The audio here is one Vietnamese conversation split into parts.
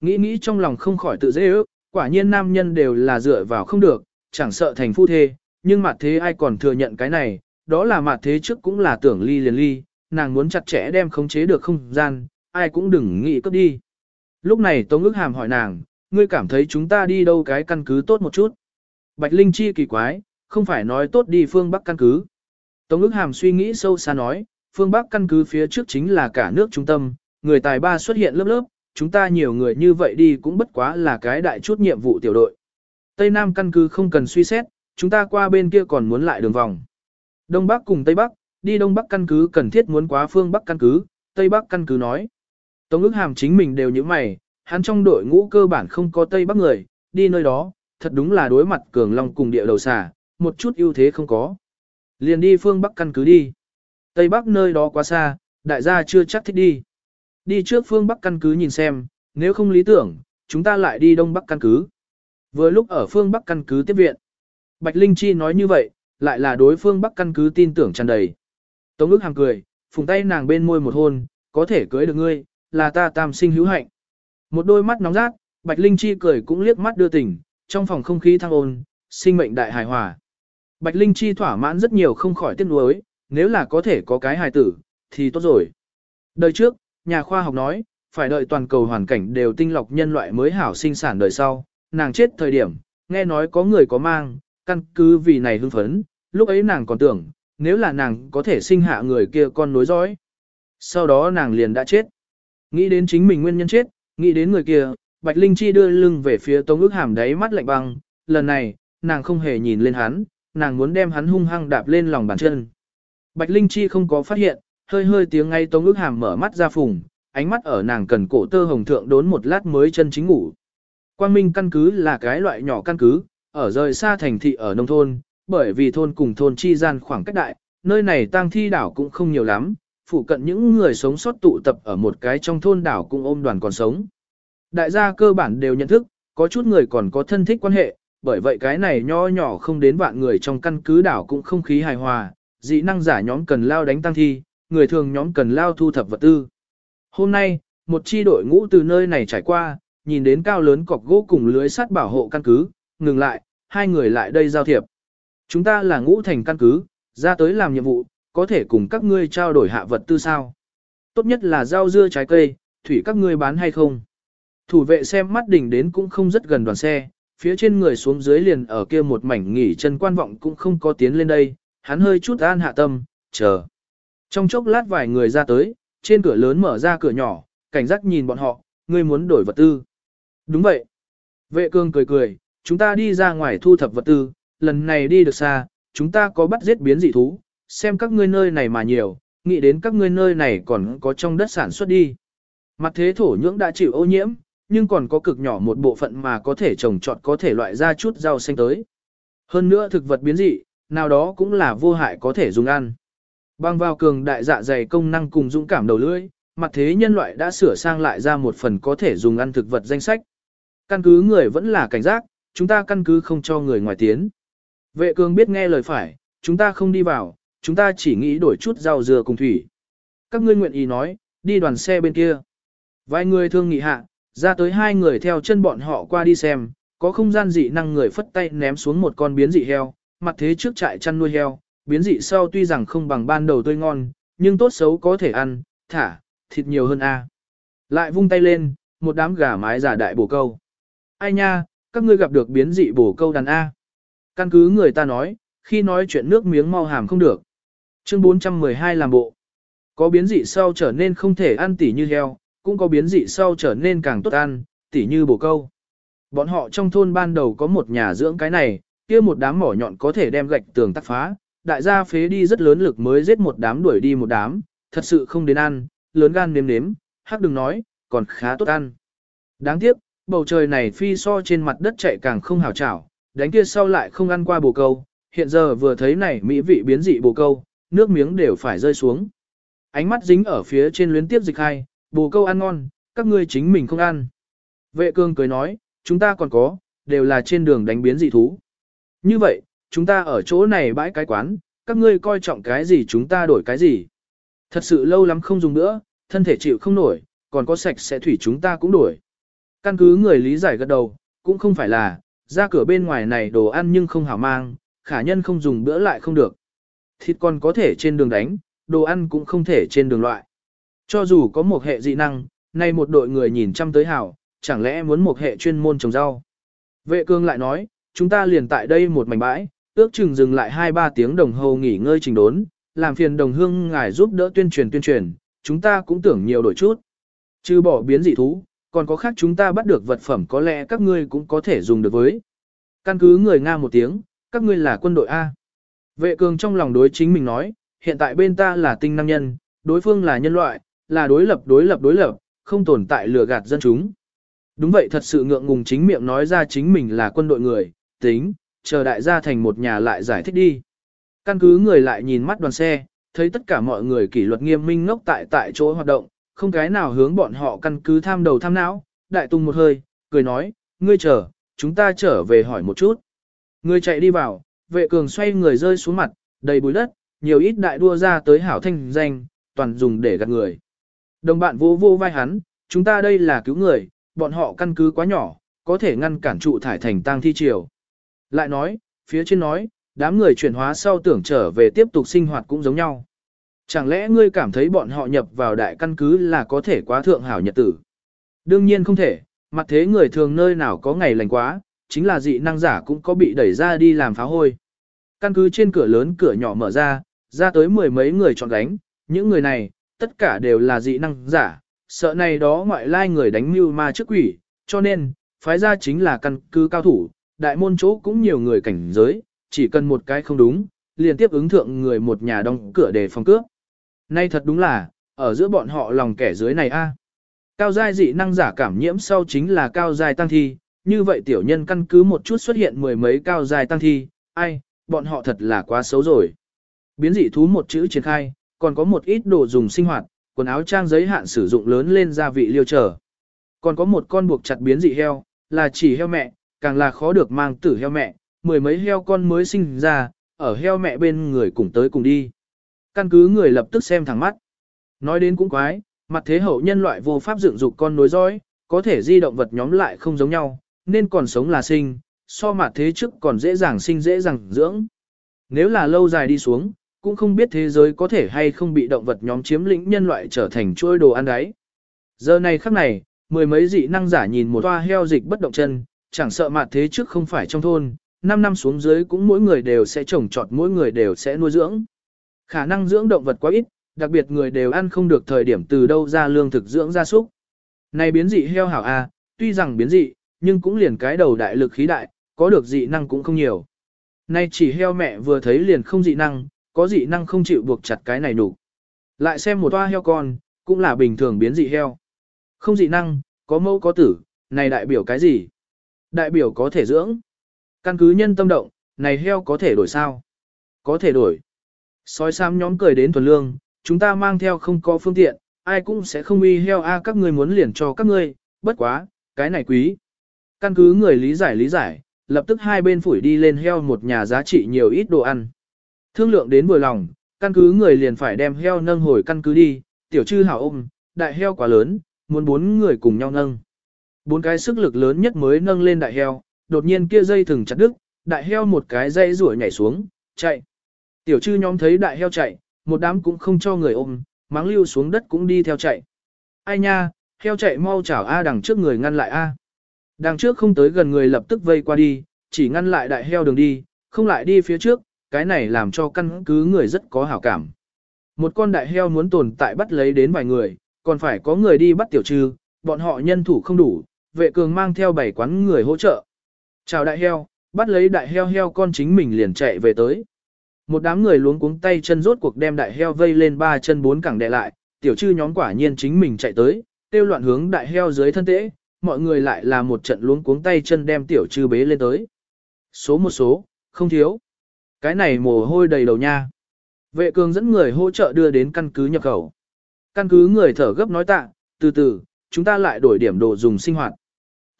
Nghĩ nghĩ trong lòng không khỏi tự dễ ước, quả nhiên nam nhân đều là dựa vào không được, chẳng sợ thành phu thê, nhưng mặt thế ai còn thừa nhận cái này, đó là mặt thế trước cũng là tưởng ly liền ly, nàng muốn chặt chẽ đem khống chế được không gian, ai cũng đừng nghĩ cấp đi. Lúc này Tống ước hàm hỏi nàng, ngươi cảm thấy chúng ta đi đâu cái căn cứ tốt một chút. Bạch Linh Chi kỳ quái, không phải nói tốt đi phương Bắc căn cứ. Tống ước hàm suy nghĩ sâu xa nói, phương Bắc căn cứ phía trước chính là cả nước trung tâm, người tài ba xuất hiện lớp lớp, chúng ta nhiều người như vậy đi cũng bất quá là cái đại chút nhiệm vụ tiểu đội. Tây Nam căn cứ không cần suy xét, chúng ta qua bên kia còn muốn lại đường vòng. Đông Bắc cùng Tây Bắc, đi Đông Bắc căn cứ cần thiết muốn quá phương Bắc căn cứ, Tây Bắc căn cứ nói. Tống ước hàm chính mình đều như mày, hắn trong đội ngũ cơ bản không có Tây Bắc người, đi nơi đó, thật đúng là đối mặt cường long cùng địa đầu xà, một chút ưu thế không có. Liền đi phương Bắc căn cứ đi. Tây Bắc nơi đó quá xa, đại gia chưa chắc thích đi. Đi trước phương Bắc căn cứ nhìn xem, nếu không lý tưởng, chúng ta lại đi Đông Bắc căn cứ. Vừa lúc ở phương Bắc căn cứ tiếp viện. Bạch Linh Chi nói như vậy, lại là đối phương Bắc căn cứ tin tưởng tràn đầy. Tống ước hàng cười, phùng tay nàng bên môi một hôn, có thể cưới được ngươi, là ta tam sinh hữu hạnh. Một đôi mắt nóng rát, Bạch Linh Chi cười cũng liếc mắt đưa tình, trong phòng không khí thăng ôn, sinh mệnh đại hài hòa. Bạch Linh Chi thỏa mãn rất nhiều không khỏi tiếc nuối, nếu là có thể có cái hài tử, thì tốt rồi. Đời trước, nhà khoa học nói, phải đợi toàn cầu hoàn cảnh đều tinh lọc nhân loại mới hảo sinh sản đời sau, nàng chết thời điểm, nghe nói có người có mang, căn cứ vì này hưng phấn, lúc ấy nàng còn tưởng, nếu là nàng có thể sinh hạ người kia con nối dõi. Sau đó nàng liền đã chết. Nghĩ đến chính mình nguyên nhân chết, nghĩ đến người kia, Bạch Linh Chi đưa lưng về phía Tống ước hàm đáy mắt lạnh băng, lần này, nàng không hề nhìn lên hắn, nàng muốn đem hắn hung hăng đạp lên lòng bàn chân. Bạch Linh Chi không có phát hiện, hơi hơi tiếng ngay Tống ước hàm mở mắt ra phùng, ánh mắt ở nàng cần cổ tơ hồng thượng đốn một lát mới chân chính ngủ. Quang Minh căn cứ là cái loại nhỏ căn cứ, ở rời xa thành thị ở nông thôn, bởi vì thôn cùng thôn chi gian khoảng cách đại, nơi này tang thi đảo cũng không nhiều lắm, phụ cận những người sống sót tụ tập ở một cái trong thôn đảo cũng ôm đoàn còn sống. Đại gia cơ bản đều nhận thức, có chút người còn có thân thích quan hệ, bởi vậy cái này nho nhỏ không đến vạn người trong căn cứ đảo cũng không khí hài hòa, dị năng giả nhóm cần lao đánh tăng thi, người thường nhóm cần lao thu thập vật tư. Hôm nay, một chi đội ngũ từ nơi này trải qua, nhìn đến cao lớn cọc gỗ cùng lưới sắt bảo hộ căn cứ, ngừng lại, hai người lại đây giao thiệp. Chúng ta là ngũ thành căn cứ, ra tới làm nhiệm vụ, có thể cùng các ngươi trao đổi hạ vật tư sao. Tốt nhất là rau dưa trái cây, thủy các ngươi bán hay không. Thủ vệ xem mắt đỉnh đến cũng không rất gần đoàn xe, phía trên người xuống dưới liền ở kia một mảnh nghỉ chân quan vọng cũng không có tiến lên đây, hắn hơi chút an hạ tâm, chờ. Trong chốc lát vài người ra tới, trên cửa lớn mở ra cửa nhỏ, cảnh giác nhìn bọn họ, ngươi muốn đổi vật tư. Đúng vậy. Vệ cương cười cười, chúng ta đi ra ngoài thu thập vật tư, lần này đi được xa, chúng ta có bắt giết biến dị thú, xem các ngươi nơi này mà nhiều, nghĩ đến các ngươi nơi này còn có trong đất sản xuất đi. Mặt thế thổ nhưỡng đã chịu ô nhiễm, nhưng còn có cực nhỏ một bộ phận mà có thể trồng trọt có thể loại ra chút rau xanh tới. Hơn nữa thực vật biến dị, nào đó cũng là vô hại có thể dùng ăn. Bằng vào cường đại dạ dày công năng cùng dũng cảm đầu lưỡi, mặt thế nhân loại đã sửa sang lại ra một phần có thể dùng ăn thực vật danh sách. Căn cứ người vẫn là cảnh giác, chúng ta căn cứ không cho người ngoài tiến. Vệ cường biết nghe lời phải, chúng ta không đi vào, chúng ta chỉ nghĩ đổi chút rau dừa cùng thủy. Các ngươi nguyện ý nói, đi đoàn xe bên kia. Vài người thương nghị hạ, ra tới hai người theo chân bọn họ qua đi xem, có không gian dị năng người phất tay ném xuống một con biến dị heo, mặt thế trước trại chăn nuôi heo, biến dị sau tuy rằng không bằng ban đầu tươi ngon, nhưng tốt xấu có thể ăn, thả, thịt nhiều hơn a. Lại vung tay lên, một đám gà mái giả đại bổ câu. Ai nha, các ngươi gặp được biến dị bổ câu đàn A. Căn cứ người ta nói, khi nói chuyện nước miếng mau hàm không được. Chương 412 làm bộ. Có biến dị sau trở nên không thể ăn tỉ như heo, cũng có biến dị sau trở nên càng tốt ăn, tỉ như bổ câu. Bọn họ trong thôn ban đầu có một nhà dưỡng cái này, kia một đám mỏ nhọn có thể đem gạch tường tắt phá, đại gia phế đi rất lớn lực mới giết một đám đuổi đi một đám, thật sự không đến ăn, lớn gan nếm nếm, hắc đừng nói, còn khá tốt ăn. Đáng tiếc, bầu trời này phi so trên mặt đất chạy càng không hào chảo, đánh kia sau lại không ăn qua bồ câu, hiện giờ vừa thấy này mỹ vị biến dị bồ câu, nước miếng đều phải rơi xuống. Ánh mắt dính ở phía trên luyến tiếp dịch hai, bồ câu ăn ngon, các ngươi chính mình không ăn. Vệ cương cười nói, chúng ta còn có, đều là trên đường đánh biến dị thú. Như vậy, chúng ta ở chỗ này bãi cái quán, các ngươi coi trọng cái gì chúng ta đổi cái gì. Thật sự lâu lắm không dùng nữa, thân thể chịu không nổi, còn có sạch sẽ thủy chúng ta cũng đổi. Căn cứ người lý giải gật đầu, cũng không phải là, ra cửa bên ngoài này đồ ăn nhưng không hảo mang, khả nhân không dùng bữa lại không được. Thịt còn có thể trên đường đánh, đồ ăn cũng không thể trên đường loại. Cho dù có một hệ dị năng, nay một đội người nhìn chăm tới hảo, chẳng lẽ muốn một hệ chuyên môn trồng rau. Vệ cương lại nói, chúng ta liền tại đây một mảnh bãi, ước chừng dừng lại 2-3 tiếng đồng hồ nghỉ ngơi trình đốn, làm phiền đồng hương ngài giúp đỡ tuyên truyền tuyên truyền, chúng ta cũng tưởng nhiều đổi chút. Trừ bỏ biến dị thú, còn có khác chúng ta bắt được vật phẩm có lẽ các ngươi cũng có thể dùng được với. Căn cứ người Nga một tiếng, các ngươi là quân đội A. Vệ cường trong lòng đối chính mình nói, hiện tại bên ta là tinh năng nhân, đối phương là nhân loại, là đối lập đối lập đối lập, không tồn tại lừa gạt dân chúng. Đúng vậy thật sự ngượng ngùng chính miệng nói ra chính mình là quân đội người, tính, chờ đại gia thành một nhà lại giải thích đi. Căn cứ người lại nhìn mắt đoàn xe, thấy tất cả mọi người kỷ luật nghiêm minh ngốc tại tại chỗ hoạt động, không cái nào hướng bọn họ căn cứ tham đầu tham não, đại tung một hơi, cười nói, ngươi chờ, chúng ta trở về hỏi một chút. Người chạy đi vào, vệ cường xoay người rơi xuống mặt, đầy bụi đất, nhiều ít đại đua ra tới hảo thanh danh, toàn dùng để gạt người. Đồng bạn vô vô vai hắn, chúng ta đây là cứu người, bọn họ căn cứ quá nhỏ, có thể ngăn cản trụ thải thành tang thi triều. Lại nói, phía trên nói, đám người chuyển hóa sau tưởng trở về tiếp tục sinh hoạt cũng giống nhau. Chẳng lẽ ngươi cảm thấy bọn họ nhập vào đại căn cứ là có thể quá thượng hảo nhật tử? Đương nhiên không thể, mặt thế người thường nơi nào có ngày lành quá, chính là dị năng giả cũng có bị đẩy ra đi làm phá hôi. Căn cứ trên cửa lớn cửa nhỏ mở ra, ra tới mười mấy người chọn đánh, những người này, tất cả đều là dị năng giả, sợ này đó ngoại lai người đánh mưu ma trước quỷ, cho nên, phái ra chính là căn cứ cao thủ, đại môn chỗ cũng nhiều người cảnh giới, chỉ cần một cái không đúng, liền tiếp ứng thượng người một nhà đóng cửa để phòng cướp. Nay thật đúng là, ở giữa bọn họ lòng kẻ dưới này a. Cao giai dị năng giả cảm nhiễm sau chính là cao giai tăng thi, như vậy tiểu nhân căn cứ một chút xuất hiện mười mấy cao giai tăng thi, ai, bọn họ thật là quá xấu rồi. Biến dị thú một chữ triển khai, còn có một ít đồ dùng sinh hoạt, quần áo trang giấy hạn sử dụng lớn lên gia vị liêu trở. Còn có một con buộc chặt biến dị heo, là chỉ heo mẹ, càng là khó được mang tử heo mẹ, mười mấy heo con mới sinh ra, ở heo mẹ bên người cùng tới cùng đi. Căn cứ người lập tức xem thẳng mắt. Nói đến cũng quái, mặt thế hậu nhân loại vô pháp dựng dục con nối dõi, có thể di động vật nhóm lại không giống nhau, nên còn sống là sinh, so mặt thế trước còn dễ dàng sinh dễ dàng dưỡng. Nếu là lâu dài đi xuống, cũng không biết thế giới có thể hay không bị động vật nhóm chiếm lĩnh nhân loại trở thành chuôi đồ ăn đáy. Giờ này khắc này, mười mấy dị năng giả nhìn một toa heo dịch bất động chân, chẳng sợ mặt thế trước không phải trong thôn, 5 năm xuống dưới cũng mỗi người đều sẽ trồng trọt mỗi người đều sẽ nuôi dưỡng. Khả năng dưỡng động vật quá ít, đặc biệt người đều ăn không được thời điểm từ đâu ra lương thực dưỡng gia súc. Này biến dị heo hảo a, tuy rằng biến dị, nhưng cũng liền cái đầu đại lực khí đại, có được dị năng cũng không nhiều. Nay chỉ heo mẹ vừa thấy liền không dị năng, có dị năng không chịu buộc chặt cái này đủ. Lại xem một toa heo con, cũng là bình thường biến dị heo. Không dị năng, có mẫu có tử, này đại biểu cái gì? Đại biểu có thể dưỡng. Căn cứ nhân tâm động, này heo có thể đổi sao? Có thể đổi. Sói xám nhóm cười đến thuần lương, chúng ta mang theo không có phương tiện, ai cũng sẽ không y heo a các ngươi muốn liền cho các ngươi, bất quá, cái này quý. Căn cứ người lý giải lý giải, lập tức hai bên phủi đi lên heo một nhà giá trị nhiều ít đồ ăn. Thương lượng đến vừa lòng, căn cứ người liền phải đem heo nâng hồi căn cứ đi, tiểu trư hảo ôm, đại heo quá lớn, muốn bốn người cùng nhau nâng. Bốn cái sức lực lớn nhất mới nâng lên đại heo, đột nhiên kia dây thừng chặt đứt, đại heo một cái dây rủi nhảy xuống, chạy. Tiểu chư nhóm thấy đại heo chạy, một đám cũng không cho người ôm, máng lưu xuống đất cũng đi theo chạy. Ai nha, heo chạy mau chảo A đằng trước người ngăn lại A. Đằng trước không tới gần người lập tức vây qua đi, chỉ ngăn lại đại heo đường đi, không lại đi phía trước, cái này làm cho căn cứ người rất có hảo cảm. Một con đại heo muốn tồn tại bắt lấy đến vài người, còn phải có người đi bắt tiểu trư, bọn họ nhân thủ không đủ, vệ cường mang theo bảy quán người hỗ trợ. Chào đại heo, bắt lấy đại heo heo con chính mình liền chạy về tới. Một đám người luống cuống tay chân rốt cuộc đem đại heo vây lên ba chân bốn cẳng đè lại, tiểu trư nhóm quả nhiên chính mình chạy tới, tiêu loạn hướng đại heo dưới thân tễ, mọi người lại là một trận luống cuống tay chân đem tiểu trư bế lên tới. Số một số, không thiếu. Cái này mồ hôi đầy đầu nha. Vệ cường dẫn người hỗ trợ đưa đến căn cứ nhập khẩu. Căn cứ người thở gấp nói tạ, từ từ, chúng ta lại đổi điểm đồ dùng sinh hoạt.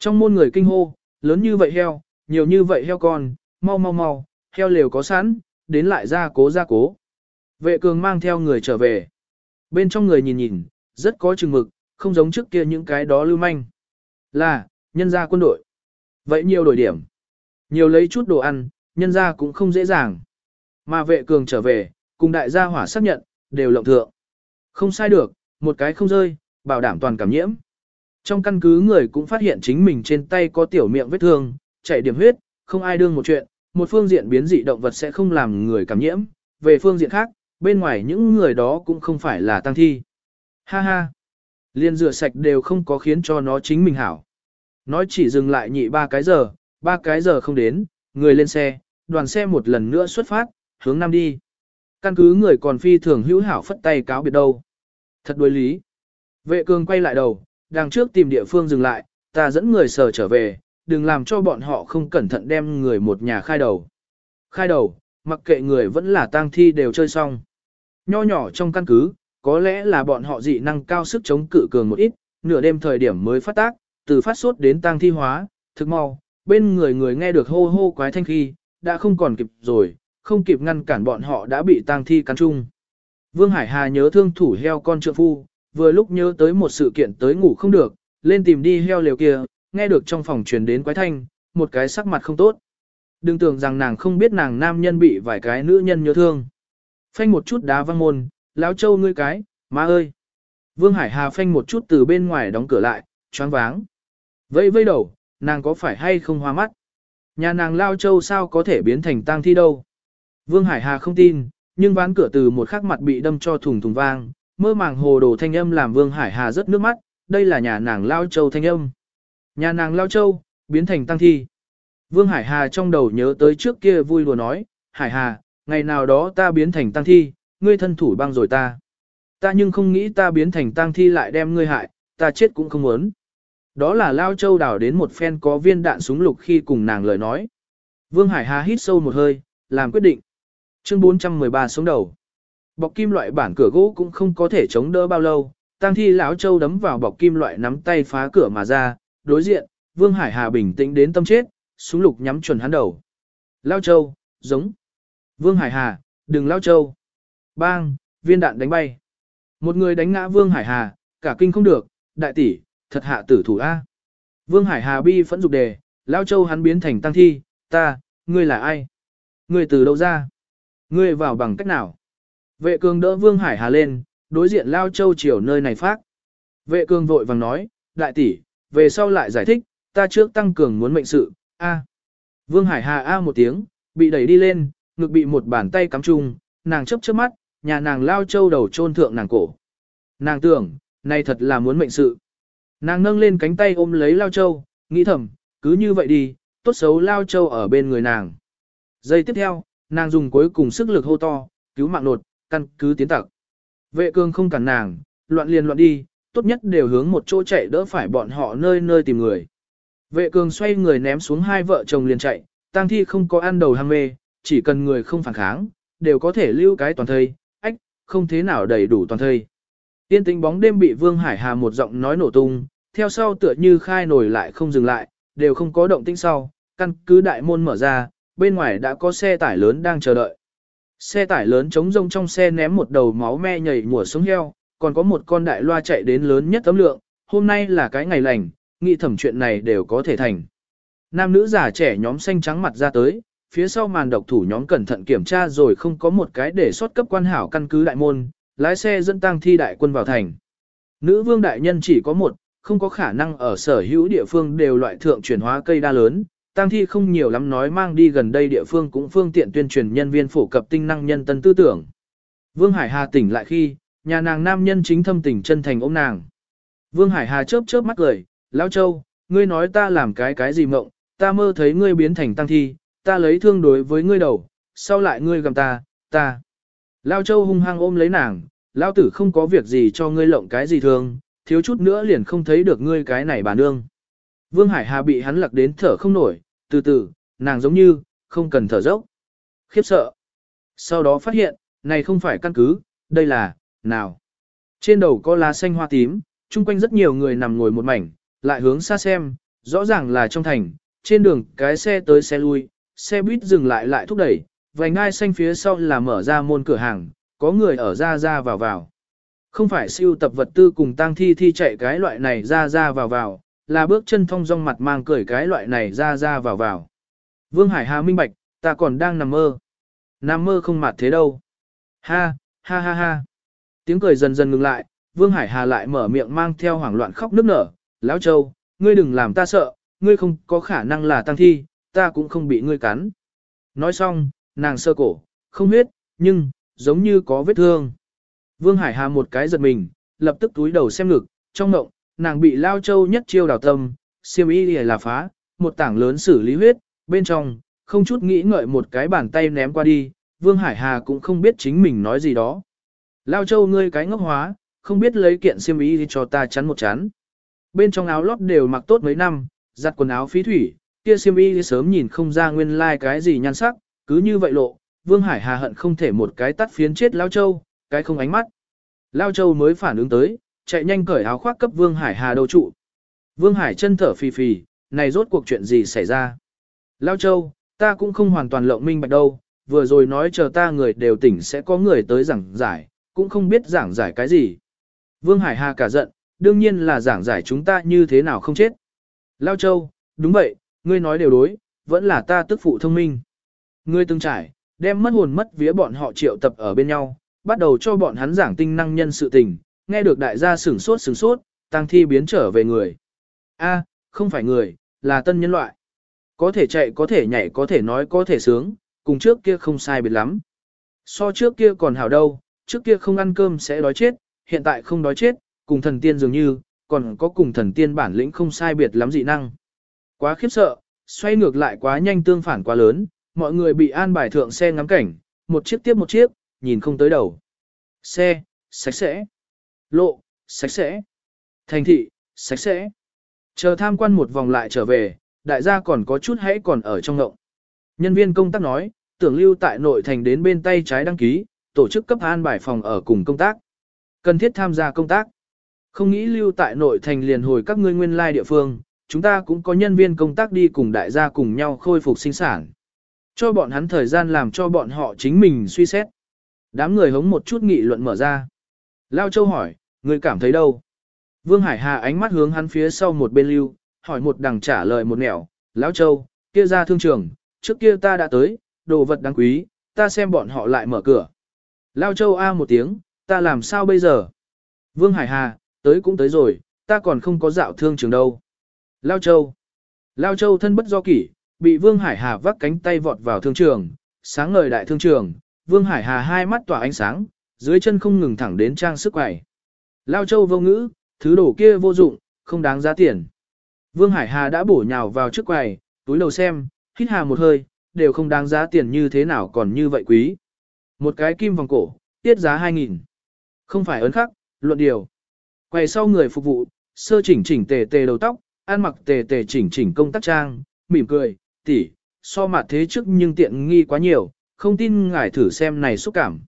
Trong môn người kinh hô, lớn như vậy heo, nhiều như vậy heo con, mau mau mau, heo lều có sẵn, đến lại ra cố ra cố. Vệ cường mang theo người trở về. Bên trong người nhìn nhìn, rất có chừng mực, không giống trước kia những cái đó lưu manh. Là, nhân gia quân đội. Vậy nhiều đổi điểm. Nhiều lấy chút đồ ăn, nhân gia cũng không dễ dàng. Mà vệ cường trở về, cùng đại gia hỏa xác nhận, đều lộng thượng. Không sai được, một cái không rơi, bảo đảm toàn cảm nhiễm. Trong căn cứ người cũng phát hiện chính mình trên tay có tiểu miệng vết thương, chảy điểm huyết, không ai đương một chuyện, một phương diện biến dị động vật sẽ không làm người cảm nhiễm, về phương diện khác, bên ngoài những người đó cũng không phải là tăng thi. Ha ha, liên rửa sạch đều không có khiến cho nó chính mình hảo. Nói chỉ dừng lại nhị ba cái giờ, ba cái giờ không đến, người lên xe, đoàn xe một lần nữa xuất phát, hướng nam đi. Căn cứ người còn phi thường hữu hảo phất tay cáo biệt đâu. Thật đối lý. Vệ cường quay lại đầu, đằng trước tìm địa phương dừng lại, ta dẫn người sở trở về, đừng làm cho bọn họ không cẩn thận đem người một nhà khai đầu. Khai đầu, mặc kệ người vẫn là tang thi đều chơi xong. Nho nhỏ trong căn cứ, có lẽ là bọn họ dị năng cao sức chống cự cường một ít, nửa đêm thời điểm mới phát tác, từ phát sốt đến tang thi hóa, thực mau, bên người người nghe được hô hô quái thanh khi, đã không còn kịp rồi, không kịp ngăn cản bọn họ đã bị tang thi cắn chung. Vương Hải Hà nhớ thương thủ heo con trượng phu, vừa lúc nhớ tới một sự kiện tới ngủ không được, lên tìm đi heo liều kia, nghe được trong phòng truyền đến quái thanh, một cái sắc mặt không tốt. Đừng tưởng rằng nàng không biết nàng nam nhân bị vài cái nữ nhân nhớ thương. Phanh một chút đá văng môn, lão châu ngươi cái, má ơi. Vương Hải Hà phanh một chút từ bên ngoài đóng cửa lại, choáng váng. Vây vây đầu, nàng có phải hay không hoa mắt? Nhà nàng lao châu sao có thể biến thành tang thi đâu? Vương Hải Hà không tin, nhưng ván cửa từ một khắc mặt bị đâm cho thùng thùng vang, mơ màng hồ đồ thanh âm làm Vương Hải Hà rất nước mắt, đây là nhà nàng lao châu thanh âm. Nhà nàng lao châu, biến thành tăng thi. Vương Hải Hà trong đầu nhớ tới trước kia vui lùa nói, Hải Hà, ngày nào đó ta biến thành tăng thi, ngươi thân thủ băng rồi ta. Ta nhưng không nghĩ ta biến thành tăng thi lại đem ngươi hại, ta chết cũng không muốn. Đó là Lao Châu đảo đến một phen có viên đạn súng lục khi cùng nàng lời nói. Vương Hải Hà hít sâu một hơi, làm quyết định. Chương 413 sống đầu. Bọc kim loại bản cửa gỗ cũng không có thể chống đỡ bao lâu, Tăng thi lão Châu đấm vào bọc kim loại nắm tay phá cửa mà ra, đối diện, Vương Hải Hà bình tĩnh đến tâm chết, súng lục nhắm chuẩn hắn đầu. Lao Châu, giống. Vương Hải Hà, đừng Lao Châu. Bang, viên đạn đánh bay. Một người đánh ngã Vương Hải Hà, cả kinh không được, đại tỷ, thật hạ tử thủ A. Vương Hải Hà bi phẫn dục đề, Lao Châu hắn biến thành tăng thi, ta, ngươi là ai? Ngươi từ đâu ra? Ngươi vào bằng cách nào? Vệ cường đỡ Vương Hải Hà lên, đối diện Lao Châu chiều nơi này phát. Vệ cường vội vàng nói, đại tỷ, về sau lại giải thích, ta trước tăng cường muốn mệnh sự, a. Vương Hải Hà a một tiếng, bị đẩy đi lên, ngực bị một bàn tay cắm chung, nàng chớp chớp mắt, nhà nàng lao châu đầu chôn thượng nàng cổ. Nàng tưởng, này thật là muốn mệnh sự. Nàng nâng lên cánh tay ôm lấy lao châu, nghĩ thầm, cứ như vậy đi, tốt xấu lao châu ở bên người nàng. Giây tiếp theo, nàng dùng cuối cùng sức lực hô to, cứu mạng nột, căn cứ tiến tặc. Vệ cương không cản nàng, loạn liền loạn đi, tốt nhất đều hướng một chỗ chạy đỡ phải bọn họ nơi nơi tìm người. Vệ cường xoay người ném xuống hai vợ chồng liền chạy, tang thi không có ăn đầu ham mê, chỉ cần người không phản kháng, đều có thể lưu cái toàn thây, ách, không thế nào đầy đủ toàn thây. Tiên tính bóng đêm bị Vương Hải Hà một giọng nói nổ tung, theo sau tựa như khai nổi lại không dừng lại, đều không có động tĩnh sau, căn cứ đại môn mở ra, bên ngoài đã có xe tải lớn đang chờ đợi. Xe tải lớn chống rông trong xe ném một đầu máu me nhảy mùa xuống heo, còn có một con đại loa chạy đến lớn nhất tấm lượng, hôm nay là cái ngày lành, nghĩ thẩm chuyện này đều có thể thành. Nam nữ già trẻ nhóm xanh trắng mặt ra tới, phía sau màn độc thủ nhóm cẩn thận kiểm tra rồi không có một cái để sót cấp quan hảo căn cứ đại môn, lái xe dẫn tăng thi đại quân vào thành. Nữ vương đại nhân chỉ có một, không có khả năng ở sở hữu địa phương đều loại thượng chuyển hóa cây đa lớn, Tang thi không nhiều lắm nói mang đi gần đây địa phương cũng phương tiện tuyên truyền nhân viên phổ cập tinh năng nhân tân tư tưởng. Vương Hải Hà tỉnh lại khi, nhà nàng nam nhân chính thâm tình chân thành ôm nàng. Vương Hải Hà chớp chớp mắt cười, Lão Châu, ngươi nói ta làm cái cái gì mộng, ta mơ thấy ngươi biến thành tăng thi, ta lấy thương đối với ngươi đầu, sau lại ngươi gầm ta, ta. Lão Châu hung hăng ôm lấy nàng, Lão tử không có việc gì cho ngươi lộng cái gì thương, thiếu chút nữa liền không thấy được ngươi cái này bà nương. Vương Hải Hà bị hắn lặc đến thở không nổi, từ từ, nàng giống như, không cần thở dốc. Khiếp sợ. Sau đó phát hiện, này không phải căn cứ, đây là, nào. Trên đầu có lá xanh hoa tím, chung quanh rất nhiều người nằm ngồi một mảnh, lại hướng xa xem, rõ ràng là trong thành, trên đường cái xe tới xe lui, xe buýt dừng lại lại thúc đẩy, vành ngai xanh phía sau là mở ra môn cửa hàng, có người ở ra ra vào vào. Không phải siêu tập vật tư cùng tang thi thi chạy cái loại này ra ra vào vào, là bước chân thong dong mặt mang cười cái loại này ra ra vào vào. Vương Hải Hà minh bạch, ta còn đang nằm mơ. Nằm mơ không mặt thế đâu. Ha, ha ha ha. Tiếng cười dần dần ngừng lại, Vương Hải Hà lại mở miệng mang theo hoảng loạn khóc nức nở. Lão Châu, ngươi đừng làm ta sợ, ngươi không có khả năng là tăng thi, ta cũng không bị ngươi cắn. Nói xong, nàng sơ cổ, không huyết, nhưng, giống như có vết thương. Vương Hải Hà một cái giật mình, lập tức túi đầu xem ngực, trong ngộng, nàng bị Lao Châu nhất chiêu đào tâm, siêm y lìa là phá, một tảng lớn xử lý huyết, bên trong, không chút nghĩ ngợi một cái bàn tay ném qua đi, Vương Hải Hà cũng không biết chính mình nói gì đó. Lao Châu ngươi cái ngốc hóa, không biết lấy kiện siêm y cho ta chắn một chắn. Bên trong áo lót đều mặc tốt mấy năm, giặt quần áo phí thủy, kia siêm y sớm nhìn không ra nguyên lai like cái gì nhan sắc, cứ như vậy lộ, Vương Hải Hà hận không thể một cái tắt phiến chết Lao Châu, cái không ánh mắt. Lao Châu mới phản ứng tới, chạy nhanh cởi áo khoác cấp Vương Hải Hà đầu trụ. Vương Hải chân thở phì phì, này rốt cuộc chuyện gì xảy ra? Lao Châu, ta cũng không hoàn toàn lộng minh bạch đâu, vừa rồi nói chờ ta người đều tỉnh sẽ có người tới giảng giải, cũng không biết giảng giải cái gì. Vương Hải Hà cả giận, đương nhiên là giảng giải chúng ta như thế nào không chết. Lao Châu, đúng vậy, ngươi nói đều đối, vẫn là ta tức phụ thông minh. Ngươi từng trải, đem mất hồn mất vía bọn họ triệu tập ở bên nhau, bắt đầu cho bọn hắn giảng tinh năng nhân sự tình, nghe được đại gia sửng sốt sửng sốt, tăng thi biến trở về người. A, không phải người, là tân nhân loại. Có thể chạy có thể nhảy có thể nói có thể sướng, cùng trước kia không sai biệt lắm. So trước kia còn hảo đâu, trước kia không ăn cơm sẽ đói chết, hiện tại không đói chết, cùng thần tiên dường như, còn có cùng thần tiên bản lĩnh không sai biệt lắm dị năng. Quá khiếp sợ, xoay ngược lại quá nhanh tương phản quá lớn, mọi người bị an bài thượng xe ngắm cảnh, một chiếc tiếp một chiếc, nhìn không tới đầu. Xe, sạch sẽ. Lộ, sạch sẽ. Thành thị, sạch sẽ. Chờ tham quan một vòng lại trở về, đại gia còn có chút hãy còn ở trong ngộng. Nhân viên công tác nói, tưởng lưu tại nội thành đến bên tay trái đăng ký, tổ chức cấp an bài phòng ở cùng công tác. Cần thiết tham gia công tác. Không nghĩ lưu tại nội thành liền hồi các ngươi nguyên lai địa phương, chúng ta cũng có nhân viên công tác đi cùng đại gia cùng nhau khôi phục sinh sản. Cho bọn hắn thời gian làm cho bọn họ chính mình suy xét. Đám người hống một chút nghị luận mở ra. Lao Châu hỏi, Ngươi cảm thấy đâu? Vương Hải Hà ánh mắt hướng hắn phía sau một bên lưu, hỏi một đằng trả lời một nẻo, Lão Châu, kia ra thương trường, trước kia ta đã tới, đồ vật đáng quý, ta xem bọn họ lại mở cửa. Lão Châu A một tiếng, ta làm sao bây giờ? Vương Hải Hà, tới cũng tới rồi, ta còn không có dạo thương trường đâu. Lão Châu. Lão Châu thân bất do kỷ, bị Vương Hải Hà vắt cánh tay vọt vào thương trường, sáng ngời đại thương trường, Vương Hải Hà hai mắt tỏa ánh sáng, dưới chân không ngừng thẳng đến trang sức quầy. Lao Châu vô ngữ, thứ đồ kia vô dụng, không đáng giá tiền. Vương Hải Hà đã bổ nhào vào trước quầy, túi đầu xem, hít hà một hơi, đều không đáng giá tiền như thế nào còn như vậy quý. Một cái kim vòng cổ, tiết giá 2.000. Không phải ấn khắc, luận điều. Quầy sau người phục vụ, sơ chỉnh chỉnh tề tề đầu tóc, ăn mặc tề tề chỉnh chỉnh công tác trang, mỉm cười, tỉ, so mặt thế trước nhưng tiện nghi quá nhiều, không tin ngài thử xem này xúc cảm.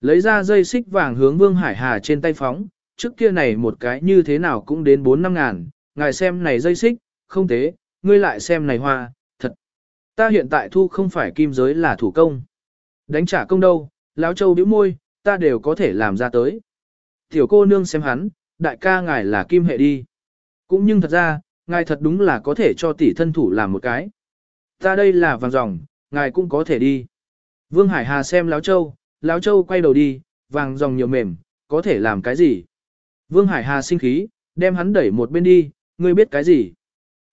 Lấy ra dây xích vàng hướng Vương Hải Hà trên tay phóng, trước kia này một cái như thế nào cũng đến 4 năm ngàn, ngài xem này dây xích, không thế, ngươi lại xem này hoa, thật. Ta hiện tại thu không phải kim giới là thủ công. Đánh trả công đâu, lão châu bĩu môi, ta đều có thể làm ra tới. Tiểu cô nương xem hắn, đại ca ngài là kim hệ đi. Cũng nhưng thật ra, ngài thật đúng là có thể cho tỷ thân thủ làm một cái. Ta đây là vàng ròng, ngài cũng có thể đi. Vương Hải Hà xem Lão Châu, Lão Châu quay đầu đi, vàng ròng nhiều mềm, có thể làm cái gì? Vương Hải Hà sinh khí, đem hắn đẩy một bên đi, ngươi biết cái gì?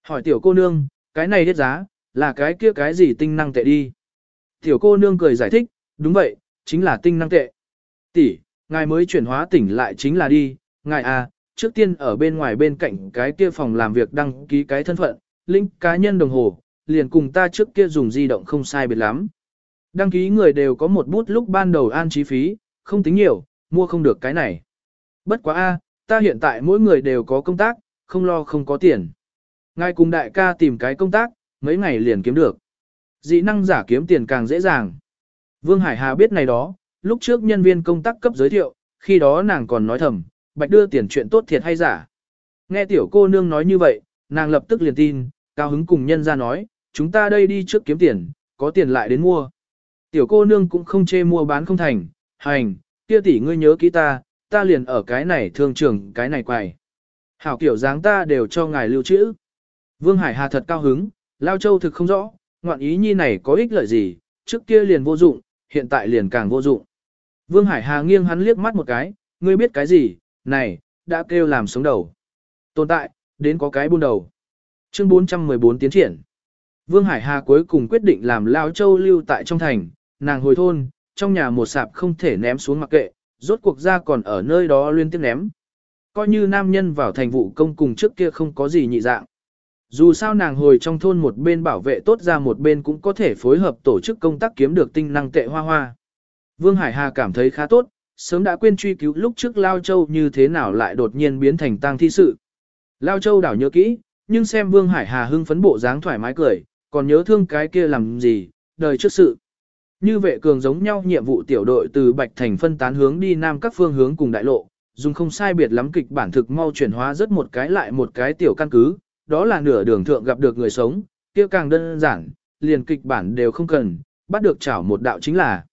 Hỏi tiểu cô nương, cái này hết giá, là cái kia cái gì tinh năng tệ đi? Tiểu cô nương cười giải thích, đúng vậy, chính là tinh năng tệ. Tỷ, ngài mới chuyển hóa tỉnh lại chính là đi, ngài à, trước tiên ở bên ngoài bên cạnh cái kia phòng làm việc đăng ký cái thân phận, link cá nhân đồng hồ, liền cùng ta trước kia dùng di động không sai biệt lắm. Đăng ký người đều có một bút lúc ban đầu an trí phí, không tính nhiều, mua không được cái này. Bất quá a, ta hiện tại mỗi người đều có công tác, không lo không có tiền. Ngài cùng đại ca tìm cái công tác, mấy ngày liền kiếm được. Dị năng giả kiếm tiền càng dễ dàng. Vương Hải Hà biết này đó, lúc trước nhân viên công tác cấp giới thiệu, khi đó nàng còn nói thầm, bạch đưa tiền chuyện tốt thiệt hay giả. Nghe tiểu cô nương nói như vậy, nàng lập tức liền tin, cao hứng cùng nhân ra nói, chúng ta đây đi trước kiếm tiền, có tiền lại đến mua. Tiểu cô nương cũng không chê mua bán không thành, hành, kia tỷ ngươi nhớ kỹ ta, ta liền ở cái này thương trường cái này quài. Hảo kiểu dáng ta đều cho ngài lưu trữ. Vương Hải Hà thật cao hứng, Lao Châu thực không rõ, ngoạn ý nhi này có ích lợi gì, trước kia liền vô dụng, hiện tại liền càng vô dụng. Vương Hải Hà nghiêng hắn liếc mắt một cái, ngươi biết cái gì, này, đã kêu làm sống đầu. Tồn tại, đến có cái buôn đầu. Chương 414 tiến triển. Vương Hải Hà cuối cùng quyết định làm Lao Châu lưu tại trong thành, nàng hồi thôn, trong nhà một sạp không thể ném xuống mặc kệ, rốt cuộc ra còn ở nơi đó liên tiếp ném. Coi như nam nhân vào thành vụ công cùng trước kia không có gì nhị dạng. Dù sao nàng hồi trong thôn một bên bảo vệ tốt ra một bên cũng có thể phối hợp tổ chức công tác kiếm được tinh năng tệ hoa hoa. Vương Hải Hà cảm thấy khá tốt, sớm đã quên truy cứu lúc trước Lao Châu như thế nào lại đột nhiên biến thành tang thi sự. Lao Châu đảo nhớ kỹ, nhưng xem Vương Hải Hà hưng phấn bộ dáng thoải mái cười, còn nhớ thương cái kia làm gì, đời trước sự. Như vệ cường giống nhau nhiệm vụ tiểu đội từ Bạch Thành phân tán hướng đi nam các phương hướng cùng đại lộ, dùng không sai biệt lắm kịch bản thực mau chuyển hóa rất một cái lại một cái tiểu căn cứ, đó là nửa đường thượng gặp được người sống, kia càng đơn giản, liền kịch bản đều không cần, bắt được chảo một đạo chính là.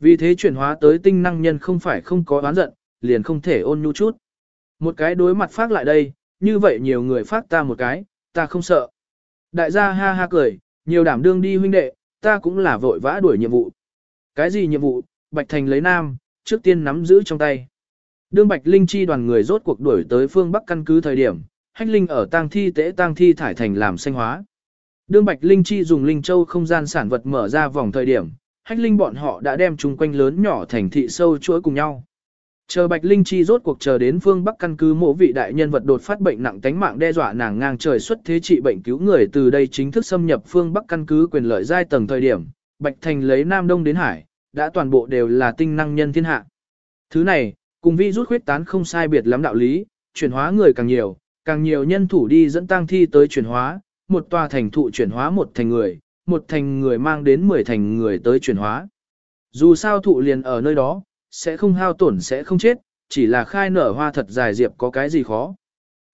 Vì thế chuyển hóa tới tinh năng nhân không phải không có oán giận, liền không thể ôn nhu chút. Một cái đối mặt phát lại đây, như vậy nhiều người phát ta một cái, ta không sợ. Đại gia ha ha cười, nhiều đảm đương đi huynh đệ, ta cũng là vội vã đuổi nhiệm vụ. Cái gì nhiệm vụ, Bạch Thành lấy nam, trước tiên nắm giữ trong tay. Đương Bạch Linh chi đoàn người rốt cuộc đuổi tới phương Bắc căn cứ thời điểm, Hách Linh ở tang thi tế tang thi thải thành làm xanh hóa. Đương Bạch Linh chi dùng Linh Châu không gian sản vật mở ra vòng thời điểm, Hách Linh bọn họ đã đem chung quanh lớn nhỏ thành thị sâu chuỗi cùng nhau. Chờ Bạch Linh Chi rốt cuộc chờ đến phương Bắc căn cứ mộ vị đại nhân vật đột phát bệnh nặng tánh mạng đe dọa nàng ngang trời xuất thế trị bệnh cứu người từ đây chính thức xâm nhập phương Bắc căn cứ quyền lợi giai tầng thời điểm, Bạch Thành lấy Nam Đông đến Hải, đã toàn bộ đều là tinh năng nhân thiên hạ. Thứ này, cùng vi rút khuyết tán không sai biệt lắm đạo lý, chuyển hóa người càng nhiều, càng nhiều nhân thủ đi dẫn tang thi tới chuyển hóa, một tòa thành thụ chuyển hóa một thành người, một thành người mang đến 10 thành người tới chuyển hóa. Dù sao thụ liền ở nơi đó, sẽ không hao tổn sẽ không chết, chỉ là khai nở hoa thật dài diệp có cái gì khó.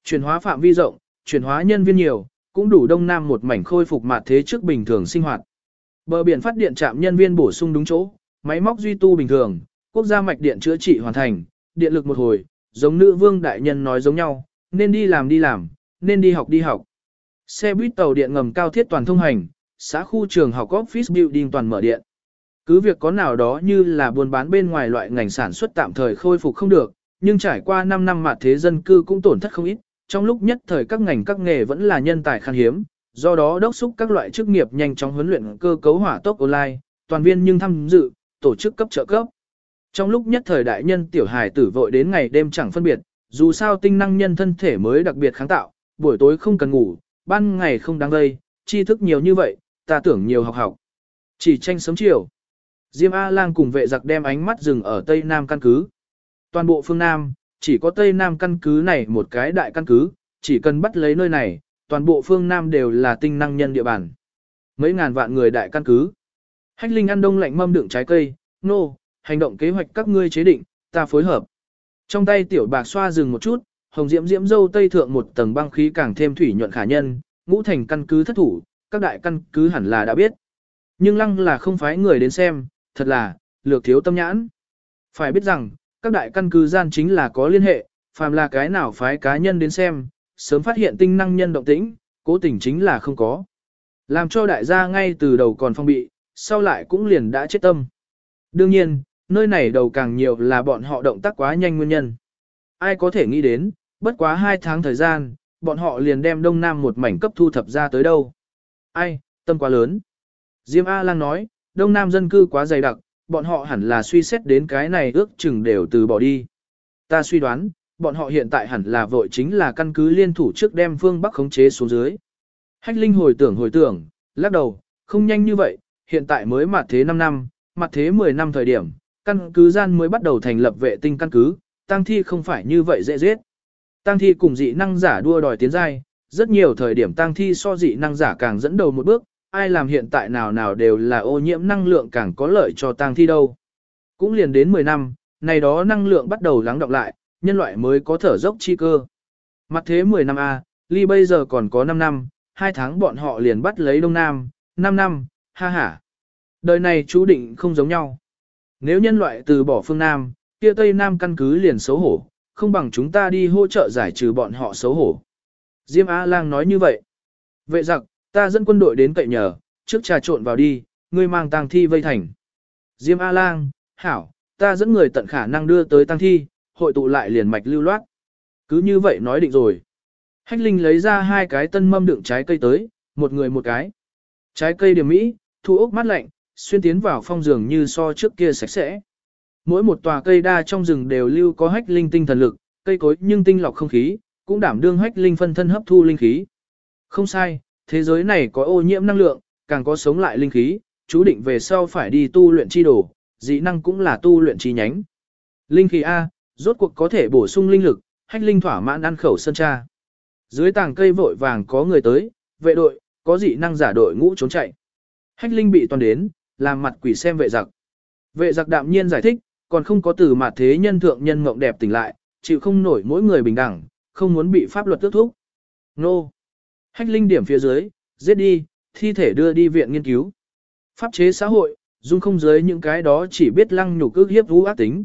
Chuyển hóa phạm vi rộng, chuyển hóa nhân viên nhiều, cũng đủ đông nam một mảnh khôi phục mặt thế trước bình thường sinh hoạt. Bờ biển phát điện trạm nhân viên bổ sung đúng chỗ, máy móc duy tu bình thường, quốc gia mạch điện chữa trị hoàn thành, điện lực một hồi, giống nữ vương đại nhân nói giống nhau, nên đi làm đi làm, nên đi học đi học. Xe buýt tàu điện ngầm cao thiết toàn thông hành, xã khu trường học office building toàn mở điện. Cứ việc có nào đó như là buôn bán bên ngoài loại ngành sản xuất tạm thời khôi phục không được, nhưng trải qua 5 năm mà thế dân cư cũng tổn thất không ít, trong lúc nhất thời các ngành các nghề vẫn là nhân tài khan hiếm, do đó đốc xúc các loại chức nghiệp nhanh chóng huấn luyện cơ cấu hỏa tốc online, toàn viên nhưng tham dự, tổ chức cấp trợ cấp. Trong lúc nhất thời đại nhân tiểu hài tử vội đến ngày đêm chẳng phân biệt, dù sao tinh năng nhân thân thể mới đặc biệt kháng tạo, buổi tối không cần ngủ, ban ngày không đáng gây, tri thức nhiều như vậy, ta tưởng nhiều học học. Chỉ tranh sớm chiều. Diêm A-lang cùng vệ giặc đem ánh mắt dừng ở Tây Nam căn cứ. Toàn bộ phương Nam, chỉ có Tây Nam căn cứ này một cái đại căn cứ, chỉ cần bắt lấy nơi này, toàn bộ phương Nam đều là tinh năng nhân địa bàn. Mấy ngàn vạn người đại căn cứ. Hách Linh ăn đông lạnh mâm đựng trái cây, nô, no, hành động kế hoạch các ngươi chế định, ta phối hợp. Trong tay tiểu bạc xoa dừng một chút, hồng diễm diễm dâu tây thượng một tầng băng khí càng thêm thủy nhuận khả nhân, ngũ thành căn cứ thất thủ, các đại căn cứ hẳn là đã biết. Nhưng lăng là không phái người đến xem, thật là, lược thiếu tâm nhãn. Phải biết rằng, các đại căn cứ gian chính là có liên hệ, phàm là cái nào phái cá nhân đến xem, sớm phát hiện tinh năng nhân động tĩnh, cố tình chính là không có. Làm cho đại gia ngay từ đầu còn phong bị, sau lại cũng liền đã chết tâm. Đương nhiên, nơi này đầu càng nhiều là bọn họ động tác quá nhanh nguyên nhân. Ai có thể nghĩ đến, bất quá hai tháng thời gian, bọn họ liền đem Đông Nam một mảnh cấp thu thập ra tới đâu. Ai, tâm quá lớn. Diêm A Lang nói, Đông Nam dân cư quá dày đặc, bọn họ hẳn là suy xét đến cái này ước chừng đều từ bỏ đi. Ta suy đoán, bọn họ hiện tại hẳn là vội chính là căn cứ liên thủ trước đem phương Bắc khống chế xuống dưới. Hách Linh hồi tưởng hồi tưởng, lắc đầu, không nhanh như vậy, hiện tại mới mặt thế 5 năm, mặt thế 10 năm thời điểm, căn cứ gian mới bắt đầu thành lập vệ tinh căn cứ, tăng thi không phải như vậy dễ giết. Tăng thi cùng dị năng giả đua đòi tiến giai, rất nhiều thời điểm tăng thi so dị năng giả càng dẫn đầu một bước, ai làm hiện tại nào nào đều là ô nhiễm năng lượng càng có lợi cho tăng thi đâu. Cũng liền đến 10 năm, này đó năng lượng bắt đầu lắng đọng lại, nhân loại mới có thở dốc chi cơ. Mặt thế 10 năm A, ly bây giờ còn có 5 năm, 2 tháng bọn họ liền bắt lấy Đông Nam, 5 năm, ha ha. Đời này chú định không giống nhau. Nếu nhân loại từ bỏ phương Nam, kia Tây Nam căn cứ liền xấu hổ, không bằng chúng ta đi hỗ trợ giải trừ bọn họ xấu hổ. Diêm A-lang nói như vậy. Vệ giặc, ta dẫn quân đội đến cậy nhờ, trước trà trộn vào đi, ngươi mang tang thi vây thành. Diêm A-lang, hảo, ta dẫn người tận khả năng đưa tới tang thi, hội tụ lại liền mạch lưu loát. Cứ như vậy nói định rồi. Hách Linh lấy ra hai cái tân mâm đựng trái cây tới, một người một cái. Trái cây điểm mỹ, thu ốc mát lạnh, xuyên tiến vào phong giường như so trước kia sạch sẽ. Mỗi một tòa cây đa trong rừng đều lưu có hách linh tinh thần lực, cây cối nhưng tinh lọc không khí, cũng đảm đương hách linh phân thân hấp thu linh khí. Không sai, thế giới này có ô nhiễm năng lượng, càng có sống lại linh khí, chú định về sau phải đi tu luyện chi đồ, dị năng cũng là tu luyện chi nhánh. Linh khí A, rốt cuộc có thể bổ sung linh lực, hách linh thỏa mãn ăn khẩu sân tra. Dưới tàng cây vội vàng có người tới, vệ đội, có dị năng giả đội ngũ trốn chạy. Hách linh bị toàn đến, làm mặt quỷ xem vệ giặc. Vệ giặc đạm nhiên giải thích, còn không có từ mặt thế nhân thượng nhân mộng đẹp tỉnh lại, chịu không nổi mỗi người bình đẳng, không muốn bị pháp luật tước thúc. Nô! Hách linh điểm phía dưới, giết đi, thi thể đưa đi viện nghiên cứu. Pháp chế xã hội, dung không giới những cái đó chỉ biết lăng nhục ước hiếp vũ ác tính.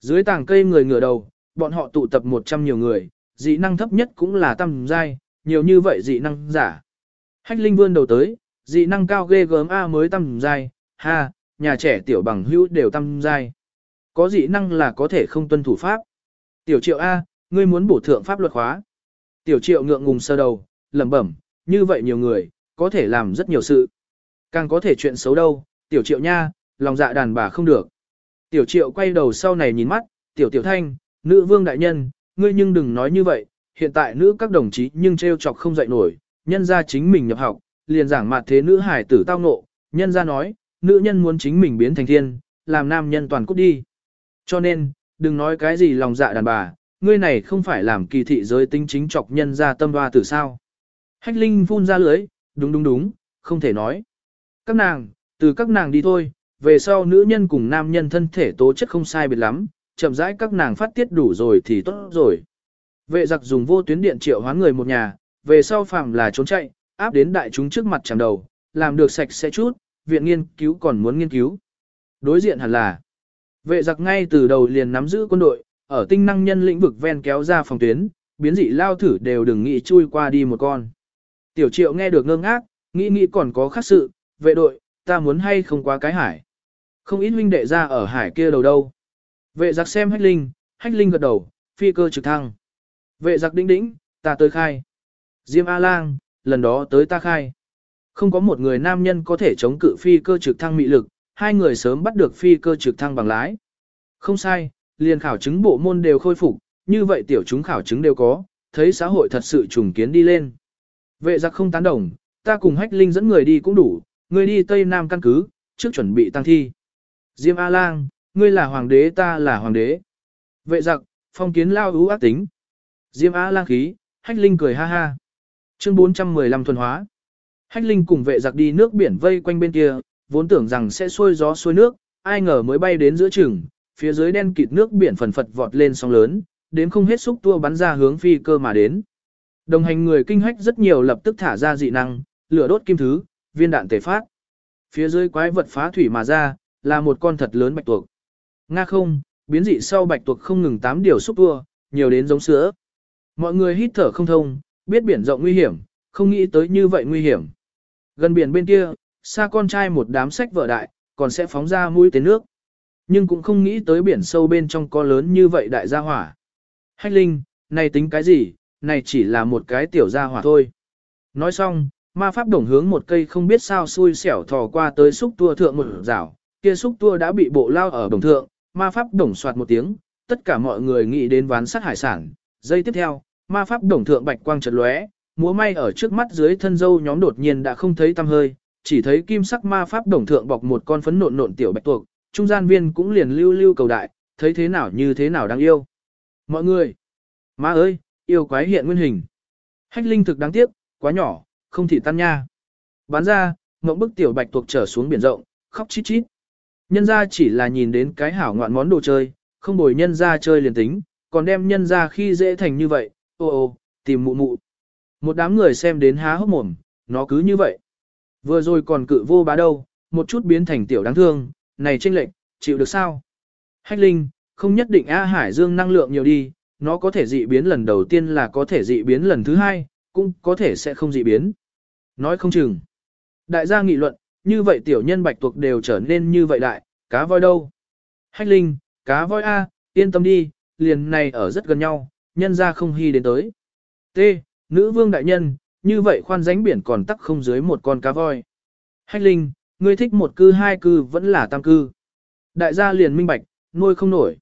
Dưới tảng cây người ngửa đầu, bọn họ tụ tập 100 nhiều người, dị năng thấp nhất cũng là tầm giai, nhiều như vậy dị năng giả. Hách linh vươn đầu tới, dị năng cao ghê gớm A mới tầm giai, ha, nhà trẻ tiểu bằng hữu đều tầm giai. Có dị năng là có thể không tuân thủ pháp. Tiểu triệu A, ngươi muốn bổ thượng pháp luật khóa. Tiểu triệu ngượng ngùng sơ đầu, lẩm bẩm, như vậy nhiều người, có thể làm rất nhiều sự. Càng có thể chuyện xấu đâu, tiểu triệu nha, lòng dạ đàn bà không được. Tiểu triệu quay đầu sau này nhìn mắt, tiểu tiểu thanh, nữ vương đại nhân, ngươi nhưng đừng nói như vậy, hiện tại nữ các đồng chí nhưng treo chọc không dậy nổi, nhân ra chính mình nhập học, liền giảng mặt thế nữ hải tử tao ngộ, nhân ra nói, nữ nhân muốn chính mình biến thành thiên, làm nam nhân toàn cút đi. Cho nên, đừng nói cái gì lòng dạ đàn bà, ngươi này không phải làm kỳ thị giới tính chính chọc nhân ra tâm hoa tử sao. Hách Linh phun ra lưới, đúng đúng đúng, không thể nói. Các nàng, từ các nàng đi thôi, về sau nữ nhân cùng nam nhân thân thể tố chất không sai biệt lắm, chậm rãi các nàng phát tiết đủ rồi thì tốt rồi. Vệ giặc dùng vô tuyến điện triệu hoán người một nhà, về sau phạm là trốn chạy, áp đến đại chúng trước mặt chẳng đầu, làm được sạch sẽ chút, viện nghiên cứu còn muốn nghiên cứu. Đối diện hẳn là, vệ giặc ngay từ đầu liền nắm giữ quân đội, ở tinh năng nhân lĩnh vực ven kéo ra phòng tuyến, biến dị lao thử đều đừng nghĩ chui qua đi một con. Tiểu triệu nghe được ngơ ngác, nghĩ nghĩ còn có khác sự, vệ đội, ta muốn hay không qua cái hải. Không ít huynh đệ ra ở hải kia đầu đâu. Vệ giặc xem hách linh, hách linh gật đầu, phi cơ trực thăng. Vệ giặc đĩnh đĩnh, ta tới khai. Diêm A-lang, lần đó tới ta khai. Không có một người nam nhân có thể chống cự phi cơ trực thăng mị lực, hai người sớm bắt được phi cơ trực thăng bằng lái. Không sai, liền khảo chứng bộ môn đều khôi phục, như vậy tiểu chúng khảo chứng đều có, thấy xã hội thật sự trùng kiến đi lên. Vệ giặc không tán đồng, ta cùng hách linh dẫn người đi cũng đủ, người đi Tây Nam căn cứ, trước chuẩn bị tăng thi. Diêm A-lang, ngươi là hoàng đế ta là hoàng đế. Vệ giặc, phong kiến lao ưu ác tính. Diêm A-lang khí, hách linh cười ha ha. Chương 415 thuần hóa. Hách linh cùng vệ giặc đi nước biển vây quanh bên kia, vốn tưởng rằng sẽ xuôi gió xuôi nước, ai ngờ mới bay đến giữa chừng, phía dưới đen kịt nước biển phần phật vọt lên sóng lớn, đến không hết xúc tua bắn ra hướng phi cơ mà đến. Đồng hành người kinh hách rất nhiều lập tức thả ra dị năng, lửa đốt kim thứ, viên đạn tề phát. Phía dưới quái vật phá thủy mà ra, là một con thật lớn bạch tuộc. Nga không, biến dị sau bạch tuộc không ngừng tám điều xúc tua, nhiều đến giống sữa. Mọi người hít thở không thông, biết biển rộng nguy hiểm, không nghĩ tới như vậy nguy hiểm. Gần biển bên kia, xa con trai một đám sách vợ đại, còn sẽ phóng ra mũi tên nước. Nhưng cũng không nghĩ tới biển sâu bên trong có lớn như vậy đại gia hỏa. Hách linh, này tính cái gì, này chỉ là một cái tiểu gia hỏa thôi. Nói xong, ma pháp đồng hướng một cây không biết sao xui xẻo thò qua tới xúc tua thượng một rào, kia xúc tua đã bị bộ lao ở đồng thượng, ma pháp đồng soạt một tiếng, tất cả mọi người nghĩ đến ván sát hải sản. Giây tiếp theo, ma pháp đồng thượng bạch quang chợt lóe, múa may ở trước mắt dưới thân dâu nhóm đột nhiên đã không thấy tăm hơi, chỉ thấy kim sắc ma pháp đồng thượng bọc một con phấn nộn nộn tiểu bạch tuộc, trung gian viên cũng liền lưu lưu cầu đại, thấy thế nào như thế nào đang yêu. Mọi người, ma ơi, yêu quái hiện nguyên hình. Hách linh thực đáng tiếc, quá nhỏ, không thị tan nha. Bán ra, mộng bức tiểu bạch tuộc trở xuống biển rộng, khóc chít chít. Nhân ra chỉ là nhìn đến cái hảo ngoạn món đồ chơi, không bồi nhân ra chơi liền tính, còn đem nhân ra khi dễ thành như vậy, ô ô, tìm mụ mụ. Một đám người xem đến há hốc mồm, nó cứ như vậy. Vừa rồi còn cự vô bá đâu, một chút biến thành tiểu đáng thương, này tranh lệnh, chịu được sao? Hách Linh, không nhất định A Hải Dương năng lượng nhiều đi, nó có thể dị biến lần đầu tiên là có thể dị biến lần thứ hai, cũng có thể sẽ không dị biến. Nói không chừng. Đại gia nghị luận, như vậy tiểu nhân bạch tuộc đều trở nên như vậy đại, cá voi đâu? Hách linh, cá voi A, yên tâm đi, liền này ở rất gần nhau, nhân ra không hy đến tới. T. Nữ vương đại nhân, như vậy khoan ránh biển còn tắc không dưới một con cá voi. Hách linh, ngươi thích một cư hai cư vẫn là tam cư. Đại gia liền minh bạch, nuôi không nổi.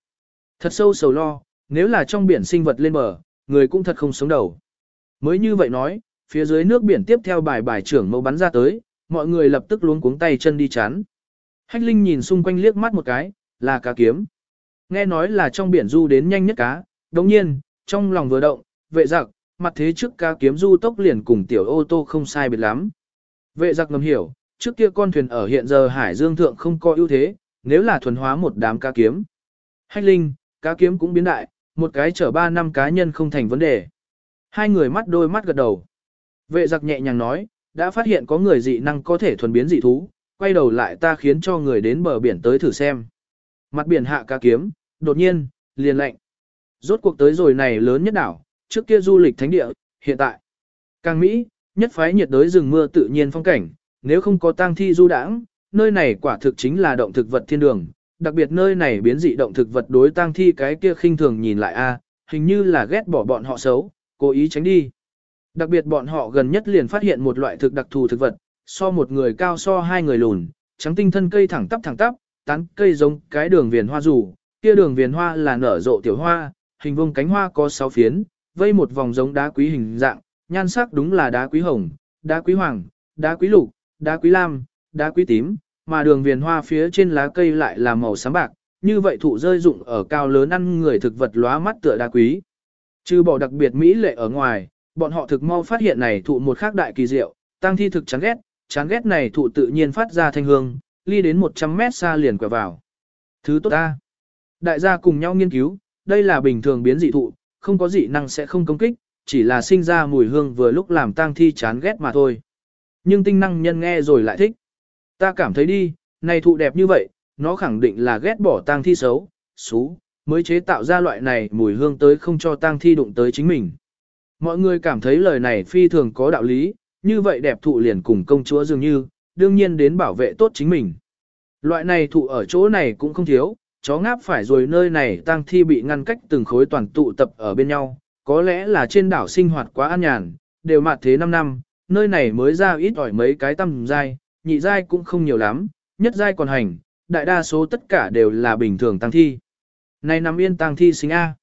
Thật sâu sầu lo, nếu là trong biển sinh vật lên bờ, người cũng thật không sống đầu. Mới như vậy nói, phía dưới nước biển tiếp theo bài bài trưởng mâu bắn ra tới, mọi người lập tức luống cuống tay chân đi chán. Hách Linh nhìn xung quanh liếc mắt một cái, là cá kiếm. Nghe nói là trong biển du đến nhanh nhất cá, đồng nhiên, trong lòng vừa động, vệ giặc, mặt thế trước cá kiếm du tốc liền cùng tiểu ô tô không sai biệt lắm. Vệ giặc ngầm hiểu, trước kia con thuyền ở hiện giờ Hải Dương Thượng không có ưu thế, nếu là thuần hóa một đám cá kiếm. Hách Linh, cá kiếm cũng biến đại, một cái chở ba năm cá nhân không thành vấn đề. Hai người mắt đôi mắt gật đầu. Vệ giặc nhẹ nhàng nói, đã phát hiện có người dị năng có thể thuần biến dị thú, quay đầu lại ta khiến cho người đến bờ biển tới thử xem. Mặt biển hạ cá kiếm, đột nhiên, liền lạnh. Rốt cuộc tới rồi này lớn nhất đảo, trước kia du lịch thánh địa, hiện tại. Càng Mỹ, nhất phái nhiệt đới rừng mưa tự nhiên phong cảnh, nếu không có tang thi du đãng, nơi này quả thực chính là động thực vật thiên đường, đặc biệt nơi này biến dị động thực vật đối tang thi cái kia khinh thường nhìn lại a, à, hình như là ghét bỏ bọn họ xấu, cố ý tránh đi. Đặc biệt bọn họ gần nhất liền phát hiện một loại thực đặc thù thực vật, so một người cao so hai người lùn, trắng tinh thân cây thẳng tắp thẳng tắp, tán cây giống cái đường viền hoa rủ, kia đường viền hoa là nở rộ tiểu hoa, hình vuông cánh hoa có sáu phiến, vây một vòng giống đá quý hình dạng, nhan sắc đúng là đá quý hồng, đá quý hoàng, đá quý lục, đá quý lam, đá quý tím, mà đường viền hoa phía trên lá cây lại là màu xám bạc, như vậy thụ rơi dụng ở cao lớn ăn người thực vật lóa mắt tựa đá quý. Trừ bỏ đặc biệt mỹ lệ ở ngoài, bọn họ thực mau phát hiện này thụ một khác đại kỳ diệu, tăng thi thực chán ghét, chán ghét này thụ tự nhiên phát ra thanh hương, ly đến 100 mét xa liền quẹo vào. Thứ tốt ta. Đại gia cùng nhau nghiên cứu, đây là bình thường biến dị thụ, không có dị năng sẽ không công kích, chỉ là sinh ra mùi hương vừa lúc làm tang thi chán ghét mà thôi. Nhưng tinh năng nhân nghe rồi lại thích. Ta cảm thấy đi, này thụ đẹp như vậy, nó khẳng định là ghét bỏ tang thi xấu, xú, mới chế tạo ra loại này mùi hương tới không cho tang thi đụng tới chính mình. Mọi người cảm thấy lời này phi thường có đạo lý, như vậy đẹp thụ liền cùng công chúa dường như, đương nhiên đến bảo vệ tốt chính mình. Loại này thụ ở chỗ này cũng không thiếu, chó ngáp phải rồi nơi này tang thi bị ngăn cách từng khối toàn tụ tập ở bên nhau, có lẽ là trên đảo sinh hoạt quá an nhàn, đều mặt thế 5 năm, nơi này mới ra ít ỏi mấy cái tăm dai, nhị giai cũng không nhiều lắm, nhất giai còn hành, đại đa số tất cả đều là bình thường tăng thi. Này nằm yên tăng thi sinh A.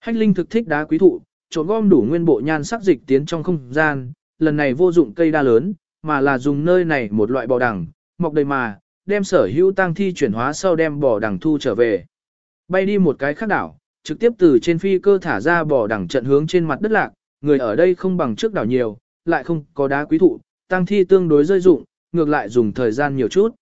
Hách linh thực thích đá quý thụ, trộn gom đủ nguyên bộ nhan sắc dịch tiến trong không gian, lần này vô dụng cây đa lớn, mà là dùng nơi này một loại bò đằng, mọc đầy mà, đem sở hữu tăng thi chuyển hóa sau đem bò đằng thu trở về. Bay đi một cái khác đảo, trực tiếp từ trên phi cơ thả ra bò đằng trận hướng trên mặt đất lạc, người ở đây không bằng trước đảo nhiều, lại không có đá quý thụ, tăng thi tương đối rơi dụng, ngược lại dùng thời gian nhiều chút.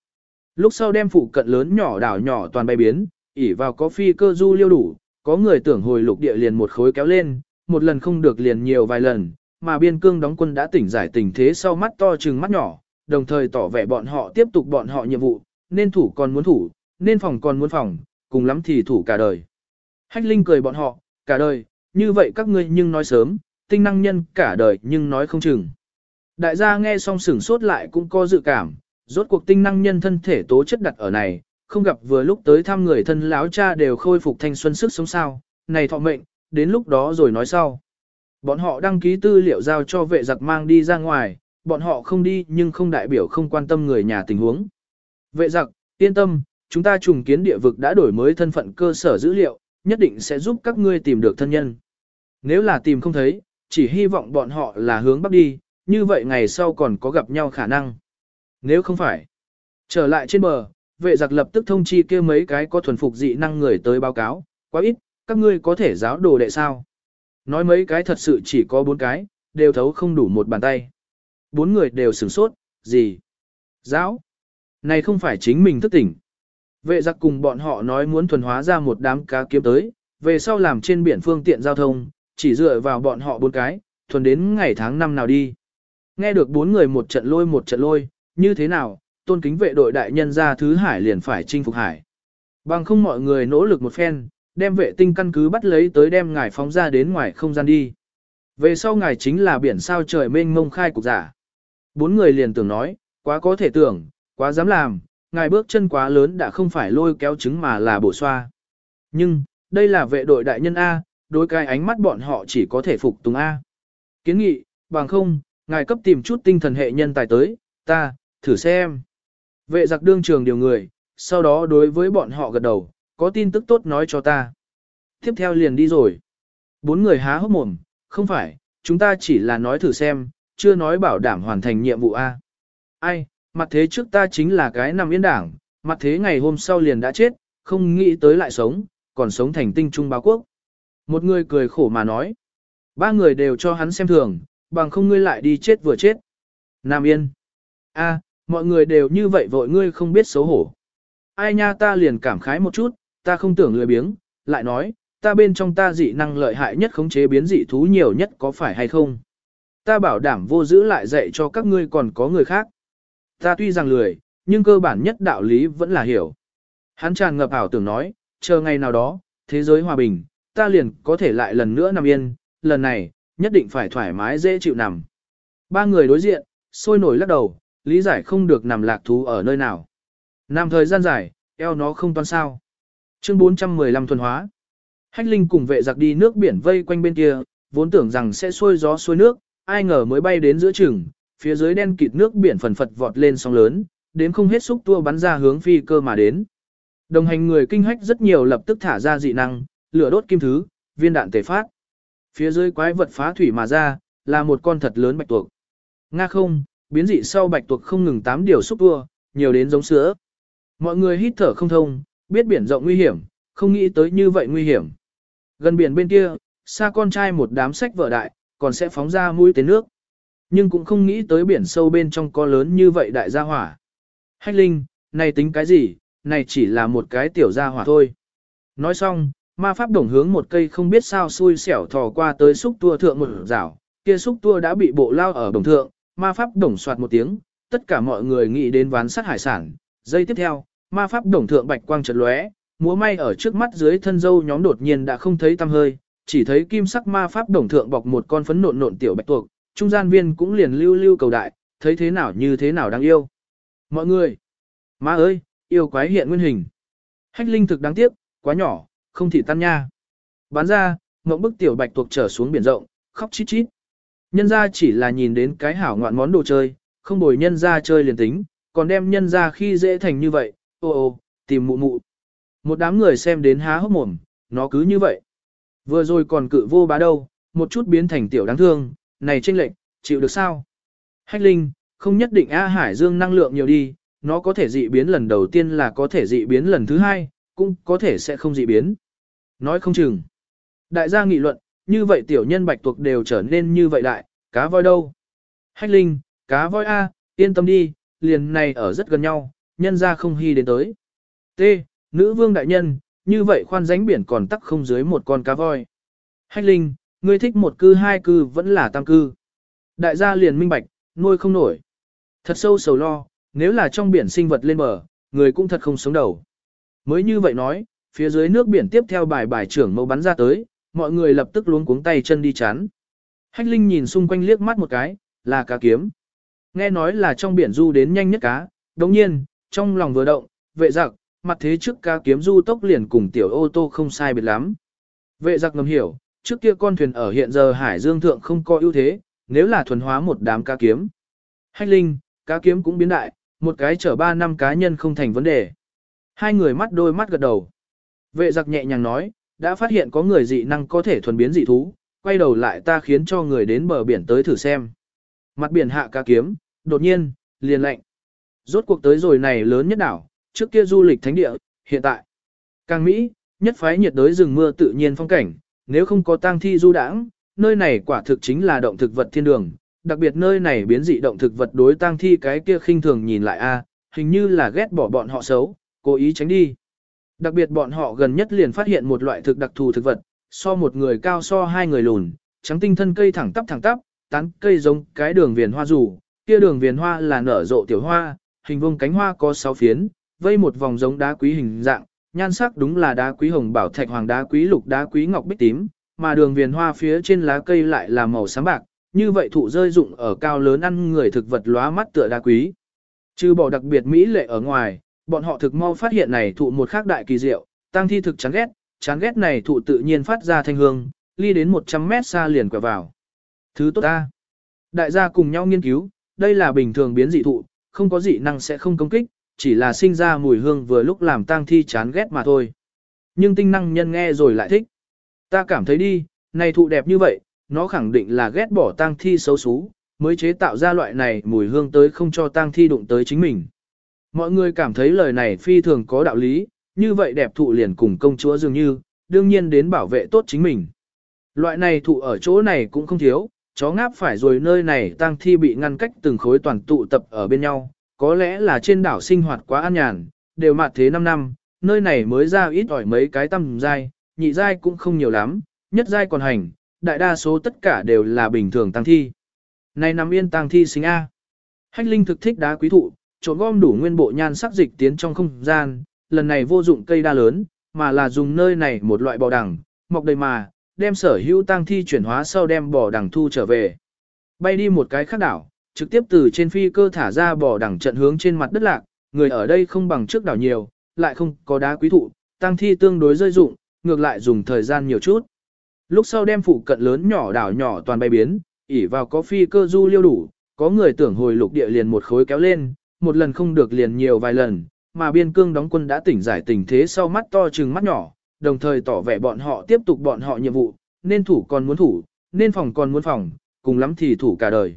Lúc sau đem phụ cận lớn nhỏ đảo nhỏ toàn bay biến, ỉ vào có phi cơ du liêu đủ, có người tưởng hồi lục địa liền một khối kéo lên, một lần không được liền nhiều vài lần, mà biên cương đóng quân đã tỉnh giải tình thế sau mắt to chừng mắt nhỏ, đồng thời tỏ vẻ bọn họ tiếp tục bọn họ nhiệm vụ, nên thủ còn muốn thủ, nên phòng còn muốn phòng, cùng lắm thì thủ cả đời. Hách Linh cười bọn họ, cả đời, như vậy các ngươi nhưng nói sớm, tinh năng nhân cả đời nhưng nói không chừng. Đại gia nghe xong sửng sốt lại cũng có dự cảm, rốt cuộc tinh năng nhân thân thể tố chất đặt ở này, không gặp vừa lúc tới thăm người thân láo cha đều khôi phục thanh xuân sức sống sao, này thọ mệnh, đến lúc đó rồi nói sau. Bọn họ đăng ký tư liệu giao cho vệ giặc mang đi ra ngoài, bọn họ không đi nhưng không đại biểu không quan tâm người nhà tình huống. Vệ giặc, yên tâm, chúng ta trùng kiến địa vực đã đổi mới thân phận cơ sở dữ liệu, nhất định sẽ giúp các ngươi tìm được thân nhân. Nếu là tìm không thấy, chỉ hy vọng bọn họ là hướng bắc đi, như vậy ngày sau còn có gặp nhau khả năng. Nếu không phải, trở lại trên bờ, vệ giặc lập tức thông chi kia mấy cái có thuần phục dị năng người tới báo cáo, quá ít, các ngươi có thể giáo đồ đệ sao. Nói mấy cái thật sự chỉ có bốn cái, đều thấu không đủ một bàn tay. Bốn người đều sửng sốt, gì? Giáo? Này không phải chính mình thức tỉnh. Vệ giặc cùng bọn họ nói muốn thuần hóa ra một đám cá kiếm tới, về sau làm trên biển phương tiện giao thông, chỉ dựa vào bọn họ bốn cái, thuần đến ngày tháng năm nào đi. Nghe được bốn người một trận lôi một trận lôi, như thế nào, tôn kính vệ đội đại nhân ra thứ hải liền phải chinh phục hải. Bằng không mọi người nỗ lực một phen, đem vệ tinh căn cứ bắt lấy tới đem ngài phóng ra đến ngoài không gian đi. Về sau ngài chính là biển sao trời mênh mông khai cục giả. Bốn người liền tưởng nói, quá có thể tưởng, quá dám làm, ngài bước chân quá lớn đã không phải lôi kéo trứng mà là bổ xoa. Nhưng, đây là vệ đội đại nhân A, đối cái ánh mắt bọn họ chỉ có thể phục tùng A. Kiến nghị, bằng không, ngài cấp tìm chút tinh thần hệ nhân tài tới, ta, thử xem. Vệ giặc đương trường điều người, sau đó đối với bọn họ gật đầu, có tin tức tốt nói cho ta. Tiếp theo liền đi rồi. Bốn người há hốc mồm, không phải, chúng ta chỉ là nói thử xem, chưa nói bảo đảm hoàn thành nhiệm vụ A. Ai, mặt thế trước ta chính là cái nằm yên đảng, mặt thế ngày hôm sau liền đã chết, không nghĩ tới lại sống, còn sống thành tinh trung báo quốc. Một người cười khổ mà nói. Ba người đều cho hắn xem thường, bằng không ngươi lại đi chết vừa chết. Nam Yên. a mọi người đều như vậy vội ngươi không biết xấu hổ. Ai nha ta liền cảm khái một chút, ta không tưởng lười biếng, lại nói, ta bên trong ta dị năng lợi hại nhất khống chế biến dị thú nhiều nhất có phải hay không. Ta bảo đảm vô giữ lại dạy cho các ngươi còn có người khác. Ta tuy rằng lười, nhưng cơ bản nhất đạo lý vẫn là hiểu. Hắn tràn ngập ảo tưởng nói, chờ ngày nào đó, thế giới hòa bình, ta liền có thể lại lần nữa nằm yên, lần này, nhất định phải thoải mái dễ chịu nằm. Ba người đối diện, sôi nổi lắc đầu, lý giải không được nằm lạc thú ở nơi nào. Nằm thời gian dài, eo nó không toan sao. Chương 415 thuần hóa. Hách Linh cùng vệ giặc đi nước biển vây quanh bên kia, vốn tưởng rằng sẽ xuôi gió xuôi nước, ai ngờ mới bay đến giữa chừng, phía dưới đen kịt nước biển phần phật vọt lên sóng lớn, đến không hết xúc tua bắn ra hướng phi cơ mà đến. Đồng hành người kinh hách rất nhiều lập tức thả ra dị năng, lửa đốt kim thứ, viên đạn tề phát. Phía dưới quái vật phá thủy mà ra, là một con thật lớn bạch tuộc. Nga không, biến dị sau bạch tuộc không ngừng tám điều xúc tua, nhiều đến giống sữa. Mọi người hít thở không thông, biết biển rộng nguy hiểm, không nghĩ tới như vậy nguy hiểm. Gần biển bên kia, xa con trai một đám sách vợ đại, còn sẽ phóng ra mũi tên nước. Nhưng cũng không nghĩ tới biển sâu bên trong có lớn như vậy đại gia hỏa. Hách linh, này tính cái gì, này chỉ là một cái tiểu gia hỏa thôi. Nói xong, ma pháp đồng hướng một cây không biết sao xui xẻo thò qua tới xúc tua thượng một rảo, kia xúc tua đã bị bộ lao ở đồng thượng, ma pháp đồng soạt một tiếng, tất cả mọi người nghĩ đến ván sát hải sản. Giây tiếp theo, ma pháp đồng thượng bạch quang chợt lóe, múa may ở trước mắt dưới thân dâu nhóm đột nhiên đã không thấy tăm hơi, chỉ thấy kim sắc ma pháp đồng thượng bọc một con phấn nộn nộn tiểu bạch tuộc, trung gian viên cũng liền lưu lưu cầu đại, thấy thế nào như thế nào đáng yêu. Mọi người, ma ơi, yêu quái hiện nguyên hình. Hách linh thực đáng tiếc, quá nhỏ, không thể tan nha. Bán ra, mộng bức tiểu bạch tuộc trở xuống biển rộng, khóc chít chít. Nhân ra chỉ là nhìn đến cái hảo ngoạn món đồ chơi, không bồi nhân ra chơi liền tính, còn đem nhân ra khi dễ thành như vậy, ô ô, tìm mụ mụ. Một đám người xem đến há hốc mồm, nó cứ như vậy. Vừa rồi còn cự vô bá đâu, một chút biến thành tiểu đáng thương, này tranh lệch, chịu được sao? Hách Linh, không nhất định A Hải Dương năng lượng nhiều đi, nó có thể dị biến lần đầu tiên là có thể dị biến lần thứ hai, cũng có thể sẽ không dị biến. Nói không chừng. Đại gia nghị luận, như vậy tiểu nhân bạch tuộc đều trở nên như vậy đại, cá voi đâu? Hách Linh, cá voi A, yên tâm đi, liền này ở rất gần nhau, nhân ra không hy đến tới. T. Nữ vương đại nhân, như vậy khoan ránh biển còn tắc không dưới một con cá voi. Hách Linh, ngươi thích một cư hai cư vẫn là tam cư. Đại gia liền minh bạch, nuôi không nổi. Thật sâu sầu lo, nếu là trong biển sinh vật lên bờ, người cũng thật không sống đầu. Mới như vậy nói, phía dưới nước biển tiếp theo bài bài trưởng mâu bắn ra tới, mọi người lập tức luống cuống tay chân đi chán. Hách Linh nhìn xung quanh liếc mắt một cái, là cá kiếm. Nghe nói là trong biển du đến nhanh nhất cá, đồng nhiên, trong lòng vừa động, vệ giặc, mặt thế trước cá kiếm du tốc liền cùng tiểu ô tô không sai biệt lắm. Vệ giặc ngầm hiểu, trước kia con thuyền ở hiện giờ hải dương thượng không có ưu thế, nếu là thuần hóa một đám cá kiếm. Hách linh, cá kiếm cũng biến đại, một cái chở ba năm cá nhân không thành vấn đề. Hai người mắt đôi mắt gật đầu. Vệ giặc nhẹ nhàng nói, đã phát hiện có người dị năng có thể thuần biến dị thú, quay đầu lại ta khiến cho người đến bờ biển tới thử xem. Mặt biển hạ ca kiếm, đột nhiên, liền lạnh. Rốt cuộc tới rồi này lớn nhất đảo, trước kia du lịch thánh địa, hiện tại. Càng Mỹ, nhất phái nhiệt đới rừng mưa tự nhiên phong cảnh, nếu không có tang thi du đãng, nơi này quả thực chính là động thực vật thiên đường, đặc biệt nơi này biến dị động thực vật đối tang thi cái kia khinh thường nhìn lại a, hình như là ghét bỏ bọn họ xấu, cố ý tránh đi. Đặc biệt bọn họ gần nhất liền phát hiện một loại thực đặc thù thực vật, so một người cao so hai người lùn, trắng tinh thân cây thẳng tắp thẳng tắp, tán cây giống cái đường viền hoa rủ, kia đường viền hoa là nở rộ tiểu hoa, hình vuông cánh hoa có sáu phiến, vây một vòng giống đá quý hình dạng, nhan sắc đúng là đá quý hồng bảo thạch hoàng đá quý lục đá quý ngọc bích tím, mà đường viền hoa phía trên lá cây lại là màu xám bạc, như vậy thụ rơi dụng ở cao lớn ăn người thực vật lóa mắt tựa đá quý. Trừ bỏ đặc biệt mỹ lệ ở ngoài, bọn họ thực mau phát hiện này thụ một khác đại kỳ diệu, tăng thi thực chán ghét, chán ghét này thụ tự nhiên phát ra thanh hương, ly đến 100 mét xa liền quẹo vào. Thứ tốt ta. Đại gia cùng nhau nghiên cứu, đây là bình thường biến dị thụ, không có dị năng sẽ không công kích, chỉ là sinh ra mùi hương vừa lúc làm tang thi chán ghét mà thôi. Nhưng tinh năng nhân nghe rồi lại thích. Ta cảm thấy đi, này thụ đẹp như vậy, nó khẳng định là ghét bỏ tang thi xấu xú, mới chế tạo ra loại này mùi hương tới không cho tang thi đụng tới chính mình. Mọi người cảm thấy lời này phi thường có đạo lý, như vậy đẹp thụ liền cùng công chúa dường như, đương nhiên đến bảo vệ tốt chính mình. Loại này thụ ở chỗ này cũng không thiếu, chó ngáp phải rồi nơi này tang thi bị ngăn cách từng khối toàn tụ tập ở bên nhau, có lẽ là trên đảo sinh hoạt quá an nhàn, đều mặt thế 5 năm, nơi này mới ra ít ỏi mấy cái tầm dai, nhị giai cũng không nhiều lắm, nhất giai còn hành, đại đa số tất cả đều là bình thường tăng thi. Này nằm yên tăng thi sinh A. Hách Linh thực thích đá quý thụ, trộn gom đủ nguyên bộ nhan sắc dịch tiến trong không gian, lần này vô dụng cây đa lớn, mà là dùng nơi này một loại bò đằng, mọc đầy mà, đem sở hữu tăng thi chuyển hóa sau đem bò đằng thu trở về. Bay đi một cái khác đảo, trực tiếp từ trên phi cơ thả ra bò đằng trận hướng trên mặt đất lạc, người ở đây không bằng trước đảo nhiều, lại không có đá quý thụ, tăng thi tương đối rơi dụng, ngược lại dùng thời gian nhiều chút. Lúc sau đem phụ cận lớn nhỏ đảo nhỏ toàn bay biến, ỉ vào có phi cơ du liêu đủ, có người tưởng hồi lục địa liền một khối kéo lên, một lần không được liền nhiều vài lần, mà biên cương đóng quân đã tỉnh giải tình thế sau mắt to trừng mắt nhỏ, đồng thời tỏ vẻ bọn họ tiếp tục bọn họ nhiệm vụ, nên thủ còn muốn thủ, nên phòng còn muốn phòng, cùng lắm thì thủ cả đời.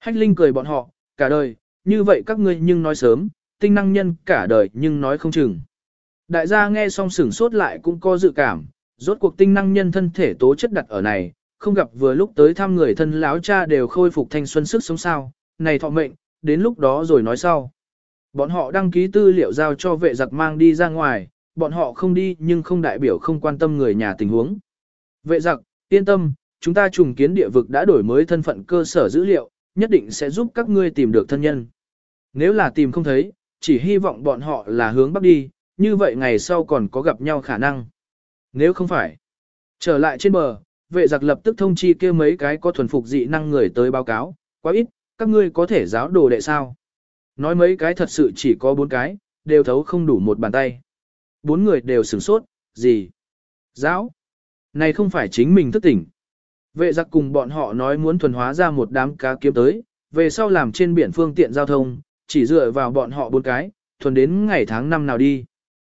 Hách Linh cười bọn họ, cả đời, như vậy các ngươi nhưng nói sớm, tinh năng nhân cả đời nhưng nói không chừng. Đại gia nghe xong sửng sốt lại cũng có dự cảm, rốt cuộc tinh năng nhân thân thể tố chất đặt ở này, không gặp vừa lúc tới thăm người thân láo cha đều khôi phục thanh xuân sức sống sao, này thọ mệnh, đến lúc đó rồi nói sau. Bọn họ đăng ký tư liệu giao cho vệ giặc mang đi ra ngoài, bọn họ không đi nhưng không đại biểu không quan tâm người nhà tình huống. Vệ giặc, yên tâm, chúng ta trùng kiến địa vực đã đổi mới thân phận cơ sở dữ liệu, nhất định sẽ giúp các ngươi tìm được thân nhân. Nếu là tìm không thấy, chỉ hy vọng bọn họ là hướng bắc đi, như vậy ngày sau còn có gặp nhau khả năng. Nếu không phải, trở lại trên bờ, vệ giặc lập tức thông chi kêu mấy cái có thuần phục dị năng người tới báo cáo, quá ít, các ngươi có thể giáo đồ đệ sao. Nói mấy cái thật sự chỉ có bốn cái, đều thấu không đủ một bàn tay. Bốn người đều sửng sốt, gì? Giáo? Này không phải chính mình thức tỉnh. Vệ giặc cùng bọn họ nói muốn thuần hóa ra một đám cá kiếm tới, về sau làm trên biển phương tiện giao thông, chỉ dựa vào bọn họ bốn cái, thuần đến ngày tháng năm nào đi.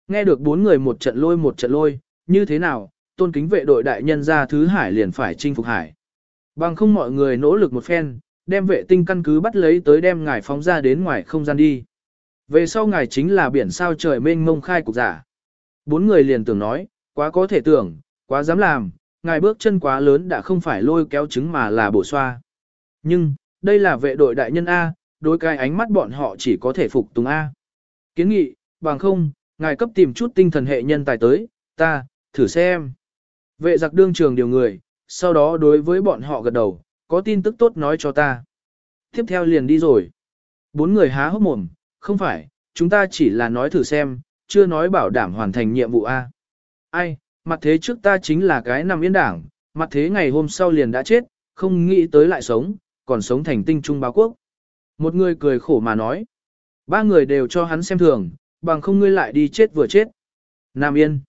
Nghe được bốn người một trận lôi một trận lôi, như thế nào, tôn kính vệ đội đại nhân ra thứ hải liền phải chinh phục hải. Bằng không mọi người nỗ lực một phen, đem vệ tinh căn cứ bắt lấy tới đem ngài phóng ra đến ngoài không gian đi. Về sau ngài chính là biển sao trời mênh mông khai cục giả. Bốn người liền tưởng nói, quá có thể tưởng, quá dám làm, ngài bước chân quá lớn đã không phải lôi kéo trứng mà là bổ xoa. Nhưng, đây là vệ đội đại nhân A, đối cái ánh mắt bọn họ chỉ có thể phục tùng A. Kiến nghị, bằng không, ngài cấp tìm chút tinh thần hệ nhân tài tới, ta, thử xem. Vệ giặc đương trường điều người, sau đó đối với bọn họ gật đầu, có tin tức tốt nói cho ta. Tiếp theo liền đi rồi. Bốn người há hốc mồm, không phải, chúng ta chỉ là nói thử xem, chưa nói bảo đảm hoàn thành nhiệm vụ A. Ai, mặt thế trước ta chính là cái nằm yên đảng, mặt thế ngày hôm sau liền đã chết, không nghĩ tới lại sống, còn sống thành tinh trung báo quốc. Một người cười khổ mà nói. Ba người đều cho hắn xem thường, bằng không ngươi lại đi chết vừa chết. Nam Yên.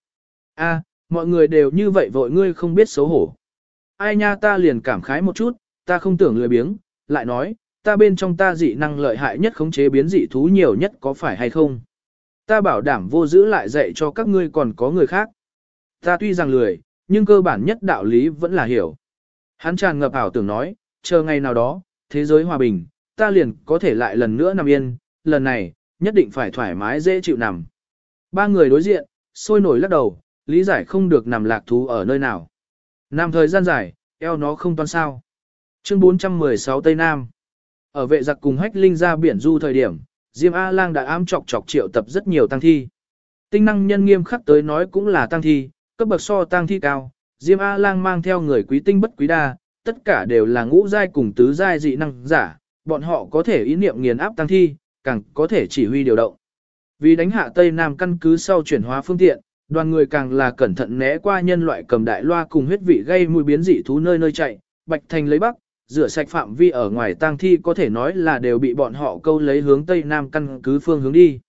a mọi người đều như vậy vội ngươi không biết xấu hổ. Ai nha ta liền cảm khái một chút, ta không tưởng lười biếng, lại nói, ta bên trong ta dị năng lợi hại nhất khống chế biến dị thú nhiều nhất có phải hay không. Ta bảo đảm vô giữ lại dạy cho các ngươi còn có người khác. Ta tuy rằng lười, nhưng cơ bản nhất đạo lý vẫn là hiểu. Hắn tràn ngập ảo tưởng nói, chờ ngày nào đó, thế giới hòa bình, ta liền có thể lại lần nữa nằm yên, lần này, nhất định phải thoải mái dễ chịu nằm. Ba người đối diện, sôi nổi lắc đầu, lý giải không được nằm lạc thú ở nơi nào. Nằm thời gian dài, eo nó không toan sao. Chương 416 Tây Nam Ở vệ giặc cùng hách linh ra biển du thời điểm, Diêm A-lang đã ám chọc chọc triệu tập rất nhiều tăng thi. Tinh năng nhân nghiêm khắc tới nói cũng là tăng thi, cấp bậc so tăng thi cao, Diêm A-lang mang theo người quý tinh bất quý đa, tất cả đều là ngũ giai cùng tứ giai dị năng giả, bọn họ có thể ý niệm nghiền áp tăng thi, càng có thể chỉ huy điều động. Vì đánh hạ Tây Nam căn cứ sau chuyển hóa phương tiện, đoàn người càng là cẩn thận né qua nhân loại cầm đại loa cùng huyết vị gây mùi biến dị thú nơi nơi chạy, Bạch Thành lấy bắc, rửa sạch phạm vi ở ngoài tang thi có thể nói là đều bị bọn họ câu lấy hướng Tây Nam căn cứ phương hướng đi.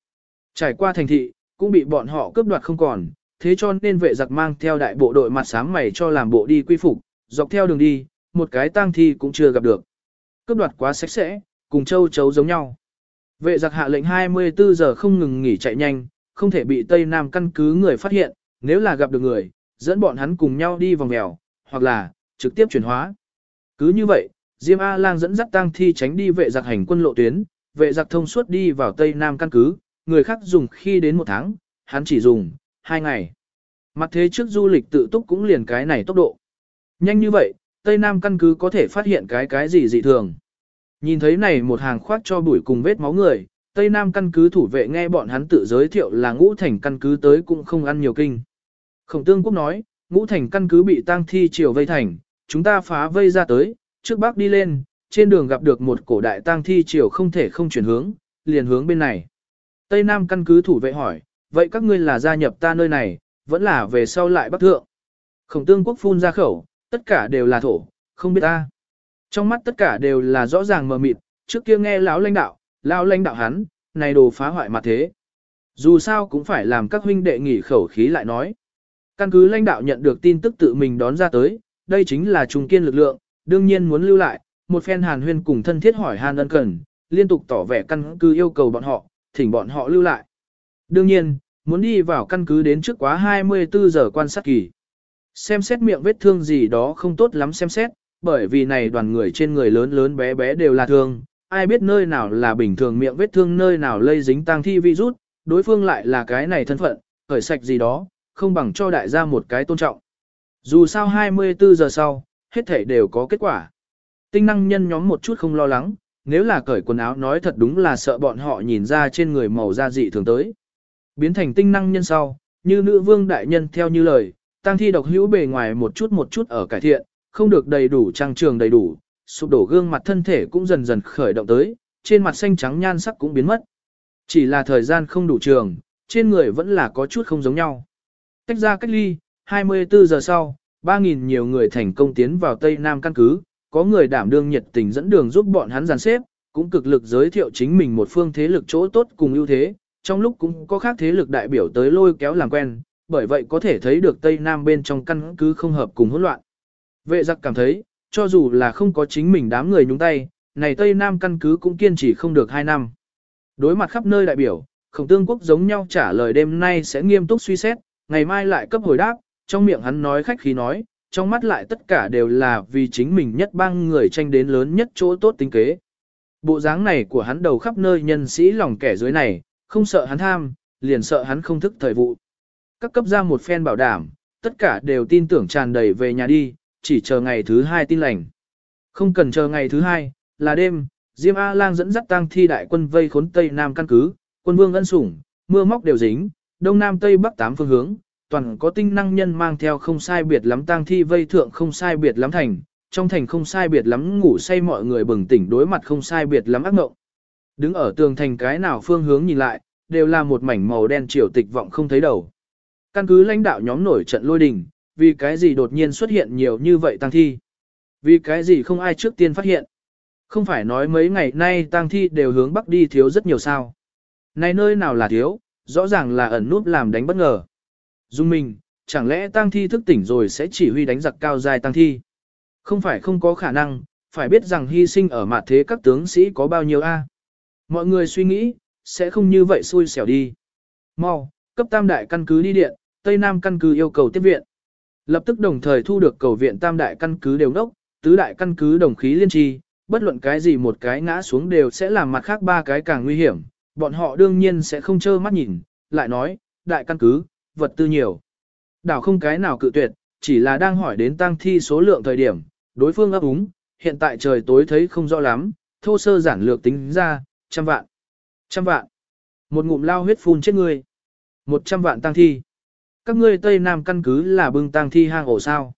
Trải qua thành thị, cũng bị bọn họ cướp đoạt không còn, thế cho nên vệ giặc mang theo đại bộ đội mặt sáng mày cho làm bộ đi quy phục, dọc theo đường đi, một cái tang thi cũng chưa gặp được. Cướp đoạt quá sạch sẽ, cùng châu chấu giống nhau. Vệ giặc hạ lệnh 24 giờ không ngừng nghỉ chạy nhanh, không thể bị Tây Nam căn cứ người phát hiện, nếu là gặp được người, dẫn bọn hắn cùng nhau đi vòng mèo, hoặc là, trực tiếp chuyển hóa. Cứ như vậy, Diêm A-Lang dẫn dắt tang thi tránh đi vệ giặc hành quân lộ tuyến, vệ giặc thông suốt đi vào Tây Nam căn cứ, người khác dùng khi đến một tháng, hắn chỉ dùng, hai ngày. Mặt thế trước du lịch tự túc cũng liền cái này tốc độ. Nhanh như vậy, Tây Nam căn cứ có thể phát hiện cái cái gì dị thường. Nhìn thấy này một hàng khoác cho bụi cùng vết máu người, Tây Nam căn cứ thủ vệ nghe bọn hắn tự giới thiệu là ngũ thành căn cứ tới cũng không ăn nhiều kinh. Khổng tương quốc nói, ngũ thành căn cứ bị tang thi triều vây thành, chúng ta phá vây ra tới, trước bắc đi lên, trên đường gặp được một cổ đại tang thi triều không thể không chuyển hướng, liền hướng bên này. Tây Nam căn cứ thủ vệ hỏi, vậy các ngươi là gia nhập ta nơi này, vẫn là về sau lại bắc thượng. Khổng tương quốc phun ra khẩu, tất cả đều là thổ, không biết ta. Trong mắt tất cả đều là rõ ràng mờ mịt, trước kia nghe lão lãnh đạo, lão lãnh đạo hắn, này đồ phá hoại mặt thế. Dù sao cũng phải làm các huynh đệ nghỉ khẩu khí lại nói. Căn cứ lãnh đạo nhận được tin tức tự mình đón ra tới, đây chính là trung kiên lực lượng, đương nhiên muốn lưu lại, một phen hàn huyên cùng thân thiết hỏi hàn ân cần, liên tục tỏ vẻ căn cứ yêu cầu bọn họ, thỉnh bọn họ lưu lại. Đương nhiên, muốn đi vào căn cứ đến trước quá 24 giờ quan sát kỳ. Xem xét miệng vết thương gì đó không tốt lắm xem xét, bởi vì này đoàn người trên người lớn lớn bé bé đều là thương, ai biết nơi nào là bình thường miệng vết thương nơi nào lây dính tang thi virus, đối phương lại là cái này thân phận, khởi sạch gì đó, không bằng cho đại gia một cái tôn trọng. Dù sao 24 giờ sau, hết thể đều có kết quả. Tinh năng nhân nhóm một chút không lo lắng, nếu là cởi quần áo nói thật đúng là sợ bọn họ nhìn ra trên người màu da dị thường tới. Biến thành tinh năng nhân sau, như nữ vương đại nhân theo như lời, tăng thi độc hữu bề ngoài một chút một chút ở cải thiện, không được đầy đủ trang trường đầy đủ, sụp đổ gương mặt thân thể cũng dần dần khởi động tới, trên mặt xanh trắng nhan sắc cũng biến mất. Chỉ là thời gian không đủ trường, trên người vẫn là có chút không giống nhau. Tách ra cách ly, 24 giờ sau, 3.000 nhiều người thành công tiến vào Tây Nam căn cứ, có người đảm đương nhiệt tình dẫn đường giúp bọn hắn dàn xếp, cũng cực lực giới thiệu chính mình một phương thế lực chỗ tốt cùng ưu thế, trong lúc cũng có khác thế lực đại biểu tới lôi kéo làm quen, bởi vậy có thể thấy được Tây Nam bên trong căn cứ không hợp cùng hỗn loạn. Vệ giặc cảm thấy, cho dù là không có chính mình đám người nhúng tay, này Tây Nam căn cứ cũng kiên trì không được 2 năm. Đối mặt khắp nơi đại biểu, khổng tương quốc giống nhau trả lời đêm nay sẽ nghiêm túc suy xét, ngày mai lại cấp hồi đáp, trong miệng hắn nói khách khí nói, trong mắt lại tất cả đều là vì chính mình nhất bang người tranh đến lớn nhất chỗ tốt tính kế. Bộ dáng này của hắn đầu khắp nơi nhân sĩ lòng kẻ dưới này, không sợ hắn tham, liền sợ hắn không thức thời vụ. Các cấp ra một phen bảo đảm, tất cả đều tin tưởng tràn đầy về nhà đi, chỉ chờ ngày thứ hai tin lành. Không cần chờ ngày thứ hai, là đêm, Diêm A-Lang dẫn dắt tang thi đại quân vây khốn Tây Nam căn cứ, quân vương ân sủng, mưa móc đều dính, Đông Nam Tây Bắc tám phương hướng, toàn có tinh năng nhân mang theo không sai biệt lắm tang thi vây thượng không sai biệt lắm thành, trong thành không sai biệt lắm ngủ say mọi người bừng tỉnh đối mặt không sai biệt lắm ác ngộng. Đứng ở tường thành cái nào phương hướng nhìn lại, đều là một mảnh màu đen triều tịch vọng không thấy đầu. Căn cứ lãnh đạo nhóm nổi trận lôi đình, vì cái gì đột nhiên xuất hiện nhiều như vậy tang thi? Vì cái gì không ai trước tiên phát hiện? Không phải nói mấy ngày nay tang thi đều hướng bắc đi thiếu rất nhiều sao? Này nơi nào là thiếu, rõ ràng là ẩn núp làm đánh bất ngờ. Dung mình, chẳng lẽ tang thi thức tỉnh rồi sẽ chỉ huy đánh giặc cao dài tang thi? Không phải không có khả năng, phải biết rằng hy sinh ở mặt thế các tướng sĩ có bao nhiêu a? Mọi người suy nghĩ, sẽ không như vậy xui xẻo đi. Mau, cấp tam đại căn cứ đi điện, Tây Nam căn cứ yêu cầu tiếp viện. Lập tức đồng thời thu được cầu viện tam đại căn cứ đều đốc, tứ đại căn cứ đồng khí liên trì, bất luận cái gì một cái ngã xuống đều sẽ làm mặt khác ba cái càng nguy hiểm, bọn họ đương nhiên sẽ không trơ mắt nhìn, lại nói, đại căn cứ, vật tư nhiều. Đảo không cái nào cự tuyệt, chỉ là đang hỏi đến tăng thi số lượng thời điểm, đối phương ấp úng, hiện tại trời tối thấy không rõ lắm, thô sơ giản lược tính ra, trăm vạn. Trăm vạn. Một ngụm lao huyết phun chết người. Một trăm vạn tăng thi. Các ngươi Tây Nam căn cứ là bưng tăng thi hang ổ sao.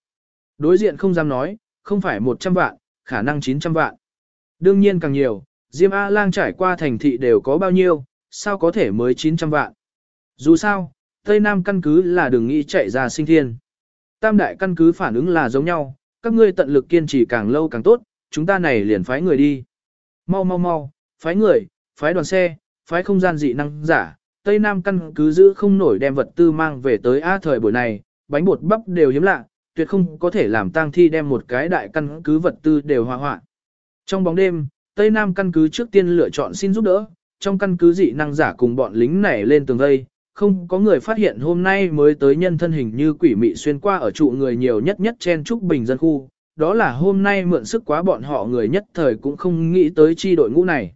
Đối diện không dám nói, không phải một trăm vạn, khả năng chín trăm vạn. Đương nhiên càng nhiều, Diêm A-lang trải qua thành thị đều có bao nhiêu, sao có thể mới 900 vạn. Dù sao, Tây Nam căn cứ là đừng nghĩ chạy ra sinh thiên. Tam đại căn cứ phản ứng là giống nhau, các ngươi tận lực kiên trì càng lâu càng tốt, chúng ta này liền phái người đi. Mau mau mau, phái người, phái đoàn xe, phái không gian dị năng giả, Tây Nam căn cứ giữ không nổi đem vật tư mang về tới A thời buổi này, bánh bột bắp đều hiếm lạ, tuyệt không có thể làm tang thi đem một cái đại căn cứ vật tư đều hòa hoạn. Trong bóng đêm, Tây Nam căn cứ trước tiên lựa chọn xin giúp đỡ, trong căn cứ dị năng giả cùng bọn lính này lên tường vây, không có người phát hiện hôm nay mới tới nhân thân hình như quỷ mị xuyên qua ở trụ người nhiều nhất nhất chen trúc bình dân khu, đó là hôm nay mượn sức quá bọn họ người nhất thời cũng không nghĩ tới chi đội ngũ này.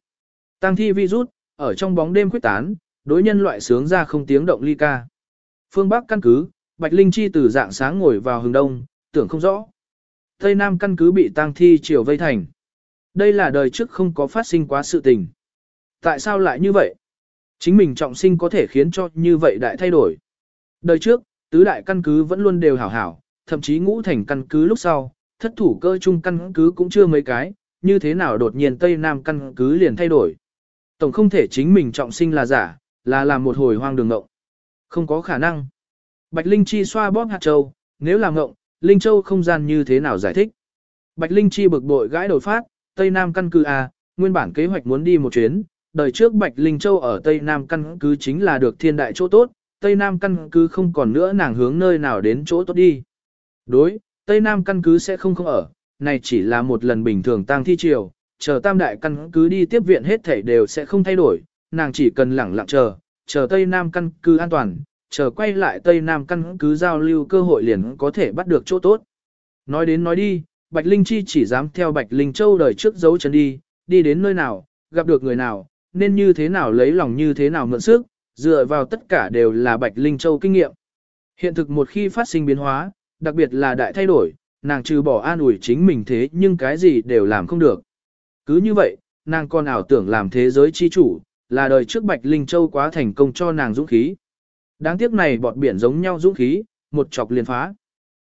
Tăng thi virus, ở trong bóng đêm quyết tán, đối nhân loại sướng ra không tiếng động ly ca. Phương Bắc căn cứ, Bạch Linh Chi từ dạng sáng ngồi vào hướng đông, tưởng không rõ. Tây Nam căn cứ bị tăng thi chiều vây thành. Đây là đời trước không có phát sinh quá sự tình. Tại sao lại như vậy? Chính mình trọng sinh có thể khiến cho như vậy đại thay đổi. Đời trước, tứ đại căn cứ vẫn luôn đều hảo hảo, thậm chí ngũ thành căn cứ lúc sau, thất thủ cơ chung căn cứ cũng chưa mấy cái, như thế nào đột nhiên Tây Nam căn cứ liền thay đổi. Tổng không thể chính mình trọng sinh là giả, là làm một hồi hoang đường ngộng. Không có khả năng. Bạch Linh Chi xoa bóp hạt châu, nếu làm ngộng, Linh Châu không gian như thế nào giải thích. Bạch Linh Chi bực bội gãi đầu phát, Tây Nam căn cứ à, nguyên bản kế hoạch muốn đi một chuyến, đời trước Bạch Linh Châu ở Tây Nam căn cứ chính là được thiên đại chỗ tốt, Tây Nam căn cứ không còn nữa nàng hướng nơi nào đến chỗ tốt đi. Đối, Tây Nam căn cứ sẽ không không ở, này chỉ là một lần bình thường tang thi triều, chờ tam đại căn cứ đi tiếp viện hết thảy đều sẽ không thay đổi, nàng chỉ cần lẳng lặng chờ, chờ Tây Nam căn cứ an toàn, chờ quay lại Tây Nam căn cứ giao lưu cơ hội liền có thể bắt được chỗ tốt. Nói đến nói đi, Bạch Linh Chi chỉ dám theo Bạch Linh Châu đời trước dấu chân đi, đi đến nơi nào, gặp được người nào, nên như thế nào lấy lòng như thế nào mượn sức, dựa vào tất cả đều là Bạch Linh Châu kinh nghiệm. Hiện thực một khi phát sinh biến hóa, đặc biệt là đại thay đổi, nàng trừ bỏ an ủi chính mình thế nhưng cái gì đều làm không được. Cứ như vậy, nàng còn ảo tưởng làm thế giới chi chủ, là đời trước Bạch Linh Châu quá thành công cho nàng dũng khí. Đáng tiếc này bọt biển giống nhau dũng khí, một chọc liền phá.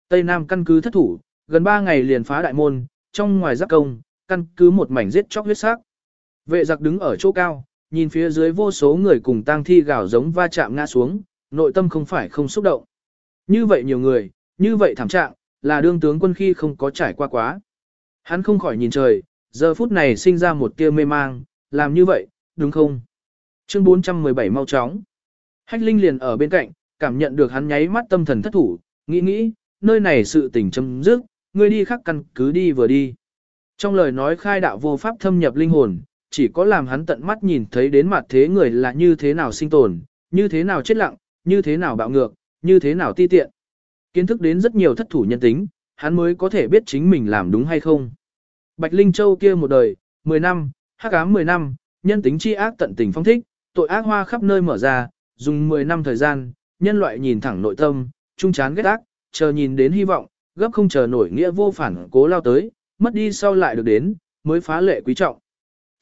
Tây Nam căn cứ thất thủ, gần 3 ngày liền phá đại môn, trong ngoài giáp công, căn cứ một mảnh giết chóc huyết sắc. Vệ giặc đứng ở chỗ cao, nhìn phía dưới vô số người cùng tang thi gào giống va chạm ngã xuống, nội tâm không phải không xúc động. Như vậy nhiều người, như vậy thảm trạng, là đương tướng quân khi không có trải qua quá. Hắn không khỏi nhìn trời, giờ phút này sinh ra một tia mê mang, làm như vậy, đúng không? Chương 417 mau chóng. Hách Linh liền ở bên cạnh, cảm nhận được hắn nháy mắt tâm thần thất thủ, nghĩ nghĩ, nơi này sự tình chấm dứt, ngươi đi khắc căn cứ đi vừa đi. Trong lời nói khai đạo vô pháp thâm nhập linh hồn, chỉ có làm hắn tận mắt nhìn thấy đến mặt thế người là như thế nào sinh tồn, như thế nào chết lặng, như thế nào bạo ngược, như thế nào ti tiện. Kiến thức đến rất nhiều thất thủ nhân tính, hắn mới có thể biết chính mình làm đúng hay không. Bạch Linh Châu kia một đời, 10 năm, hắc ám 10 năm, nhân tính chi ác tận tình phong thích, tội ác hoa khắp nơi mở ra, dùng 10 năm thời gian, nhân loại nhìn thẳng nội tâm, trung chán ghét ác, chờ nhìn đến hy vọng, gấp không chờ nổi nghĩa vô phản cố lao tới, mất đi sau lại được đến, mới phá lệ quý trọng.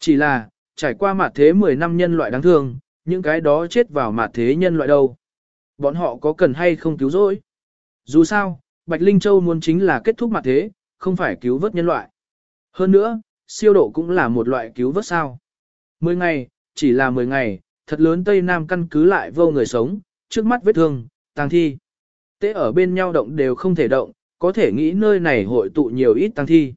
Chỉ là, trải qua mặt thế 10 năm nhân loại đáng thương, những cái đó chết vào mặt thế nhân loại đâu. Bọn họ có cần hay không cứu rỗi? Dù sao, Bạch Linh Châu muốn chính là kết thúc mặt thế, không phải cứu vớt nhân loại. Hơn nữa, siêu độ cũng là một loại cứu vớt sao. Mười ngày, chỉ là mười ngày, thật lớn Tây Nam căn cứ lại vô người sống, trước mắt vết thương, tang thi. Tế ở bên nhau động đều không thể động, có thể nghĩ nơi này hội tụ nhiều ít tang thi.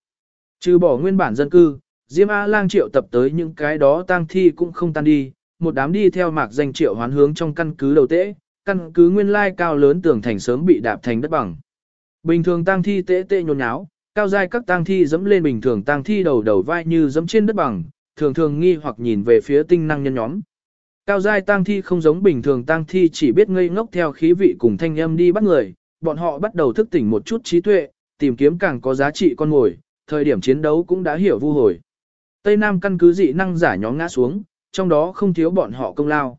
Trừ bỏ nguyên bản dân cư, Diêm A-lang triệu tập tới những cái đó tang thi cũng không tan đi, một đám đi theo mạc danh triệu hoán hướng trong căn cứ đầu tễ, căn cứ nguyên lai cao lớn tường thành sớm bị đạp thành đất bằng. Bình thường tang thi tễ tệ nhôn nháo, cao giai các tang thi dẫm lên bình thường tang thi đầu đầu vai như dẫm trên đất bằng, thường thường nghi hoặc nhìn về phía tinh năng nhân nhóm. Cao giai tang thi không giống bình thường tang thi chỉ biết ngây ngốc theo khí vị cùng thanh âm đi bắt người, bọn họ bắt đầu thức tỉnh một chút trí tuệ, tìm kiếm càng có giá trị con mồi, thời điểm chiến đấu cũng đã hiểu vu hồi. Tây Nam căn cứ dị năng giả nhóm ngã xuống, trong đó không thiếu bọn họ công lao.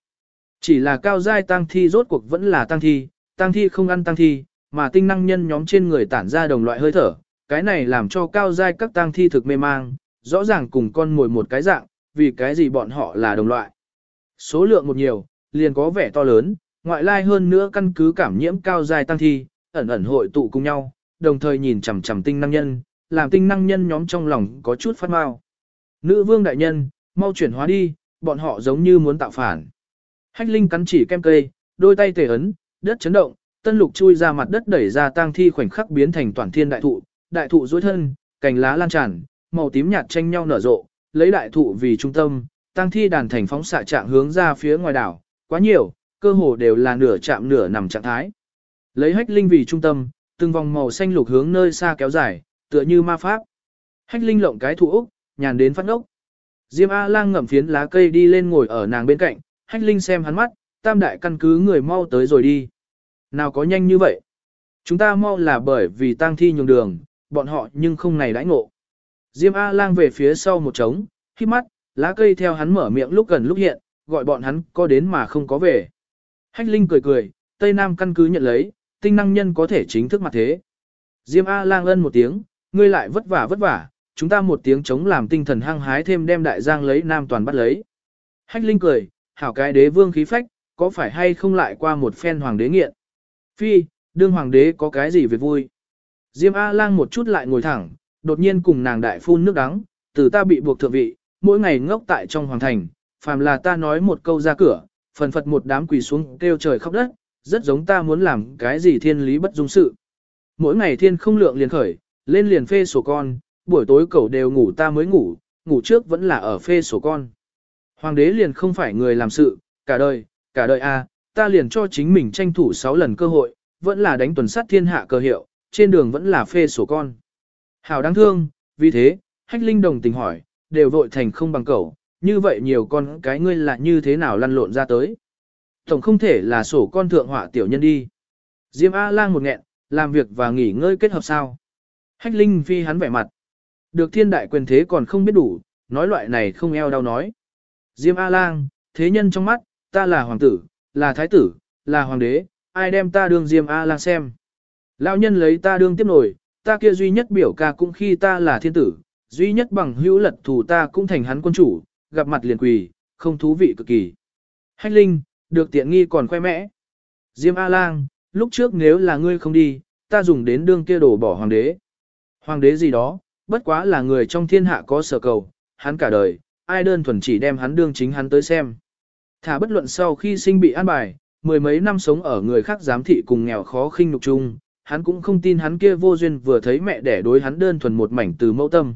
Chỉ là cao giai tăng thi rốt cuộc vẫn là tăng thi, tăng thi không ăn tăng thi, mà tinh năng nhân nhóm trên người tản ra đồng loại hơi thở, cái này làm cho cao giai các tăng thi thực mê mang, rõ ràng cùng con mồi một cái dạng, vì cái gì bọn họ là đồng loại. Số lượng một nhiều, liền có vẻ to lớn, ngoại lai hơn nữa căn cứ cảm nhiễm cao giai tăng thi, ẩn ẩn hội tụ cùng nhau, đồng thời nhìn chằm chằm tinh năng nhân, làm tinh năng nhân nhóm trong lòng có chút phát mau. Nữ vương đại nhân, mau chuyển hóa đi, bọn họ giống như muốn tạo phản. Hách Linh cắn chỉ kem cây, đôi tay tề ấn, đất chấn động, tân lục chui ra mặt đất đẩy ra tang thi khoảnh khắc biến thành toàn thiên đại thụ, đại thụ duỗi thân, cành lá lan tràn, màu tím nhạt tranh nhau nở rộ, lấy đại thụ vì trung tâm, tang thi đàn thành phóng xạ trạng hướng ra phía ngoài đảo, quá nhiều, cơ hồ đều là nửa chạm nửa nằm trạng thái. Lấy hách linh vì trung tâm, từng vòng màu xanh lục hướng nơi xa kéo dài, tựa như ma pháp. Hách linh lộng cái thụ úc, nhàn đến phát ngốc. Diêm A lang ngậm phiến lá cây đi lên ngồi ở nàng bên cạnh, hách linh xem hắn mắt, tam đại căn cứ người mau tới rồi đi. Nào có nhanh như vậy? Chúng ta mau là bởi vì tang thi nhường đường, bọn họ nhưng không này đãi ngộ. Diêm A lang về phía sau một trống, khi mắt, lá cây theo hắn mở miệng lúc gần lúc hiện, gọi bọn hắn có đến mà không có về. Hách Linh cười cười, Tây Nam căn cứ nhận lấy, tinh năng nhân có thể chính thức mặt thế. Diêm A lang ân một tiếng, ngươi lại vất vả vất vả, chúng ta một tiếng chống làm tinh thần hăng hái thêm đem đại giang lấy Nam toàn bắt lấy. Hách Linh cười, hảo cái đế vương khí phách, có phải hay không lại qua một phen hoàng đế nghiện. Phi, đương hoàng đế có cái gì việc vui. Diêm A lang một chút lại ngồi thẳng, đột nhiên cùng nàng đại phun nước đắng, từ ta bị buộc thượng vị, mỗi ngày ngốc tại trong hoàng thành, phàm là ta nói một câu ra cửa, phần phật một đám quỳ xuống kêu trời khóc đất, rất giống ta muốn làm cái gì thiên lý bất dung sự. Mỗi ngày thiên không lượng liền khởi, lên liền phê sổ con, buổi tối cậu đều ngủ ta mới ngủ, ngủ trước vẫn là ở phê sổ con. Hoàng đế liền không phải người làm sự, cả đời, cả đời a, ta liền cho chính mình tranh thủ 6 lần cơ hội, vẫn là đánh tuần sát thiên hạ cơ hiệu, trên đường vẫn là phê sổ con. Hảo đáng thương, vì thế, hách linh đồng tình hỏi, đều vội thành không bằng cậu, như vậy nhiều con cái ngươi là như thế nào lăn lộn ra tới. Tổng không thể là sổ con thượng họa tiểu nhân đi. Diêm A-lang một nghẹn, làm việc và nghỉ ngơi kết hợp sao. Hách linh phi hắn vẻ mặt. Được thiên đại quyền thế còn không biết đủ, nói loại này không eo đau nói. Diêm A-lang, thế nhân trong mắt, ta là hoàng tử, là thái tử, là hoàng đế, ai đem ta đương Diêm A-lang xem. Lão nhân lấy ta đương tiếp nổi, ta kia duy nhất biểu ca cũng khi ta là thiên tử, duy nhất bằng hữu lật thủ ta cũng thành hắn quân chủ, gặp mặt liền quỳ, không thú vị cực kỳ. Hách Linh, được tiện nghi còn khoe mẽ. Diêm A-lang, lúc trước nếu là ngươi không đi, ta dùng đến đương kia đổ bỏ hoàng đế. Hoàng đế gì đó, bất quá là người trong thiên hạ có sở cầu, hắn cả đời, ai đơn thuần chỉ đem hắn đương chính hắn tới xem. Thả bất luận sau khi sinh bị an bài, mười mấy năm sống ở người khác giám thị cùng nghèo khó khinh nhục chung, hắn cũng không tin hắn kia vô duyên vừa thấy mẹ đẻ đối hắn đơn thuần một mảnh từ mẫu tâm.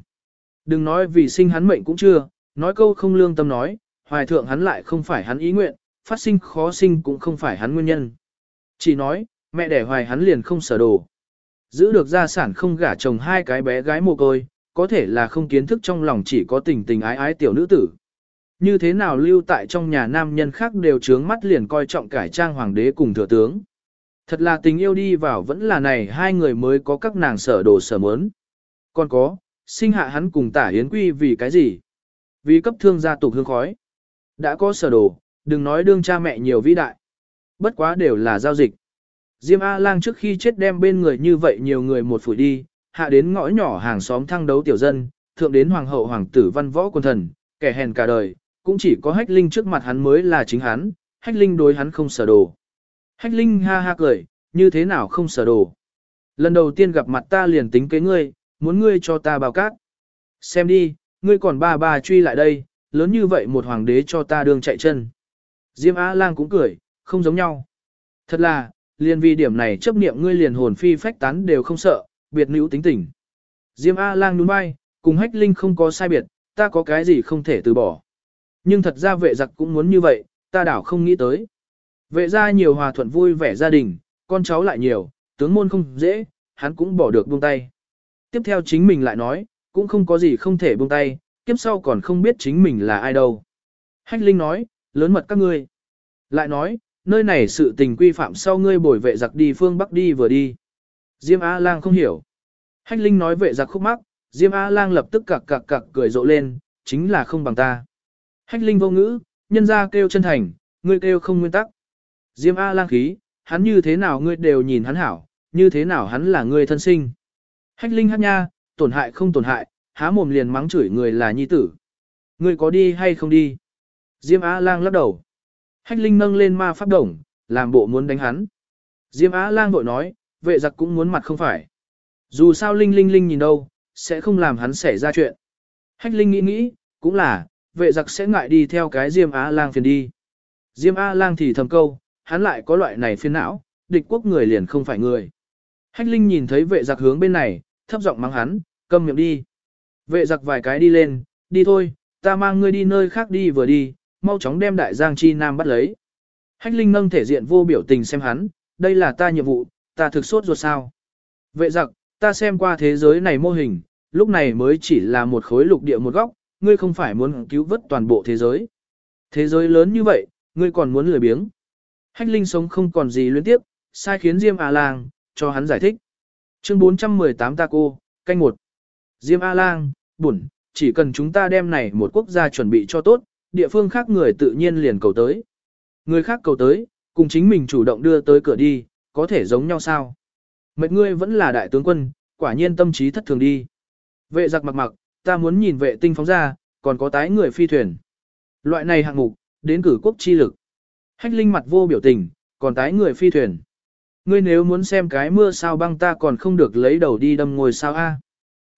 Đừng nói vì sinh hắn mệnh cũng chưa, nói câu không lương tâm nói, hoài thượng hắn lại không phải hắn ý nguyện, phát sinh khó sinh cũng không phải hắn nguyên nhân. Chỉ nói, mẹ đẻ hoài hắn liền không sở đồ. Giữ được gia sản không gả chồng hai cái bé gái mồ côi, có thể là không kiến thức trong lòng chỉ có tình tình ái ái tiểu nữ tử. Như thế nào lưu tại trong nhà nam nhân khác đều trướng mắt liền coi trọng cải trang hoàng đế cùng thừa tướng. Thật là tình yêu đi vào vẫn là này hai người mới có các nàng sở đồ sở mớn. Còn có, sinh hạ hắn cùng tả hiến quy vì cái gì? Vì cấp thương gia tục hương khói. Đã có sở đồ, đừng nói đương cha mẹ nhiều vĩ đại. Bất quá đều là giao dịch. Diêm A-lang trước khi chết đem bên người như vậy nhiều người một phủi đi, hạ đến ngõ nhỏ hàng xóm thăng đấu tiểu dân, thượng đến hoàng hậu hoàng tử văn võ quân thần, kẻ hèn cả đời, cũng chỉ có hách linh trước mặt hắn mới là chính hắn, hách linh đối hắn không sở đồ. Hách linh ha ha cười, như thế nào không sở đồ. Lần đầu tiên gặp mặt ta liền tính kế ngươi, muốn ngươi cho ta bao cát. Xem đi, ngươi còn ba ba truy lại đây, lớn như vậy một hoàng đế cho ta đường chạy chân. Diêm Á Lang cũng cười, không giống nhau. Thật là, liền vì điểm này chấp niệm ngươi liền hồn phi phách tán đều không sợ, biệt nữ tính tình. Diêm A lang đúng bay, cùng hách linh không có sai biệt, ta có cái gì không thể từ bỏ. Nhưng thật ra vệ giặc cũng muốn như vậy, ta đảo không nghĩ tới. Vệ ra nhiều hòa thuận vui vẻ gia đình, con cháu lại nhiều, tướng môn không dễ, hắn cũng bỏ được buông tay. Tiếp theo chính mình lại nói, cũng không có gì không thể buông tay, kiếp sau còn không biết chính mình là ai đâu. Hách Linh nói, lớn mật các ngươi. Lại nói, nơi này sự tình quy phạm sau ngươi bồi vệ giặc đi phương Bắc đi vừa đi. Diêm A-lang không hiểu. Hách Linh nói vệ giặc khúc mắc, Diêm A-lang lập tức cặc cặc cặc cười rộ lên, chính là không bằng ta. Hách Linh vô ngữ, nhân ra kêu chân thành, ngươi kêu không nguyên tắc. Diêm A-lang khí, hắn như thế nào ngươi đều nhìn hắn hảo, như thế nào hắn là ngươi thân sinh. Hách Linh hát nha, tổn hại không tổn hại, há mồm liền mắng chửi người là nhi tử. Ngươi có đi hay không đi? Diêm A-lang lắc đầu. Hách Linh nâng lên ma pháp đồng, làm bộ muốn đánh hắn. Diêm Á Lang vội nói, vệ giặc cũng muốn mặt không phải. Dù sao Linh Linh Linh nhìn đâu, sẽ không làm hắn xảy ra chuyện. Hách Linh nghĩ nghĩ, cũng là, vệ giặc sẽ ngại đi theo cái Diêm Á lang phiền đi. Diêm Á Lang thì thầm câu, hắn lại có loại này phiền não, địch quốc người liền không phải người. Hách Linh nhìn thấy vệ giặc hướng bên này, thấp giọng mắng hắn, câm miệng đi. Vệ giặc vài cái đi lên, đi thôi, ta mang ngươi đi nơi khác đi vừa đi, mau chóng đem đại giang chi nam bắt lấy. Hách Linh nâng thể diện vô biểu tình xem hắn, đây là ta nhiệm vụ, ta thực sốt ruột sao. Vệ giặc, ta xem qua thế giới này mô hình, lúc này mới chỉ là một khối lục địa một góc, ngươi không phải muốn cứu vớt toàn bộ thế giới. Thế giới lớn như vậy, ngươi còn muốn lười biếng. Hách Linh sống không còn gì liên tiếp, sai khiến Diêm A-Lang, cho hắn giải thích. Chương 418 ta cô, canh một. Diêm A-Lang, bổn, chỉ cần chúng ta đem này một quốc gia chuẩn bị cho tốt, địa phương khác người tự nhiên liền cầu tới. Người khác cầu tới, cùng chính mình chủ động đưa tới cửa đi, có thể giống nhau sao? Mệt ngươi vẫn là đại tướng quân, quả nhiên tâm trí thất thường đi. Vệ giặc mặc mặc, ta muốn nhìn vệ tinh phóng ra, còn có tái người phi thuyền. Loại này hạng mục, đến cử quốc chi lực. Hách linh mặt vô biểu tình, còn tái người phi thuyền. Ngươi nếu muốn xem cái mưa sao băng ta còn không được lấy đầu đi đâm ngồi sao a?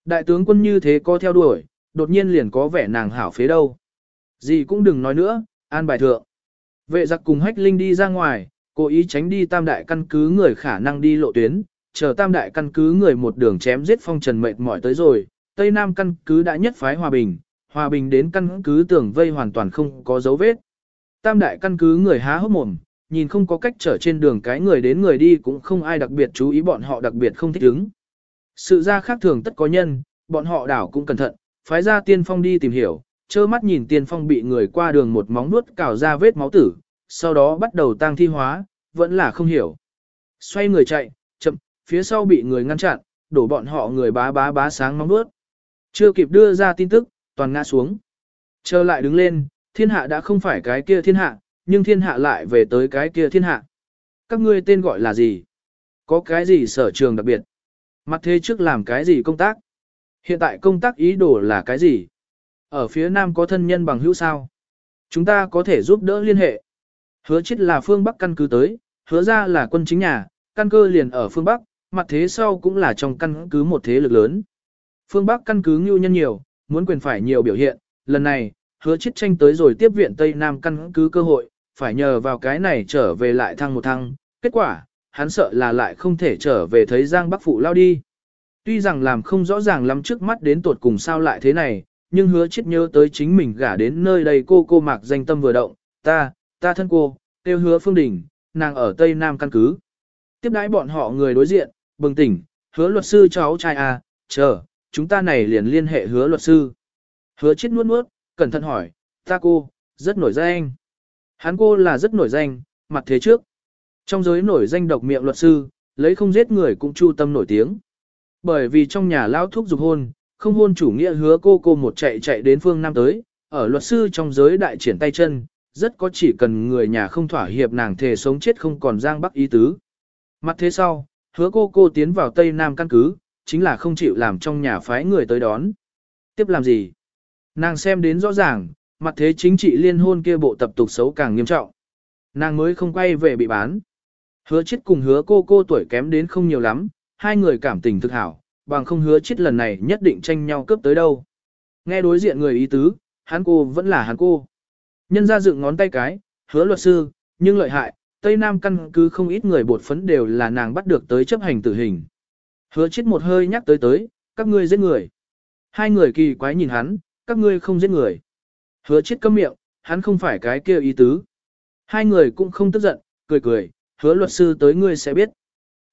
Đại tướng quân như thế có theo đuổi, đột nhiên liền có vẻ nàng hảo phế đâu. Gì cũng đừng nói nữa, an bài thượng. Vệ giặc cùng hách linh đi ra ngoài, cố ý tránh đi tam đại căn cứ người khả năng đi lộ tuyến, chờ tam đại căn cứ người một đường chém giết phong trần mệt mỏi tới rồi, Tây Nam căn cứ đã nhất phái hòa bình, hòa bình đến căn cứ tưởng vây hoàn toàn không có dấu vết. Tam đại căn cứ người há hốc mồm, nhìn không có cách trở trên đường cái người đến người đi cũng không ai đặc biệt chú ý bọn họ đặc biệt không thích ứng. Sự ra khác thường tất có nhân, bọn họ đảo cũng cẩn thận, phái ra tiên phong đi tìm hiểu, trơ mắt nhìn tiên phong bị người qua đường một móng nuốt cào ra vết máu tử, sau đó bắt đầu tang thi hóa, vẫn là không hiểu. Xoay người chạy, chậm, phía sau bị người ngăn chặn, đổ bọn họ người bá bá bá sáng móng nuốt. Chưa kịp đưa ra tin tức, toàn ngã xuống. Trở lại đứng lên, thiên hạ đã không phải cái kia thiên hạ, nhưng thiên hạ lại về tới cái kia thiên hạ. Các ngươi tên gọi là gì? Có cái gì sở trường đặc biệt? Mặt thế trước làm cái gì công tác? Hiện tại công tác ý đồ là cái gì? Ở phía nam có thân nhân bằng hữu sao? Chúng ta có thể giúp đỡ liên hệ. Hứa chết là phương Bắc căn cứ tới, hứa ra là quân chính nhà, căn cơ liền ở phương Bắc, mặt thế sau cũng là trong căn cứ một thế lực lớn. Phương Bắc căn cứ ngưu nhân nhiều, muốn quyền phải nhiều biểu hiện, lần này, hứa chết tranh tới rồi tiếp viện Tây Nam căn cứ cơ hội, phải nhờ vào cái này trở về lại thăng một thăng, kết quả, hắn sợ là lại không thể trở về thấy Giang Bắc Phụ lao đi. Tuy rằng làm không rõ ràng lắm trước mắt đến tuột cùng sao lại thế này, nhưng hứa chết nhớ tới chính mình gả đến nơi đây cô cô mạc danh tâm vừa động, ta, ta thân cô, tiêu hứa phương đỉnh, nàng ở Tây Nam căn cứ. Tiếp đãi bọn họ người đối diện, bừng tỉnh, hứa luật sư cháu trai à, chờ, chúng ta này liền liên hệ hứa luật sư. Hứa chết nuốt nuốt, cẩn thận hỏi, ta cô, rất nổi danh. Hắn cô là rất nổi danh, mặt thế trước. Trong giới nổi danh độc miệng luật sư, lấy không giết người cũng chu tâm nổi tiếng. Bởi vì trong nhà lao thuốc dục hôn, không hôn chủ nghĩa hứa cô cô một chạy chạy đến phương Nam tới, ở luật sư trong giới đại triển tay chân, rất có chỉ cần người nhà không thỏa hiệp nàng thề sống chết không còn giang bắc ý tứ. Mặt thế sau, hứa cô cô tiến vào Tây Nam căn cứ, chính là không chịu làm trong nhà phái người tới đón. Tiếp làm gì? Nàng xem đến rõ ràng, mặt thế chính trị liên hôn kia bộ tập tục xấu càng nghiêm trọng. Nàng mới không quay về bị bán. Hứa chết cùng hứa cô cô tuổi kém đến không nhiều lắm, hai người cảm tình thực hảo, bằng không hứa chết lần này nhất định tranh nhau cướp tới đâu. Nghe đối diện người ý tứ, hắn cô vẫn là hắn cô. Nhân ra dựng ngón tay cái, hứa luật sư, nhưng lợi hại, Tây Nam căn cứ không ít người bột phấn đều là nàng bắt được tới chấp hành tử hình. Hứa chết một hơi nhắc tới tới, các ngươi giết người. Hai người kỳ quái nhìn hắn, các ngươi không giết người. Hứa chết câm miệng, hắn không phải cái kia ý tứ. Hai người cũng không tức giận, cười cười, hứa luật sư tới ngươi sẽ biết.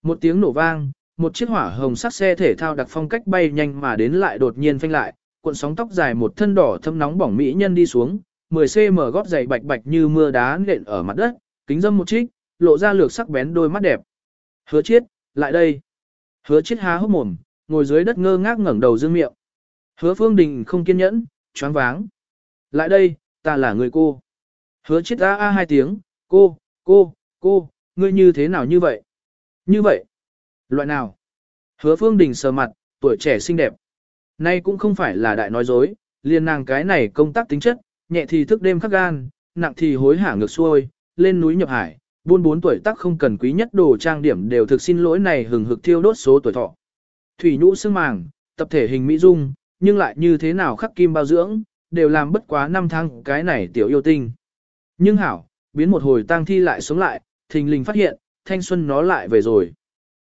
Một tiếng nổ vang, một chiếc hỏa hồng sắc xe thể thao đặc phong cách bay nhanh mà đến lại đột nhiên phanh lại, cuộn sóng tóc dài một thân đỏ thâm nóng bỏng mỹ nhân đi xuống, 10cm gót giày bạch bạch như mưa đá nện ở mặt đất, kính dâm một trích, lộ ra lược sắc bén đôi mắt đẹp. Hứa chiết, lại đây. Hứa chiết há hốc mồm, ngồi dưới đất ngơ ngác ngẩng đầu dương miệng. Hứa phương đình không kiên nhẫn, choáng váng. Lại đây, ta là người cô. Hứa chiết a a hai tiếng, cô, cô, cô, ngươi như thế nào như vậy? Như vậy? Loại nào? Hứa phương đình sờ mặt, tuổi trẻ xinh đẹp. Nay cũng không phải là đại nói dối, liền nàng cái này công tác tính chất, nhẹ thì thức đêm khắc gan, nặng thì hối hả ngược xuôi, lên núi nhập hải, buôn bốn tuổi tác không cần quý nhất đồ trang điểm đều thực xin lỗi này hừng hực thiêu đốt số tuổi thọ. Thủy nhũ xương màng, tập thể hình mỹ dung, nhưng lại như thế nào khắc kim bao dưỡng, đều làm bất quá năm tháng cái này tiểu yêu tinh. Nhưng hảo, biến một hồi tang thi lại sống lại, thình lình phát hiện, thanh xuân nó lại về rồi.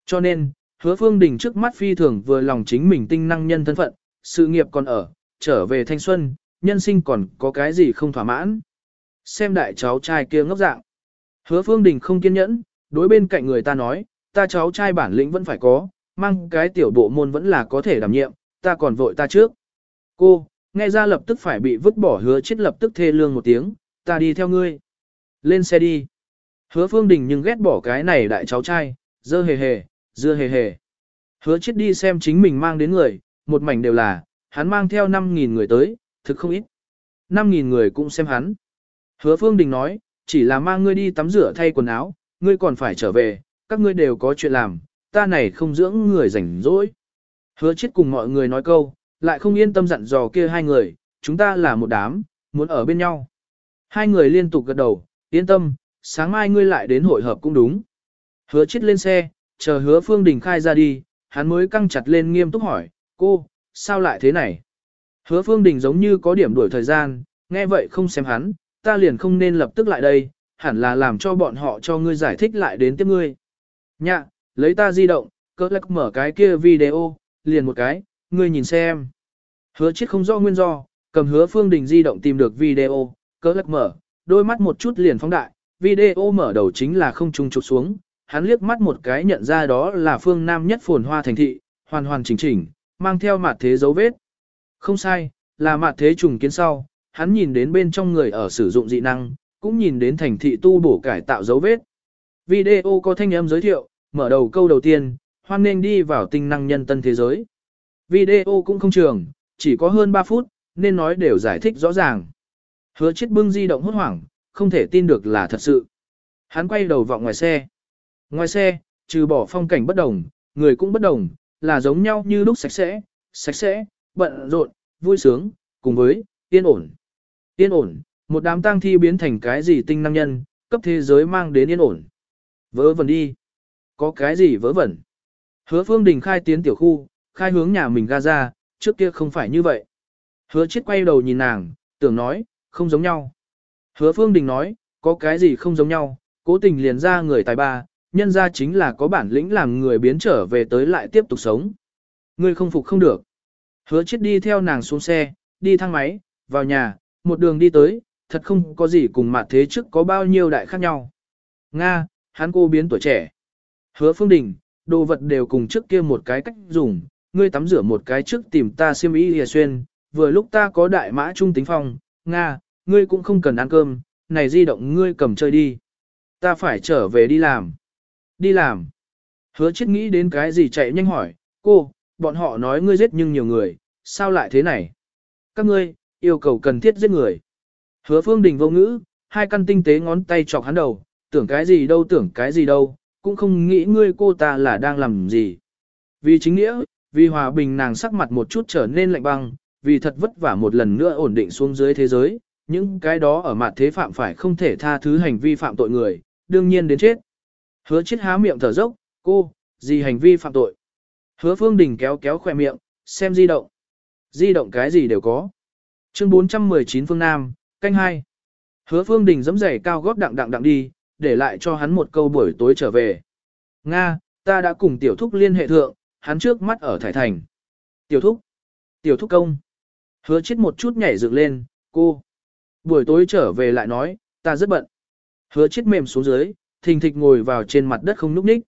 Cho nên, hứa phương đình trước mắt phi thường vừa lòng chính mình tinh năng nhân thân phận, sự nghiệp còn ở, trở về thanh xuân, nhân sinh còn có cái gì không thỏa mãn. Xem đại cháu trai kia ngốc dạng. Hứa phương đình không kiên nhẫn, đối bên cạnh người ta nói, ta cháu trai bản lĩnh vẫn phải có, mang cái tiểu bộ môn vẫn là có thể đảm nhiệm, ta còn vội ta trước. Cô, nghe ra lập tức phải bị vứt bỏ hứa chết lập tức thê lương một tiếng, ta đi theo ngươi. Lên xe đi. Hứa phương đình nhưng ghét bỏ cái này đại cháu trai, dơ hề hề, dưa hề hề. Hứa chết đi xem chính mình mang đến người, một mảnh đều là, hắn mang theo 5.000 người tới, thực không ít. 5.000 người cũng xem hắn. Hứa phương đình nói, chỉ là mang ngươi đi tắm rửa thay quần áo, ngươi còn phải trở về, các ngươi đều có chuyện làm, ta này không dưỡng người rảnh rỗi. Hứa chết cùng mọi người nói câu, lại không yên tâm dặn dò kia hai người, chúng ta là một đám, muốn ở bên nhau. Hai người liên tục gật đầu, yên tâm, sáng mai ngươi lại đến hội hợp cũng đúng. Hứa chết lên xe, chờ hứa phương đình khai ra đi, hắn mới căng chặt lên nghiêm túc hỏi, cô, sao lại thế này? Hứa phương đình giống như có điểm đuổi thời gian, nghe vậy không xem hắn, ta liền không nên lập tức lại đây, hẳn là làm cho bọn họ cho ngươi giải thích lại đến tiếp ngươi. Nhạ, lấy ta di động, cỡ lắc mở cái kia video, liền một cái, ngươi nhìn xem. Hứa chết không rõ nguyên do, cầm hứa phương đình di động tìm được video, cỡ lắc mở, đôi mắt một chút liền phóng đại, video mở đầu chính là không trung chụp xuống, hắn liếc mắt một cái nhận ra đó là phương nam nhất phồn hoa thành thị, hoàn hoàn chỉnh chỉnh, mang theo mặt thế dấu vết. Không sai, là mặt thế trùng kiến sau, hắn nhìn đến bên trong người ở sử dụng dị năng, cũng nhìn đến thành thị tu bổ cải tạo dấu vết. Video có thanh âm giới thiệu, mở đầu câu đầu tiên, hoan nên đi vào tinh năng nhân tân thế giới. Video cũng không trường, chỉ có hơn 3 phút, nên nói đều giải thích rõ ràng. Hứa chết bưng di động hốt hoảng, không thể tin được là thật sự. Hắn quay đầu vọng ngoài xe. Ngoài xe, trừ bỏ phong cảnh bất đồng, người cũng bất đồng, là giống nhau như lúc sạch sẽ, sạch sẽ, bận rộn, vui sướng, cùng với, yên ổn. Yên ổn, một đám tang thi biến thành cái gì tinh năng nhân, cấp thế giới mang đến yên ổn. Vớ vẩn đi. Có cái gì vớ vẩn? Hứa phương đình khai tiến tiểu khu, khai hướng nhà mình Gaza, trước kia không phải như vậy. Hứa chết quay đầu nhìn nàng, tưởng nói, không giống nhau. Hứa phương đình nói, có cái gì không giống nhau, cố tình liền ra người tài ba, nhân ra chính là có bản lĩnh làm người biến trở về tới lại tiếp tục sống. Ngươi không phục không được. Hứa chết đi theo nàng xuống xe, đi thang máy, vào nhà, một đường đi tới, thật không có gì cùng mặt thế trước có bao nhiêu đại khác nhau. Nga, hắn cô biến tuổi trẻ. Hứa phương đình, đồ vật đều cùng trước kia một cái cách dùng, ngươi tắm rửa một cái trước tìm ta xiêm y hìa xuyên, vừa lúc ta có đại mã trung tính phong, Nga, ngươi cũng không cần ăn cơm, này di động ngươi cầm chơi đi. Ta phải trở về đi làm. Đi làm. Hứa chết nghĩ đến cái gì chạy nhanh hỏi, cô, bọn họ nói ngươi giết nhưng nhiều người, sao lại thế này? Các ngươi, yêu cầu cần thiết giết người. Hứa phương đình vô ngữ, hai căn tinh tế ngón tay chọc hắn đầu, tưởng cái gì đâu tưởng cái gì đâu, cũng không nghĩ ngươi cô ta là đang làm gì. Vì chính nghĩa, vì hòa bình nàng sắc mặt một chút trở nên lạnh băng, vì thật vất vả một lần nữa ổn định xuống dưới thế giới, những cái đó ở mặt thế phạm phải không thể tha thứ hành vi phạm tội người, đương nhiên đến chết. Hứa chết há miệng thở dốc, cô, gì hành vi phạm tội. Hứa phương đình kéo kéo khỏe miệng, xem di động. Di động cái gì đều có. Chương 419 phương Nam, canh hai. Hứa phương đình dẫm giày cao góp đặng đặng đặng đi, để lại cho hắn một câu buổi tối trở về. Nga, ta đã cùng tiểu thúc liên hệ thượng, hắn trước mắt ở Thải Thành. Tiểu thúc, tiểu thúc công. Hứa chết một chút nhảy dựng lên, cô. Buổi tối trở về lại nói, ta rất bận. Hứa chết mềm xuống dưới, thình thịch ngồi vào trên mặt đất không núp ních.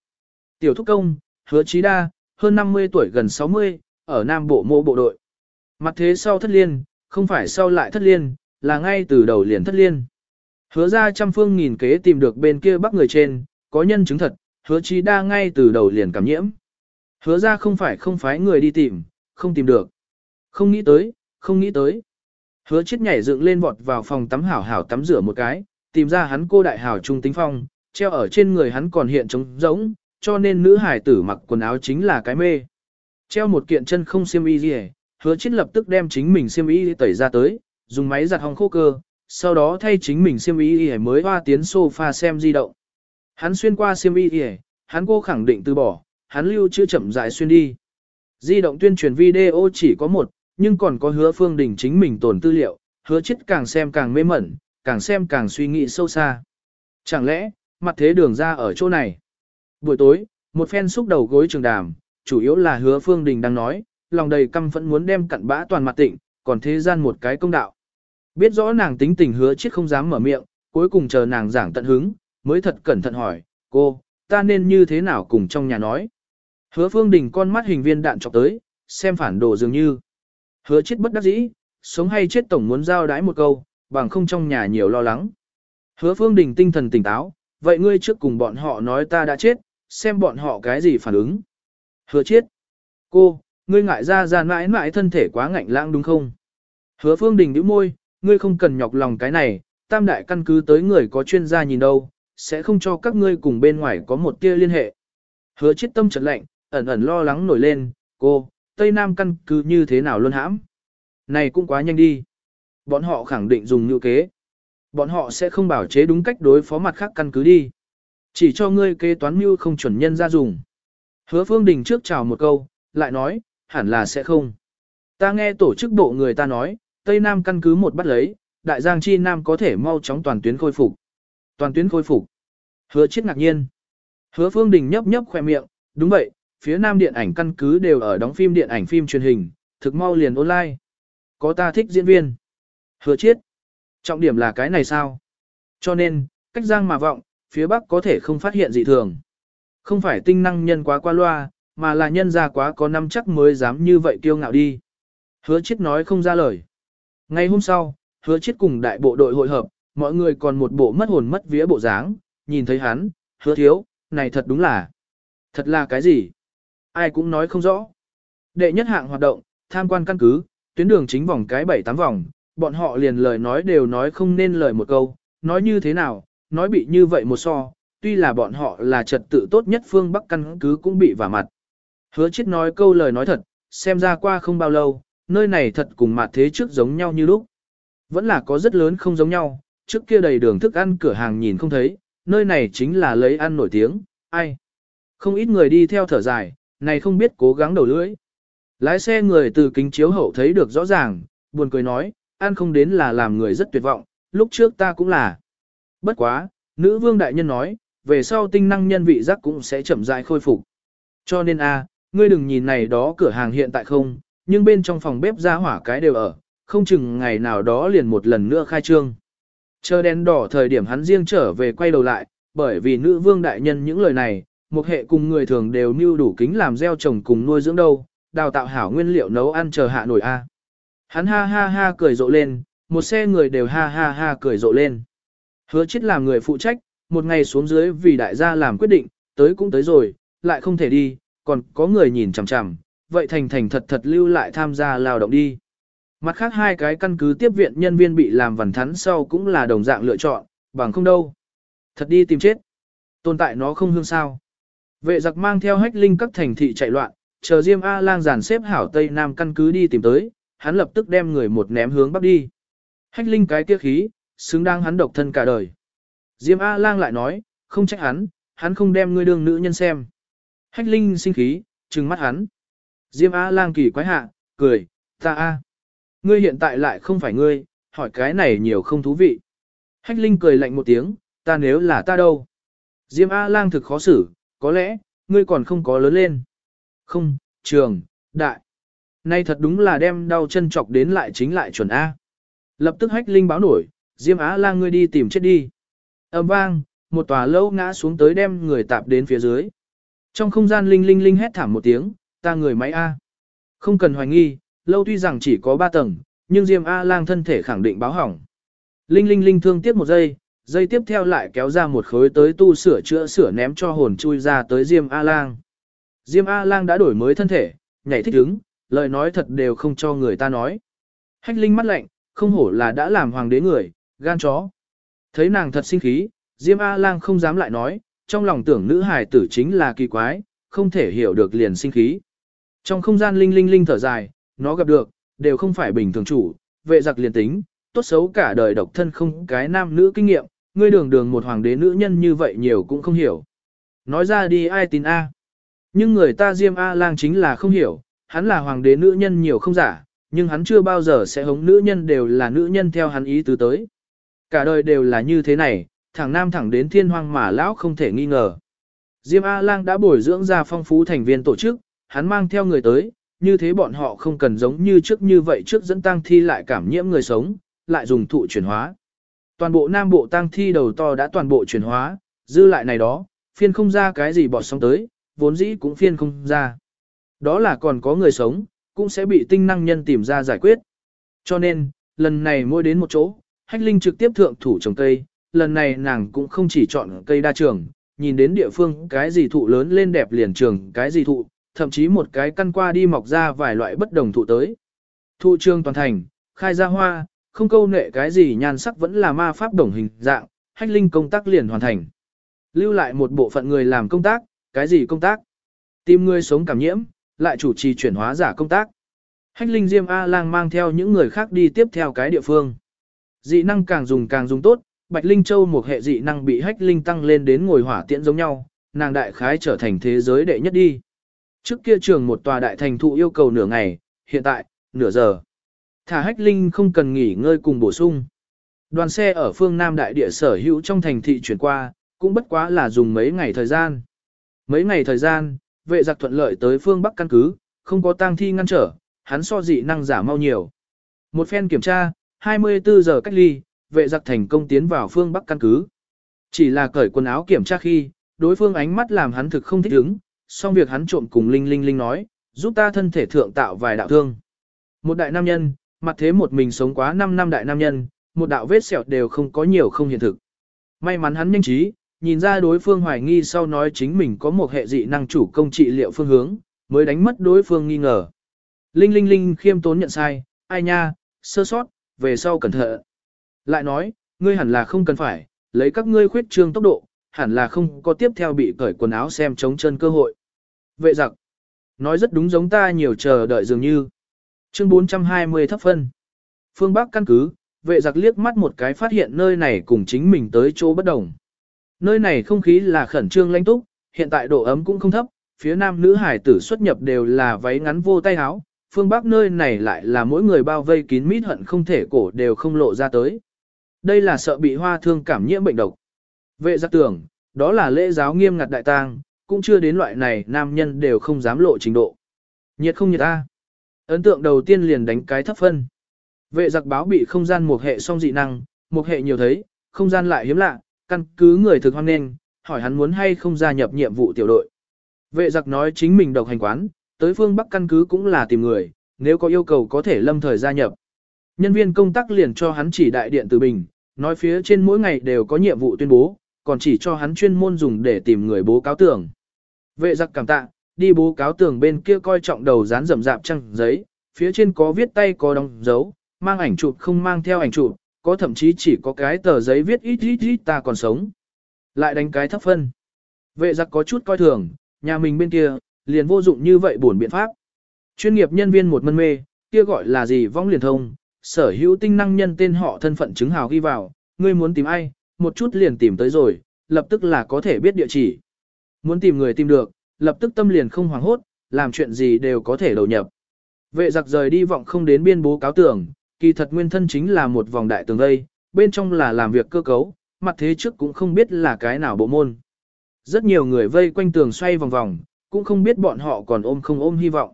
Tiểu thúc công, hứa trí đa, hơn 50 tuổi gần 60, ở Nam Bộ mô bộ đội. Mặt thế sau thất liên, không phải sau lại thất liên, là ngay từ đầu liền thất liên. Hứa ra trăm phương nghìn kế tìm được bên kia bắc người trên, có nhân chứng thật, hứa trí đa ngay từ đầu liền cảm nhiễm. Hứa ra không phải không phái người đi tìm, không tìm được. Không nghĩ tới, không nghĩ tới. Hứa chết nhảy dựng lên vọt vào phòng tắm hảo hảo tắm rửa một cái, tìm ra hắn cô đại hảo trung tính phong, treo ở trên người hắn còn hiện trống rỗng, cho nên nữ hải tử mặc quần áo chính là cái mê. Treo một kiện chân không xiêm y gì hứa chết lập tức đem chính mình xiêm y tẩy ra tới, dùng máy giặt hong khô cơ, sau đó thay chính mình xiêm y mới hoa tiến sofa xem di động. Hắn xuyên qua xiêm y hắn cô khẳng định từ bỏ, hắn lưu chưa chậm rãi xuyên đi. Di động tuyên truyền video chỉ có một, nhưng còn có hứa phương đình chính mình tổn tư liệu, hứa chết càng xem càng mê mẩn, càng xem càng suy nghĩ sâu xa. Chẳng lẽ, mặt thế đường ra ở chỗ này? Buổi tối, một phen xúc đầu gối trường đàm, chủ yếu là hứa phương đình đang nói, lòng đầy căm phẫn muốn đem cặn bã toàn mặt tịnh, còn thế gian một cái công đạo. Biết rõ nàng tính tình hứa chết không dám mở miệng, cuối cùng chờ nàng giảng tận hứng, mới thật cẩn thận hỏi, cô, ta nên như thế nào cùng trong nhà nói. Hứa phương đình con mắt hình viên đạn chọc tới, xem phản đồ dường như. Hứa chết bất đắc dĩ, sống hay chết tổng muốn giao đái một câu, bằng không trong nhà nhiều lo lắng. Hứa phương đình tinh thần tỉnh táo, vậy ngươi trước cùng bọn họ nói ta đã chết, xem bọn họ cái gì phản ứng. Hứa chết. Cô, ngươi ngại ra ra mãi mãi thân thể quá ngạnh lãng đúng không? Hứa phương đình nhíu môi, ngươi không cần nhọc lòng cái này, tam đại căn cứ tới người có chuyên gia nhìn đâu, sẽ không cho các ngươi cùng bên ngoài có một tia liên hệ. Hứa chết tâm trật lạnh, ẩn ẩn lo lắng nổi lên, cô, Tây Nam căn cứ như thế nào luôn hãm? Này cũng quá nhanh đi. Bọn họ khẳng định dùng như kế. Bọn họ sẽ không bảo chế đúng cách đối phó mặt khác căn cứ đi. Chỉ cho ngươi kế toán mưu không chuẩn nhân ra dùng. Hứa Phương Đình trước chào một câu, lại nói, hẳn là sẽ không. Ta nghe tổ chức bộ người ta nói, Tây Nam căn cứ một bắt lấy, Đại Giang Chi Nam có thể mau chóng toàn tuyến khôi phục. Toàn tuyến khôi phục. Hứa chết ngạc nhiên. Hứa Phương Đình nhấp nhấp khoe miệng, đúng vậy, phía Nam điện ảnh căn cứ đều ở đóng phim điện ảnh phim truyền hình, thực mau liền online. Có ta thích diễn viên. Hứa chết. Trọng điểm là cái này sao? Cho nên, cách giang mà vọng, phía Bắc có thể không phát hiện dị thường. Không phải tinh năng nhân quá qua loa, mà là nhân ra quá có năm chắc mới dám như vậy kiêu ngạo đi. Hứa chết nói không ra lời. Ngày hôm sau, hứa chết cùng đại bộ đội hội hợp, mọi người còn một bộ mất hồn mất vía bộ dáng, nhìn thấy hắn, hứa thiếu, này thật đúng là. Thật là cái gì? Ai cũng nói không rõ. Đệ nhất hạng hoạt động, tham quan căn cứ, tuyến đường chính vòng cái bảy tám vòng, bọn họ liền lời nói đều nói không nên lời một câu, nói như thế nào, nói bị như vậy một so, tuy là bọn họ là trật tự tốt nhất phương Bắc căn cứ cũng bị vả mặt. Hứa chết nói câu lời nói thật, xem ra qua không bao lâu, nơi này thật cùng mặt thế trước giống nhau như lúc. Vẫn là có rất lớn không giống nhau, trước kia đầy đường thức ăn cửa hàng nhìn không thấy, nơi này chính là lấy ăn nổi tiếng, ai. Không ít người đi theo thở dài, này không biết cố gắng đầu lưỡi. Lái xe người từ kính chiếu hậu thấy được rõ ràng, buồn cười nói, ăn không đến là làm người rất tuyệt vọng, lúc trước ta cũng là. Bất quá, nữ vương đại nhân nói, về sau tinh năng nhân vị giác cũng sẽ chậm rãi khôi phục. Cho nên a, ngươi đừng nhìn này đó cửa hàng hiện tại không, nhưng bên trong phòng bếp ra hỏa cái đều ở, không chừng ngày nào đó liền một lần nữa khai trương. Chờ đèn đỏ thời điểm hắn riêng trở về quay đầu lại, bởi vì nữ vương đại nhân những lời này, một hệ cùng người thường đều mưu đủ kính làm gieo trồng cùng nuôi dưỡng đâu, đào tạo hảo nguyên liệu nấu ăn chờ hạ nổi a. Hắn ha ha ha cười rộ lên, một xe người đều ha ha ha cười rộ lên. Hứa chết làm người phụ trách, một ngày xuống dưới vì đại gia làm quyết định, tới cũng tới rồi, lại không thể đi, còn có người nhìn chằm chằm, vậy thành thành thật thật lưu lại tham gia lao động đi. Mặt khác hai cái căn cứ tiếp viện nhân viên bị làm vằn thắn sau cũng là đồng dạng lựa chọn, bằng không đâu. Thật đi tìm chết. Tồn tại nó không hương sao. Vệ giặc mang theo hách linh các thành thị chạy loạn, chờ Diêm A lang giàn xếp hảo Tây Nam căn cứ đi tìm tới, hắn lập tức đem người một ném hướng bắc đi. Hách linh cái kia khí, xứng đáng hắn độc thân cả đời. Diêm A lang lại nói, không trách hắn, hắn không đem ngươi đương nữ nhân xem. Hách linh sinh khí, trừng mắt hắn. Diêm A lang kỳ quái hạ, cười, ta A. Ngươi hiện tại lại không phải ngươi, hỏi cái này nhiều không thú vị. Hách linh cười lạnh một tiếng, ta nếu là ta đâu. Diêm A lang thực khó xử, có lẽ, ngươi còn không có lớn lên. Không, trường, đại. Nay thật đúng là đem đau chân chọc đến lại chính lại chuẩn A. Lập tức hách linh báo nổi, Diêm Á lang ngươi đi tìm chết đi. Âm vang, một tòa lâu ngã xuống tới đem người tạp đến phía dưới. Trong không gian linh linh linh hét thảm một tiếng, ta người máy A. Không cần hoài nghi, lâu tuy rằng chỉ có ba tầng, nhưng Diêm A lang thân thể khẳng định báo hỏng. Linh linh linh thương tiếp một giây, giây tiếp theo lại kéo ra một khối tới tu sửa chữa sửa ném cho hồn chui ra tới Diêm A lang. Diêm A lang đã đổi mới thân thể, nhảy thích ứng, lời nói thật đều không cho người ta nói. Hách linh mắt lạnh, không hổ là đã làm hoàng đế người, gan chó. Thấy nàng thật sinh khí, Diêm A-lang không dám lại nói, trong lòng tưởng nữ hài tử chính là kỳ quái, không thể hiểu được liền sinh khí. Trong không gian linh linh linh thở dài, nó gặp được, đều không phải bình thường chủ, vệ giặc liền tính, tốt xấu cả đời độc thân không cái nam nữ kinh nghiệm, ngươi đường đường một hoàng đế nữ nhân như vậy nhiều cũng không hiểu. Nói ra đi ai tin A. Nhưng người ta Diêm A-lang chính là không hiểu, hắn là hoàng đế nữ nhân nhiều không giả, nhưng hắn chưa bao giờ sẽ hống nữ nhân đều là nữ nhân theo hắn ý tứ tới. Cả đời đều là như thế này, thẳng nam thẳng đến thiên hoang mà lão không thể nghi ngờ. Diêm A-Lang đã bồi dưỡng ra phong phú thành viên tổ chức, hắn mang theo người tới, như thế bọn họ không cần giống như trước như vậy trước dẫn tang thi lại cảm nhiễm người sống, lại dùng thụ chuyển hóa. Toàn bộ nam bộ tang thi đầu to đã toàn bộ chuyển hóa, dư lại này đó, phiên không ra cái gì bọt xong tới, vốn dĩ cũng phiên không ra. Đó là còn có người sống, cũng sẽ bị tinh năng nhân tìm ra giải quyết. Cho nên, lần này mua đến một chỗ, Hách Linh trực tiếp thượng thủ trồng cây, lần này nàng cũng không chỉ chọn cây đa trường, nhìn đến địa phương cái gì thụ lớn lên đẹp liền trường cái gì thụ, thậm chí một cái căn qua đi mọc ra vài loại bất đồng thụ tới. Thụ trường toàn thành, khai ra hoa, không câu nệ cái gì nhan sắc vẫn là ma pháp đồng hình dạng, Hách Linh công tác liền hoàn thành. Lưu lại một bộ phận người làm công tác, cái gì công tác? Tìm người sống cảm nhiễm, lại chủ trì chuyển hóa giả công tác. Hách linh Diêm A-lang mang theo những người khác đi tiếp theo cái địa phương. Dị năng càng dùng càng dùng tốt, Bạch Linh Châu một hệ dị năng bị hách linh tăng lên đến ngồi hỏa tiễn giống nhau, nàng đại khái trở thành thế giới đệ nhất đi. Trước kia trường một tòa đại thành thụ yêu cầu nửa ngày, hiện tại, nửa giờ. Thả hách linh không cần nghỉ ngơi cùng bổ sung. Đoàn xe ở phương Nam đại địa sở hữu trong thành thị chuyển qua, cũng bất quá là dùng mấy ngày thời gian. Mấy ngày thời gian, vệ giặc thuận lợi tới phương Bắc căn cứ, không có tang thi ngăn trở, hắn so dị năng giả mau nhiều. Một phen kiểm tra, 24 giờ cách ly, vệ giặc thành công tiến vào phương Bắc căn cứ. Chỉ là cởi quần áo kiểm tra khi, đối phương ánh mắt làm hắn thực không thích ứng, xong việc hắn trộm cùng Linh Linh Linh nói, giúp ta thân thể thượng tạo vài đạo thương. Một đại nam nhân, mặt thế một mình sống quá 5 năm đại nam nhân, một đạo vết sẹo đều không có nhiều không hiện thực. May mắn hắn nhanh trí, nhìn ra đối phương hoài nghi sau nói chính mình có một hệ dị năng chủ công trị liệu phương hướng, mới đánh mất đối phương nghi ngờ. Linh Linh Linh khiêm tốn nhận sai, ai nha, sơ sót, về sau cẩn thận. Lại nói, ngươi hẳn là không cần phải, lấy các ngươi khuyết trương tốc độ, hẳn là không có tiếp theo bị cởi quần áo xem chống chân cơ hội. Vệ giặc, nói rất đúng giống ta nhiều chờ đợi dường như. Chương 420 thấp phân. Phương Bắc căn cứ, vệ giặc liếc mắt một cái phát hiện nơi này cùng chính mình tới chỗ bất đồng. Nơi này không khí là khẩn trương lãnh túc, hiện tại độ ấm cũng không thấp, phía nam nữ hải tử xuất nhập đều là váy ngắn vô tay áo, phương bắc nơi này lại là mỗi người bao vây kín mít hận không thể cổ đều không lộ ra tới. Đây là sợ bị hoa thương cảm nhiễm bệnh độc. Vệ giác tưởng, đó là lễ giáo nghiêm ngặt đại tang, cũng chưa đến loại này nam nhân đều không dám lộ trình độ. Nhiệt không nhiệt a? Ấn tượng đầu tiên liền đánh cái thấp phân. Vệ giặc báo bị không gian một hệ song dị năng, một hệ nhiều thấy, không gian lại hiếm lạ, căn cứ người thực hoan nên hỏi hắn muốn hay không gia nhập nhiệm vụ tiểu đội. Vệ giặc nói chính mình độc hành quán, tới phương Bắc căn cứ cũng là tìm người, nếu có yêu cầu có thể lâm thời gia nhập. Nhân viên công tác liền cho hắn chỉ đại điện từ bình, nói phía trên mỗi ngày đều có nhiệm vụ tuyên bố, còn chỉ cho hắn chuyên môn dùng để tìm người bố cáo tưởng. Vệ giặc cảm tạ, đi bố cáo tưởng bên kia coi trọng đầu dán rậm rạp trăng giấy, phía trên có viết tay có đóng dấu, mang ảnh chụp không mang theo ảnh chụp, có thậm chí chỉ có cái tờ giấy viết ít ít ít ta còn sống. Lại đánh cái thấp phân. Vệ giặc có chút coi thường, nhà mình bên kia, liền vô dụng như vậy buồn biện pháp. Chuyên nghiệp nhân viên một mân mê, kia gọi là gì vong liền thông, sở hữu tinh năng nhân tên họ thân phận chứng hào ghi vào, ngươi muốn tìm ai, một chút liền tìm tới rồi, lập tức là có thể biết địa chỉ. Muốn tìm người tìm được, lập tức tâm liền không hoảng hốt, làm chuyện gì đều có thể đầu nhập. Vệ giặc rời đi vọng không đến biên bố cáo tưởng, kỳ thật nguyên thân chính là một vòng đại tường vây, bên trong là làm việc cơ cấu, mặt thế trước cũng không biết là cái nào bộ môn. Rất nhiều người vây quanh tường xoay vòng vòng, cũng không biết bọn họ còn ôm không ôm hy vọng.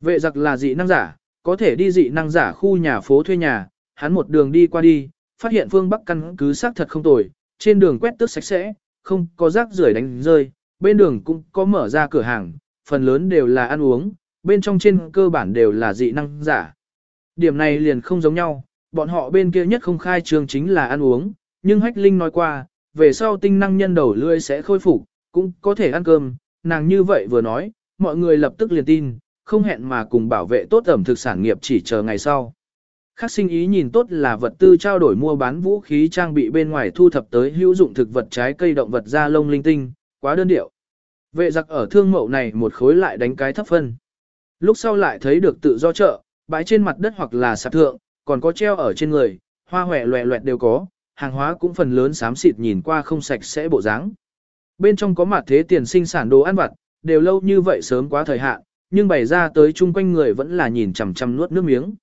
Vệ giặc là dị năng giả, có thể đi dị năng giả khu nhà phố thuê nhà, hắn một đường đi qua đi, phát hiện phương Bắc căn cứ xác thật không tồi, trên đường quét tước sạch sẽ, không có rác rưởi đánh rơi, bên đường cũng có mở ra cửa hàng, phần lớn đều là ăn uống, bên trong trên cơ bản đều là dị năng giả. Điểm này liền không giống nhau, bọn họ bên kia nhất không khai trương chính là ăn uống, nhưng Hách Linh nói qua, về sau tinh năng nhân đầu lươi sẽ khôi phục, cũng có thể ăn cơm, nàng như vậy vừa nói, mọi người lập tức liền tin, không hẹn mà cùng bảo vệ tốt ẩm thực sản nghiệp chỉ chờ ngày sau. Khác sinh ý nhìn tốt là vật tư trao đổi mua bán vũ khí trang bị bên ngoài thu thập tới hữu dụng thực vật trái cây động vật da lông linh tinh, quá đơn điệu. Vệ giặc ở thương mậu này một khối lại đánh cái thấp phân. Lúc sau lại thấy được tự do chợ, bãi trên mặt đất hoặc là sạp thượng, còn có treo ở trên người, hoa hòe loẹ loẹt đều có, hàng hóa cũng phần lớn xám xịt nhìn qua không sạch sẽ bộ dáng. Bên trong có mặt thế tiền sinh sản đồ ăn vặt, đều lâu như vậy sớm quá thời hạn, nhưng bày ra tới chung quanh người vẫn là nhìn chằm chằm nuốt nước miếng.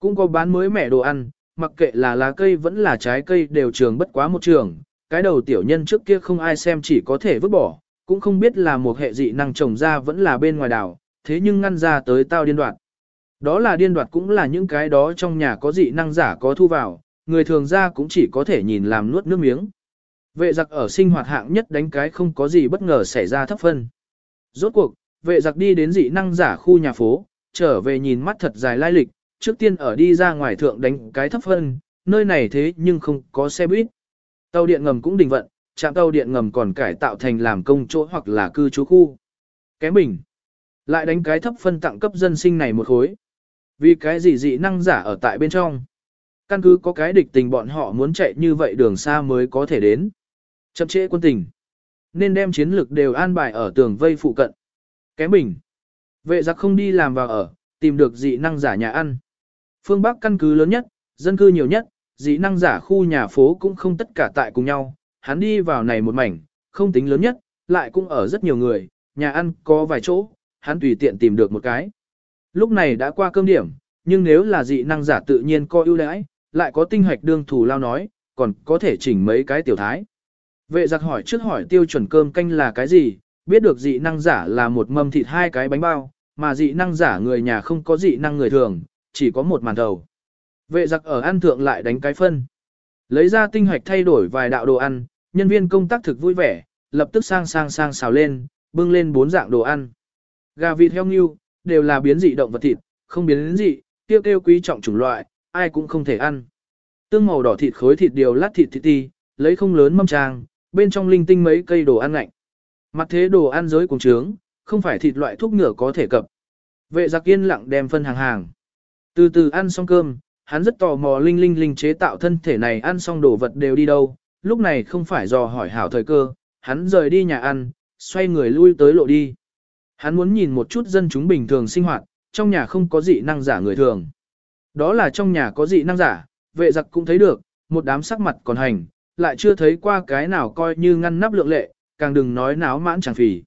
Cũng có bán mới mẻ đồ ăn, mặc kệ là lá cây vẫn là trái cây đều trường bất quá một trường, cái đầu tiểu nhân trước kia không ai xem chỉ có thể vứt bỏ, cũng không biết là một hệ dị năng trồng ra vẫn là bên ngoài đảo, thế nhưng ngăn ra tới tao điên đoạt. Đó là điên đoạt cũng là những cái đó trong nhà có dị năng giả có thu vào, người thường ra cũng chỉ có thể nhìn làm nuốt nước miếng. Vệ giặc ở sinh hoạt hạng nhất đánh cái không có gì bất ngờ xảy ra thấp phân. Rốt cuộc, vệ giặc đi đến dị năng giả khu nhà phố, trở về nhìn mắt thật dài lai lịch, trước tiên ở đi ra ngoài thượng đánh cái thấp phân, nơi này thế nhưng không có xe buýt. Tàu điện ngầm cũng đình vận, trạm tàu điện ngầm còn cải tạo thành làm công chỗ hoặc là cư trú khu. Kém bình. Lại đánh cái thấp phân tặng cấp dân sinh này một khối. Vì cái gì dị năng giả ở tại bên trong. Căn cứ có cái địch tình bọn họ muốn chạy như vậy đường xa mới có thể đến. Chậm trễ quân tình. Nên đem chiến lực đều an bài ở tường vây phụ cận. Kém bình. Vệ giặc không đi làm vào ở, tìm được dị năng giả nhà ăn. Phương Bắc căn cứ lớn nhất, dân cư nhiều nhất, dị năng giả khu nhà phố cũng không tất cả tại cùng nhau. Hắn đi vào này một mảnh, không tính lớn nhất, lại cũng ở rất nhiều người, nhà ăn có vài chỗ, hắn tùy tiện tìm được một cái. Lúc này đã qua cơm điểm, nhưng nếu là dị năng giả tự nhiên có ưu đãi, lại có tinh hoạch đương thủ lao nói, còn có thể chỉnh mấy cái tiểu thái. Vệ giặc hỏi trước hỏi tiêu chuẩn cơm canh là cái gì, biết được dị năng giả là một mâm thịt hai cái bánh bao, mà dị năng giả người nhà không có dị năng người thường, chỉ có một màn đầu. Vệ giặc ở ăn thượng lại đánh cái phân. Lấy ra tinh hoạch thay đổi vài đạo đồ ăn, nhân viên công tác thực vui vẻ, lập tức sang sang sang xào lên, bưng lên bốn dạng đồ ăn. Gà vịt heo nghiêu, đều là biến dị động vật thịt, không biến dị, tiêu tiêu quý trọng chủng loại, ai cũng không thể ăn. Tương màu đỏ thịt khối thịt điều lát thịt thịt ti, lấy không lớn mâm trang, bên trong linh tinh mấy cây đồ ăn lạnh. Mặt thế đồ ăn giới cùng trướng, không phải thịt loại thuốc ngựa có thể cập. Vệ giặc yên lặng đem phân hàng hàng. Từ từ ăn xong cơm, hắn rất tò mò linh linh linh chế tạo thân thể này ăn xong đồ vật đều đi đâu, lúc này không phải dò hỏi hảo thời cơ, hắn rời đi nhà ăn, xoay người lui tới lộ đi. Hắn muốn nhìn một chút dân chúng bình thường sinh hoạt, trong nhà không có dị năng giả người thường. Đó là trong nhà có dị năng giả, vệ giặc cũng thấy được, một đám sắc mặt còn hành, lại chưa thấy qua cái nào coi như ngăn nắp lượng lệ, càng đừng nói náo mãn chẳng phì.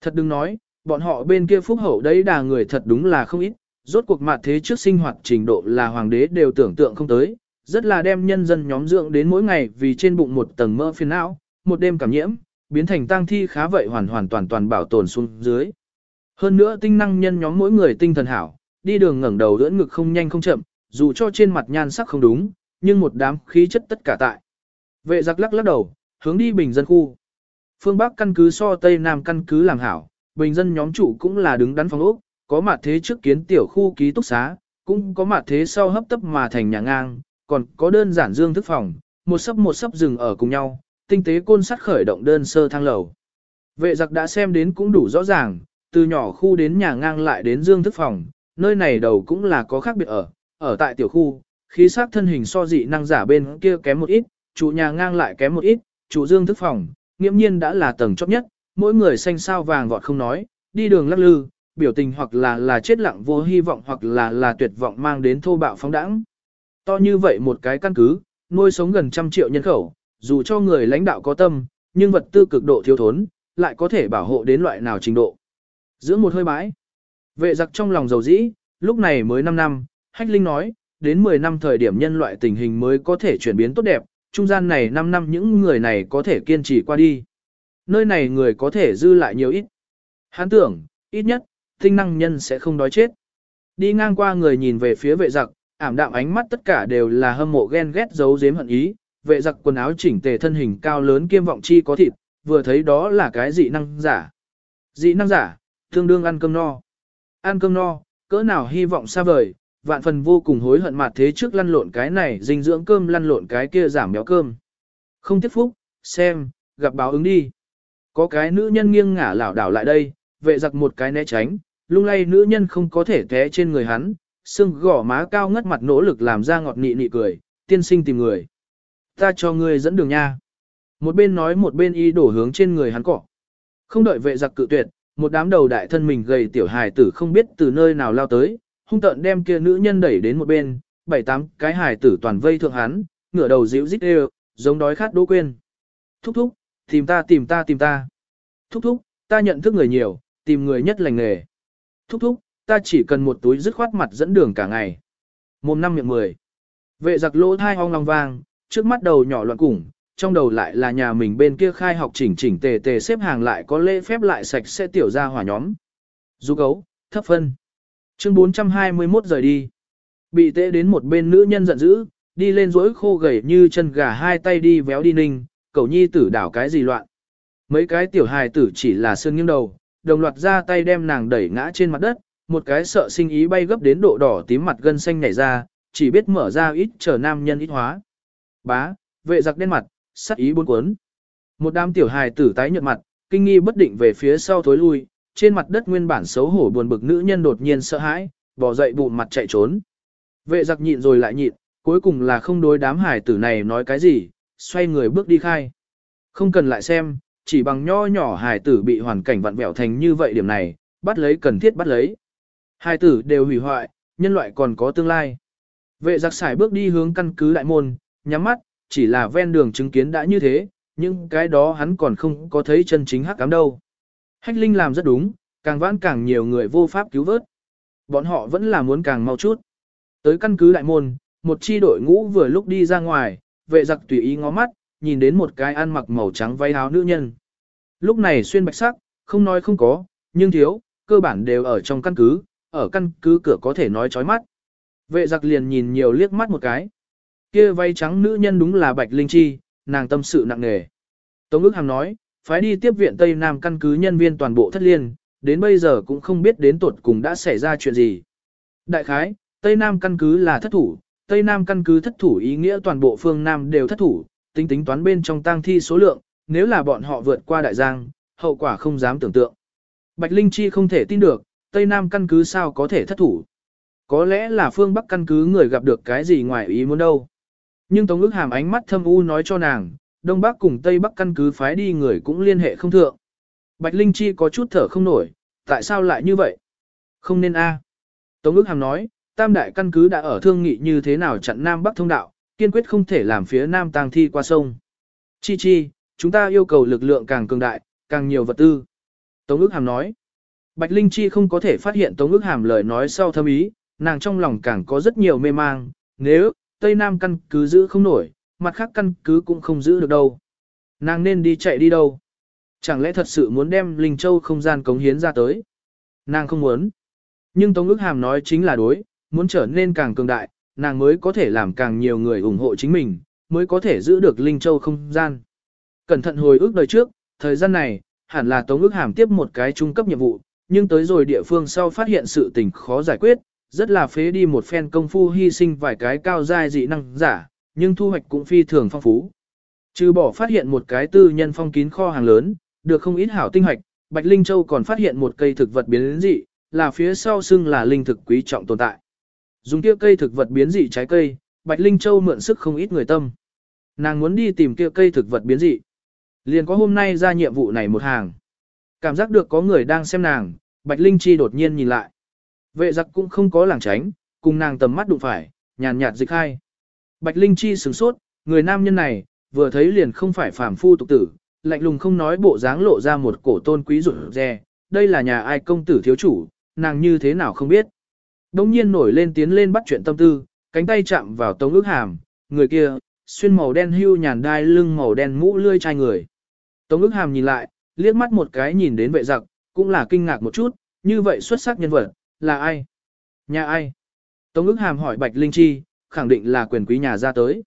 Thật đừng nói, bọn họ bên kia phúc hậu đấy đà người thật đúng là không ít, rốt cuộc mặt thế trước sinh hoạt trình độ là hoàng đế đều tưởng tượng không tới, rất là đem nhân dân nhóm dưỡng đến mỗi ngày vì trên bụng một tầng mỡ phiền não, một đêm cảm nhiễm, biến thành tang thi khá vậy hoàn hoàn toàn toàn bảo tồn xuống dưới. Hơn nữa tinh năng nhân nhóm mỗi người tinh thần hảo, đi đường ngẩng đầu ưỡn ngực không nhanh không chậm, dù cho trên mặt nhan sắc không đúng, nhưng một đám khí chất tất cả tại. Vệ giặc lắc lắc đầu, hướng đi bình dân khu. Phương Bắc căn cứ so Tây Nam căn cứ làm hảo, bình dân nhóm chủ cũng là đứng đắn phòng ốc, có mặt thế trước kiến tiểu khu ký túc xá, cũng có mặt thế sau hấp tấp mà thành nhà ngang, còn có đơn giản dương thức phòng, một sấp một sấp rừng ở cùng nhau, tinh tế côn sắt khởi động đơn sơ thang lầu. Vệ giặc đã xem đến cũng đủ rõ ràng, từ nhỏ khu đến nhà ngang lại đến dương thức phòng, nơi này đầu cũng là có khác biệt ở, ở tại tiểu khu, khí sắc thân hình so dị năng giả bên kia kém một ít, chủ nhà ngang lại kém một ít, chủ dương thức phòng, nghiễm nhiên đã là tầng chót nhất, mỗi người xanh sao vàng vọt không nói, đi đường lắc lư, biểu tình hoặc là là chết lặng vô hy vọng hoặc là là tuyệt vọng mang đến thô bạo phóng đẳng. To như vậy một cái căn cứ, nuôi sống gần trăm triệu nhân khẩu, dù cho người lãnh đạo có tâm, nhưng vật tư cực độ thiếu thốn, lại có thể bảo hộ đến loại nào trình độ. Giữa một hơi bãi, vệ giặc trong lòng dầu dĩ, lúc này mới 5 năm, Hách Linh nói, đến 10 năm thời điểm nhân loại tình hình mới có thể chuyển biến tốt đẹp, trung gian này 5 năm những người này có thể kiên trì qua đi. Nơi này người có thể dư lại nhiều ít. Hắn tưởng, ít nhất, tinh năng nhân sẽ không đói chết. Đi ngang qua người nhìn về phía vệ giặc, ảm đạm ánh mắt tất cả đều là hâm mộ ghen ghét giấu giếm hận ý, vệ giặc quần áo chỉnh tề thân hình cao lớn kiêm vọng chi có thịt, vừa thấy đó là cái dị năng giả. Dị năng giả, tương đương ăn cơm no. Ăn cơm no, cỡ nào hy vọng xa vời, vạn phần vô cùng hối hận mặt thế trước lăn lộn cái này dinh dưỡng cơm lăn lộn cái kia giảm béo cơm. Không tiếc phúc, xem, gặp báo ứng đi. Có cái nữ nhân nghiêng ngả lảo đảo lại đây, vệ giặc một cái né tránh, lung lay nữ nhân không có thể té trên người hắn, xương gỏ má cao ngất mặt nỗ lực làm ra ngọt nị nị cười, tiên sinh tìm người. Ta cho ngươi dẫn đường nha. Một bên nói một bên y đổ hướng trên người hắn cỏ. Không đợi vệ giặc cự tuyệt, một đám đầu đại thân mình gầy tiểu hài tử không biết từ nơi nào lao tới, hung tợn đem kia nữ nhân đẩy đến một bên, bảy tám cái hài tử toàn vây thượng hắn, ngửa đầu dịu rít đều, giống đói khát đỗ quên. Thúc thúc, tìm ta tìm ta tìm ta. Thúc thúc, ta nhận thức người nhiều, tìm người nhất lành nghề. Thúc thúc, ta chỉ cần một túi dứt khoát mặt dẫn đường cả ngày. Mồm năm miệng mười. Vệ giặc lỗ thai hoang long vang, trước mắt đầu nhỏ loạn củng, trong đầu lại là nhà mình bên kia khai học chỉnh chỉnh tề tề xếp hàng lại có lễ phép lại sạch sẽ tiểu ra hỏa nhóm. Du gấu, thấp phân. Chương 421 rời đi. Bị tệ đến một bên nữ nhân giận dữ, đi lên rỗi khô gầy như chân gà hai tay đi véo đi ninh, cậu nhi tử đảo cái gì loạn. Mấy cái tiểu hài tử chỉ là sơn nghiêng đầu, đồng loạt ra tay đem nàng đẩy ngã trên mặt đất, một cái sợ sinh ý bay gấp đến độ đỏ tím mặt gân xanh nhảy ra, chỉ biết mở ra ít chờ nam nhân ít hóa. Bá, vệ giặc đen mặt, sắc ý buôn cuốn. Một đám tiểu hài tử tái nhợt mặt, kinh nghi bất định về phía sau thối lui, trên mặt đất nguyên bản xấu hổ buồn bực nữ nhân đột nhiên sợ hãi, bỏ dậy bụng mặt chạy trốn. Vệ giặc nhịn rồi lại nhịn, cuối cùng là không đối đám hài tử này nói cái gì, xoay người bước đi khai. Không cần lại xem, chỉ bằng nho nhỏ hài tử bị hoàn cảnh vặn vẹo thành như vậy điểm này, bắt lấy cần thiết bắt lấy. Hài tử đều hủy hoại, nhân loại còn có tương lai. Vệ giặc xài bước đi hướng căn cứ đại môn, nhắm mắt, chỉ là ven đường chứng kiến đã như thế, nhưng cái đó hắn còn không có thấy chân chính hắc cám đâu. Hách Linh làm rất đúng, càng vãn càng nhiều người vô pháp cứu vớt. Bọn họ vẫn là muốn càng mau chút. Tới căn cứ đại môn, một chi đội ngũ vừa lúc đi ra ngoài, vệ giặc tùy ý ngó mắt, nhìn đến một cái ăn mặc màu trắng váy áo nữ nhân. Lúc này xuyên bạch sắc, không nói không có, nhưng thiếu, cơ bản đều ở trong căn cứ, ở căn cứ cửa có thể nói chói mắt. Vệ giặc liền nhìn nhiều liếc mắt một cái. Kia váy trắng nữ nhân đúng là Bạch Linh Chi, nàng tâm sự nặng nề. Tống ước hàm nói, phái đi tiếp viện Tây Nam căn cứ nhân viên toàn bộ thất liên, đến bây giờ cũng không biết đến tuột cùng đã xảy ra chuyện gì. Đại khái, Tây Nam căn cứ là thất thủ, Tây Nam căn cứ thất thủ ý nghĩa toàn bộ phương Nam đều thất thủ, tính tính toán bên trong tang thi số lượng, nếu là bọn họ vượt qua đại giang, hậu quả không dám tưởng tượng. Bạch Linh Chi không thể tin được, Tây Nam căn cứ sao có thể thất thủ. Có lẽ là phương Bắc căn cứ người gặp được cái gì ngoài ý muốn đâu. Nhưng Tống ước hàm ánh mắt thâm u nói cho nàng, Đông Bắc cùng Tây Bắc căn cứ phái đi người cũng liên hệ không thượng. Bạch Linh Chi có chút thở không nổi, tại sao lại như vậy? Không nên a. Tống ước hàm nói, Tam đại căn cứ đã ở thương nghị như thế nào chặn Nam Bắc thông đạo, kiên quyết không thể làm phía Nam tang thi qua sông. Chi chi, chúng ta yêu cầu lực lượng càng cường đại, càng nhiều vật tư. Tống ước hàm nói, Bạch Linh Chi không có thể phát hiện Tống ước hàm lời nói sau thâm ý, nàng trong lòng càng có rất nhiều mê mang, nếu Tây Nam căn cứ giữ không nổi, mặt khác căn cứ cũng không giữ được đâu. Nàng nên đi chạy đi đâu? Chẳng lẽ thật sự muốn đem Linh Châu không gian cống hiến ra tới? Nàng không muốn. Nhưng Tống ước hàm nói chính là đối, muốn trở nên càng cường đại, nàng mới có thể làm càng nhiều người ủng hộ chính mình, mới có thể giữ được Linh Châu không gian. Cẩn thận hồi ước đời trước, thời gian này, hẳn là Tống ước hàm tiếp một cái trung cấp nhiệm vụ, nhưng tới rồi địa phương sau phát hiện sự tình khó giải quyết, rất là phế đi một phen công phu hy sinh vài cái cao giai dị năng giả, nhưng thu hoạch cũng phi thường phong phú. Trừ bỏ phát hiện một cái tư nhân phong kín kho hàng lớn, được không ít hảo tinh hoạch, Bạch Linh Châu còn phát hiện một cây thực vật biến dị, là phía sau xưng là linh thực quý trọng tồn tại. Dùng kia cây thực vật biến dị trái cây, Bạch Linh Châu mượn sức không ít người tâm. Nàng muốn đi tìm kia cây thực vật biến dị. Liền có hôm nay ra nhiệm vụ này một hàng. Cảm giác được có người đang xem nàng, Bạch Linh Chi đột nhiên nhìn lại. Vệ giặc cũng không có làng tránh, cùng nàng tầm mắt đụng phải, nhàn nhạt dịch hai. Bạch Linh Chi sửng sốt, người nam nhân này, vừa thấy liền không phải phàm phu tục tử, lạnh lùng không nói bộ dáng lộ ra một cổ tôn quý rụt rè, đây là nhà ai công tử thiếu chủ, nàng như thế nào không biết. Đông nhiên nổi lên tiến lên bắt chuyện tâm tư, cánh tay chạm vào tống ước hàm, người kia, xuyên màu đen hưu nhàn đai lưng màu đen mũ lươi chai người. Tống ước hàm nhìn lại, liếc mắt một cái nhìn đến vệ giặc, cũng là kinh ngạc một chút, như vậy xuất sắc nhân vật, là ai? Nhà ai? Tống ức hàm hỏi Bạch Linh Chi, khẳng định là quyền quý nhà ra tới.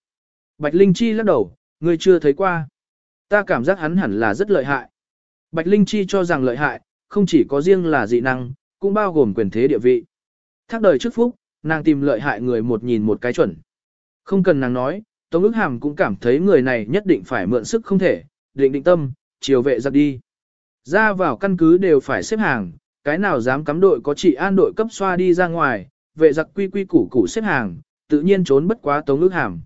Bạch Linh Chi lắc đầu, người chưa thấy qua. Ta cảm giác hắn hẳn là rất lợi hại. Bạch Linh Chi cho rằng lợi hại, không chỉ có riêng là dị năng, cũng bao gồm quyền thế địa vị. Thác đời trước phúc, nàng tìm lợi hại người một nhìn một cái chuẩn. Không cần nàng nói, Tống ức hàm cũng cảm thấy người này nhất định phải mượn sức không thể, định định tâm, chiều vệ giặc đi. Ra vào căn cứ đều phải xếp hàng, cái nào dám cắm đội có chị an đội cấp xoa đi ra ngoài, vệ giặc quy quy củ củ xếp hàng, tự nhiên trốn bất quá Tống ước hàm.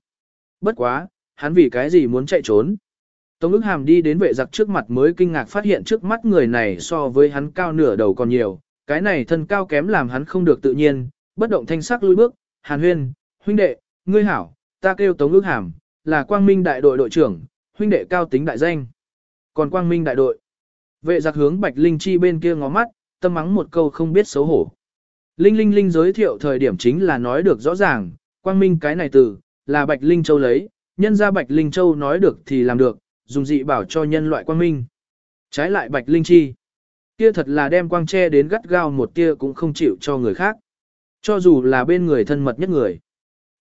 Bất quá, hắn vì cái gì muốn chạy trốn. Tống ước hàm đi đến vệ giặc trước mặt mới kinh ngạc phát hiện trước mắt người này so với hắn cao nửa đầu còn nhiều, cái này thân cao kém làm hắn không được tự nhiên, bất động thanh sắc lui bước, hàn huyên, huynh đệ, ngươi hảo, ta kêu Tống ước hàm, là quang minh đại đội đội trưởng, huynh đệ cao tính đại danh. Còn quang minh đại đội, vệ giặc hướng Bạch Linh Chi bên kia ngó mắt, tâm mắng một câu không biết xấu hổ. Linh Linh Linh giới thiệu thời điểm chính là nói được rõ ràng, quang minh cái này từ, là Bạch Linh Châu lấy, Nhân ra Bạch Linh Châu nói được thì làm được, dùng dị bảo cho nhân loại quang minh. Trái lại Bạch Linh Chi. Kia thật là đem quang che đến gắt gao một tia cũng không chịu cho người khác. Cho dù là bên người thân mật nhất người.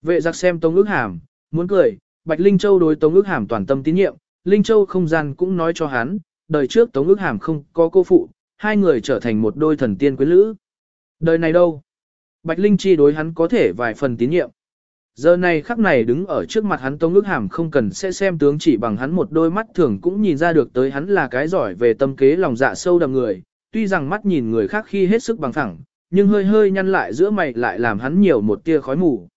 Vệ giặc xem Tống ước hàm, muốn cười, Bạch Linh Châu đối Tống ước hàm toàn tâm tín nhiệm, Linh Châu không gian cũng nói cho hắn, đời trước Tống ước hàm không có cô phụ, hai người trở thành một đôi thần tiên quyến lữ. Đời này đâu? Bạch Linh Chi đối hắn có thể vài phần tín nhiệm. Giờ này khắc này đứng ở trước mặt hắn Tống ước hàm không cần sẽ xem tướng chỉ bằng hắn một đôi mắt thường cũng nhìn ra được tới hắn là cái giỏi về tâm kế lòng dạ sâu đậm người, tuy rằng mắt nhìn người khác khi hết sức bằng thẳng, nhưng hơi hơi nhăn lại giữa mày lại làm hắn nhiều một tia khói mù.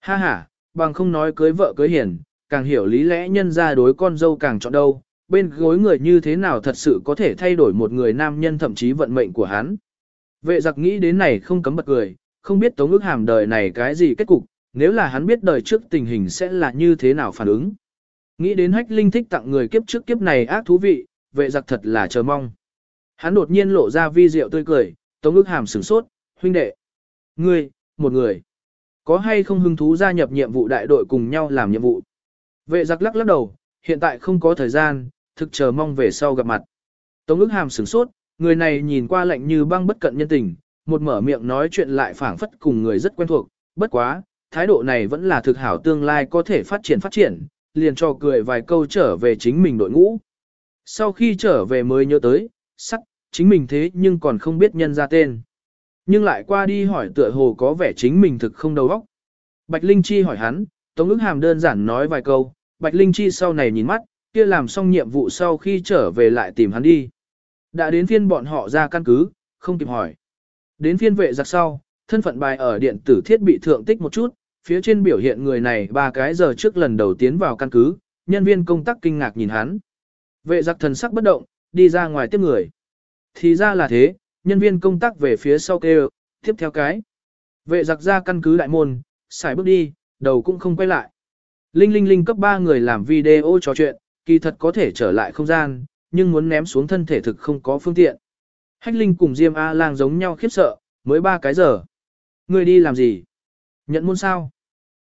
Ha ha, bằng không nói cưới vợ cưới hiền, càng hiểu lý lẽ nhân ra đối con dâu càng chọn đâu, bên gối người như thế nào thật sự có thể thay đổi một người nam nhân thậm chí vận mệnh của hắn. Vệ giặc nghĩ đến này không cấm bật cười, không biết tống ước hàm đời này cái gì kết cục, nếu là hắn biết đời trước tình hình sẽ là như thế nào phản ứng. Nghĩ đến hách linh thích tặng người kiếp trước kiếp này ác thú vị, vệ giặc thật là chờ mong. Hắn đột nhiên lộ ra vi diệu tươi cười, tống ước hàm sửng sốt, huynh đệ. Ngươi, một người. Có hay không hứng thú gia nhập nhiệm vụ đại đội cùng nhau làm nhiệm vụ? Vệ giặc lắc lắc đầu, hiện tại không có thời gian, thực chờ mong về sau gặp mặt. Tống ước hàm sửng sốt, người này nhìn qua lạnh như băng bất cận nhân tình, một mở miệng nói chuyện lại phảng phất cùng người rất quen thuộc, bất quá, thái độ này vẫn là thực hảo tương lai có thể phát triển phát triển, liền cho cười vài câu trở về chính mình đội ngũ. Sau khi trở về mới nhớ tới, sắc, chính mình thế nhưng còn không biết nhân ra tên. Nhưng lại qua đi hỏi tựa hồ có vẻ chính mình thực không đầu óc. Bạch Linh Chi hỏi hắn, Tống ức hàm đơn giản nói vài câu, Bạch Linh Chi sau này nhìn mắt, kia làm xong nhiệm vụ sau khi trở về lại tìm hắn đi. Đã đến phiên bọn họ ra căn cứ, không kịp hỏi. Đến phiên vệ giặc sau, thân phận bài ở điện tử thiết bị thượng tích một chút, phía trên biểu hiện người này ba cái giờ trước lần đầu tiến vào căn cứ, nhân viên công tác kinh ngạc nhìn hắn. Vệ giặc thần sắc bất động, đi ra ngoài tiếp người. Thì ra là thế, nhân viên công tác về phía sau kêu, tiếp theo cái. Vệ giặc ra căn cứ đại môn, xài bước đi, đầu cũng không quay lại. Linh Linh Linh cấp 3 người làm video trò chuyện, kỳ thật có thể trở lại không gian, nhưng muốn ném xuống thân thể thực không có phương tiện. Hách Linh cùng Diêm A Lang giống nhau khiếp sợ, mới ba cái giờ. Ngươi đi làm gì? Nhận môn sao?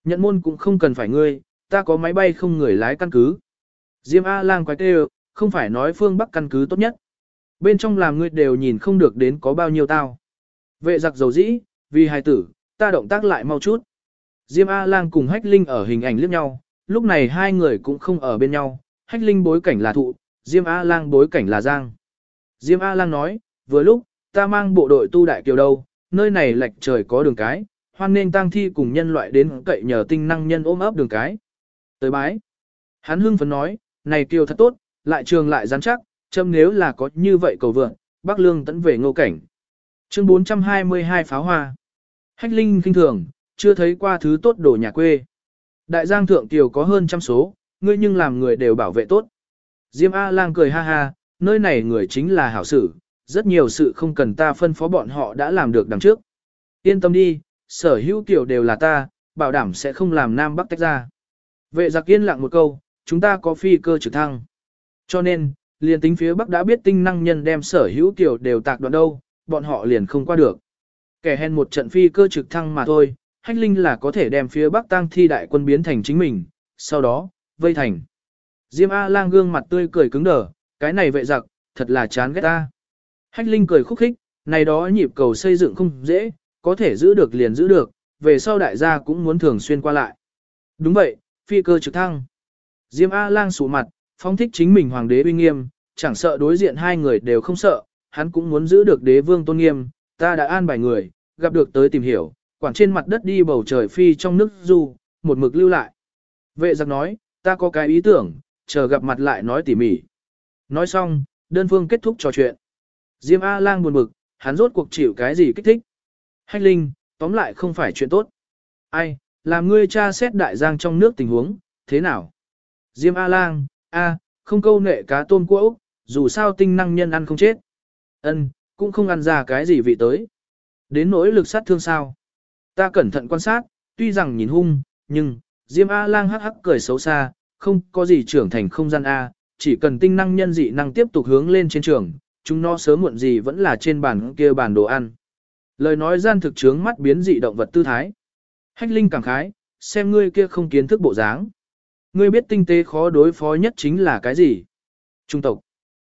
Nhận môn cũng không cần phải ngươi, ta có máy bay không người lái căn cứ. Diêm A Lang quái tê không phải nói phương Bắc căn cứ tốt nhất. Bên trong làm ngươi đều nhìn không được đến có bao nhiêu tao. Vệ giặc dầu dĩ, vì hài tử, ta động tác lại mau chút. Diêm A-lang cùng Hách Linh ở hình ảnh liếc nhau, lúc này hai người cũng không ở bên nhau, Hách Linh bối cảnh là thụ, Diêm A-lang bối cảnh là giang. Diêm A-lang nói, vừa lúc, ta mang bộ đội tu đại kiều đâu, nơi này lệch trời có đường cái, hoan nên tang thi cùng nhân loại đến cậy nhờ tinh năng nhân ôm ấp đường cái. Tới bái. Hắn hưng phấn nói, này kiều thật tốt, lại trường lại rắn chắc, châm nếu là có như vậy cầu vượng, Bắc Lương tấn về ngô cảnh. Chương 422 pháo hoa. Hách Linh kinh thường, chưa thấy qua thứ tốt đồ nhà quê. Đại giang thượng kiều có hơn trăm số, ngươi nhưng làm người đều bảo vệ tốt. Diêm A-lang cười ha ha, nơi này người chính là hảo sự, rất nhiều sự không cần ta phân phó bọn họ đã làm được đằng trước. Yên tâm đi, sở hữu tiểu đều là ta, bảo đảm sẽ không làm Nam Bắc tách ra. Vệ giặc yên lặng một câu, chúng ta có phi cơ trực thăng. Cho nên, liền tính phía Bắc đã biết tinh năng nhân đem sở hữu tiểu đều tạc đoạn đâu, bọn họ liền không qua được. Kẻ hèn một trận phi cơ trực thăng mà thôi, hách linh là có thể đem phía Bắc tăng thi đại quân biến thành chính mình, sau đó, vây thành. Diêm A-lang gương mặt tươi cười cứng đờ, cái này vệ giặc, thật là chán ghét ta. Hách linh cười khúc khích, này đó nhịp cầu xây dựng không dễ, có thể giữ được liền giữ được, về sau đại gia cũng muốn thường xuyên qua lại. Đúng vậy, phi cơ trực thăng. Diêm A-lang sụ mặt, phong thích chính mình hoàng đế uy nghiêm, chẳng sợ đối diện hai người đều không sợ, hắn cũng muốn giữ được đế vương tôn nghiêm, ta đã an bài người, gặp được tới tìm hiểu, quảng trên mặt đất đi bầu trời phi trong nước du, một mực lưu lại. Vệ giặc nói, ta có cái ý tưởng, chờ gặp mặt lại nói tỉ mỉ. Nói xong, đơn phương kết thúc trò chuyện. Diêm A-lang buồn bực, hắn rốt cuộc chịu cái gì kích thích. Hách linh, tóm lại không phải chuyện tốt. Ai, làm ngươi cha xét đại giang trong nước tình huống, thế nào? Diêm A-lang, A, không câu nệ cá tôm cua dù sao tinh năng nhân ăn không chết. Ân, cũng không ăn ra cái gì vị tới. Đến nỗi lực sát thương sao? Ta cẩn thận quan sát, tuy rằng nhìn hung, nhưng, Diêm A-lang hắc hắc cười xấu xa, không có gì trưởng thành không gian A, chỉ cần tinh năng nhân dị năng tiếp tục hướng lên trên trường, chúng nó sớm muộn gì vẫn là trên bàn kia bàn đồ ăn. Lời nói gian thực trướng mắt biến dị động vật tư thái. Hách Linh cảm khái, xem ngươi kia không kiến thức bộ dáng. Ngươi biết tinh tế khó đối phó nhất chính là cái gì? Trung tộc.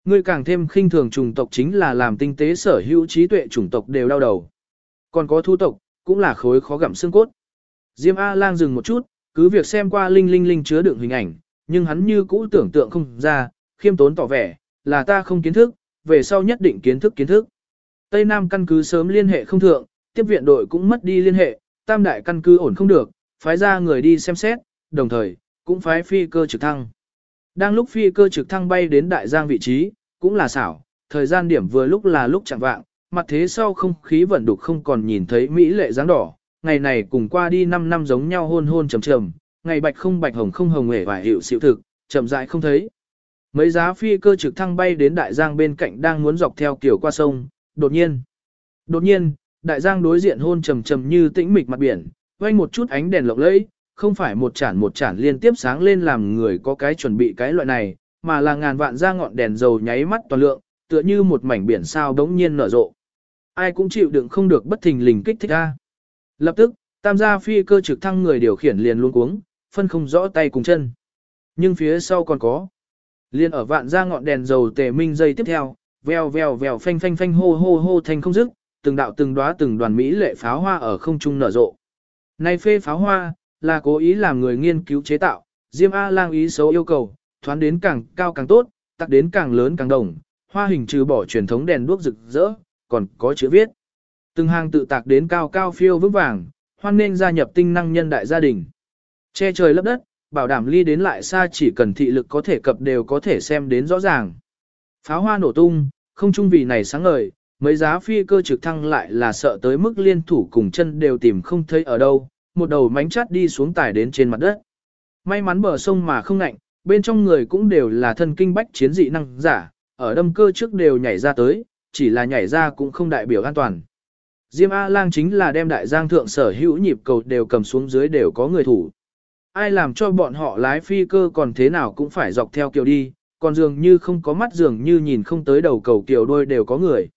Ngươi càng thêm khinh thường trùng tộc chính là làm tinh tế sở hữu trí tuệ chủng tộc đều đau đầu. Còn có thu tộc, cũng là khối khó gặm xương cốt. Diêm A-lang dừng một chút, cứ việc xem qua linh linh linh chứa đựng hình ảnh, nhưng hắn như cũ tưởng tượng không ra, khiêm tốn tỏ vẻ, là ta không kiến thức, về sau nhất định kiến thức kiến thức. Tây Nam căn cứ sớm liên hệ không thượng, tiếp viện đội cũng mất đi liên hệ, tam đại căn cứ ổn không được, phái ra người đi xem xét, đồng thời, cũng phái phi cơ trực thăng. Đang lúc phi cơ trực thăng bay đến đại giang vị trí, cũng là xảo, thời gian điểm vừa lúc là lúc chẳng vạng, mặt thế sau không khí vẫn đục không còn nhìn thấy mỹ lệ dáng đỏ, ngày này cùng qua đi 5 năm giống nhau hôn hôn trầm trầm, ngày bạch không bạch hồng không hồng hề và hiệu xịu thực, chậm rãi không thấy. Mấy giá phi cơ trực thăng bay đến đại giang bên cạnh đang muốn dọc theo kiểu qua sông, đột nhiên. Đột nhiên, đại giang đối diện hôn trầm trầm như tĩnh mịch mặt biển, quanh một chút ánh đèn lộng lẫy, không phải một chản một chản liên tiếp sáng lên làm người có cái chuẩn bị cái loại này, mà là ngàn vạn ra ngọn đèn dầu nháy mắt toàn lượng, tựa như một mảnh biển sao đống nhiên nở rộ. Ai cũng chịu đựng không được bất thình lình kích thích a. Lập tức, tam gia phi cơ trực thăng người điều khiển liền luôn cuống, phân không rõ tay cùng chân. Nhưng phía sau còn có. Liên ở vạn ra ngọn đèn dầu tề minh dây tiếp theo, veo veo veo phanh phanh phanh hô hô hô thành không dứt, từng đạo từng đóa từng đoàn mỹ lệ pháo hoa ở không trung nở rộ. Này phê pháo hoa, là cố ý làm người nghiên cứu chế tạo, Diêm A lang ý xấu yêu cầu, thoán đến càng cao càng tốt, tắc đến càng lớn càng đồng, hoa hình trừ bỏ truyền thống đèn đuốc rực rỡ, còn có chữ viết. Từng hàng tự tạc đến cao cao phiêu vững vàng, hoan nên gia nhập tinh năng nhân đại gia đình. Che trời lấp đất, bảo đảm ly đến lại xa chỉ cần thị lực có thể cập đều có thể xem đến rõ ràng. Pháo hoa nổ tung, không trung vì này sáng ngời, mấy giá phi cơ trực thăng lại là sợ tới mức liên thủ cùng chân đều tìm không thấy ở đâu, một đầu mánh chát đi xuống tải đến trên mặt đất. May mắn bờ sông mà không lạnh, bên trong người cũng đều là thân kinh bách chiến dị năng giả, ở đâm cơ trước đều nhảy ra tới, chỉ là nhảy ra cũng không đại biểu an toàn. Diêm A-lang chính là đem đại giang thượng sở hữu nhịp cầu đều cầm xuống dưới đều có người thủ. Ai làm cho bọn họ lái phi cơ còn thế nào cũng phải dọc theo kiều đi, còn dường như không có mắt dường như nhìn không tới đầu cầu kiều đôi đều có người.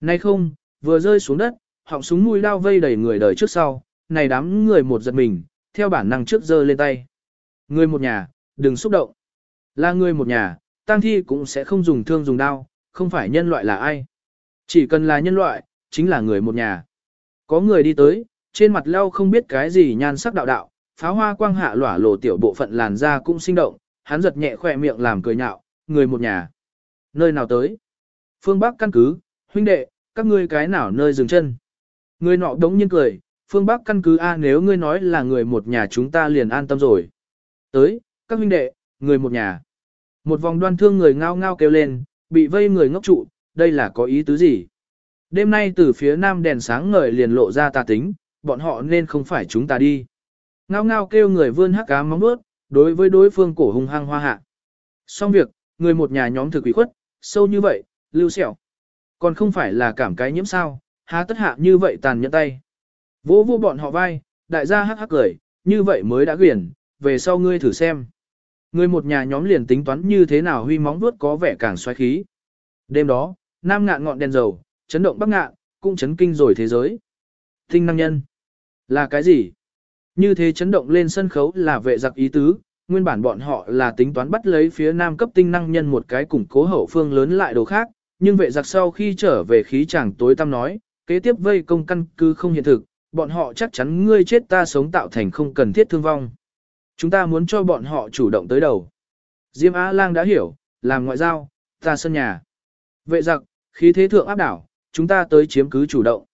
Nay không, vừa rơi xuống đất, họng súng mũi đao vây đầy người đời trước sau, này đám người một giật mình, theo bản năng trước giơ lên tay. Người một nhà, đừng xúc động. Là người một nhà, tang thi cũng sẽ không dùng thương dùng đao, không phải nhân loại là ai. Chỉ cần là nhân loại, chính là người một nhà. Có người đi tới, trên mặt leo không biết cái gì nhan sắc đạo đạo, pháo hoa quang hạ lỏa lộ tiểu bộ phận làn da cũng sinh động, hắn giật nhẹ khỏe miệng làm cười nhạo, người một nhà. Nơi nào tới? Phương Bắc căn cứ, huynh đệ, các ngươi cái nào nơi dừng chân? Người nọ đống nhiên cười, phương Bắc căn cứ A nếu ngươi nói là người một nhà chúng ta liền an tâm rồi. Tới, các huynh đệ, người một nhà. Một vòng đoan thương người ngao ngao kêu lên, bị vây người ngốc trụ, đây là có ý tứ gì? Đêm nay từ phía nam đèn sáng ngời liền lộ ra tà tính, bọn họ nên không phải chúng ta đi. Ngao ngao kêu người vươn hắc cá móng bước, đối với đối phương cổ hung hăng hoa hạ. Xong việc, người một nhà nhóm thực quỷ khuất, sâu như vậy, lưu sẹo. Còn không phải là cảm cái nhiễm sao, há tất hạ như vậy tàn nhẫn tay. Vỗ vô bọn họ vai, đại gia hắc hắc cười, như vậy mới đã quyển, về sau ngươi thử xem. Người một nhà nhóm liền tính toán như thế nào huy móng vuốt có vẻ càng xoáy khí. Đêm đó, nam ngạn ngọn đèn dầu, chấn động bắc ngạ cũng chấn kinh rồi thế giới. Tinh năng nhân. Là cái gì? Như thế chấn động lên sân khấu là vệ giặc ý tứ, nguyên bản bọn họ là tính toán bắt lấy phía nam cấp tinh năng nhân một cái củng cố hậu phương lớn lại đồ khác, nhưng vệ giặc sau khi trở về khí chàng tối tăm nói, kế tiếp vây công căn cứ không hiện thực, bọn họ chắc chắn ngươi chết ta sống tạo thành không cần thiết thương vong. Chúng ta muốn cho bọn họ chủ động tới đầu. Diêm Á Lang đã hiểu, làm ngoại giao, ta sân nhà. Vệ giặc, khí thế thượng áp đảo, chúng ta tới chiếm cứ chủ động.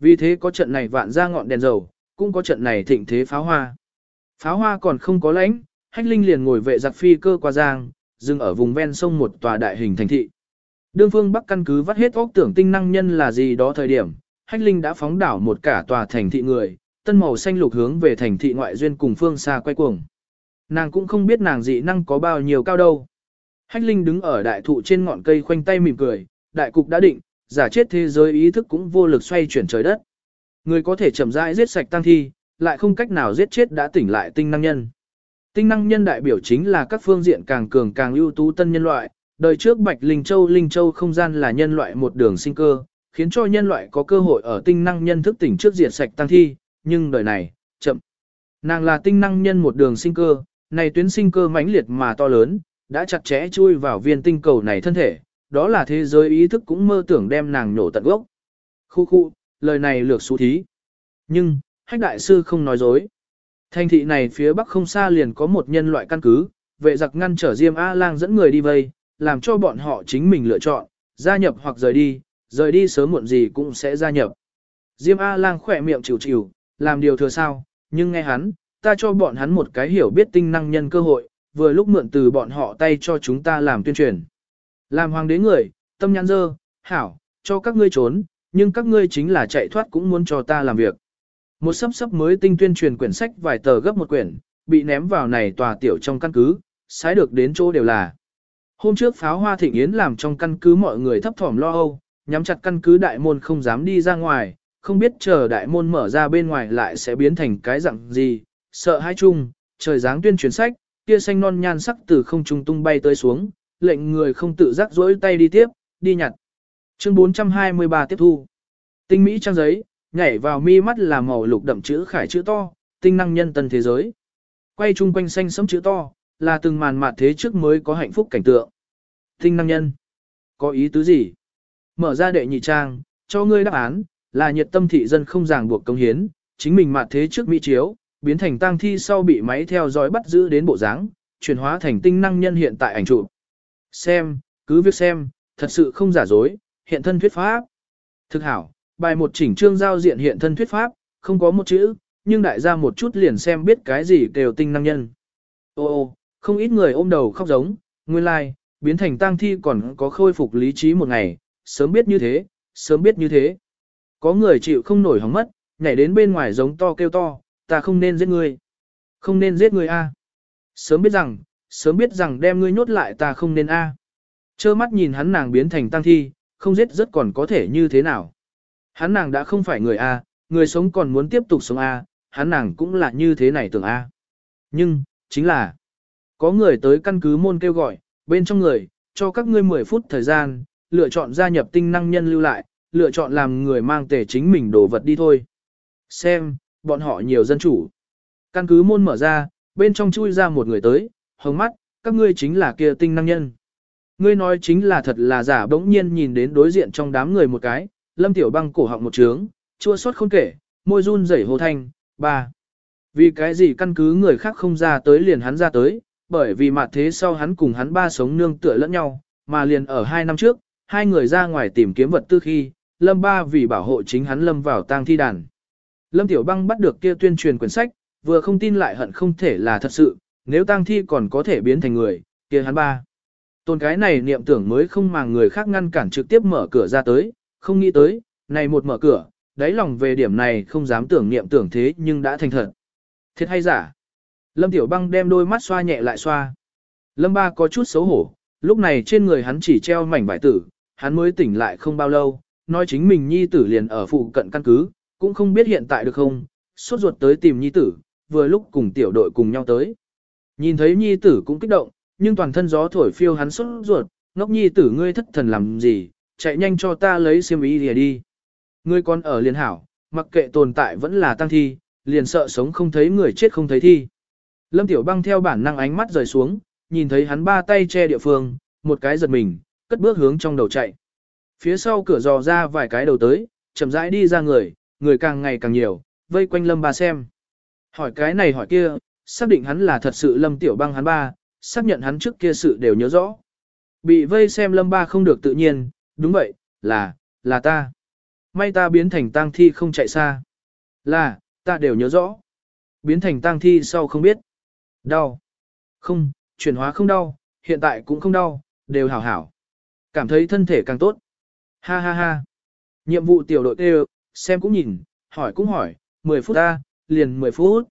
Vì thế có trận này vạn ra ngọn đèn dầu, cũng có trận này thịnh thế pháo hoa. Pháo hoa còn không có lãnh, Hách Linh liền ngồi vệ giặc phi cơ qua giang, dừng ở vùng ven sông một tòa đại hình thành thị. Đương phương Bắc căn cứ vắt hết óc tưởng tinh năng nhân là gì đó thời điểm, Hách Linh đã phóng đảo một cả tòa thành thị người, tân màu xanh lục hướng về thành thị ngoại duyên cùng phương xa quay cuồng. Nàng cũng không biết nàng dị năng có bao nhiêu cao đâu. Hách Linh đứng ở đại thụ trên ngọn cây khoanh tay mỉm cười, đại cục đã định, giả chết thế giới ý thức cũng vô lực xoay chuyển trời đất. Người có thể chậm rãi giết sạch tăng thi, lại không cách nào giết chết đã tỉnh lại tinh năng nhân. Tinh năng nhân đại biểu chính là các phương diện càng cường càng ưu tú tân nhân loại, đời trước Bạch Linh Châu Linh Châu không gian là nhân loại một đường sinh cơ, khiến cho nhân loại có cơ hội ở tinh năng nhân thức tỉnh trước diệt sạch tăng thi, nhưng đời này, chậm. Nàng là tinh năng nhân một đường sinh cơ, này tuyến sinh cơ mãnh liệt mà to lớn, đã chặt chẽ chui vào viên tinh cầu này thân thể, đó là thế giới ý thức cũng mơ tưởng đem nàng nổ tận gốc. Khu khu, lời này lược xú thí. Nhưng, hách đại sư không nói dối. Thành thị này phía bắc không xa liền có một nhân loại căn cứ, vệ giặc ngăn trở Diêm A-lang dẫn người đi vây, làm cho bọn họ chính mình lựa chọn, gia nhập hoặc rời đi, rời đi sớm muộn gì cũng sẽ gia nhập. Diêm A-lang khỏe miệng chịu chịu, làm điều thừa sao, nhưng nghe hắn, ta cho bọn hắn một cái hiểu biết tinh năng nhân cơ hội, vừa lúc mượn từ bọn họ tay cho chúng ta làm tuyên truyền. Làm hoàng đế người, tâm nhãn dơ, hảo, cho các ngươi trốn, nhưng các ngươi chính là chạy thoát cũng muốn cho ta làm việc. Một sắp sắp mới tinh tuyên truyền quyển sách vài tờ gấp một quyển, bị ném vào này tòa tiểu trong căn cứ, sái được đến chỗ đều là. Hôm trước pháo hoa thịnh yến làm trong căn cứ mọi người thấp thỏm lo âu, nhắm chặt căn cứ đại môn không dám đi ra ngoài, không biết chờ đại môn mở ra bên ngoài lại sẽ biến thành cái dạng gì, sợ hai chung, trời dáng tuyên truyền sách, kia xanh non nhan sắc từ không trung tung bay tới xuống, lệnh người không tự giác rỗi tay đi tiếp, đi nhặt. Chương 423 tiếp thu. Tinh mỹ trang giấy, nhảy vào mi mắt là màu lục đậm chữ khải chữ to, tinh năng nhân tân thế giới. Quay chung quanh xanh sẫm chữ to, là từng màn mạt thế trước mới có hạnh phúc cảnh tượng. Tinh năng nhân. Có ý tứ gì? Mở ra đệ nhị trang, cho ngươi đáp án, là nhiệt tâm thị dân không ràng buộc công hiến, chính mình mạt thế trước mỹ chiếu, biến thành tang thi sau bị máy theo dõi bắt giữ đến bộ dáng, chuyển hóa thành tinh năng nhân hiện tại ảnh chụp. Xem, cứ việc xem, thật sự không giả dối, hiện thân thuyết pháp. Thực hảo, bài một chỉnh trương giao diện hiện thân thuyết pháp, không có một chữ, nhưng đại gia một chút liền xem biết cái gì đều tinh năng nhân. Ô ô, không ít người ôm đầu khóc giống, nguyên lai, like, biến thành tang thi còn có khôi phục lý trí một ngày, sớm biết như thế, sớm biết như thế. Có người chịu không nổi hóng mất, nhảy đến bên ngoài giống to kêu to, ta không nên giết ngươi. Không nên giết ngươi a. Sớm biết rằng, sớm biết rằng đem ngươi nhốt lại ta không nên a. À. Chơ mắt nhìn hắn nàng biến thành tang thi, không giết rất còn có thể như thế nào. Hắn nàng đã không phải người a, à, người sống còn muốn tiếp tục sống a, à, hắn nàng cũng là như thế này tưởng a. Nhưng, chính là, có người tới căn cứ môn kêu gọi, bên trong người, cho các ngươi 10 phút thời gian, lựa chọn gia nhập tinh năng nhân lưu lại, lựa chọn làm người mang tể chính mình đồ vật đi thôi. Xem, bọn họ nhiều dân chủ. Căn cứ môn mở ra, bên trong chui ra một người tới, hồng mắt, các ngươi chính là kia tinh năng nhân. Ngươi nói chính là thật là giả bỗng nhiên nhìn đến đối diện trong đám người một cái, lâm tiểu băng cổ họng một trướng, chua xót khôn kể, môi run rẩy hồ thanh, ba. Vì cái gì căn cứ người khác không ra tới liền hắn ra tới, bởi vì mặt thế sau hắn cùng hắn ba sống nương tựa lẫn nhau, mà liền ở hai năm trước, hai người ra ngoài tìm kiếm vật tư khi, lâm ba vì bảo hộ chính hắn lâm vào tang thi đàn. Lâm Tiểu Băng bắt được kia tuyên truyền quyển sách, vừa không tin lại hận không thể là thật sự, nếu tang thi còn có thể biến thành người, kia hắn ba. Tôn cái này niệm tưởng mới không mà người khác ngăn cản trực tiếp mở cửa ra tới, không nghĩ tới, này một mở cửa, đáy lòng về điểm này không dám tưởng niệm tưởng thế nhưng đã thành thật. Thiệt hay giả? Lâm Tiểu Băng đem đôi mắt xoa nhẹ lại xoa. Lâm Ba có chút xấu hổ, lúc này trên người hắn chỉ treo mảnh vải tử, hắn mới tỉnh lại không bao lâu, nói chính mình nhi tử liền ở phụ cận căn cứ, cũng không biết hiện tại được không, suốt ruột tới tìm nhi tử, vừa lúc cùng tiểu đội cùng nhau tới. Nhìn thấy nhi tử cũng kích động, nhưng toàn thân gió thổi phiêu hắn suốt ruột, ngốc nhi tử ngươi thất thần làm gì, chạy nhanh cho ta lấy xiêm y lìa đi. Ngươi còn ở liền hảo, mặc kệ tồn tại vẫn là tăng thi, liền sợ sống không thấy người chết không thấy thi. Lâm Tiểu Băng theo bản năng ánh mắt rời xuống, nhìn thấy hắn ba tay che địa phương, một cái giật mình, cất bước hướng trong đầu chạy. Phía sau cửa dò ra vài cái đầu tới, chậm rãi đi ra người, người càng ngày càng nhiều, vây quanh Lâm ba xem. Hỏi cái này hỏi kia, xác định hắn là thật sự Lâm Tiểu Băng hắn ba, xác nhận hắn trước kia sự đều nhớ rõ. Bị vây xem Lâm ba không được tự nhiên, đúng vậy, là, là ta. May ta biến thành tang thi không chạy xa. Là, ta đều nhớ rõ. Biến thành tang thi sau không biết. Đau. Không, chuyển hóa không đau, hiện tại cũng không đau, đều hảo hảo. Cảm thấy thân thể càng tốt. Ha ha ha. Nhiệm vụ tiểu đội tê xem cũng nhìn, hỏi cũng hỏi, 10 phút ta, liền 10 phút.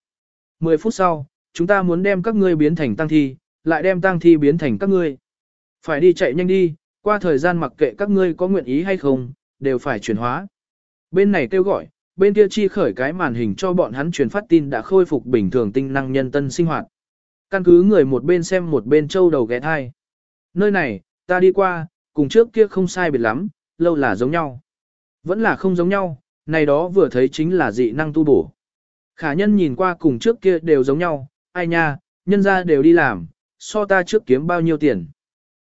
10 phút sau, chúng ta muốn đem các ngươi biến thành tăng thi, lại đem tăng thi biến thành các ngươi. Phải đi chạy nhanh đi, qua thời gian mặc kệ các ngươi có nguyện ý hay không, đều phải chuyển hóa. Bên này kêu gọi, bên kia chi khởi cái màn hình cho bọn hắn truyền phát tin đã khôi phục bình thường tinh năng nhân tân sinh hoạt. Căn cứ người một bên xem một bên châu đầu ghé thai. Nơi này, ta đi qua, cùng trước kia không sai biệt lắm, lâu là giống nhau. Vẫn là không giống nhau, này đó vừa thấy chính là dị năng tu bổ. Khả nhân nhìn qua cùng trước kia đều giống nhau, ai nha, nhân ra đều đi làm, so ta trước kiếm bao nhiêu tiền.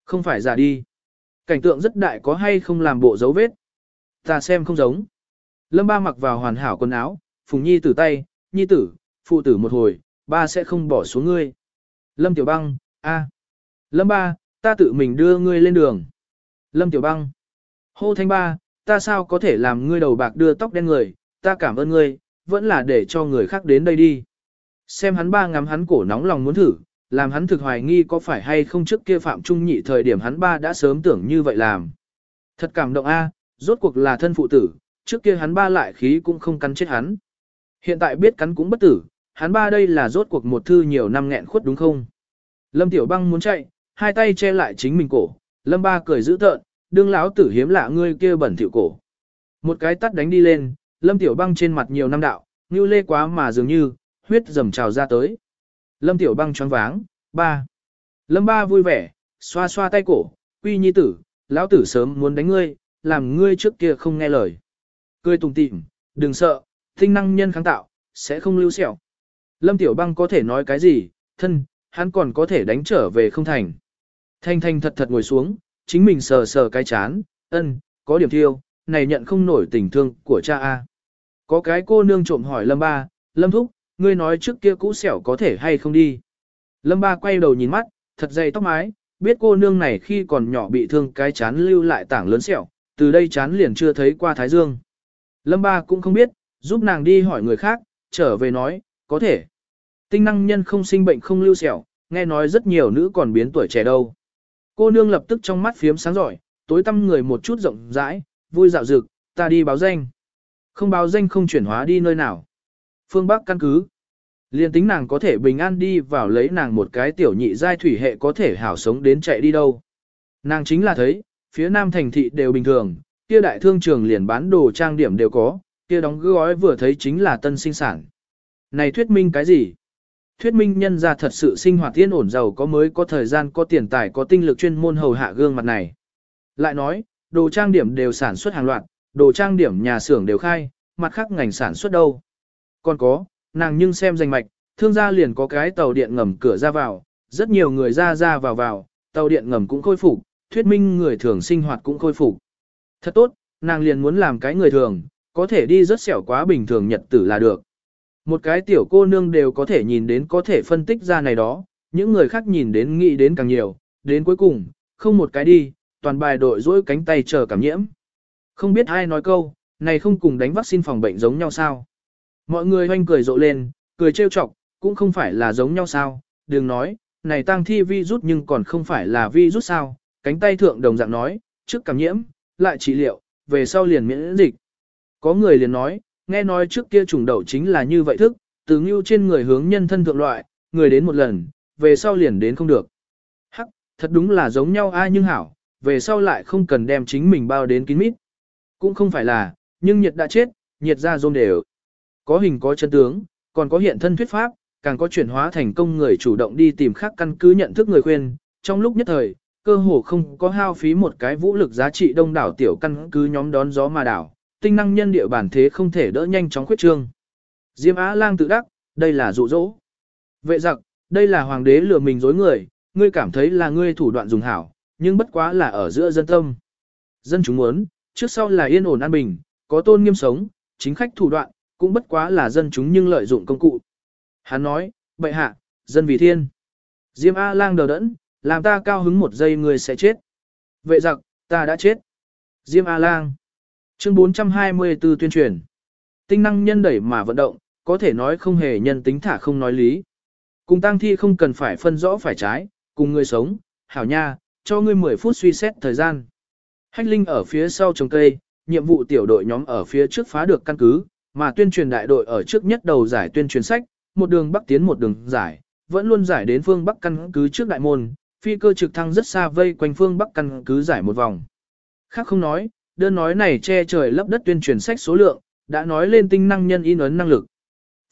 Không phải giả đi. Cảnh tượng rất đại có hay không làm bộ dấu vết. Ta xem không giống. Lâm ba mặc vào hoàn hảo quần áo, phùng nhi tử tay, nhi tử, phụ tử một hồi, ba sẽ không bỏ xuống ngươi. Lâm tiểu băng, a, Lâm ba, ta tự mình đưa ngươi lên đường. Lâm tiểu băng. Hô thanh ba, ta sao có thể làm ngươi đầu bạc đưa tóc đen người, ta cảm ơn ngươi, vẫn là để cho người khác đến đây đi. Xem hắn ba ngắm hắn cổ nóng lòng muốn thử, làm hắn thực hoài nghi có phải hay không trước kia phạm trung nhị thời điểm hắn ba đã sớm tưởng như vậy làm. Thật cảm động a, rốt cuộc là thân phụ tử, trước kia hắn ba lại khí cũng không cắn chết hắn. Hiện tại biết cắn cũng bất tử, hắn ba đây là rốt cuộc một thư nhiều năm nghẹn khuất đúng không? Lâm Tiểu Băng muốn chạy, hai tay che lại chính mình cổ, Lâm ba cười dữ tợn, đương lão tử hiếm lạ ngươi kia bẩn thỉu cổ. Một cái tắt đánh đi lên, Lâm Tiểu Băng trên mặt nhiều năm đạo, như lê quá mà dường như, huyết dầm trào ra tới. Lâm Tiểu Băng choáng váng, ba. Lâm ba vui vẻ, xoa xoa tay cổ, quy nhi tử, lão tử sớm muốn đánh ngươi, làm ngươi trước kia không nghe lời. Cười tùng tịm, đừng sợ, tinh năng nhân kháng tạo, sẽ không lưu sẹo. Lâm Tiểu Băng có thể nói cái gì, thân, hắn còn có thể đánh trở về không thành. Thanh thanh thật thật ngồi xuống, chính mình sờ sờ cái chán, ân, có điểm thiêu, này nhận không nổi tình thương của cha A. Có cái cô nương trộm hỏi Lâm Ba, Lâm Thúc, ngươi nói trước kia cũ sẹo có thể hay không đi. Lâm Ba quay đầu nhìn mắt, thật dày tóc mái, biết cô nương này khi còn nhỏ bị thương cái chán lưu lại tảng lớn sẹo, từ đây chán liền chưa thấy qua Thái Dương. Lâm Ba cũng không biết, giúp nàng đi hỏi người khác, trở về nói, có thể. Tinh năng nhân không sinh bệnh không lưu sẹo, nghe nói rất nhiều nữ còn biến tuổi trẻ đâu. Cô nương lập tức trong mắt phiếm sáng giỏi, tối tăm người một chút rộng rãi, vui dạo dực, ta đi báo danh. Không báo danh không chuyển hóa đi nơi nào. Phương Bắc căn cứ. Liên tính nàng có thể bình an đi vào lấy nàng một cái tiểu nhị giai thủy hệ có thể hảo sống đến chạy đi đâu. Nàng chính là thấy, phía nam thành thị đều bình thường, kia đại thương trường liền bán đồ trang điểm đều có, kia đóng gói vừa thấy chính là tân sinh sản. Này thuyết minh cái gì? Thuyết minh nhân ra thật sự sinh hoạt yên ổn giàu có mới có thời gian có tiền tài có tinh lực chuyên môn hầu hạ gương mặt này. Lại nói, đồ trang điểm đều sản xuất hàng loạt, đồ trang điểm nhà xưởng đều khai, mặt khác ngành sản xuất đâu. Còn có, nàng nhưng xem danh mạch, thương gia liền có cái tàu điện ngầm cửa ra vào, rất nhiều người ra ra vào vào, tàu điện ngầm cũng khôi phục, thuyết minh người thường sinh hoạt cũng khôi phục. Thật tốt, nàng liền muốn làm cái người thường, có thể đi rất xẻo quá bình thường nhật tử là được. Một cái tiểu cô nương đều có thể nhìn đến có thể phân tích ra này đó, những người khác nhìn đến nghĩ đến càng nhiều, đến cuối cùng, không một cái đi, toàn bài đội dỗi cánh tay chờ cảm nhiễm. Không biết ai nói câu, này không cùng đánh vaccine phòng bệnh giống nhau sao. Mọi người hoanh cười rộ lên, cười trêu chọc, cũng không phải là giống nhau sao, đừng nói, này tăng thi vi rút nhưng còn không phải là vi rút sao, cánh tay thượng đồng dạng nói, trước cảm nhiễm, lại trị liệu, về sau liền miễn dịch. Có người liền nói, nghe nói trước kia trùng đậu chính là như vậy thức, từ ngưu trên người hướng nhân thân thượng loại, người đến một lần, về sau liền đến không được. Hắc, thật đúng là giống nhau ai nhưng hảo, về sau lại không cần đem chính mình bao đến kín mít. Cũng không phải là, nhưng nhiệt đã chết, nhiệt ra rôm đều. Có hình có chân tướng, còn có hiện thân thuyết pháp, càng có chuyển hóa thành công người chủ động đi tìm khác căn cứ nhận thức người khuyên. Trong lúc nhất thời, cơ hồ không có hao phí một cái vũ lực giá trị đông đảo tiểu căn cứ nhóm đón gió mà đảo, tinh năng nhân địa bản thế không thể đỡ nhanh chóng khuyết trương. Diêm Á Lang tự đắc, đây là dụ dỗ. Vệ giặc, đây là hoàng đế lừa mình dối người, ngươi cảm thấy là ngươi thủ đoạn dùng hảo, nhưng bất quá là ở giữa dân tâm. Dân chúng muốn, trước sau là yên ổn an bình, có tôn nghiêm sống, chính khách thủ đoạn, cũng bất quá là dân chúng nhưng lợi dụng công cụ. Hắn nói, bệ hạ, dân vì thiên. Diêm A lang đầu đẫn, làm ta cao hứng một giây người sẽ chết. Vệ giặc, ta đã chết. Diêm A lang. Chương 424 tuyên truyền. Tinh năng nhân đẩy mà vận động, có thể nói không hề nhân tính thả không nói lý. Cùng tang thi không cần phải phân rõ phải trái, cùng người sống, hảo nha, cho ngươi 10 phút suy xét thời gian. Hách Linh ở phía sau trồng cây, nhiệm vụ tiểu đội nhóm ở phía trước phá được căn cứ, mà tuyên truyền đại đội ở trước nhất đầu giải tuyên truyền sách, một đường bắc tiến một đường giải, vẫn luôn giải đến phương bắc căn cứ trước đại môn, phi cơ trực thăng rất xa vây quanh phương bắc căn cứ giải một vòng. Khác không nói, đơn nói này che trời lấp đất tuyên truyền sách số lượng, đã nói lên tinh năng nhân in ấn năng lực.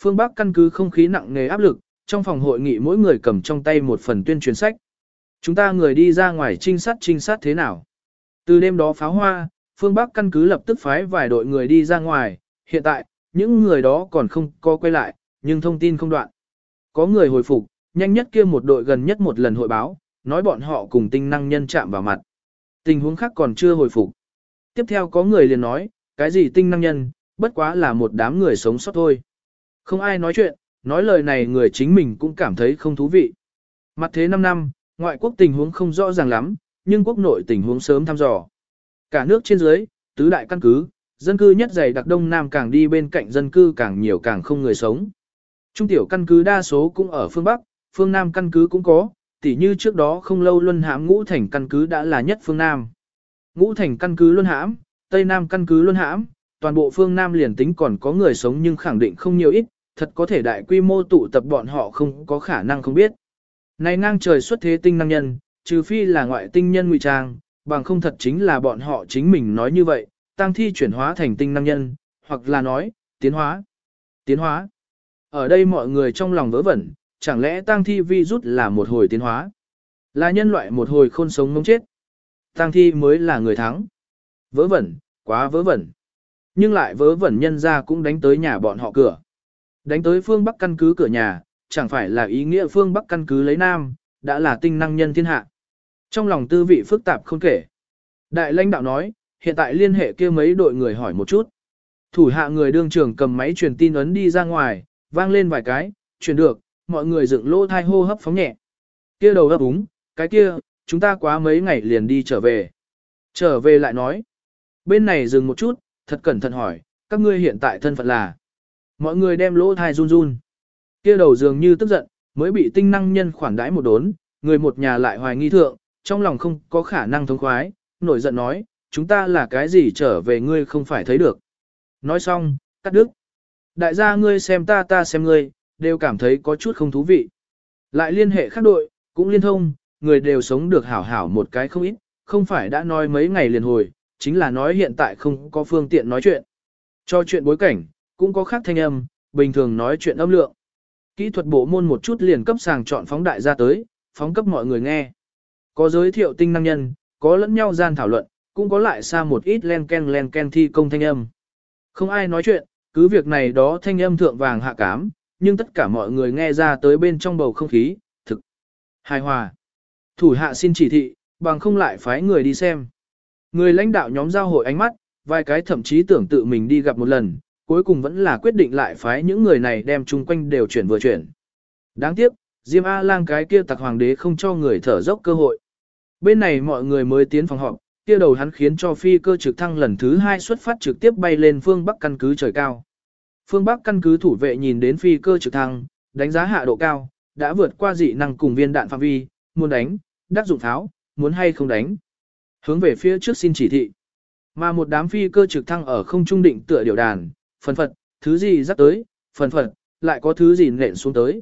Phương Bắc căn cứ không khí nặng nề áp lực, trong phòng hội nghị mỗi người cầm trong tay một phần tuyên truyền sách. Chúng ta người đi ra ngoài trinh sát trinh sát thế nào? Từ đêm đó pháo hoa, phương Bắc căn cứ lập tức phái vài đội người đi ra ngoài, hiện tại, những người đó còn không có quay lại, nhưng thông tin không đoạn. Có người hồi phục, nhanh nhất kia một đội gần nhất một lần hội báo, nói bọn họ cùng tinh năng nhân chạm vào mặt. Tình huống khác còn chưa hồi phục. Tiếp theo có người liền nói, cái gì tinh năng nhân, bất quá là một đám người sống sót thôi. Không ai nói chuyện, nói lời này người chính mình cũng cảm thấy không thú vị. Mặt thế 5 năm, ngoại quốc tình huống không rõ ràng lắm, nhưng quốc nội tình huống sớm thăm dò. Cả nước trên dưới, tứ đại căn cứ, dân cư nhất dày đặc đông nam càng đi bên cạnh dân cư càng nhiều càng không người sống. Trung tiểu căn cứ đa số cũng ở phương Bắc, phương Nam căn cứ cũng có, tỉ như trước đó không lâu luân hãm ngũ thành căn cứ đã là nhất phương Nam. Ngũ thành căn cứ luân hãm, Tây Nam căn cứ luân hãm, toàn bộ phương Nam liền tính còn có người sống nhưng khẳng định không nhiều ít, thật có thể đại quy mô tụ tập bọn họ không có khả năng không biết. Này ngang trời xuất thế tinh năng nhân, trừ phi là ngoại tinh nhân ngụy trang, bằng không thật chính là bọn họ chính mình nói như vậy, tăng thi chuyển hóa thành tinh năng nhân, hoặc là nói, tiến hóa. Tiến hóa. Ở đây mọi người trong lòng vớ vẩn, chẳng lẽ tăng thi vi rút là một hồi tiến hóa? Là nhân loại một hồi khôn sống ngông chết. Tăng thi mới là người thắng. Vớ vẩn, quá vớ vẩn. Nhưng lại vớ vẩn nhân ra cũng đánh tới nhà bọn họ cửa. Đánh tới phương Bắc căn cứ cửa nhà, chẳng phải là ý nghĩa phương Bắc căn cứ lấy Nam, đã là tinh năng nhân thiên hạ. Trong lòng tư vị phức tạp không kể. Đại lãnh đạo nói, hiện tại liên hệ kia mấy đội người hỏi một chút. Thủ hạ người đương trưởng cầm máy truyền tin ấn đi ra ngoài, vang lên vài cái, truyền được, mọi người dựng lỗ thai hô hấp phóng nhẹ. Kia đầu ấp úng, cái kia, chúng ta quá mấy ngày liền đi trở về. Trở về lại nói. Bên này dừng một chút, thật cẩn thận hỏi, các ngươi hiện tại thân phận là. Mọi người đem lỗ thai run run. Kia đầu dường như tức giận, mới bị tinh năng nhân khoản đãi một đốn, người một nhà lại hoài nghi thượng, trong lòng không có khả năng thống khoái, nổi giận nói, chúng ta là cái gì trở về ngươi không phải thấy được. Nói xong, cắt đứt. Đại gia ngươi xem ta ta xem ngươi, đều cảm thấy có chút không thú vị. Lại liên hệ khác đội, cũng liên thông, người đều sống được hảo hảo một cái không ít, không phải đã nói mấy ngày liền hồi, chính là nói hiện tại không có phương tiện nói chuyện. Cho chuyện bối cảnh, cũng có khác thanh âm, bình thường nói chuyện âm lượng. Kỹ thuật bộ môn một chút liền cấp sàng chọn phóng đại ra tới, phóng cấp mọi người nghe. Có giới thiệu tinh năng nhân, có lẫn nhau gian thảo luận, cũng có lại xa một ít len ken len ken thi công thanh âm. Không ai nói chuyện, cứ việc này đó thanh âm thượng vàng hạ cám, nhưng tất cả mọi người nghe ra tới bên trong bầu không khí, thực hài hòa. Thủ hạ xin chỉ thị, bằng không lại phái người đi xem. Người lãnh đạo nhóm giao hội ánh mắt, vài cái thậm chí tưởng tự mình đi gặp một lần, cuối cùng vẫn là quyết định lại phái những người này đem chung quanh đều chuyển vừa chuyển. Đáng tiếc, Diêm A-lang cái kia tặc hoàng đế không cho người thở dốc cơ hội. Bên này mọi người mới tiến phòng họp, kia đầu hắn khiến cho phi cơ trực thăng lần thứ hai xuất phát trực tiếp bay lên phương Bắc căn cứ trời cao. Phương Bắc căn cứ thủ vệ nhìn đến phi cơ trực thăng, đánh giá hạ độ cao, đã vượt qua dị năng cùng viên đạn phạm vi, muốn đánh, đắc dụng tháo, muốn hay không đánh. Hướng về phía trước xin chỉ thị. Mà một đám phi cơ trực thăng ở không trung định tựa điều đàn, phần phật, thứ gì dắt tới, phần phật, lại có thứ gì nện xuống tới.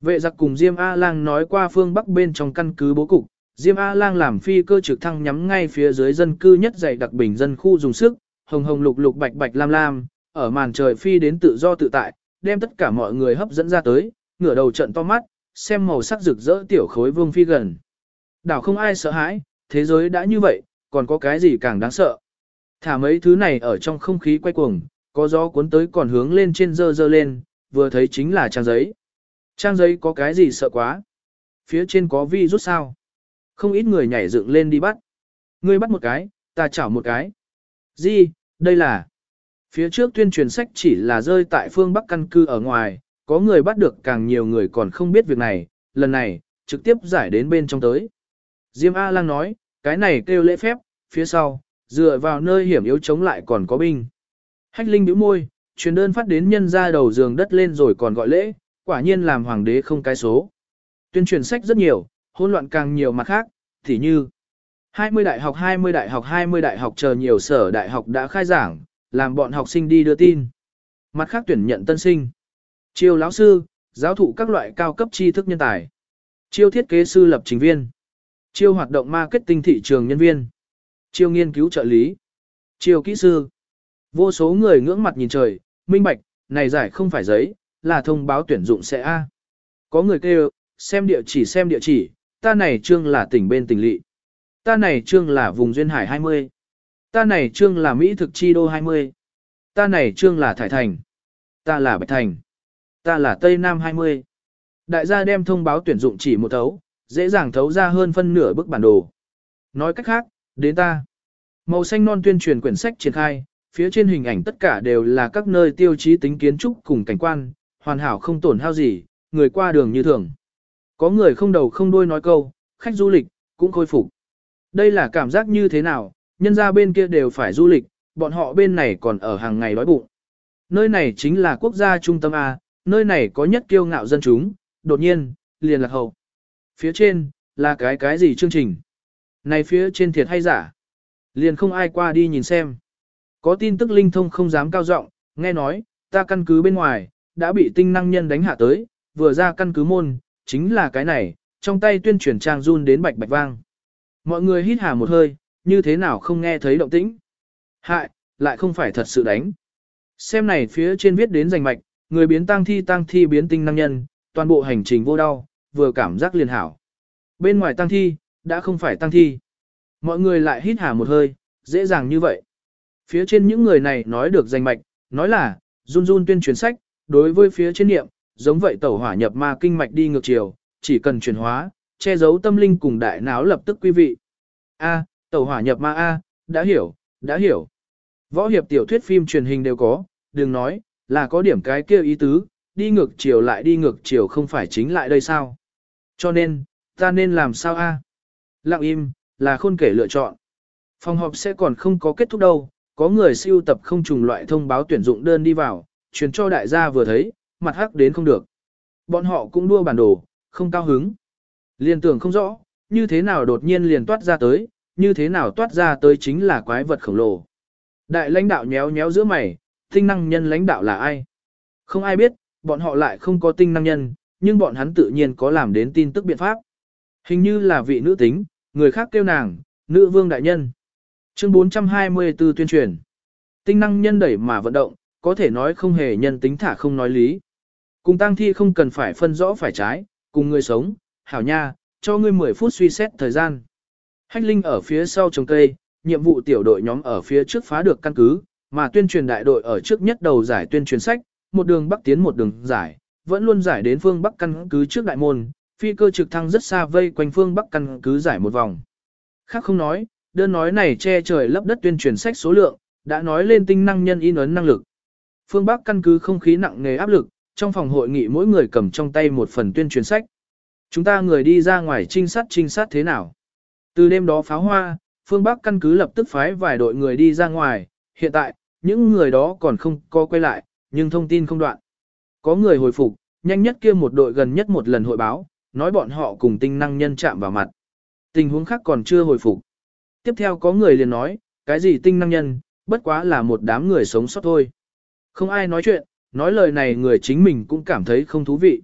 Vệ giặc cùng Diêm A-Lang nói qua phương Bắc bên trong căn cứ bố cục, Diêm A-Lang làm phi cơ trực thăng nhắm ngay phía dưới dân cư nhất dày đặc bình dân khu dùng sức, hồng hồng lục lục bạch bạch lam lam, ở màn trời phi đến tự do tự tại, đem tất cả mọi người hấp dẫn ra tới, ngửa đầu trận to mắt, xem màu sắc rực rỡ tiểu khối vương phi gần. Đảo không ai sợ hãi, thế giới đã như vậy, còn có cái gì càng đáng sợ. Thả mấy thứ này ở trong không khí quay cuồng, có gió cuốn tới còn hướng lên trên dơ dơ lên, vừa thấy chính là trang giấy. Trang giấy có cái gì sợ quá? Phía trên có vi rút sao? Không ít người nhảy dựng lên đi bắt. Ngươi bắt một cái, ta chảo một cái. Gì, đây là... Phía trước tuyên truyền sách chỉ là rơi tại phương Bắc căn cư ở ngoài, có người bắt được càng nhiều người còn không biết việc này, lần này, trực tiếp giải đến bên trong tới. Diêm A Lang nói, cái này kêu lễ phép, phía sau, dựa vào nơi hiểm yếu chống lại còn có binh. Hách Linh bĩu môi, truyền đơn phát đến nhân ra đầu giường đất lên rồi còn gọi lễ, quả nhiên làm hoàng đế không cái số. Tuyên truyền sách rất nhiều, hỗn loạn càng nhiều mặt khác, thì như 20 đại học 20 đại học 20 đại học chờ nhiều sở đại học đã khai giảng, làm bọn học sinh đi đưa tin. Mặt khác tuyển nhận tân sinh. Chiêu lão sư, giáo thụ các loại cao cấp tri thức nhân tài. Chiêu thiết kế sư lập trình viên. Chiêu hoạt động marketing thị trường nhân viên. Chiêu nghiên cứu trợ lý. Chiêu kỹ sư. Vô số người ngưỡng mặt nhìn trời, minh bạch, này giải không phải giấy, là thông báo tuyển dụng sẽ A. Có người kêu, xem địa chỉ xem địa chỉ, ta này trương là tỉnh bên tỉnh lỵ. Ta này trương là vùng duyên hải 20. Ta này trương là Mỹ thực chi đô 20. Ta này trương là Thải Thành. Ta là Bạch Thành. Ta là Tây Nam 20. Đại gia đem thông báo tuyển dụng chỉ một thấu, dễ dàng thấu ra hơn phân nửa bức bản đồ. Nói cách khác, đến ta. Màu xanh non tuyên truyền quyển sách triển khai, phía trên hình ảnh tất cả đều là các nơi tiêu chí tính kiến trúc cùng cảnh quan, hoàn hảo không tổn hao gì, người qua đường như thường. Có người không đầu không đuôi nói câu, khách du lịch, cũng khôi phục. Đây là cảm giác như thế nào, nhân ra bên kia đều phải du lịch, bọn họ bên này còn ở hàng ngày đói bụng. Nơi này chính là quốc gia trung tâm A, nơi này có nhất kiêu ngạo dân chúng, đột nhiên, liền lạc hậu. Phía trên, là cái cái gì chương trình? Này phía trên thiệt hay giả? Liền không ai qua đi nhìn xem. Có tin tức linh thông không dám cao giọng, nghe nói, ta căn cứ bên ngoài, đã bị tinh năng nhân đánh hạ tới, vừa ra căn cứ môn, chính là cái này, trong tay tuyên truyền trang run đến bạch bạch vang. Mọi người hít hà một hơi, như thế nào không nghe thấy động tĩnh. Hại, lại không phải thật sự đánh. Xem này phía trên viết đến giành mạch, người biến tăng thi tăng thi biến tinh năng nhân, toàn bộ hành trình vô đau, vừa cảm giác liền hảo. Bên ngoài tăng thi, đã không phải tăng thi. Mọi người lại hít hà một hơi, dễ dàng như vậy. Phía trên những người này nói được danh mạch, nói là, run run tuyên truyền sách, đối với phía trên niệm, giống vậy tẩu hỏa nhập ma kinh mạch đi ngược chiều, chỉ cần chuyển hóa, che giấu tâm linh cùng đại não lập tức quý vị. A, tẩu hỏa nhập ma A, đã hiểu, đã hiểu. Võ hiệp tiểu thuyết phim truyền hình đều có, đừng nói, là có điểm cái kia ý tứ, đi ngược chiều lại đi ngược chiều không phải chính lại đây sao. Cho nên, ta nên làm sao A? Lặng im, là khôn kể lựa chọn. Phòng họp sẽ còn không có kết thúc đâu, có người siêu tập không trùng loại thông báo tuyển dụng đơn đi vào, truyền cho đại gia vừa thấy, mặt hắc đến không được. Bọn họ cũng đua bản đồ, không cao hứng. Liên tưởng không rõ, như thế nào đột nhiên liền toát ra tới, như thế nào toát ra tới chính là quái vật khổng lồ. Đại lãnh đạo nhéo nhéo giữa mày, tinh năng nhân lãnh đạo là ai? Không ai biết, bọn họ lại không có tinh năng nhân, nhưng bọn hắn tự nhiên có làm đến tin tức biện pháp. Hình như là vị nữ tính, người khác kêu nàng, nữ vương đại nhân. Chương 424 tuyên truyền. Tinh năng nhân đẩy mà vận động, có thể nói không hề nhân tính thả không nói lý. Cùng tang thi không cần phải phân rõ phải trái, cùng người sống, hảo nha, cho ngươi 10 phút suy xét thời gian. Hách Linh ở phía sau trồng cây, nhiệm vụ tiểu đội nhóm ở phía trước phá được căn cứ, mà tuyên truyền đại đội ở trước nhất đầu giải tuyên truyền sách, một đường bắc tiến một đường giải, vẫn luôn giải đến phương bắc căn cứ trước đại môn, phi cơ trực thăng rất xa vây quanh phương bắc căn cứ giải một vòng. Khác không nói, đơn nói này che trời lấp đất tuyên truyền sách số lượng, đã nói lên tinh năng nhân in ấn năng lực. Phương Bắc căn cứ không khí nặng nề áp lực, trong phòng hội nghị mỗi người cầm trong tay một phần tuyên truyền sách. Chúng ta người đi ra ngoài trinh sát trinh sát thế nào? Từ đêm đó pháo hoa, phương Bắc căn cứ lập tức phái vài đội người đi ra ngoài, hiện tại, những người đó còn không có quay lại, nhưng thông tin không đoạn. Có người hồi phục, nhanh nhất kia một đội gần nhất một lần hội báo, nói bọn họ cùng tinh năng nhân chạm vào mặt. Tình huống khác còn chưa hồi phục. Tiếp theo có người liền nói, cái gì tinh năng nhân, bất quá là một đám người sống sót thôi. Không ai nói chuyện, nói lời này người chính mình cũng cảm thấy không thú vị.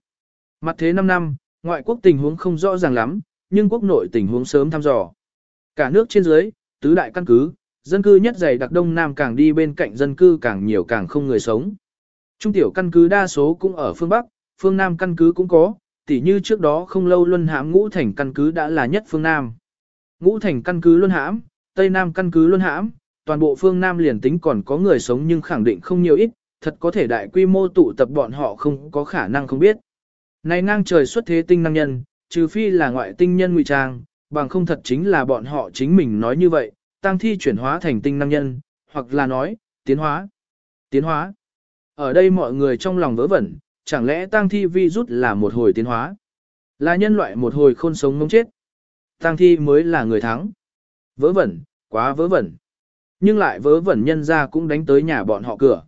Mặt thế 5 năm, ngoại quốc tình huống không rõ ràng lắm, nhưng quốc nội tình huống sớm thăm dò. Cả nước trên dưới, tứ đại căn cứ, dân cư nhất dày đặc đông nam càng đi bên cạnh dân cư càng nhiều càng không người sống. Trung tiểu căn cứ đa số cũng ở phương Bắc, phương Nam căn cứ cũng có, tỉ như trước đó không lâu luân hãm ngũ thành căn cứ đã là nhất phương Nam. Ngũ thành căn cứ luân hãm, Tây Nam căn cứ luân hãm, toàn bộ phương Nam liền tính còn có người sống nhưng khẳng định không nhiều ít, thật có thể đại quy mô tụ tập bọn họ không có khả năng không biết. Này ngang trời xuất thế tinh năng nhân, trừ phi là ngoại tinh nhân ngụy trang, bằng không thật chính là bọn họ chính mình nói như vậy, tăng thi chuyển hóa thành tinh năng nhân, hoặc là nói, tiến hóa. Tiến hóa. Ở đây mọi người trong lòng vớ vẩn, chẳng lẽ tăng thi vi rút là một hồi tiến hóa? Là nhân loại một hồi khôn sống ngông chết. Tang thi mới là người thắng. Vớ vẩn, quá vớ vẩn. Nhưng lại vớ vẩn nhân ra cũng đánh tới nhà bọn họ cửa.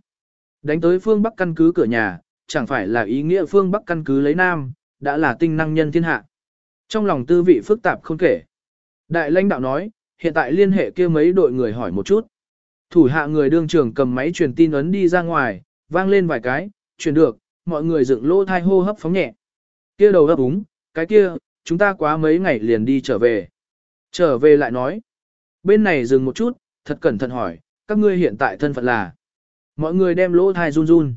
Đánh tới phương Bắc căn cứ cửa nhà, chẳng phải là ý nghĩa phương Bắc căn cứ lấy Nam, đã là tinh năng nhân thiên hạ. Trong lòng tư vị phức tạp không kể. Đại lãnh đạo nói, hiện tại liên hệ kia mấy đội người hỏi một chút. Thủ hạ người đương trưởng cầm máy truyền tin ấn đi ra ngoài, vang lên vài cái, truyền được, mọi người dựng lỗ thai hô hấp phóng nhẹ. Kia đầu ấp úng, cái kia, chúng ta quá mấy ngày liền đi trở về. Trở về lại nói. Bên này dừng một chút, thật cẩn thận hỏi, các ngươi hiện tại thân phận là. Mọi người đem lỗ thai run run.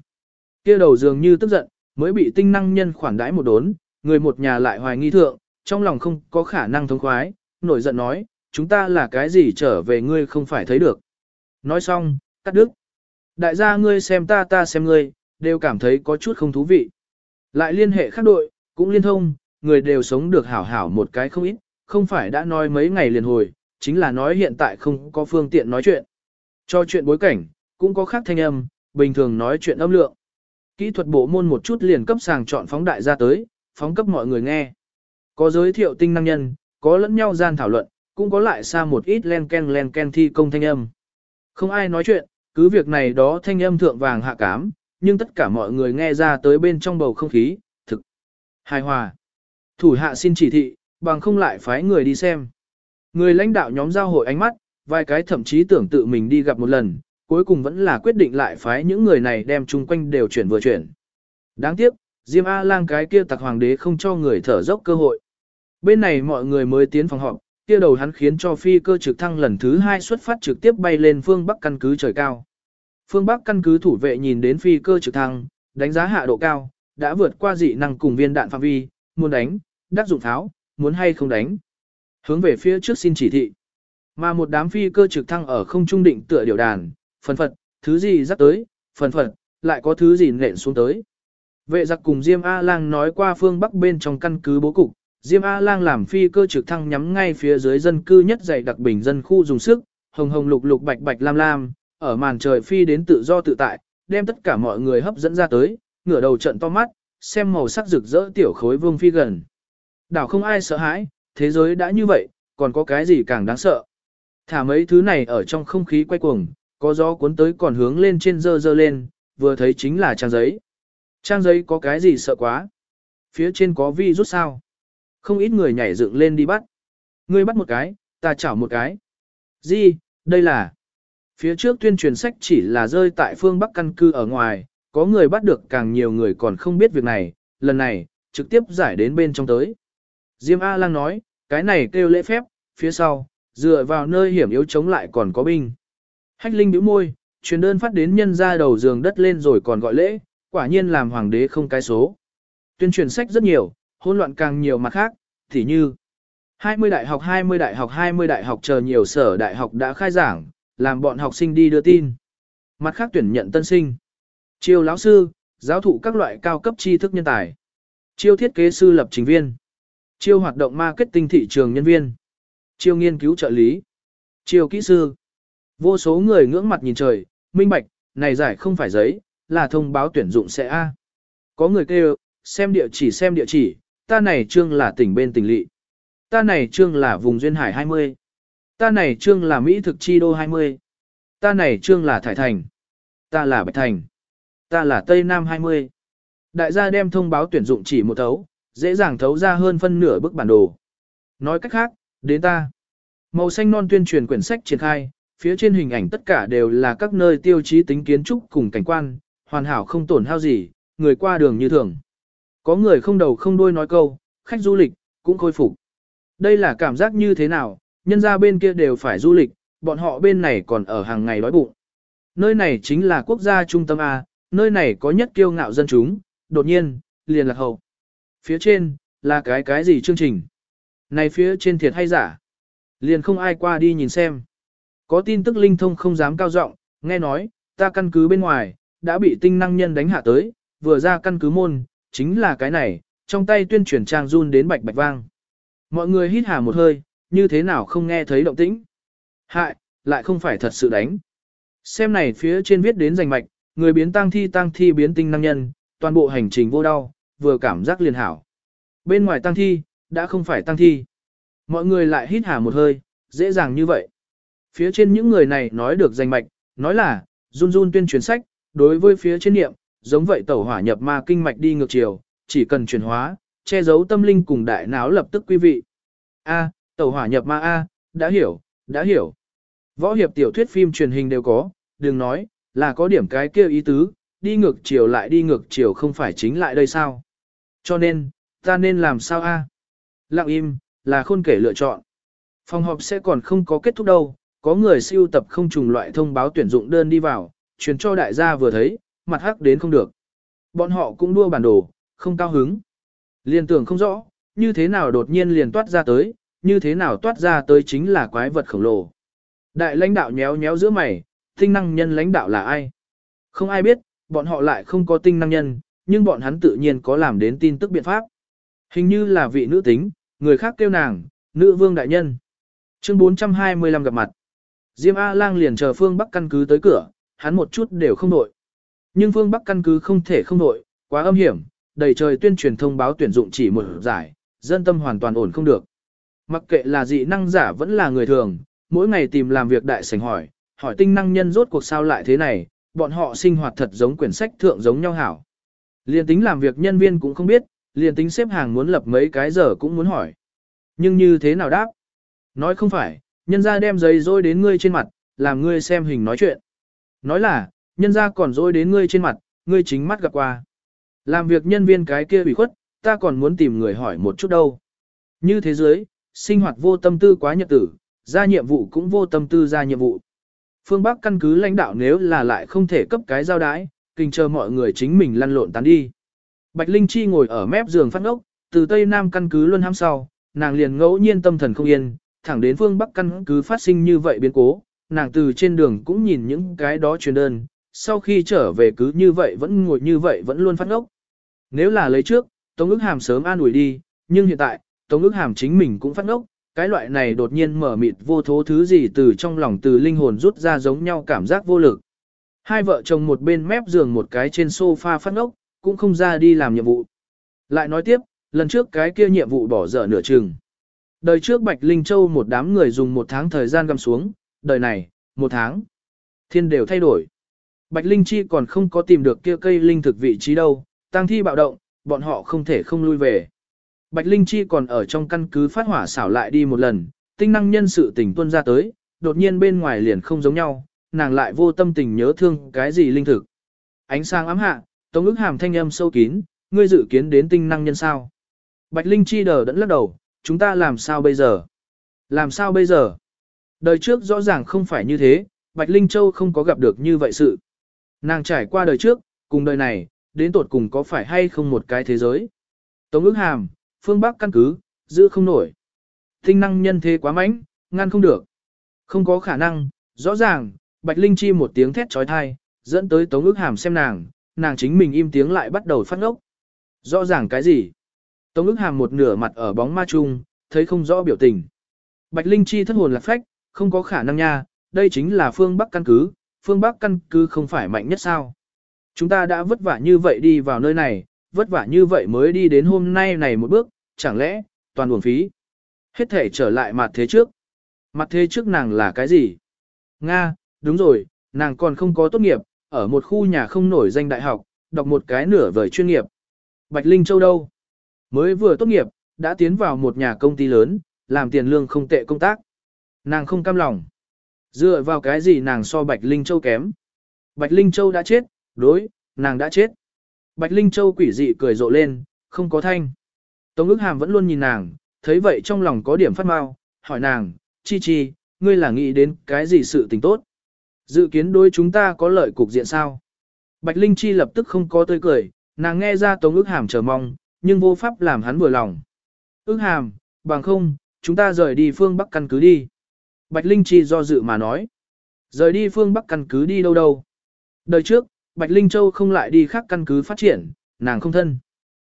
Kia đầu dường như tức giận, mới bị tinh năng nhân khoản đãi một đốn, người một nhà lại hoài nghi thượng, trong lòng không có khả năng thống khoái, nổi giận nói, chúng ta là cái gì trở về ngươi không phải thấy được. Nói xong, cắt đứt. Đại gia ngươi xem ta ta xem ngươi, đều cảm thấy có chút không thú vị. Lại liên hệ khác đội, Cũng liên thông, người đều sống được hảo hảo một cái không ít, không phải đã nói mấy ngày liền hồi, chính là nói hiện tại không có phương tiện nói chuyện. Cho chuyện bối cảnh, cũng có khác thanh âm, bình thường nói chuyện âm lượng. Kỹ thuật bộ môn một chút liền cấp sàng chọn phóng đại ra tới, phóng cấp mọi người nghe. Có giới thiệu tinh năng nhân, có lẫn nhau gian thảo luận, cũng có lại xa một ít len ken len ken thi công thanh âm. Không ai nói chuyện, cứ việc này đó thanh âm thượng vàng hạ cám, nhưng tất cả mọi người nghe ra tới bên trong bầu không khí, thực hài hòa. Thủ hạ xin chỉ thị, bằng không lại phái người đi xem. Người lãnh đạo nhóm giao hội ánh mắt, vài cái thậm chí tưởng tự mình đi gặp một lần, cuối cùng vẫn là quyết định lại phái những người này đem chung quanh đều chuyển vừa chuyển. Đáng tiếc, Diêm A-lang cái kia tặc hoàng đế không cho người thở dốc cơ hội. Bên này mọi người mới tiến phòng họp, kia đầu hắn khiến cho phi cơ trực thăng lần thứ hai xuất phát trực tiếp bay lên phương Bắc căn cứ trời cao. Phương Bắc căn cứ thủ vệ nhìn đến phi cơ trực thăng, đánh giá hạ độ cao, đã vượt qua dị năng cùng viên đạn phạm vi, muốn đánh, đắc dụng tháo, muốn hay không đánh. Hướng về phía trước xin chỉ thị. Mà một đám phi cơ trực thăng ở không trung định tựa điều đàn, phần phật, thứ gì dắt tới, phần phật, lại có thứ gì nện xuống tới. Vệ giặc cùng Diêm A-Lang nói qua phương Bắc bên trong căn cứ bố cục, Diêm A-Lang làm phi cơ trực thăng nhắm ngay phía dưới dân cư nhất dày đặc bình dân khu dùng sức, hồng hồng lục lục bạch bạch lam lam, ở màn trời phi đến tự do tự tại, đem tất cả mọi người hấp dẫn ra tới, ngửa đầu trận to mắt, xem màu sắc rực rỡ tiểu khối vương phi gần. Đảo không ai sợ hãi, thế giới đã như vậy, còn có cái gì càng đáng sợ. Thả mấy thứ này ở trong không khí quay cuồng, có gió cuốn tới còn hướng lên trên dơ dơ lên, vừa thấy chính là trang giấy. Trang giấy có cái gì sợ quá? Phía trên có vi rút sao? Không ít người nhảy dựng lên đi bắt. Ngươi bắt một cái, ta chảo một cái. Gì, đây là... Phía trước tuyên truyền sách chỉ là rơi tại phương Bắc căn cư ở ngoài, có người bắt được càng nhiều người còn không biết việc này, lần này, trực tiếp giải đến bên trong tới. Diêm A-Lang nói, cái này kêu lễ phép, phía sau, dựa vào nơi hiểm yếu chống lại còn có binh. Hách Linh bĩu môi, truyền đơn phát đến nhân ra đầu giường đất lên rồi còn gọi lễ, quả nhiên làm hoàng đế không cái số. Tuyên truyền sách rất nhiều, hỗn loạn càng nhiều mặt khác, thì như 20 đại học 20 đại học 20 đại học chờ nhiều sở đại học đã khai giảng, làm bọn học sinh đi đưa tin. Mặt khác tuyển nhận tân sinh. Chiêu lão sư, giáo thụ các loại cao cấp tri thức nhân tài. Chiêu thiết kế sư lập trình viên. Chiêu hoạt động marketing thị trường nhân viên. Chiêu nghiên cứu trợ lý. Chiêu kỹ sư. Vô số người ngưỡng mặt nhìn trời, minh bạch, này giải không phải giấy, là thông báo tuyển dụng sẽ A. Có người kêu, xem địa chỉ xem địa chỉ, ta này trương là tỉnh bên tỉnh lỵ. Ta này trương là vùng duyên hải 20. Ta này trương là Mỹ thực chi đô 20. Ta này trương là Thải Thành. Ta là Bạch Thành. Ta là Tây Nam 20. Đại gia đem thông báo tuyển dụng chỉ một thấu, dễ dàng thấu ra hơn phân nửa bức bản đồ. Nói cách khác, đến ta. Màu xanh non tuyên truyền quyển sách triển khai, phía trên hình ảnh tất cả đều là các nơi tiêu chí tính kiến trúc cùng cảnh quan, hoàn hảo không tổn hao gì, người qua đường như thường. Có người không đầu không đuôi nói câu, khách du lịch, cũng khôi phục. Đây là cảm giác như thế nào, nhân ra bên kia đều phải du lịch, bọn họ bên này còn ở hàng ngày đói bụng. Nơi này chính là quốc gia trung tâm A, nơi này có nhất kiêu ngạo dân chúng, đột nhiên, liền lạc hậu. Phía trên, là cái cái gì chương trình? Này phía trên thiệt hay giả? Liền không ai qua đi nhìn xem. Có tin tức linh thông không dám cao giọng, nghe nói, ta căn cứ bên ngoài, đã bị tinh năng nhân đánh hạ tới, vừa ra căn cứ môn, chính là cái này, trong tay tuyên truyền trang run đến bạch bạch vang. Mọi người hít hà một hơi, như thế nào không nghe thấy động tĩnh. Hại, lại không phải thật sự đánh. Xem này phía trên viết đến rành mạch, người biến tăng thi tăng thi biến tinh năng nhân, toàn bộ hành trình vô đau, vừa cảm giác liền hảo. Bên ngoài tăng thi, đã không phải tăng thi. Mọi người lại hít hà một hơi, dễ dàng như vậy. Phía trên những người này nói được danh mạch, nói là, run run tuyên truyền sách, đối với phía trên niệm, giống vậy tẩu hỏa nhập ma kinh mạch đi ngược chiều, chỉ cần chuyển hóa, che giấu tâm linh cùng đại não lập tức quý vị. A, tẩu hỏa nhập ma A, đã hiểu, đã hiểu. Võ hiệp tiểu thuyết phim truyền hình đều có, đừng nói, là có điểm cái kia ý tứ, đi ngược chiều lại đi ngược chiều không phải chính lại đây sao. Cho nên, ta nên làm sao A? Lặng im, là khôn kể lựa chọn. Phòng họp sẽ còn không có kết thúc đâu, có người siêu tập không trùng loại thông báo tuyển dụng đơn đi vào, truyền cho đại gia vừa thấy, mặt hắc đến không được. Bọn họ cũng đua bản đồ, không cao hứng. Liên tưởng không rõ, như thế nào đột nhiên liền toát ra tới, như thế nào toát ra tới chính là quái vật khổng lồ. Đại lãnh đạo nhéo nhéo giữa mày, tinh năng nhân lãnh đạo là ai? Không ai biết, bọn họ lại không có tinh năng nhân, nhưng bọn hắn tự nhiên có làm đến tin tức biện pháp. Hình như là vị nữ tính, người khác kêu nàng, nữ vương đại nhân. Chương 425 gặp mặt. Diêm A-lang liền chờ phương Bắc căn cứ tới cửa, hắn một chút đều không đội. Nhưng phương Bắc căn cứ không thể không đội, quá âm hiểm, đầy trời tuyên truyền thông báo tuyển dụng chỉ một giải, dân tâm hoàn toàn ổn không được. Mặc kệ là dị năng giả vẫn là người thường, mỗi ngày tìm làm việc đại sảnh hỏi, hỏi tinh năng nhân rốt cuộc sao lại thế này, bọn họ sinh hoạt thật giống quyển sách thượng giống nhau hảo. Liên tính làm việc nhân viên cũng không biết, liên tính xếp hàng muốn lập mấy cái giờ cũng muốn hỏi. Nhưng như thế nào đáp? Nói không phải, nhân ra đem giấy dôi đến ngươi trên mặt, làm ngươi xem hình nói chuyện. Nói là, nhân ra còn dôi đến ngươi trên mặt, ngươi chính mắt gặp qua. Làm việc nhân viên cái kia bị khuất, ta còn muốn tìm người hỏi một chút đâu. Như thế giới, sinh hoạt vô tâm tư quá nhật tử, ra nhiệm vụ cũng vô tâm tư ra nhiệm vụ. Phương Bắc căn cứ lãnh đạo nếu là lại không thể cấp cái giao đái, kinh chờ mọi người chính mình lăn lộn tán đi. Bạch Linh Chi ngồi ở mép giường phát ngốc, từ Tây Nam căn cứ luân ham sau, nàng liền ngẫu nhiên tâm thần không yên, thẳng đến phương Bắc căn cứ phát sinh như vậy biến cố, nàng từ trên đường cũng nhìn những cái đó truyền đơn, sau khi trở về cứ như vậy vẫn ngồi như vậy vẫn luôn phát ngốc. Nếu là lấy trước, Tống ức hàm sớm an ủi đi, nhưng hiện tại, Tống ức hàm chính mình cũng phát ngốc, cái loại này đột nhiên mở mịt vô thố thứ gì từ trong lòng từ linh hồn rút ra giống nhau cảm giác vô lực. Hai vợ chồng một bên mép giường một cái trên sofa phát ngốc, cũng không ra đi làm nhiệm vụ. Lại nói tiếp, lần trước cái kia nhiệm vụ bỏ dở nửa chừng. Đời trước Bạch Linh Châu một đám người dùng một tháng thời gian găm xuống, đời này, một tháng. Thiên đều thay đổi. Bạch Linh Chi còn không có tìm được kia cây linh thực vị trí đâu, tăng thi bạo động, bọn họ không thể không lui về. Bạch Linh Chi còn ở trong căn cứ phát hỏa xảo lại đi một lần, tinh năng nhân sự tình tuân ra tới, đột nhiên bên ngoài liền không giống nhau, nàng lại vô tâm tình nhớ thương cái gì linh thực. Ánh sáng ám hạ, Tống ức hàm thanh âm sâu kín, ngươi dự kiến đến tinh năng nhân sao. Bạch Linh Chi đờ đẫn lắc đầu, chúng ta làm sao bây giờ? Làm sao bây giờ? Đời trước rõ ràng không phải như thế, Bạch Linh Châu không có gặp được như vậy sự. Nàng trải qua đời trước, cùng đời này, đến tột cùng có phải hay không một cái thế giới. Tống ước hàm, phương Bắc căn cứ, giữ không nổi. Tinh năng nhân thế quá mạnh, ngăn không được. Không có khả năng, rõ ràng, Bạch Linh Chi một tiếng thét trói thai, dẫn tới Tống ước hàm xem nàng, nàng chính mình im tiếng lại bắt đầu phát ngốc. Rõ ràng cái gì? Tống ước hàm một nửa mặt ở bóng ma chung, thấy không rõ biểu tình. Bạch Linh Chi thất hồn lạc phách, không có khả năng nha, đây chính là phương Bắc căn cứ, phương Bắc căn cứ không phải mạnh nhất sao. Chúng ta đã vất vả như vậy đi vào nơi này, vất vả như vậy mới đi đến hôm nay này một bước, chẳng lẽ, toàn buồn phí. Hết thể trở lại mặt thế trước. Mặt thế trước nàng là cái gì? Nga, đúng rồi, nàng còn không có tốt nghiệp, ở một khu nhà không nổi danh đại học, đọc một cái nửa vời chuyên nghiệp. Bạch Linh Châu đâu? Mới vừa tốt nghiệp, đã tiến vào một nhà công ty lớn, làm tiền lương không tệ công tác. Nàng không cam lòng. Dựa vào cái gì nàng so Bạch Linh Châu kém? Bạch Linh Châu đã chết, đối, nàng đã chết. Bạch Linh Châu quỷ dị cười rộ lên, không có thanh. Tống ước hàm vẫn luôn nhìn nàng, thấy vậy trong lòng có điểm phát mau, hỏi nàng, chi chi, ngươi là nghĩ đến cái gì sự tình tốt? Dự kiến đối chúng ta có lợi cục diện sao? Bạch Linh Chi lập tức không có tươi cười, nàng nghe ra Tống ước hàm chờ mong, nhưng vô pháp làm hắn vừa lòng. Ước hàm, bằng không, chúng ta rời đi phương Bắc căn cứ đi. Bạch Linh Chi do dự mà nói. Rời đi phương Bắc căn cứ đi đâu đâu. Đời trước, Bạch Linh Châu không lại đi khác căn cứ phát triển, nàng không thân.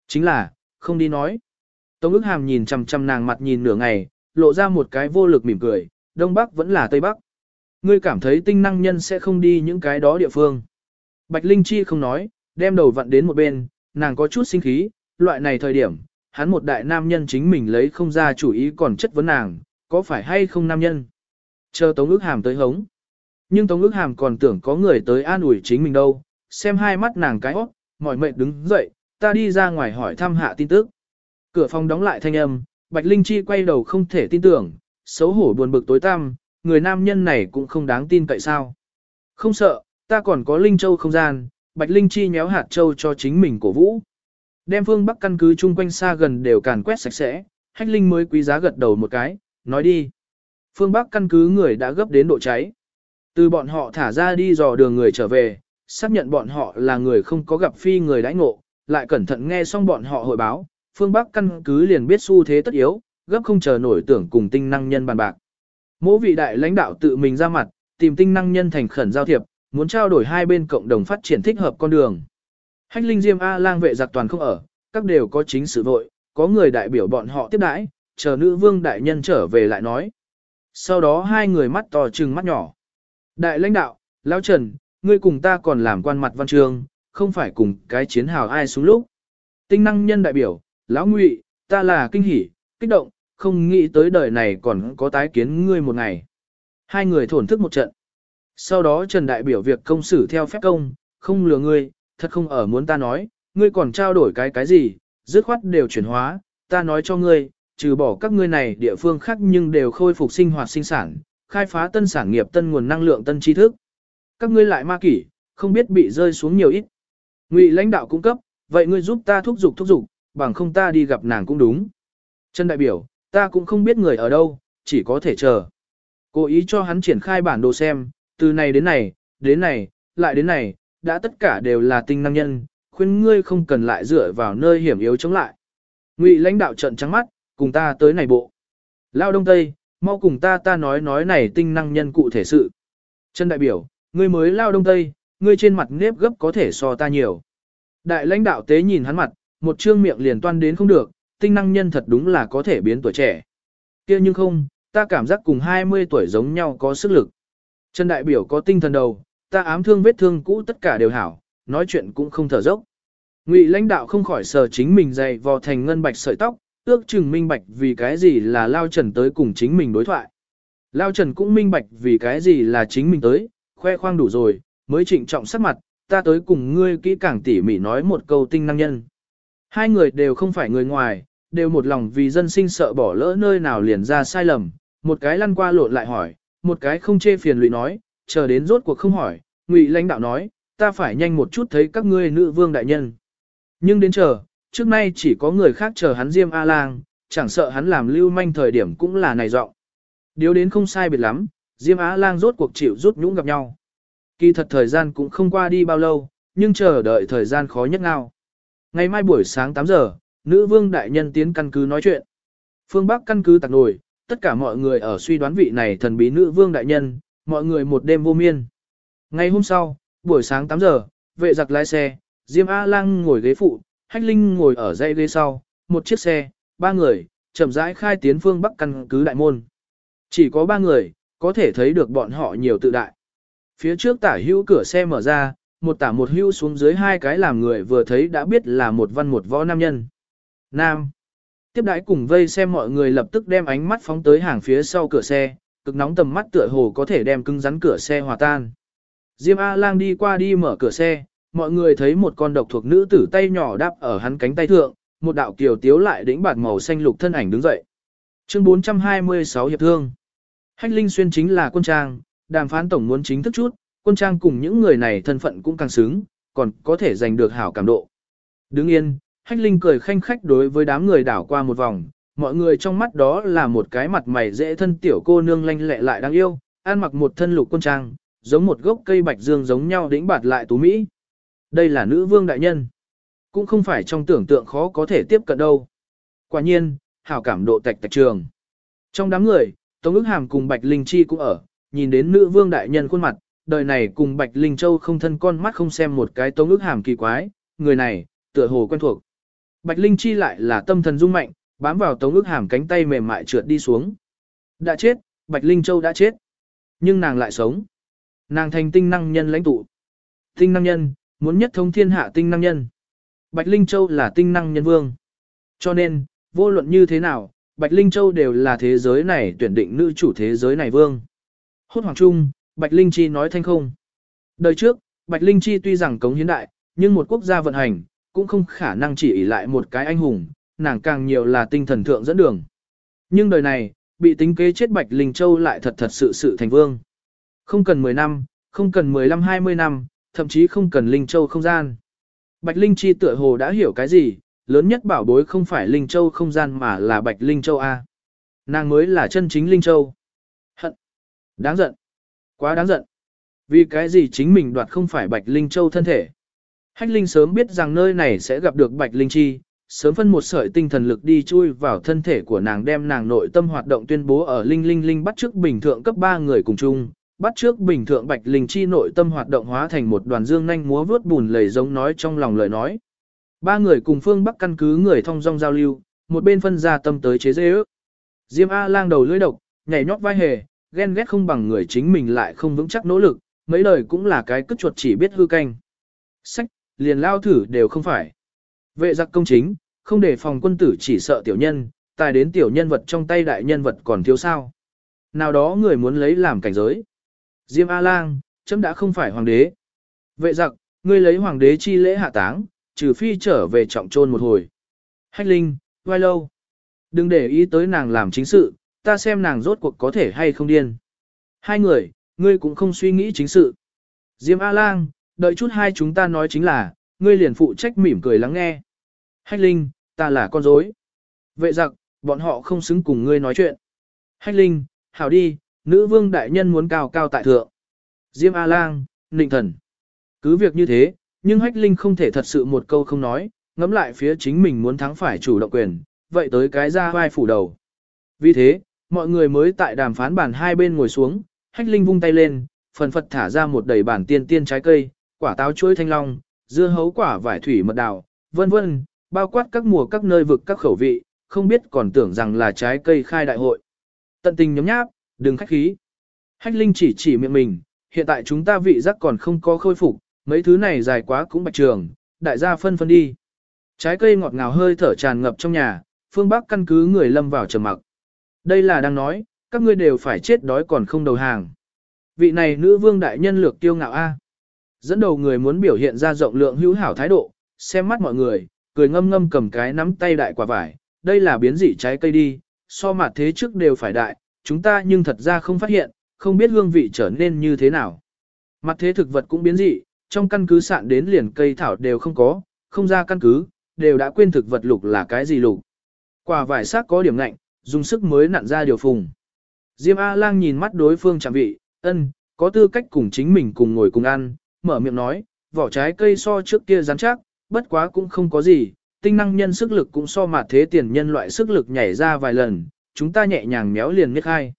Chính là, không đi nói. Tống ước hàm nhìn chằm chằm nàng mặt nhìn nửa ngày, lộ ra một cái vô lực mỉm cười, Đông Bắc vẫn là Tây Bắc. Ngươi cảm thấy tinh năng nhân sẽ không đi những cái đó địa phương. Bạch Linh Chi không nói, đem đầu vặn đến một bên, nàng có chút sinh khí, loại này thời điểm, hắn một đại nam nhân chính mình lấy không ra chủ ý còn chất vấn nàng, có phải hay không nam nhân. Chờ Tống ước hàm tới hống. Nhưng Tống ước hàm còn tưởng có người tới an ủi chính mình đâu, xem hai mắt nàng cái hót, mỏi mệt đứng dậy, ta đi ra ngoài hỏi thăm hạ tin tức. Cửa phòng đóng lại thanh âm, Bạch Linh Chi quay đầu không thể tin tưởng, xấu hổ buồn bực tối tăm, người nam nhân này cũng không đáng tin cậy sao. Không sợ, ta còn có Linh Châu không gian, Bạch Linh Chi nhéo hạt châu cho chính mình cổ vũ. Đem phương Bắc căn cứ chung quanh xa gần đều càn quét sạch sẽ, Hách Linh mới quý giá gật đầu một cái, nói đi. Phương Bắc căn cứ người đã gấp đến độ cháy. Từ bọn họ thả ra đi dò đường người trở về, xác nhận bọn họ là người không có gặp phi người đãi ngộ, lại cẩn thận nghe xong bọn họ hội báo, phương Bắc căn cứ liền biết xu thế tất yếu, gấp không chờ nổi tưởng cùng tinh năng nhân bàn bạc. Mỗi vị đại lãnh đạo tự mình ra mặt, tìm tinh năng nhân thành khẩn giao thiệp, muốn trao đổi hai bên cộng đồng phát triển thích hợp con đường. Hách linh diêm A lang vệ giặc toàn không ở, các đều có chính sự vội, có người đại biểu bọn họ tiếp đãi, chờ nữ vương đại nhân trở về lại nói. Sau đó hai người mắt to trừng mắt nhỏ. Đại lãnh đạo, Lão Trần, ngươi cùng ta còn làm quan mặt văn trường, không phải cùng cái chiến hào ai xuống lúc. Tinh năng nhân đại biểu, Lão Ngụy, ta là kinh hỉ, kích động, không nghĩ tới đời này còn có tái kiến ngươi một ngày. Hai người thổn thức một trận. Sau đó Trần đại biểu việc công xử theo phép công, không lừa ngươi, thật không ở muốn ta nói, ngươi còn trao đổi cái cái gì, dứt khoát đều chuyển hóa, ta nói cho ngươi, trừ bỏ các ngươi này địa phương khác nhưng đều khôi phục sinh hoạt sinh sản, khai phá tân sản nghiệp tân nguồn năng lượng tân tri thức. Các ngươi lại ma kỷ, không biết bị rơi xuống nhiều ít. Ngụy lãnh đạo cung cấp, vậy ngươi giúp ta thúc giục thúc giục, bằng không ta đi gặp nàng cũng đúng. Trần đại biểu, ta cũng không biết người ở đâu, chỉ có thể chờ. Cố ý cho hắn triển khai bản đồ xem, từ này đến này, đến này, lại đến này, đã tất cả đều là tinh năng nhân, khuyên ngươi không cần lại dựa vào nơi hiểm yếu chống lại. Ngụy lãnh đạo trận trắng mắt, cùng ta tới này bộ. Lao Đông Tây, mau cùng ta ta nói nói này tinh năng nhân cụ thể sự. Trần đại biểu, ngươi mới Lao Đông Tây, ngươi trên mặt nếp gấp có thể so ta nhiều. Đại lãnh đạo tế nhìn hắn mặt, một trương miệng liền toan đến không được, tinh năng nhân thật đúng là có thể biến tuổi trẻ. kia nhưng không, ta cảm giác cùng 20 tuổi giống nhau có sức lực. Trần đại biểu có tinh thần đầu, ta ám thương vết thương cũ tất cả đều hảo, nói chuyện cũng không thở dốc. Ngụy lãnh đạo không khỏi sờ chính mình dày vò thành ngân bạch sợi tóc, ước chừng minh bạch vì cái gì là Lao Trần tới cùng chính mình đối thoại. Lao Trần cũng minh bạch vì cái gì là chính mình tới, khoe khoang đủ rồi, mới trịnh trọng sắc mặt, ta tới cùng ngươi kỹ càng tỉ mỉ nói một câu tinh năng nhân. Hai người đều không phải người ngoài, đều một lòng vì dân sinh sợ bỏ lỡ nơi nào liền ra sai lầm, một cái lăn qua lộn lại hỏi, một cái không chê phiền lụy nói, chờ đến rốt cuộc không hỏi, ngụy lãnh đạo nói, ta phải nhanh một chút thấy các ngươi nữ vương đại nhân. Nhưng đến chờ, trước nay chỉ có người khác chờ hắn Diêm A-lang, chẳng sợ hắn làm lưu manh thời điểm cũng là này giọng. Điều đến không sai biệt lắm, Diêm A-lang rốt cuộc chịu rút nhũng gặp nhau. Kỳ thật thời gian cũng không qua đi bao lâu, nhưng chờ đợi thời gian khó nhất ngao. Ngày mai buổi sáng 8 giờ, nữ vương đại nhân tiến căn cứ nói chuyện. Phương Bắc căn cứ tạc nổi, tất cả mọi người ở suy đoán vị này thần bí nữ vương đại nhân, mọi người một đêm vô miên. Ngày hôm sau, buổi sáng 8 giờ, vệ giặc lái xe, Diêm A-Lang ngồi ghế phụ, Hách Linh ngồi ở dây ghế sau, một chiếc xe, ba người, chậm rãi khai tiến phương Bắc căn cứ đại môn. Chỉ có ba người, có thể thấy được bọn họ nhiều tự đại. Phía trước tả hữu cửa xe mở ra, một tả một hữu xuống dưới hai cái làm người vừa thấy đã biết là một văn một võ nam nhân. Nam. Tiếp đãi cùng vây xem mọi người lập tức đem ánh mắt phóng tới hàng phía sau cửa xe, cực nóng tầm mắt tựa hồ có thể đem cứng rắn cửa xe hòa tan. Diêm A-lang đi qua đi mở cửa xe, mọi người thấy một con độc thuộc nữ tử tay nhỏ đáp ở hắn cánh tay thượng, một đạo kiều tiếu lại đỉnh bạt màu xanh lục thân ảnh đứng dậy. Chương 426 Hiệp Thương Hách Linh Xuyên chính là quân trang, đàm phán tổng muốn chính thức chút, quân trang cùng những người này thân phận cũng càng xứng, còn có thể giành được hảo cảm độ. Đứng yên, Hách Linh cười khanh khách đối với đám người đảo qua một vòng, mọi người trong mắt đó là một cái mặt mày dễ thân tiểu cô nương lanh lẹ lại đáng yêu, ăn mặc một thân lục quân trang, giống một gốc cây bạch dương giống nhau đĩnh bạt lại tú Mỹ. Đây là nữ vương đại nhân. Cũng không phải trong tưởng tượng khó có thể tiếp cận đâu. Quả nhiên, hảo cảm độ tạch tạch trường. Trong đám người, Tống ước hàm cùng Bạch Linh Chi cũng ở, nhìn đến nữ vương đại nhân khuôn mặt, đời này cùng Bạch Linh Châu không thân con mắt không xem một cái Tống ước hàm kỳ quái, người này, tựa hồ quen thuộc. Bạch Linh Chi lại là tâm thần dung mạnh, bám vào Tống ước hàm cánh tay mềm mại trượt đi xuống. Đã chết, Bạch Linh Châu đã chết. Nhưng nàng lại sống. Nàng thành tinh năng nhân lãnh tụ. Tinh năng nhân, muốn nhất thống thiên hạ tinh năng nhân. Bạch Linh Châu là tinh năng nhân vương. Cho nên, vô luận như thế nào, Bạch Linh Châu đều là thế giới này tuyển định nữ chủ thế giới này vương. Hốt hoàng trung, Bạch Linh Chi nói thanh không. Đời trước, Bạch Linh Chi tuy rằng cống hiến đại, nhưng một quốc gia vận hành, cũng không khả năng chỉ ỷ lại một cái anh hùng, nàng càng nhiều là tinh thần thượng dẫn đường. Nhưng đời này, bị tính kế chết Bạch Linh Châu lại thật thật sự sự thành vương. Không cần 10 năm, không cần 15-20 năm, thậm chí không cần Linh Châu không gian. Bạch Linh Chi tựa hồ đã hiểu cái gì, lớn nhất bảo bối không phải Linh Châu không gian mà là Bạch Linh Châu A. Nàng mới là chân chính Linh Châu. Hận. Đáng giận. Quá đáng giận. Vì cái gì chính mình đoạt không phải Bạch Linh Châu thân thể. Hách Linh sớm biết rằng nơi này sẽ gặp được Bạch Linh Chi, sớm phân một sợi tinh thần lực đi chui vào thân thể của nàng đem nàng nội tâm hoạt động tuyên bố ở Linh Linh Linh bắt trước bình thượng cấp 3 người cùng chung, bắt trước bình thượng bạch linh chi nội tâm hoạt động hóa thành một đoàn dương nhanh múa vướt bùn lầy giống nói trong lòng lời nói. Ba người cùng phương bắc căn cứ người thông dong giao lưu, một bên phân ra tâm tới chế dễ ước. Diêm A-lang đầu lưỡi độc, nhảy nhót vai hề, ghen ghét không bằng người chính mình lại không vững chắc nỗ lực, mấy đời cũng là cái cất chuột chỉ biết hư canh. Sách, liền lao thử đều không phải. Vệ giặc công chính, không để phòng quân tử chỉ sợ tiểu nhân, tài đến tiểu nhân vật trong tay đại nhân vật còn thiếu sao. Nào đó người muốn lấy làm cảnh giới. Diêm A-lang, chấm đã không phải hoàng đế. Vệ giặc, ngươi lấy hoàng đế chi lễ hạ táng, trừ phi trở về trọng trôn một hồi. Hách linh, vai lâu. Đừng để ý tới nàng làm chính sự, ta xem nàng rốt cuộc có thể hay không điên. Hai người, ngươi cũng không suy nghĩ chính sự. Diêm A-lang, đợi chút hai chúng ta nói chính là, ngươi liền phụ trách mỉm cười lắng nghe. Hách linh, ta là con dối. Vệ giặc, bọn họ không xứng cùng ngươi nói chuyện. Hách linh, hảo đi, nữ vương đại nhân muốn cao cao tại thượng. Diêm A-lang, nịnh thần. Cứ việc như thế, nhưng hách linh không thể thật sự một câu không nói, ngắm lại phía chính mình muốn thắng phải chủ động quyền, vậy tới cái ra vai phủ đầu. Vì thế, mọi người mới tại đàm phán bàn hai bên ngồi xuống, hách linh vung tay lên, phần phật thả ra một đầy bản tiên tiên trái cây, quả táo chuối thanh long, dưa hấu quả vải thủy mật đào, vân vân, bao quát các mùa các nơi vực các khẩu vị, không biết còn tưởng rằng là trái cây khai đại hội. Tận tình nhóm nháp, đừng khách khí. Hách Linh chỉ chỉ miệng mình, hiện tại chúng ta vị giác còn không có khôi phục, mấy thứ này dài quá cũng bạch trường, đại gia phân phân đi. Trái cây ngọt ngào hơi thở tràn ngập trong nhà, phương Bắc căn cứ người lâm vào trầm mặc. Đây là đang nói, các ngươi đều phải chết đói còn không đầu hàng. Vị này nữ vương đại nhân lược tiêu ngạo A. Dẫn đầu người muốn biểu hiện ra rộng lượng hữu hảo thái độ, xem mắt mọi người, cười ngâm ngâm cầm cái nắm tay đại quả vải. Đây là biến dị trái cây đi, so mặt thế trước đều phải đại, chúng ta nhưng thật ra không phát hiện, không biết hương vị trở nên như thế nào. Mặt thế thực vật cũng biến dị, trong căn cứ sạn đến liền cây thảo đều không có, không ra căn cứ, đều đã quên thực vật lục là cái gì lục. Quả vải sắc có điểm lạnh, dùng sức mới nặn ra điều phùng. Diêm A-lang nhìn mắt đối phương chạm vị, ân, có tư cách cùng chính mình cùng ngồi cùng ăn, mở miệng nói, vỏ trái cây so trước kia rắn chắc, bất quá cũng không có gì, tinh năng nhân sức lực cũng so mặt thế tiền nhân loại sức lực nhảy ra vài lần, chúng ta nhẹ nhàng méo liền miết hai.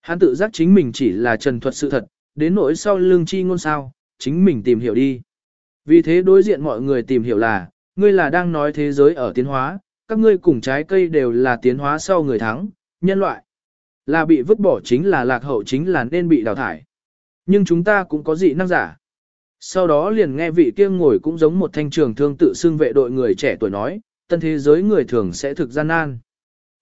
Hắn tự giác chính mình chỉ là trần thuật sự thật, đến nỗi sau lương chi ngôn sao, chính mình tìm hiểu đi. Vì thế đối diện mọi người tìm hiểu là, ngươi là đang nói thế giới ở tiến hóa, các ngươi cùng trái cây đều là tiến hóa sau người thắng, nhân loại. Là bị vứt bỏ chính là lạc hậu chính là nên bị đào thải. Nhưng chúng ta cũng có dị năng giả. Sau đó liền nghe vị kia ngồi cũng giống một thanh trường thương tự xưng vệ đội người trẻ tuổi nói, tân thế giới người thường sẽ thực gian nan.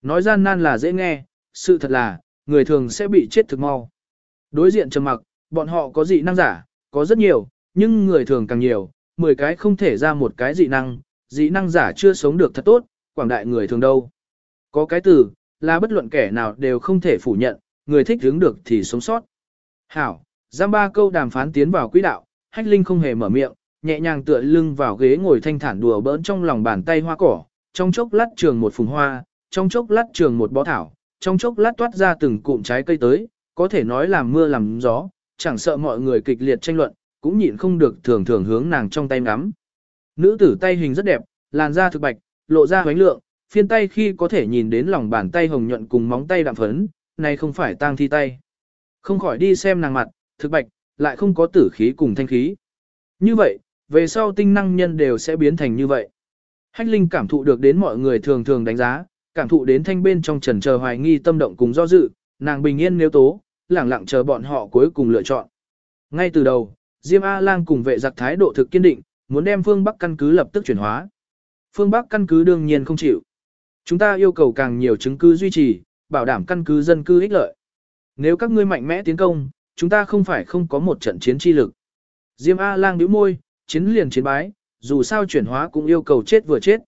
Nói gian nan là dễ nghe, sự thật là, người thường sẽ bị chết thực mau. Đối diện trầm mặc, bọn họ có dị năng giả, có rất nhiều, nhưng người thường càng nhiều, 10 cái không thể ra một cái dị năng, dị năng giả chưa sống được thật tốt, quảng đại người thường đâu. Có cái từ, là bất luận kẻ nào đều không thể phủ nhận, người thích hướng được thì sống sót. Hảo, giam ba câu đàm phán tiến vào quỹ đạo, hách linh không hề mở miệng, nhẹ nhàng tựa lưng vào ghế ngồi thanh thản đùa bỡn trong lòng bàn tay hoa cỏ, trong chốc lát trường một phùng hoa, trong chốc lát trường một bó thảo, trong chốc lát toát ra từng cụm trái cây tới, có thể nói làm mưa làm gió, chẳng sợ mọi người kịch liệt tranh luận, cũng nhịn không được thường thường hướng nàng trong tay ngắm. Nữ tử tay hình rất đẹp, làn da thực bạch, lộ ra hoánh lượng, phiên tay khi có thể nhìn đến lòng bàn tay hồng nhuận cùng móng tay đạm phấn, này không phải tang thi tay. Không khỏi đi xem nàng mặt, thực bạch, lại không có tử khí cùng thanh khí. Như vậy, về sau tinh năng nhân đều sẽ biến thành như vậy. Hách Linh cảm thụ được đến mọi người thường thường đánh giá, cảm thụ đến thanh bên trong trần chờ hoài nghi tâm động cùng do dự, nàng bình yên nếu tố, lẳng lặng chờ bọn họ cuối cùng lựa chọn. Ngay từ đầu, Diêm A-Lang cùng vệ giặc thái độ thực kiên định, muốn đem phương Bắc căn cứ lập tức chuyển hóa. Phương Bắc căn cứ đương nhiên không chịu. Chúng ta yêu cầu càng nhiều chứng cứ duy trì, bảo đảm căn cứ dân cư ích lợi. Nếu các ngươi mạnh mẽ tiến công, chúng ta không phải không có một trận chiến chi lực. Diêm A-lang nhíu môi, chiến liền chiến bái, dù sao chuyển hóa cũng yêu cầu chết vừa chết.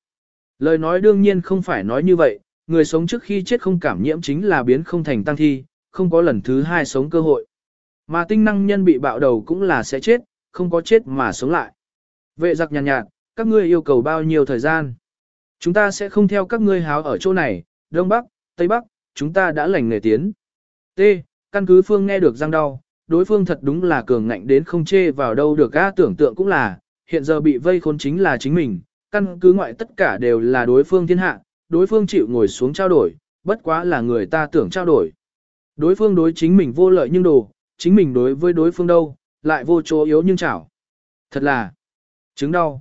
Lời nói đương nhiên không phải nói như vậy, người sống trước khi chết không cảm nhiễm chính là biến không thành tăng thi, không có lần thứ hai sống cơ hội. Mà tinh năng nhân bị bạo đầu cũng là sẽ chết, không có chết mà sống lại. Vệ giặc nhàn nhạt, nhạt, các ngươi yêu cầu bao nhiêu thời gian? Chúng ta sẽ không theo các ngươi háo ở chỗ này, Đông Bắc, Tây Bắc, chúng ta đã lành nghề tiến. T. Căn cứ phương nghe được răng đau, đối phương thật đúng là cường ngạnh đến không chê vào đâu được a tưởng tượng cũng là, hiện giờ bị vây khốn chính là chính mình, căn cứ ngoại tất cả đều là đối phương thiên hạ, đối phương chịu ngồi xuống trao đổi, bất quá là người ta tưởng trao đổi. Đối phương đối chính mình vô lợi nhưng đồ, chính mình đối với đối phương đâu, lại vô chỗ yếu nhưng chảo. Thật là, chứng đau.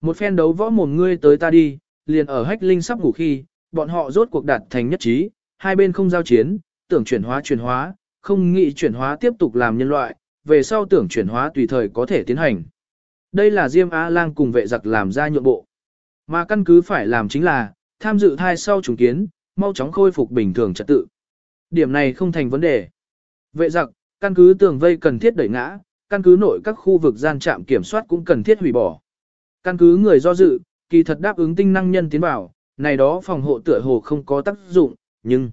Một phen đấu võ mồm ngươi tới ta đi, liền ở hách linh sắp ngủ khi, bọn họ rốt cuộc đạt thành nhất trí, hai bên không giao chiến, tưởng chuyển hóa chuyển hóa, không nghĩ chuyển hóa tiếp tục làm nhân loại, về sau tưởng chuyển hóa tùy thời có thể tiến hành. Đây là Diêm A Lang cùng vệ giặc làm ra nhượng bộ. Mà căn cứ phải làm chính là, tham dự thai sau trùng kiến, mau chóng khôi phục bình thường trật tự. Điểm này không thành vấn đề. Vệ giặc, căn cứ tường vây cần thiết đẩy ngã, căn cứ nội các khu vực gian trạm kiểm soát cũng cần thiết hủy bỏ. Căn cứ người do dự, kỳ thật đáp ứng tinh năng nhân tiến vào, này đó phòng hộ tựa hồ không có tác dụng, nhưng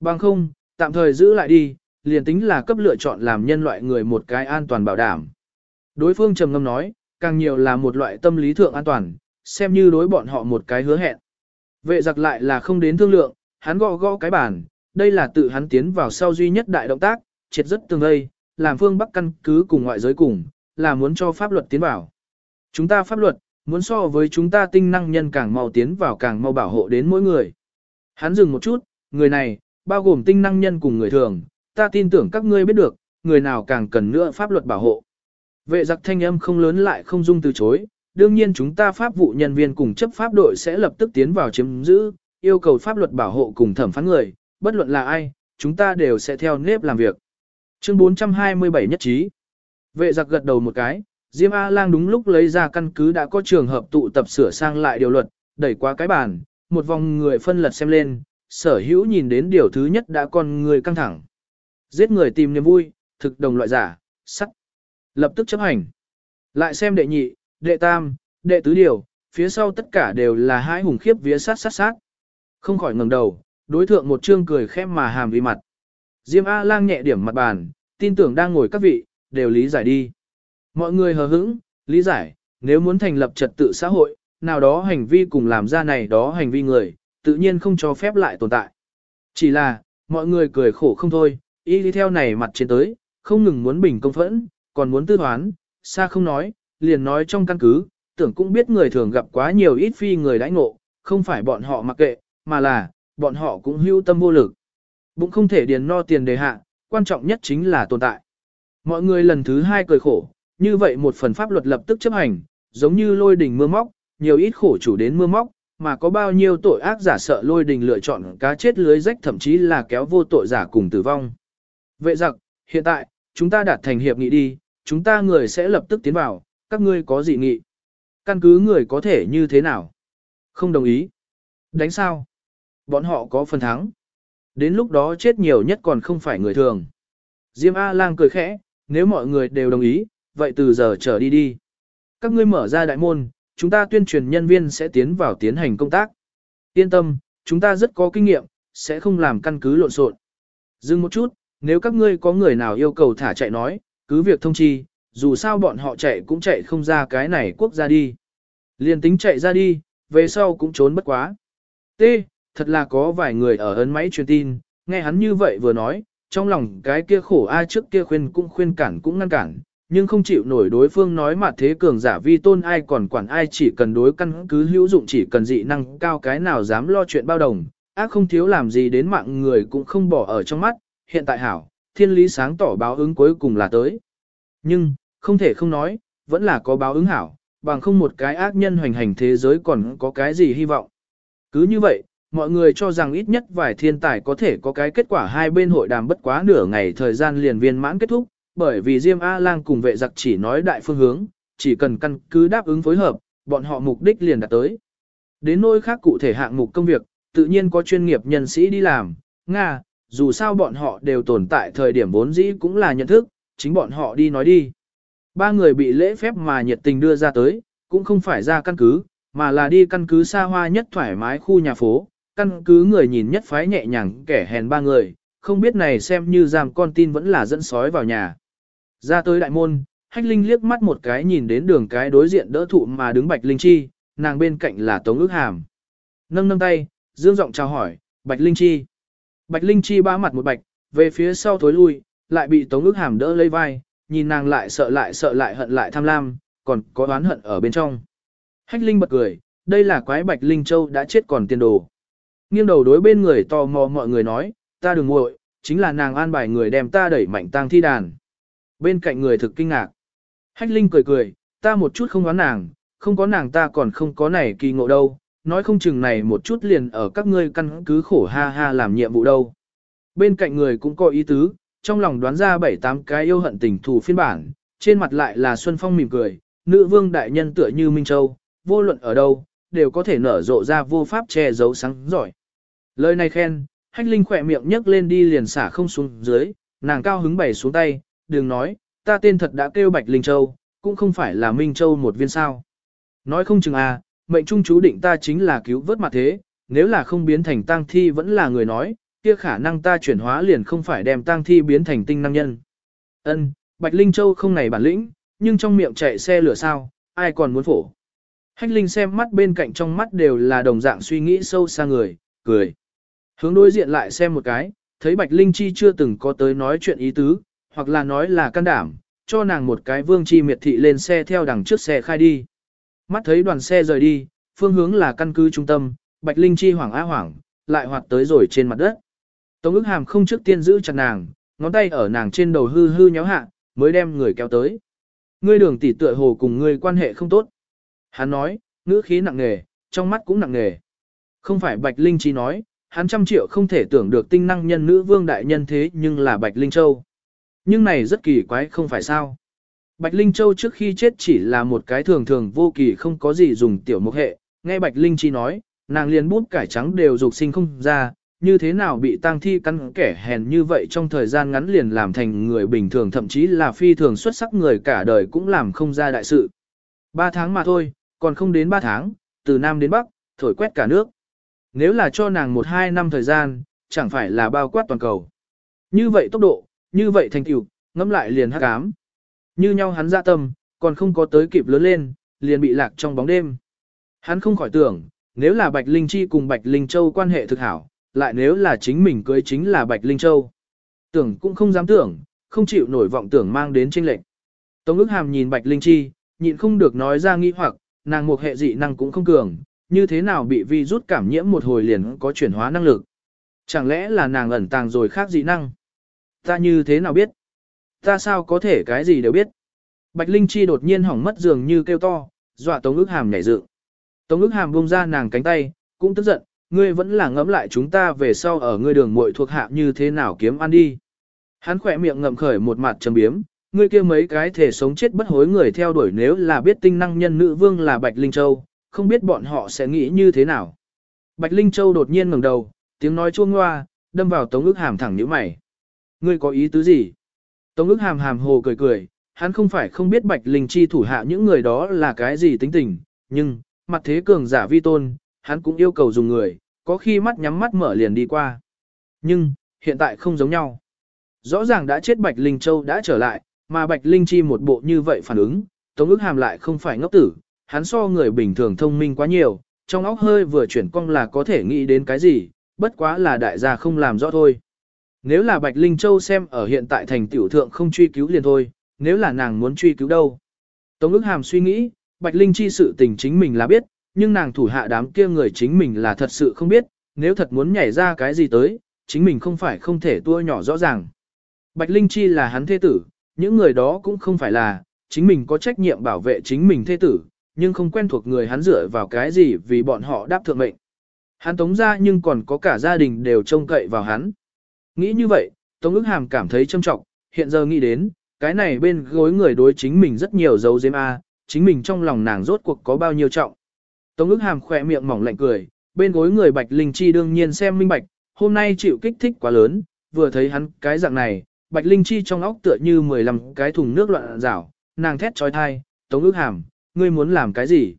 bằng không, tạm thời giữ lại đi, liền tính là cấp lựa chọn làm nhân loại người một cái an toàn bảo đảm. Đối phương trầm ngâm nói, càng nhiều là một loại tâm lý thượng an toàn, xem như đối bọn họ một cái hứa hẹn. Vệ giặc lại là không đến thương lượng, hắn gõ gõ cái bản, đây là tự hắn tiến vào sau duy nhất đại động tác, triệt rất tương đây, làm phương Bắc căn cứ cùng ngoại giới cùng, là muốn cho pháp luật tiến vào. Chúng ta pháp luật, muốn so với chúng ta tinh năng nhân càng mau tiến vào càng mau bảo hộ đến mỗi người. Hắn dừng một chút, người này, bao gồm tinh năng nhân cùng người thường, ta tin tưởng các ngươi biết được, người nào càng cần nữa pháp luật bảo hộ. Vệ giặc thanh âm không lớn lại không dung từ chối, đương nhiên chúng ta pháp vụ nhân viên cùng chấp pháp đội sẽ lập tức tiến vào chiếm giữ, yêu cầu pháp luật bảo hộ cùng thẩm phán người, bất luận là ai, chúng ta đều sẽ theo nếp làm việc. Chương 427 nhất trí. Vệ giặc gật đầu một cái, Diêm A-Lang đúng lúc lấy ra căn cứ đã có trường hợp tụ tập sửa sang lại điều luật, đẩy qua cái bàn, một vòng người phân lật xem lên, sở hữu nhìn đến điều thứ nhất đã con người căng thẳng. Giết người tìm niềm vui, thực đồng loại giả, sắt. Lập tức chấp hành. Lại xem đệ nhị, đệ tam, đệ tứ điều, phía sau tất cả đều là hai hùng khiếp vía sát sát sát. Không khỏi ngẩng đầu, đối thượng một trương cười khẽ mà hàm vì mặt. Diêm A-lang nhẹ điểm mặt bàn, tin tưởng đang ngồi các vị, đều lý giải đi. Mọi người hờ hững, lý giải, nếu muốn thành lập trật tự xã hội, nào đó hành vi cùng làm ra này đó hành vi người, tự nhiên không cho phép lại tồn tại. Chỉ là, mọi người cười khổ không thôi, y đi theo này mặt trên tới, không ngừng muốn bình công phẫn, còn muốn tư thoán, xa không nói, liền nói trong căn cứ, tưởng cũng biết người thường gặp quá nhiều ít phi người đãi ngộ, không phải bọn họ mặc kệ, mà là, bọn họ cũng hưu tâm vô lực. Bụng không thể điền no tiền đề hạ, quan trọng nhất chính là tồn tại. Mọi người lần thứ hai cười khổ, như vậy một phần pháp luật lập tức chấp hành, giống như lôi đỉnh mưa móc, nhiều ít khổ chủ đến mưa móc, mà có bao nhiêu tội ác giả sợ lôi đình lựa chọn cá chết lưới rách thậm chí là kéo vô tội giả cùng tử vong. Vệ giặc, hiện tại, chúng ta đạt thành hiệp nghị đi, chúng ta người sẽ lập tức tiến vào, các ngươi có gì nghị? Căn cứ người có thể như thế nào? Không đồng ý. Đánh sao? Bọn họ có phần thắng. Đến lúc đó chết nhiều nhất còn không phải người thường. Diêm A-lang cười khẽ, nếu mọi người đều đồng ý, vậy từ giờ trở đi đi. Các ngươi mở ra đại môn, chúng ta tuyên truyền nhân viên sẽ tiến vào tiến hành công tác. Yên tâm, chúng ta rất có kinh nghiệm, sẽ không làm căn cứ lộn xộn. Dừng một chút, nếu các ngươi có người nào yêu cầu thả chạy nói, cứ việc thông chi, dù sao bọn họ chạy cũng chạy không ra cái này quốc gia đi. Liên tính chạy ra đi, về sau cũng trốn bất quá. T, thật là có vài người ở ấn máy truyền tin, nghe hắn như vậy vừa nói, trong lòng cái kia khổ ai trước kia khuyên cũng khuyên cản cũng ngăn cản, nhưng không chịu nổi đối phương nói mà thế cường giả vi tôn ai còn quản ai chỉ cần đối căn cứ hữu dụng chỉ cần dị năng cao cái nào dám lo chuyện bao đồng, ác không thiếu làm gì đến mạng người cũng không bỏ ở trong mắt, hiện tại hảo, thiên lý sáng tỏ báo ứng cuối cùng là tới. Nhưng, không thể không nói, vẫn là có báo ứng hảo, bằng không một cái ác nhân hoành hành thế giới còn có cái gì hy vọng. Cứ như vậy, mọi người cho rằng ít nhất vài thiên tài có thể có cái kết quả hai bên hội đàm bất quá nửa ngày thời gian liền viên mãn kết thúc, bởi vì Diêm A-Lang cùng vệ giặc chỉ nói đại phương hướng, chỉ cần căn cứ đáp ứng phối hợp, bọn họ mục đích liền đạt tới. Đến nơi khác cụ thể hạng mục công việc, tự nhiên có chuyên nghiệp nhân sĩ đi làm, Nga, dù sao bọn họ đều tồn tại thời điểm vốn dĩ cũng là nhận thức, chính bọn họ đi nói đi. Ba người bị lễ phép mà nhiệt tình đưa ra tới, cũng không phải ra căn cứ, mà là đi căn cứ xa hoa nhất thoải mái khu nhà phố, căn cứ người nhìn nhất phái nhẹ nhàng kẻ hèn ba người, không biết này xem như giam con tin vẫn là dẫn sói vào nhà. Ra tới đại môn, Hách Linh liếc mắt một cái nhìn đến đường cái đối diện đỡ thụ mà đứng Bạch Linh Chi, nàng bên cạnh là Tống ước hàm. Nâng nâng tay, dương giọng chào hỏi, Bạch Linh Chi. Bạch Linh Chi ba mặt một bạch, về phía sau thối lui, lại bị Tống ước hàm đỡ lấy vai, nhìn nàng lại sợ lại sợ lại hận lại tham lam, còn có oán hận ở bên trong. Hách Linh bật cười, đây là quái Bạch Linh Châu đã chết còn tiền đồ. Nghiêng đầu đối bên người tò mò mọi người nói, ta đừng nguội, chính là nàng an bài người đem ta đẩy mạnh tang thi đàn. Bên cạnh người thực kinh ngạc. Hách Linh cười cười, ta một chút không có nàng, không có nàng ta còn không có này kỳ ngộ đâu, nói không chừng này một chút liền ở các ngươi căn cứ khổ ha ha làm nhiệm vụ đâu. Bên cạnh người cũng có ý tứ, trong lòng đoán ra bảy tám cái yêu hận tình thù phiên bản, trên mặt lại là Xuân Phong mỉm cười, nữ vương đại nhân tựa như Minh Châu, vô luận ở đâu, đều có thể nở rộ ra vô pháp che giấu sáng giỏi. Lời này khen, hách linh khỏe miệng nhấc lên đi liền xả không xuống dưới, nàng cao hứng bày xuống tay, đừng nói, ta tên thật đã kêu Bạch Linh Châu, cũng không phải là Minh Châu một viên sao. Nói không chừng à, mệnh trung chú định ta chính là cứu vớt mặt thế, nếu là không biến thành tang thi vẫn là người nói, kia khả năng ta chuyển hóa liền không phải đem tang thi biến thành tinh năng nhân. Ân, Bạch Linh Châu không này bản lĩnh, nhưng trong miệng chạy xe lửa sao, ai còn muốn phổ. Hách Linh xem mắt bên cạnh trong mắt đều là đồng dạng suy nghĩ sâu xa người, cười. Hướng đối diện lại xem một cái, thấy Bạch Linh Chi chưa từng có tới nói chuyện ý tứ, hoặc là nói là can đảm, cho nàng một cái vương chi miệt thị lên xe theo đằng trước xe khai đi. Mắt thấy đoàn xe rời đi, phương hướng là căn cứ trung tâm, Bạch Linh Chi hoảng á hoảng, lại hoạt tới rồi trên mặt đất. Tống ức hàm không trước tiên giữ chặt nàng, ngón tay ở nàng trên đầu hư hư nhéo hạ, mới đem người kéo tới. Ngươi đường tỷ tựa hồ cùng ngươi quan hệ không tốt. Hắn nói, ngữ khí nặng nề, trong mắt cũng nặng nề. Không phải Bạch Linh Chi nói, hắn trăm triệu không thể tưởng được tinh năng nhân nữ vương đại nhân thế nhưng là Bạch Linh Châu. Nhưng này rất kỳ quái không phải sao. Bạch Linh Châu trước khi chết chỉ là một cái thường thường vô kỳ không có gì dùng tiểu mục hệ, nghe Bạch Linh Chi nói, nàng liền bút cải trắng đều dục sinh không ra, như thế nào bị tang thi cắn kẻ hèn như vậy trong thời gian ngắn liền làm thành người bình thường thậm chí là phi thường xuất sắc người cả đời cũng làm không ra đại sự. Ba tháng mà thôi, còn không đến ba tháng, từ Nam đến Bắc, thổi quét cả nước. Nếu là cho nàng một hai năm thời gian, chẳng phải là bao quát toàn cầu. Như vậy tốc độ, như vậy thành tựu, ngẫm lại liền hắc ám. Như nhau hắn dạ tâm, còn không có tới kịp lớn lên, liền bị lạc trong bóng đêm. Hắn không khỏi tưởng, nếu là Bạch Linh Chi cùng Bạch Linh Châu quan hệ thực hảo, lại nếu là chính mình cưới chính là Bạch Linh Châu. Tưởng cũng không dám tưởng, không chịu nổi vọng tưởng mang đến tranh lệnh. Tống ước hàm nhìn Bạch Linh Chi, nhịn không được nói ra nghi hoặc, nàng một hệ dị năng cũng không cường, như thế nào bị vi rút cảm nhiễm một hồi liền có chuyển hóa năng lực. Chẳng lẽ là nàng ẩn tàng rồi khác dị năng? Ta như thế nào biết? Ta sao có thể cái gì đều biết? Bạch Linh Chi đột nhiên hỏng mất dường như kêu to, dọa Tống ước hàm nhảy dựng. Tống ước hàm buông ra nàng cánh tay, cũng tức giận, ngươi vẫn là ngẫm lại chúng ta về sau ở ngươi đường muội thuộc hạ như thế nào kiếm ăn đi. Hắn khỏe miệng ngậm khởi một mặt trầm biếm, ngươi kia mấy cái thể sống chết bất hối người theo đuổi nếu là biết tinh năng nhân nữ vương là Bạch Linh Châu, không biết bọn họ sẽ nghĩ như thế nào. Bạch Linh Châu đột nhiên ngẩng đầu, tiếng nói chuông hoa, đâm vào Tống ước hàm thẳng nhíu mày. Ngươi có ý tứ gì? Tống ức hàm hàm hồ cười cười, hắn không phải không biết Bạch Linh Chi thủ hạ những người đó là cái gì tính tình, nhưng, mặt thế cường giả vi tôn, hắn cũng yêu cầu dùng người, có khi mắt nhắm mắt mở liền đi qua. Nhưng, hiện tại không giống nhau. Rõ ràng đã chết Bạch Linh Châu đã trở lại, mà Bạch Linh Chi một bộ như vậy phản ứng, Tống ức hàm lại không phải ngốc tử, hắn so người bình thường thông minh quá nhiều, trong óc hơi vừa chuyển cong là có thể nghĩ đến cái gì, bất quá là đại gia không làm rõ thôi. Nếu là Bạch Linh Châu xem ở hiện tại thành tiểu thượng không truy cứu liền thôi, nếu là nàng muốn truy cứu đâu. Tống ức hàm suy nghĩ, Bạch Linh chi sự tình chính mình là biết, nhưng nàng thủ hạ đám kia người chính mình là thật sự không biết, nếu thật muốn nhảy ra cái gì tới, chính mình không phải không thể tua nhỏ rõ ràng. Bạch Linh chi là hắn thế tử, những người đó cũng không phải là, chính mình có trách nhiệm bảo vệ chính mình thế tử, nhưng không quen thuộc người hắn dựa vào cái gì vì bọn họ đáp thượng mệnh. Hắn tống ra nhưng còn có cả gia đình đều trông cậy vào hắn. Nghĩ như vậy, Tống ức hàm cảm thấy trâm trọng, hiện giờ nghĩ đến, cái này bên gối người đối chính mình rất nhiều dấu dếm A, chính mình trong lòng nàng rốt cuộc có bao nhiêu trọng. Tống ức hàm khỏe miệng mỏng lạnh cười, bên gối người Bạch Linh Chi đương nhiên xem minh bạch, hôm nay chịu kích thích quá lớn, vừa thấy hắn cái dạng này, Bạch Linh Chi trong óc tựa như 15 cái thùng nước loạn rảo, nàng thét trói thai, Tống ức hàm, ngươi muốn làm cái gì?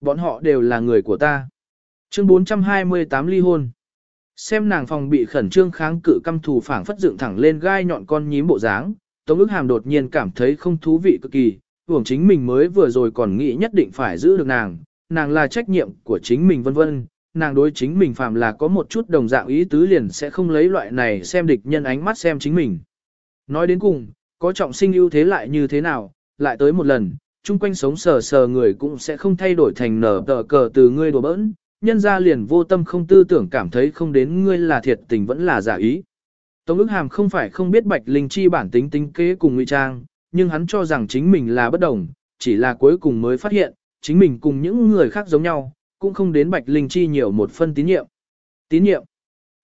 Bọn họ đều là người của ta. Chương 428 ly hôn. Xem nàng phòng bị khẩn trương kháng cự căm thù phảng phất dựng thẳng lên gai nhọn con nhím bộ dáng, Tống ức hàm đột nhiên cảm thấy không thú vị cực kỳ, hưởng chính mình mới vừa rồi còn nghĩ nhất định phải giữ được nàng, nàng là trách nhiệm của chính mình vân vân, nàng đối chính mình phàm là có một chút đồng dạng ý tứ liền sẽ không lấy loại này xem địch nhân ánh mắt xem chính mình. Nói đến cùng, có trọng sinh ưu thế lại như thế nào, lại tới một lần, chung quanh sống sờ sờ người cũng sẽ không thay đổi thành nở tờ cờ từ ngươi đùa bỡn, nhân ra liền vô tâm không tư tưởng cảm thấy không đến ngươi là thiệt tình vẫn là giả ý. Tống ức hàm không phải không biết Bạch Linh Chi bản tính tính kế cùng ngụy trang, nhưng hắn cho rằng chính mình là bất đồng, chỉ là cuối cùng mới phát hiện, chính mình cùng những người khác giống nhau, cũng không đến Bạch Linh Chi nhiều một phân tín nhiệm. Tín nhiệm.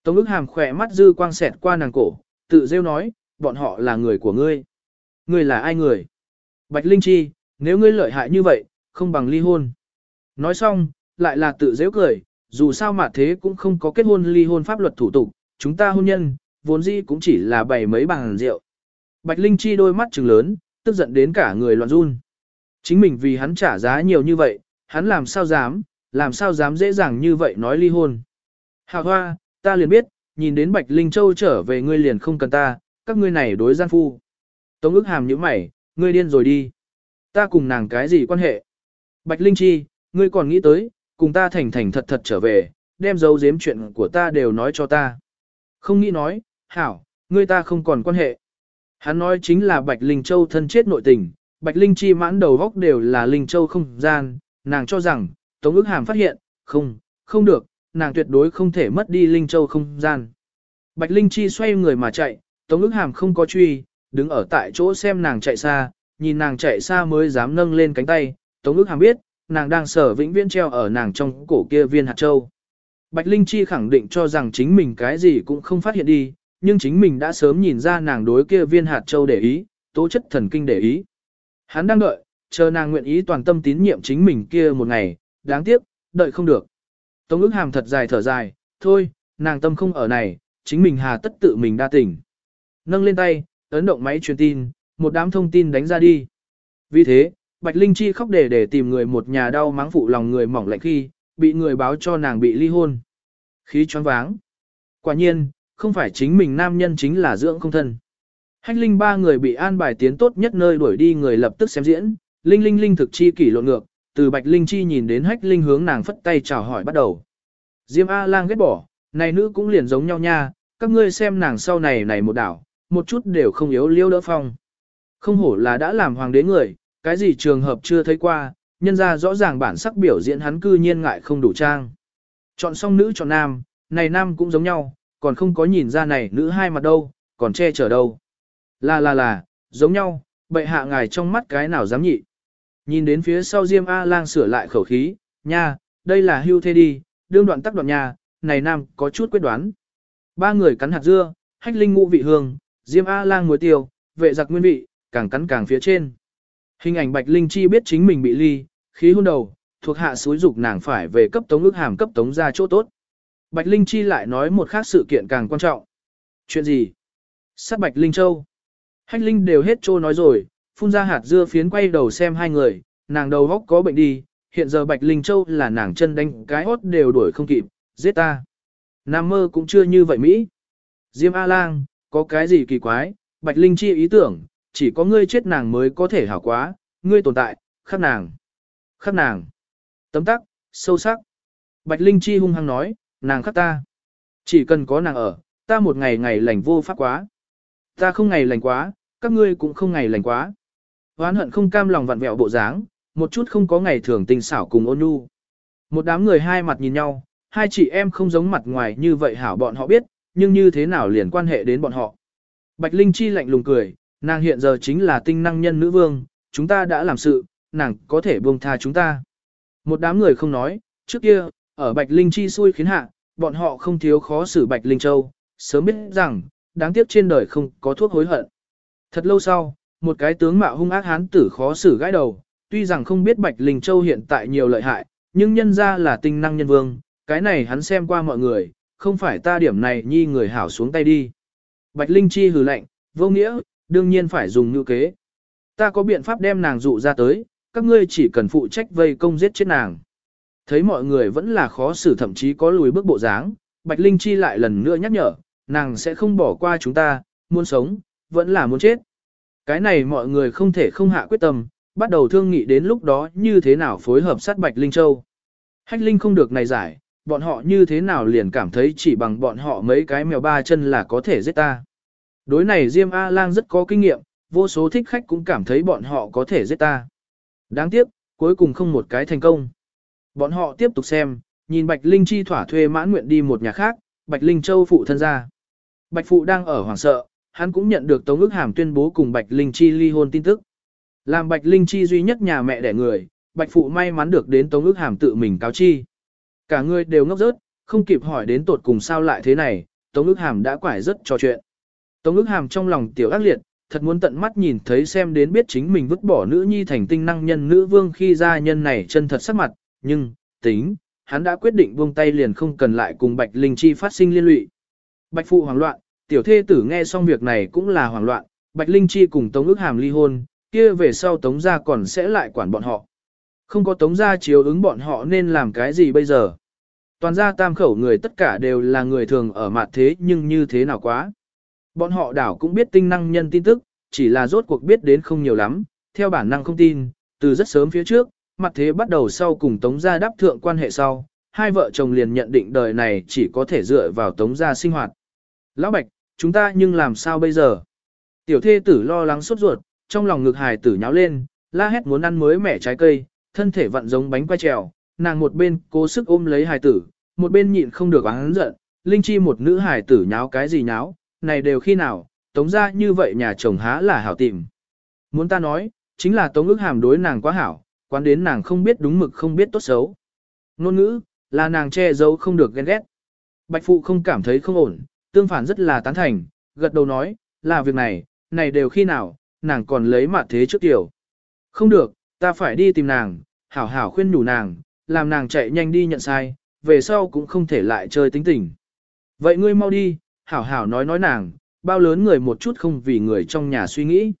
Tống ức hàm khỏe mắt dư quang xẹt qua nàng cổ, tự rêu nói, bọn họ là người của ngươi. Ngươi là ai người? Bạch Linh Chi, nếu ngươi lợi hại như vậy, không bằng ly hôn. Nói xong, lại là tự dễ cười, dù sao mà thế cũng không có kết hôn ly hôn pháp luật thủ tục, chúng ta hôn nhân, vốn dĩ cũng chỉ là bày mấy bàn rượu. Bạch Linh Chi đôi mắt trừng lớn, tức giận đến cả người loạn run. Chính mình vì hắn trả giá nhiều như vậy, hắn làm sao dám, làm sao dám dễ dàng như vậy nói ly hôn. hạ hoa, ta liền biết, nhìn đến Bạch Linh Châu trở về ngươi liền không cần ta, các ngươi này đối gian phu. Tống ức hàm những mày, ngươi điên rồi đi. Ta cùng nàng cái gì quan hệ? Bạch Linh Chi, ngươi còn nghĩ tới, cùng ta thành thành thật thật trở về, đem dấu giếm chuyện của ta đều nói cho ta. Không nghĩ nói, hảo, ngươi ta không còn quan hệ. Hắn nói chính là Bạch Linh Châu thân chết nội tình, Bạch Linh Chi mãn đầu góc đều là Linh Châu không gian, nàng cho rằng, Tống ước hàm phát hiện, không, không được, nàng tuyệt đối không thể mất đi Linh Châu không gian. Bạch Linh Chi xoay người mà chạy, Tống ước hàm không có truy, đứng ở tại chỗ xem nàng chạy xa, nhìn nàng chạy xa mới dám nâng lên cánh tay, Tống ước hàm biết, nàng đang sở vĩnh viễn treo ở nàng trong cổ kia viên hạt châu. Bạch Linh Chi khẳng định cho rằng chính mình cái gì cũng không phát hiện đi, nhưng chính mình đã sớm nhìn ra nàng đối kia viên hạt châu để ý, tố chất thần kinh để ý. Hắn đang đợi, chờ nàng nguyện ý toàn tâm tín nhiệm chính mình kia một ngày, đáng tiếc, đợi không được. Tống ước hàm thật dài thở dài, thôi, nàng tâm không ở này, chính mình hà tất tự mình đa tỉnh. Nâng lên tay, ấn động máy truyền tin, một đám thông tin đánh ra đi. Vì thế, Bạch Linh Chi khóc để để tìm người một nhà đau mắng phụ lòng người mỏng lạnh khi, bị người báo cho nàng bị ly hôn. Khí choáng váng. Quả nhiên, không phải chính mình nam nhân chính là dưỡng không thân. Hách Linh ba người bị an bài tiến tốt nhất nơi đuổi đi người lập tức xem diễn, Linh Linh Linh thực chi kỷ lộn ngược, từ Bạch Linh Chi nhìn đến Hách Linh hướng nàng phất tay chào hỏi bắt đầu. Diêm A Lang ghét bỏ, này nữ cũng liền giống nhau nha, các ngươi xem nàng sau này này một đảo, một chút đều không yếu liêu đỡ phong. Không hổ là đã làm hoàng đế người, cái gì trường hợp chưa thấy qua, nhân ra rõ ràng bản sắc biểu diễn hắn cư nhiên ngại không đủ trang. Chọn xong nữ chọn nam, này nam cũng giống nhau, còn không có nhìn ra này nữ hai mặt đâu, còn che chở đâu. Là là là, giống nhau, bệ hạ ngài trong mắt cái nào dám nhị. Nhìn đến phía sau Diêm A lang sửa lại khẩu khí, nha, đây là hưu thê đi, đương đoạn tắc đoạn nhà này nam có chút quyết đoán. Ba người cắn hạt dưa, hách linh ngũ vị hương, Diêm A lang muối tiêu, vệ giặc nguyên vị, càng cắn càng phía trên. Hình ảnh Bạch Linh Chi biết chính mình bị ly, khí hôn đầu, thuộc hạ suối dục nàng phải về cấp tống ước hàm cấp tống ra chỗ tốt. Bạch Linh Chi lại nói một khác sự kiện càng quan trọng. Chuyện gì? Sát Bạch Linh Châu. Hách Linh đều hết trô nói rồi, phun ra hạt dưa phiến quay đầu xem hai người, nàng đầu góc có bệnh đi, hiện giờ Bạch Linh Châu là nàng chân đánh cái hốt đều đuổi không kịp, giết ta. Nam mơ cũng chưa như vậy Mỹ. Diêm A-Lang, có cái gì kỳ quái, Bạch Linh Chi ý tưởng, chỉ có ngươi chết nàng mới có thể hảo quá, ngươi tồn tại, khắc nàng. Khắc nàng. Tấm tắc, sâu sắc. Bạch Linh Chi hung hăng nói, nàng khắc ta. Chỉ cần có nàng ở, ta một ngày ngày lành vô pháp quá. Ta không ngày lành quá, các ngươi cũng không ngày lành quá. Hoán hận không cam lòng vặn vẹo bộ dáng, một chút không có ngày thường tình xảo cùng ôn nhu. Một đám người hai mặt nhìn nhau, hai chị em không giống mặt ngoài như vậy hảo bọn họ biết, nhưng như thế nào liền quan hệ đến bọn họ. Bạch Linh Chi lạnh lùng cười, nàng hiện giờ chính là tinh năng nhân nữ vương, chúng ta đã làm sự, nàng có thể buông tha chúng ta. Một đám người không nói, trước kia, ở Bạch Linh Chi xui khiến hạ, bọn họ không thiếu khó xử Bạch Linh Châu, sớm biết rằng, đáng tiếc trên đời không có thuốc hối hận. Thật lâu sau, một cái tướng mạo hung ác hán tử khó xử gãi đầu, tuy rằng không biết Bạch Linh Châu hiện tại nhiều lợi hại, nhưng nhân ra là tinh năng nhân vương, cái này hắn xem qua mọi người, không phải ta điểm này nhi người hảo xuống tay đi. Bạch Linh Chi hừ lạnh, vô nghĩa, đương nhiên phải dùng ngữ kế. Ta có biện pháp đem nàng dụ ra tới, các ngươi chỉ cần phụ trách vây công giết chết nàng. Thấy mọi người vẫn là khó xử thậm chí có lùi bước bộ dáng, Bạch Linh Chi lại lần nữa nhắc nhở, nàng sẽ không bỏ qua chúng ta, muốn sống, vẫn là muốn chết. Cái này mọi người không thể không hạ quyết tâm, bắt đầu thương nghị đến lúc đó như thế nào phối hợp sát Bạch Linh Châu. Hách Linh không được này giải, bọn họ như thế nào liền cảm thấy chỉ bằng bọn họ mấy cái mèo ba chân là có thể giết ta. Đối này Diêm A-Lang rất có kinh nghiệm, vô số thích khách cũng cảm thấy bọn họ có thể giết ta. Đáng tiếc, cuối cùng không một cái thành công. Bọn họ tiếp tục xem, nhìn Bạch Linh chi thỏa thuê mãn nguyện đi một nhà khác, Bạch Linh Châu phụ thân ra. Bạch Phụ đang ở hoàng sợ, hắn cũng nhận được Tống ước hàm tuyên bố cùng Bạch Linh chi ly hôn tin tức. Làm Bạch Linh chi duy nhất nhà mẹ đẻ người, Bạch Phụ may mắn được đến Tống ước hàm tự mình cáo chi. Cả người đều ngốc rớt, không kịp hỏi đến tột cùng sao lại thế này, Tống ước hàm đã quải rất trò chuyện. Tống ức hàm trong lòng tiểu ác liệt, thật muốn tận mắt nhìn thấy xem đến biết chính mình vứt bỏ nữ nhi thành tinh năng nhân nữ vương khi gia nhân này chân thật sắc mặt, nhưng, tính, hắn đã quyết định buông tay liền không cần lại cùng Bạch Linh Chi phát sinh liên lụy. Bạch phụ hoảng loạn, tiểu thê tử nghe xong việc này cũng là hoảng loạn, Bạch Linh Chi cùng Tống ức hàm ly hôn, kia về sau Tống gia còn sẽ lại quản bọn họ. Không có Tống gia chiếu ứng bọn họ nên làm cái gì bây giờ. Toàn gia tam khẩu người tất cả đều là người thường ở mặt thế nhưng như thế nào quá. Bọn họ đảo cũng biết tinh năng nhân tin tức, chỉ là rốt cuộc biết đến không nhiều lắm, theo bản năng không tin, từ rất sớm phía trước, mặt thế bắt đầu sau cùng Tống gia đáp thượng quan hệ sau, hai vợ chồng liền nhận định đời này chỉ có thể dựa vào Tống gia sinh hoạt. Lão Bạch, chúng ta nhưng làm sao bây giờ? Tiểu thê tử lo lắng sốt ruột, trong lòng ngực hài tử nháo lên, la hét muốn ăn mới mẻ trái cây, thân thể vặn giống bánh quay trèo, nàng một bên cố sức ôm lấy hài tử, một bên nhịn không được oán giận, Linh Chi một nữ hài tử nháo cái gì nháo, này đều khi nào, tống ra như vậy nhà chồng há là hảo tìm. Muốn ta nói, chính là tống ước hàm đối nàng quá hảo, quán đến nàng không biết đúng mực không biết tốt xấu. Nôn ngữ, là nàng che giấu không được ghen ghét. Bạch phụ không cảm thấy không ổn, tương phản rất là tán thành, gật đầu nói, là việc này, này đều khi nào, nàng còn lấy mặt thế trước tiểu. Không được, ta phải đi tìm nàng, hảo hảo khuyên nhủ nàng, làm nàng chạy nhanh đi nhận sai, về sau cũng không thể lại chơi tính tình. Vậy ngươi mau đi, hảo hảo nói nói nàng, bao lớn người một chút không vì người trong nhà suy nghĩ.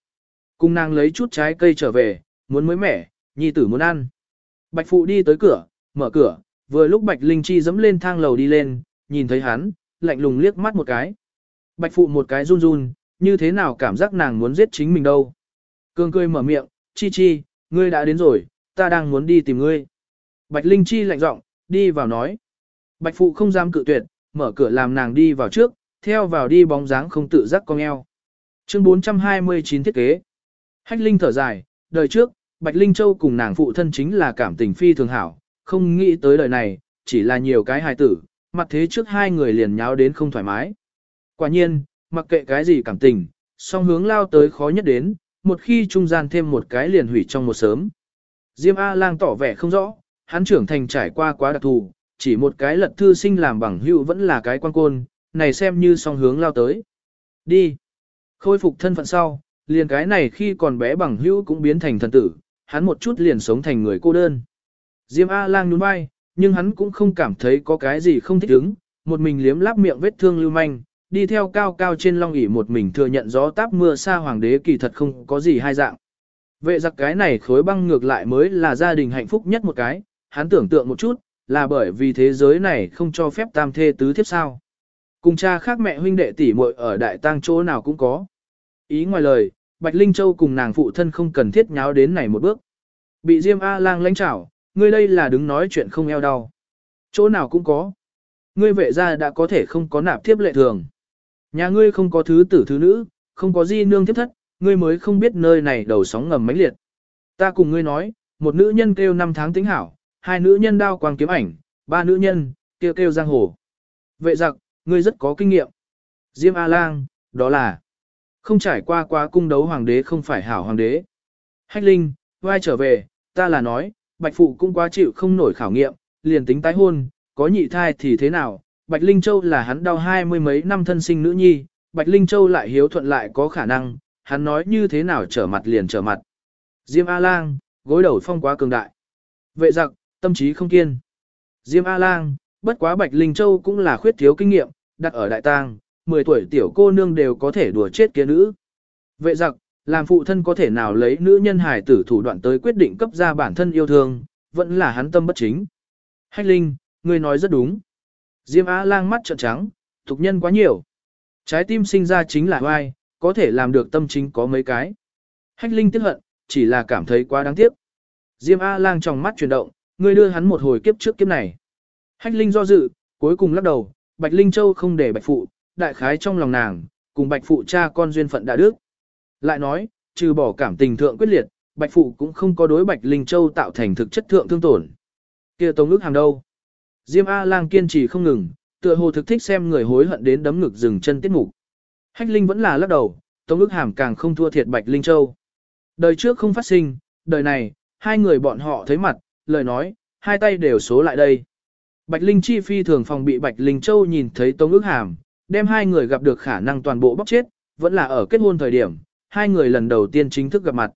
Cùng nàng lấy chút trái cây trở về, muốn mới mẻ, nhi tử muốn ăn. Bạch phụ đi tới cửa, mở cửa, vừa lúc Bạch Linh Chi dẫm lên thang lầu đi lên, nhìn thấy hắn, lạnh lùng liếc mắt một cái. Bạch phụ một cái run run, như thế nào cảm giác nàng muốn giết chính mình đâu. Cương cười mở miệng, Chi Chi, ngươi đã đến rồi, ta đang muốn đi tìm ngươi. Bạch Linh Chi lạnh giọng, đi vào nói. Bạch phụ không dám cự tuyệt, mở cửa làm nàng đi vào trước, theo vào đi bóng dáng không tự giác cong eo. Chương 429 thiết kế. Hách Linh thở dài, đời trước, Bạch Linh Châu cùng nàng phụ thân chính là cảm tình phi thường hảo, không nghĩ tới đời này, chỉ là nhiều cái hài tử, mặt thế trước hai người liền nháo đến không thoải mái. Quả nhiên, mặc kệ cái gì cảm tình, song hướng lao tới khó nhất đến, một khi trung gian thêm một cái liền hủy trong một sớm. Diêm A-lang tỏ vẻ không rõ, hắn trưởng thành trải qua quá đặc thù, chỉ một cái lật thư sinh làm bằng hữu vẫn là cái quan côn, này xem như song hướng lao tới. Đi. Khôi phục thân phận sau, liền cái này khi còn bé bằng hữu cũng biến thành thần tử, hắn một chút liền sống thành người cô đơn. Diêm A-lang nhún vai, nhưng hắn cũng không cảm thấy có cái gì không thích ứng, một mình liếm láp miệng vết thương lưu manh, đi theo cao cao trên long ỷ một mình thừa nhận gió táp mưa xa hoàng đế kỳ thật không có gì hai dạng. Vệ giặc cái này khối băng ngược lại mới là gia đình hạnh phúc nhất một cái, hắn tưởng tượng một chút, là bởi vì thế giới này không cho phép tam thê tứ thiếp sao. Cùng cha khác mẹ huynh đệ tỷ muội ở đại tang chỗ nào cũng có. Ý ngoài lời, Bạch Linh Châu cùng nàng phụ thân không cần thiết nháo đến này một bước. Bị Diêm A-lang lãnh trảo, ngươi đây là đứng nói chuyện không eo đau. Chỗ nào cũng có. Ngươi vệ gia đã có thể không có nạp thiếp lệ thường. Nhà ngươi không có thứ tử thứ nữ, không có di nương thiếp thất, ngươi mới không biết nơi này đầu sóng ngầm mãnh liệt. Ta cùng ngươi nói, một nữ nhân kêu năm tháng tính hảo, hai nữ nhân đao quang kiếm ảnh, ba nữ nhân, kêu kêu giang hồ. Vệ giặc, ngươi rất có kinh nghiệm. Diêm A-lang, đó là không trải qua quá cung đấu hoàng đế không phải hảo hoàng đế. Hách Linh, vai trở về, ta là nói, Bạch Phụ cũng quá chịu không nổi khảo nghiệm, liền tính tái hôn, có nhị thai thì thế nào, Bạch Linh Châu là hắn đau hai mươi mấy năm thân sinh nữ nhi, Bạch Linh Châu lại hiếu thuận lại có khả năng, hắn nói như thế nào trở mặt liền trở mặt. Diêm A-lang, gối đầu phong quá cường đại. Vệ giặc, tâm trí không kiên. Diêm A-lang, bất quá Bạch Linh Châu cũng là khuyết thiếu kinh nghiệm, đặt ở đại tang, 10 tuổi tiểu cô nương đều có thể đùa chết kia nữ. Vệ giặc, làm phụ thân có thể nào lấy nữ nhân hài tử thủ đoạn tới quyết định cấp ra bản thân yêu thương, vẫn là hắn tâm bất chính. Hách Linh, ngươi nói rất đúng. Diêm Á lang mắt trợn trắng, tục nhân quá nhiều. Trái tim sinh ra chính là oai, có thể làm được tâm chính có mấy cái. Hách Linh tiếc hận, chỉ là cảm thấy quá đáng tiếc. Diêm A lang trong mắt chuyển động, ngươi đưa hắn một hồi kiếp trước kiếp này. Hách Linh do dự, cuối cùng lắc đầu, Bạch Linh Châu không để Bạch Phụ, đại khái trong lòng nàng, cùng Bạch Phụ cha con duyên phận đã đức. Lại nói, trừ bỏ cảm tình thượng quyết liệt, Bạch Phụ cũng không có đối Bạch Linh Châu tạo thành thực chất thượng thương tổn. kia Tống ước hàng đâu? Diêm A-lang kiên trì không ngừng, tựa hồ thực thích xem người hối hận đến đấm ngực dừng chân tiết mục. Hách Linh vẫn là lắc đầu, Tống ước hàm càng không thua thiệt Bạch Linh Châu. Đời trước không phát sinh, đời này, hai người bọn họ thấy mặt, lời nói, hai tay đều số lại đây. Bạch Linh Chi phi thường phòng bị Bạch Linh Châu nhìn thấy Tống ước hàm, đem hai người gặp được khả năng toàn bộ bóc chết, vẫn là ở kết hôn thời điểm, hai người lần đầu tiên chính thức gặp mặt.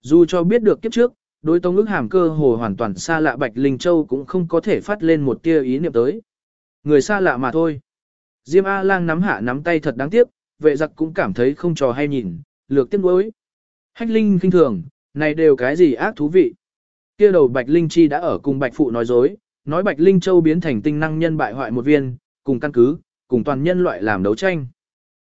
Dù cho biết được kiếp trước, đối Tống ước hàm cơ hồ hoàn toàn xa lạ Bạch Linh Châu cũng không có thể phát lên một tia ý niệm tới. Người xa lạ mà thôi. Diêm A-lang nắm hạ nắm tay thật đáng tiếc, vệ giặc cũng cảm thấy không trò hay nhìn, lược tiếc nuối. Hách Linh kinh thường, này đều cái gì ác thú vị. kia đầu Bạch Linh Chi đã ở cùng Bạch Phụ nói dối, nói Bạch Linh Châu biến thành tinh năng nhân bại hoại một viên, cùng căn cứ, cùng toàn nhân loại làm đấu tranh.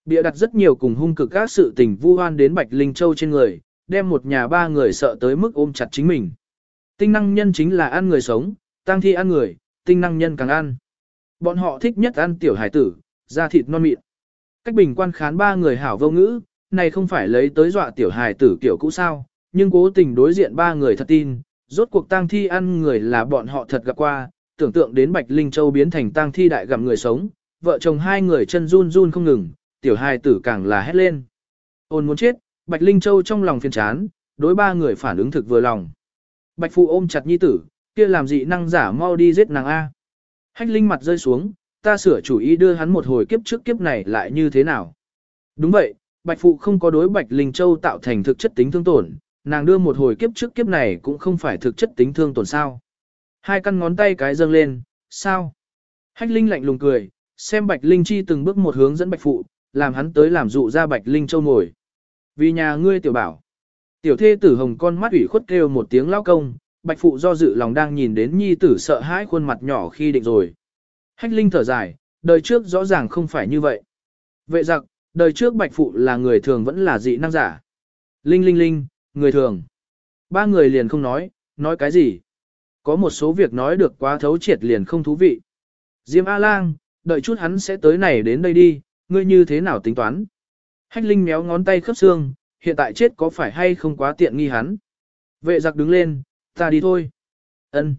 Bịa đặt rất nhiều cùng hung cực các sự tình vu hoan đến Bạch Linh Châu trên người, đem một nhà ba người sợ tới mức ôm chặt chính mình. Tinh năng nhân chính là ăn người sống, tăng thi ăn người, tinh năng nhân càng ăn. Bọn họ thích nhất ăn tiểu hải tử, da thịt non mịn. Cách bình quan khán ba người hảo vô ngữ, này không phải lấy tới dọa tiểu hải tử kiểu cũ sao, nhưng cố tình đối diện ba người thật tin, rốt cuộc tang thi ăn người là bọn họ thật gặp qua, tưởng tượng đến Bạch Linh Châu biến thành tang thi đại gặm người sống, vợ chồng hai người chân run run không ngừng, tiểu hai tử càng là hét lên. Ôn muốn chết, Bạch Linh Châu trong lòng phiền chán, đối ba người phản ứng thực vừa lòng. Bạch Phụ ôm chặt nhi tử, kia làm gì năng giả mau đi giết nàng A. Hách Linh mặt rơi xuống, ta sửa chủ ý đưa hắn một hồi kiếp trước kiếp này lại như thế nào. Đúng vậy, Bạch Phụ không có đối Bạch Linh Châu tạo thành thực chất tính thương tổn, nàng đưa một hồi kiếp trước kiếp này cũng không phải thực chất tính thương tổn sao. Hai căn ngón tay cái dâng lên, sao? Hách Linh lạnh lùng cười, xem Bạch Linh Chi từng bước một hướng dẫn Bạch Phụ, làm hắn tới làm dụ ra Bạch Linh Châu ngồi. Vì nhà ngươi tiểu bảo. Tiểu thê tử hồng con mắt ủy khuất kêu một tiếng lao công, Bạch Phụ do dự lòng đang nhìn đến nhi tử sợ hãi khuôn mặt nhỏ khi định rồi. Hách Linh thở dài, đời trước rõ ràng không phải như vậy. Vệ giặc, đời trước Bạch Phụ là người thường vẫn là dị năng giả. Linh linh linh, người thường. Ba người liền không nói, nói cái gì. Có một số việc nói được quá thấu triệt liền không thú vị. Diêm A-lang, đợi chút hắn sẽ tới này đến đây đi, ngươi như thế nào tính toán. Hách Linh méo ngón tay khớp xương, hiện tại chết có phải hay không quá tiện nghi hắn. Vệ giặc đứng lên, ta đi thôi. Ân.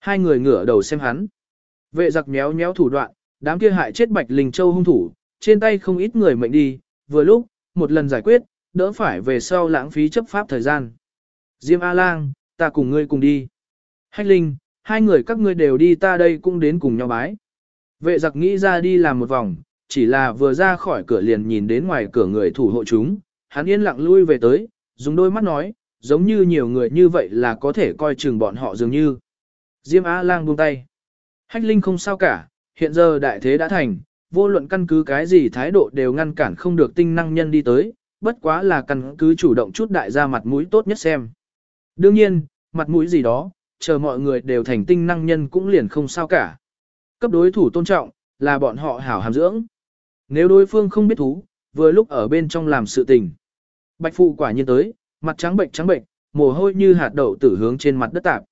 Hai người ngửa đầu xem hắn. Vệ giặc méo méo thủ đoạn, đám kia hại chết Bạch Linh Châu hung thủ, trên tay không ít người mệnh đi, vừa lúc, một lần giải quyết, đỡ phải về sau lãng phí chấp pháp thời gian. Diêm A-lang, ta cùng ngươi cùng đi. Hách Linh, hai người các ngươi đều đi ta đây cũng đến cùng nhau bái. Vệ giặc nghĩ ra đi làm một vòng, chỉ là vừa ra khỏi cửa liền nhìn đến ngoài cửa người thủ hộ chúng, hắn yên lặng lui về tới, dùng đôi mắt nói, giống như nhiều người như vậy là có thể coi chừng bọn họ dường như. Diêm A-lang buông tay. Hách Linh không sao cả, hiện giờ đại thế đã thành, vô luận căn cứ cái gì thái độ đều ngăn cản không được tinh năng nhân đi tới, bất quá là căn cứ chủ động chút đại ra mặt mũi tốt nhất xem. Đương nhiên, mặt mũi gì đó, chờ mọi người đều thành tinh năng nhân cũng liền không sao cả. Cấp đối thủ tôn trọng, là bọn họ hảo hàm dưỡng. Nếu đối phương không biết thú, vừa lúc ở bên trong làm sự tình. Bạch phụ quả nhiên tới, mặt trắng bệnh trắng bệnh, mồ hôi như hạt đậu tử hướng trên mặt đất tạp.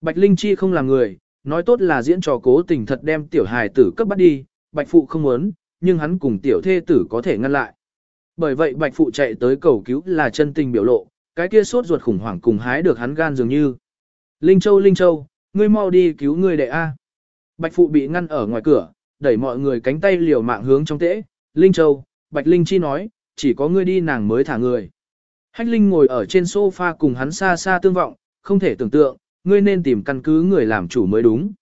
Bạch Linh Chi không là người, nói tốt là diễn trò cố tình thật đem tiểu hài tử cấp bắt đi, bạch phụ không muốn, nhưng hắn cùng tiểu thê tử có thể ngăn lại. Bởi vậy bạch phụ chạy tới cầu cứu là chân tình biểu lộ, cái kia sốt ruột khủng hoảng cùng hái được hắn gan dường như. Linh Châu Linh Châu, ngươi mau đi cứu ngươi đệ A. Bạch phụ bị ngăn ở ngoài cửa, đẩy mọi người cánh tay liều mạng hướng trong tễ. Linh Châu, Bạch Linh Chi nói, chỉ có ngươi đi nàng mới thả người. Hách Linh ngồi ở trên sofa cùng hắn xa xa tương vọng, không thể tưởng tượng, ngươi nên tìm căn cứ người làm chủ mới đúng.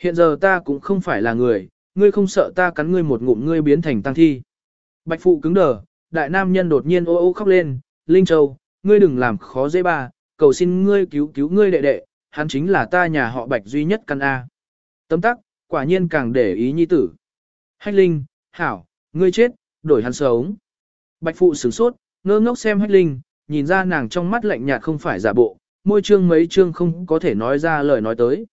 Hiện giờ ta cũng không phải là người, ngươi không sợ ta cắn ngươi một ngụm ngươi biến thành tăng thi. Bạch phụ cứng đờ, đại nam nhân đột nhiên ô ô khóc lên, Linh Châu, ngươi đừng làm khó dễ ba, cầu xin ngươi cứu cứu ngươi đệ đệ, hắn chính là ta nhà họ Bạch duy nhất căn A. Tấm tắc, quả nhiên càng để ý nhi tử. Hách Linh, Hảo, ngươi chết, đổi hắn sống. Bạch phụ sửng sốt, ngơ ngốc xem Hách Linh, nhìn ra nàng trong mắt lạnh nhạt không phải giả bộ, môi trương mấy trương không có thể nói ra lời nói tới.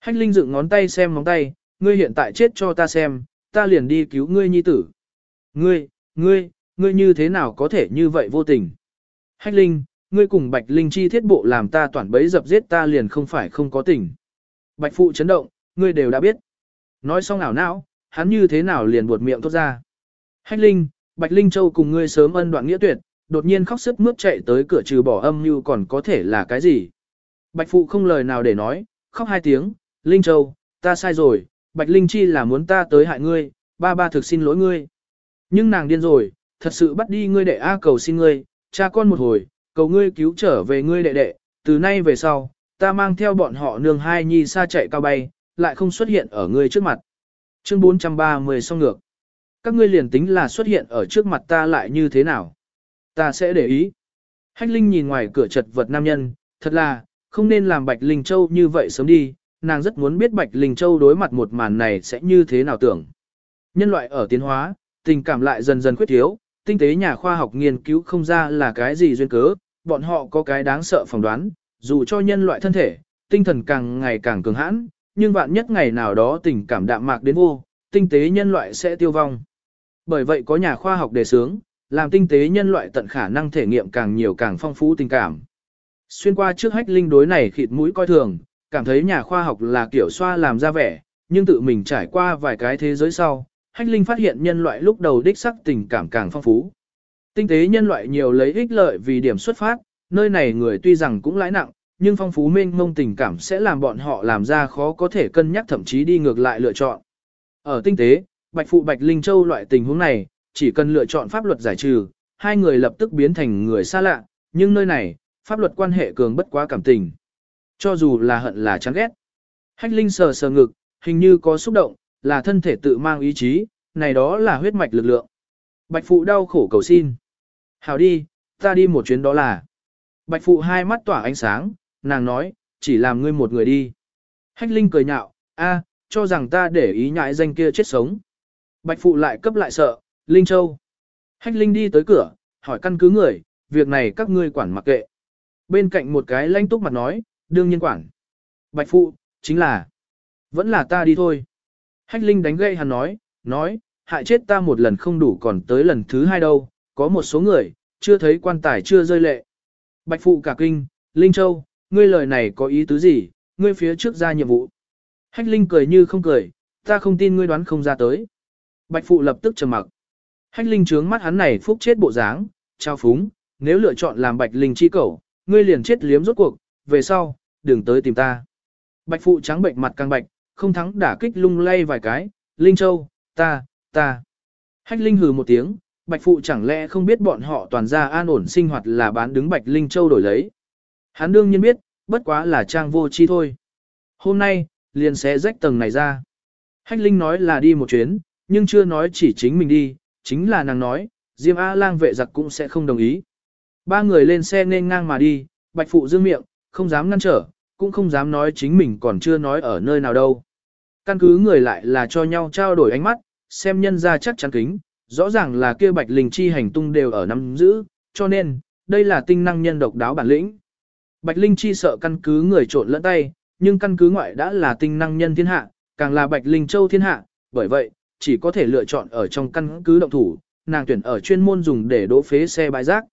Hách Linh dựng ngón tay xem móng tay, ngươi hiện tại chết cho ta xem, ta liền đi cứu ngươi nhi tử. Ngươi, ngươi, ngươi như thế nào có thể như vậy vô tình? Hách Linh, ngươi cùng Bạch Linh chi thiết bộ làm ta toàn bấy dập giết ta liền không phải không có tình. Bạch phụ chấn động, ngươi đều đã biết. Nói xong ảo não, hắn như thế nào liền buột miệng thốt ra. Hách Linh, Bạch Linh Châu cùng ngươi sớm ân đoạn nghĩa tuyệt, đột nhiên khóc sức mướt chạy tới cửa trừ bỏ âm như còn có thể là cái gì. Bạch phụ không lời nào để nói, khóc hai tiếng, Linh Châu, ta sai rồi, Bạch Linh Chi là muốn ta tới hại ngươi, ba ba thực xin lỗi ngươi. Nhưng nàng điên rồi, thật sự bắt đi ngươi đệ A cầu xin ngươi, cha con một hồi, cầu ngươi cứu trở về ngươi đệ đệ, từ nay về sau, ta mang theo bọn họ nương hai nhi xa chạy cao bay, lại không xuất hiện ở ngươi trước mặt. Chương 430 song ngược. Các ngươi liền tính là xuất hiện ở trước mặt ta lại như thế nào? Ta sẽ để ý. Hách Linh nhìn ngoài cửa chật vật nam nhân, thật là, không nên làm Bạch Linh Châu như vậy sớm đi, nàng rất muốn biết Bạch Linh Châu đối mặt một màn này sẽ như thế nào tưởng. Nhân loại ở tiến hóa, tình cảm lại dần dần khuyết thiếu, tinh tế nhà khoa học nghiên cứu không ra là cái gì duyên cớ, bọn họ có cái đáng sợ phỏng đoán, dù cho nhân loại thân thể, tinh thần càng ngày càng cường hãn, nhưng vạn nhất ngày nào đó tình cảm đạm mạc đến vô, tinh tế nhân loại sẽ tiêu vong. Bởi vậy có nhà khoa học đề xướng, làm tinh tế nhân loại tận khả năng thể nghiệm càng nhiều càng phong phú tình cảm. Xuyên qua trước hách linh đối này khịt mũi coi thường, cảm thấy nhà khoa học là kiểu xoa làm ra vẻ, nhưng tự mình trải qua vài cái thế giới sau, hách linh phát hiện nhân loại lúc đầu đích sắc tình cảm càng phong phú. Tinh tế nhân loại nhiều lấy ích lợi vì điểm xuất phát, nơi này người tuy rằng cũng lãi nặng, nhưng phong phú mênh mông tình cảm sẽ làm bọn họ làm ra khó có thể cân nhắc thậm chí đi ngược lại lựa chọn. Ở tinh tế, Bạch Phụ Bạch Linh Châu loại tình huống này, chỉ cần lựa chọn pháp luật giải trừ, hai người lập tức biến thành người xa lạ, nhưng nơi này, pháp luật quan hệ cường bất quá cảm tình. Cho dù là hận là chán ghét. Hách Linh sờ sờ ngực, hình như có xúc động, là thân thể tự mang ý chí, này đó là huyết mạch lực lượng. Bạch Phụ đau khổ cầu xin. Hảo đi, ta đi một chuyến đó là. Bạch Phụ hai mắt tỏa ánh sáng, nàng nói, chỉ làm ngươi một người đi. Hách Linh cười nhạo, a, cho rằng ta để ý nhại danh kia chết sống. Bạch Phụ lại cấp lại sợ, Linh Châu. Hách Linh đi tới cửa, hỏi căn cứ người, việc này các ngươi quản mặc kệ. Bên cạnh một cái lanh túc mặt nói, đương nhiên quản. Bạch Phụ, chính là, vẫn là ta đi thôi. Hách Linh đánh gậy hắn nói, nói, hại chết ta một lần không đủ còn tới lần thứ hai đâu, có một số người, chưa thấy quan tài chưa rơi lệ. Bạch Phụ cả kinh, Linh Châu, ngươi lời này có ý tứ gì, ngươi phía trước ra nhiệm vụ. Hách Linh cười như không cười, ta không tin ngươi đoán không ra tới. Bạch Phụ lập tức trầm mặc. Hách Linh trướng mắt hắn này phúc chết bộ dáng, trao phúng, nếu lựa chọn làm Bạch Linh chi cẩu, ngươi liền chết liếm rốt cuộc, về sau, đừng tới tìm ta. Bạch Phụ trắng bệnh mặt càng bạch, không thắng đả kích lung lay vài cái, Linh Châu, ta, ta. Hách Linh hừ một tiếng, Bạch Phụ chẳng lẽ không biết bọn họ toàn ra an ổn sinh hoạt là bán đứng Bạch Linh Châu đổi lấy. Hắn đương nhiên biết, bất quá là trang vô chi thôi. Hôm nay, liền sẽ rách tầng này ra. Hách Linh nói là đi một chuyến, nhưng chưa nói chỉ chính mình đi, chính là nàng nói, Diêm A lang vệ giặc cũng sẽ không đồng ý. Ba người lên xe nên ngang mà đi, Bạch Phụ dương miệng, không dám ngăn trở, cũng không dám nói chính mình còn chưa nói ở nơi nào đâu. Căn cứ người lại là cho nhau trao đổi ánh mắt, xem nhân ra chắc chắn kính, rõ ràng là kia Bạch Linh chi hành tung đều ở nắm giữ, cho nên, đây là tinh năng nhân độc đáo bản lĩnh. Bạch Linh chi sợ căn cứ người trộn lẫn tay, nhưng căn cứ ngoại đã là tinh năng nhân thiên hạ, càng là Bạch Linh châu thiên hạ, bởi vậy, chỉ có thể lựa chọn ở trong căn cứ động thủ, nàng tuyển ở chuyên môn dùng để đỗ phế xe bãi rác.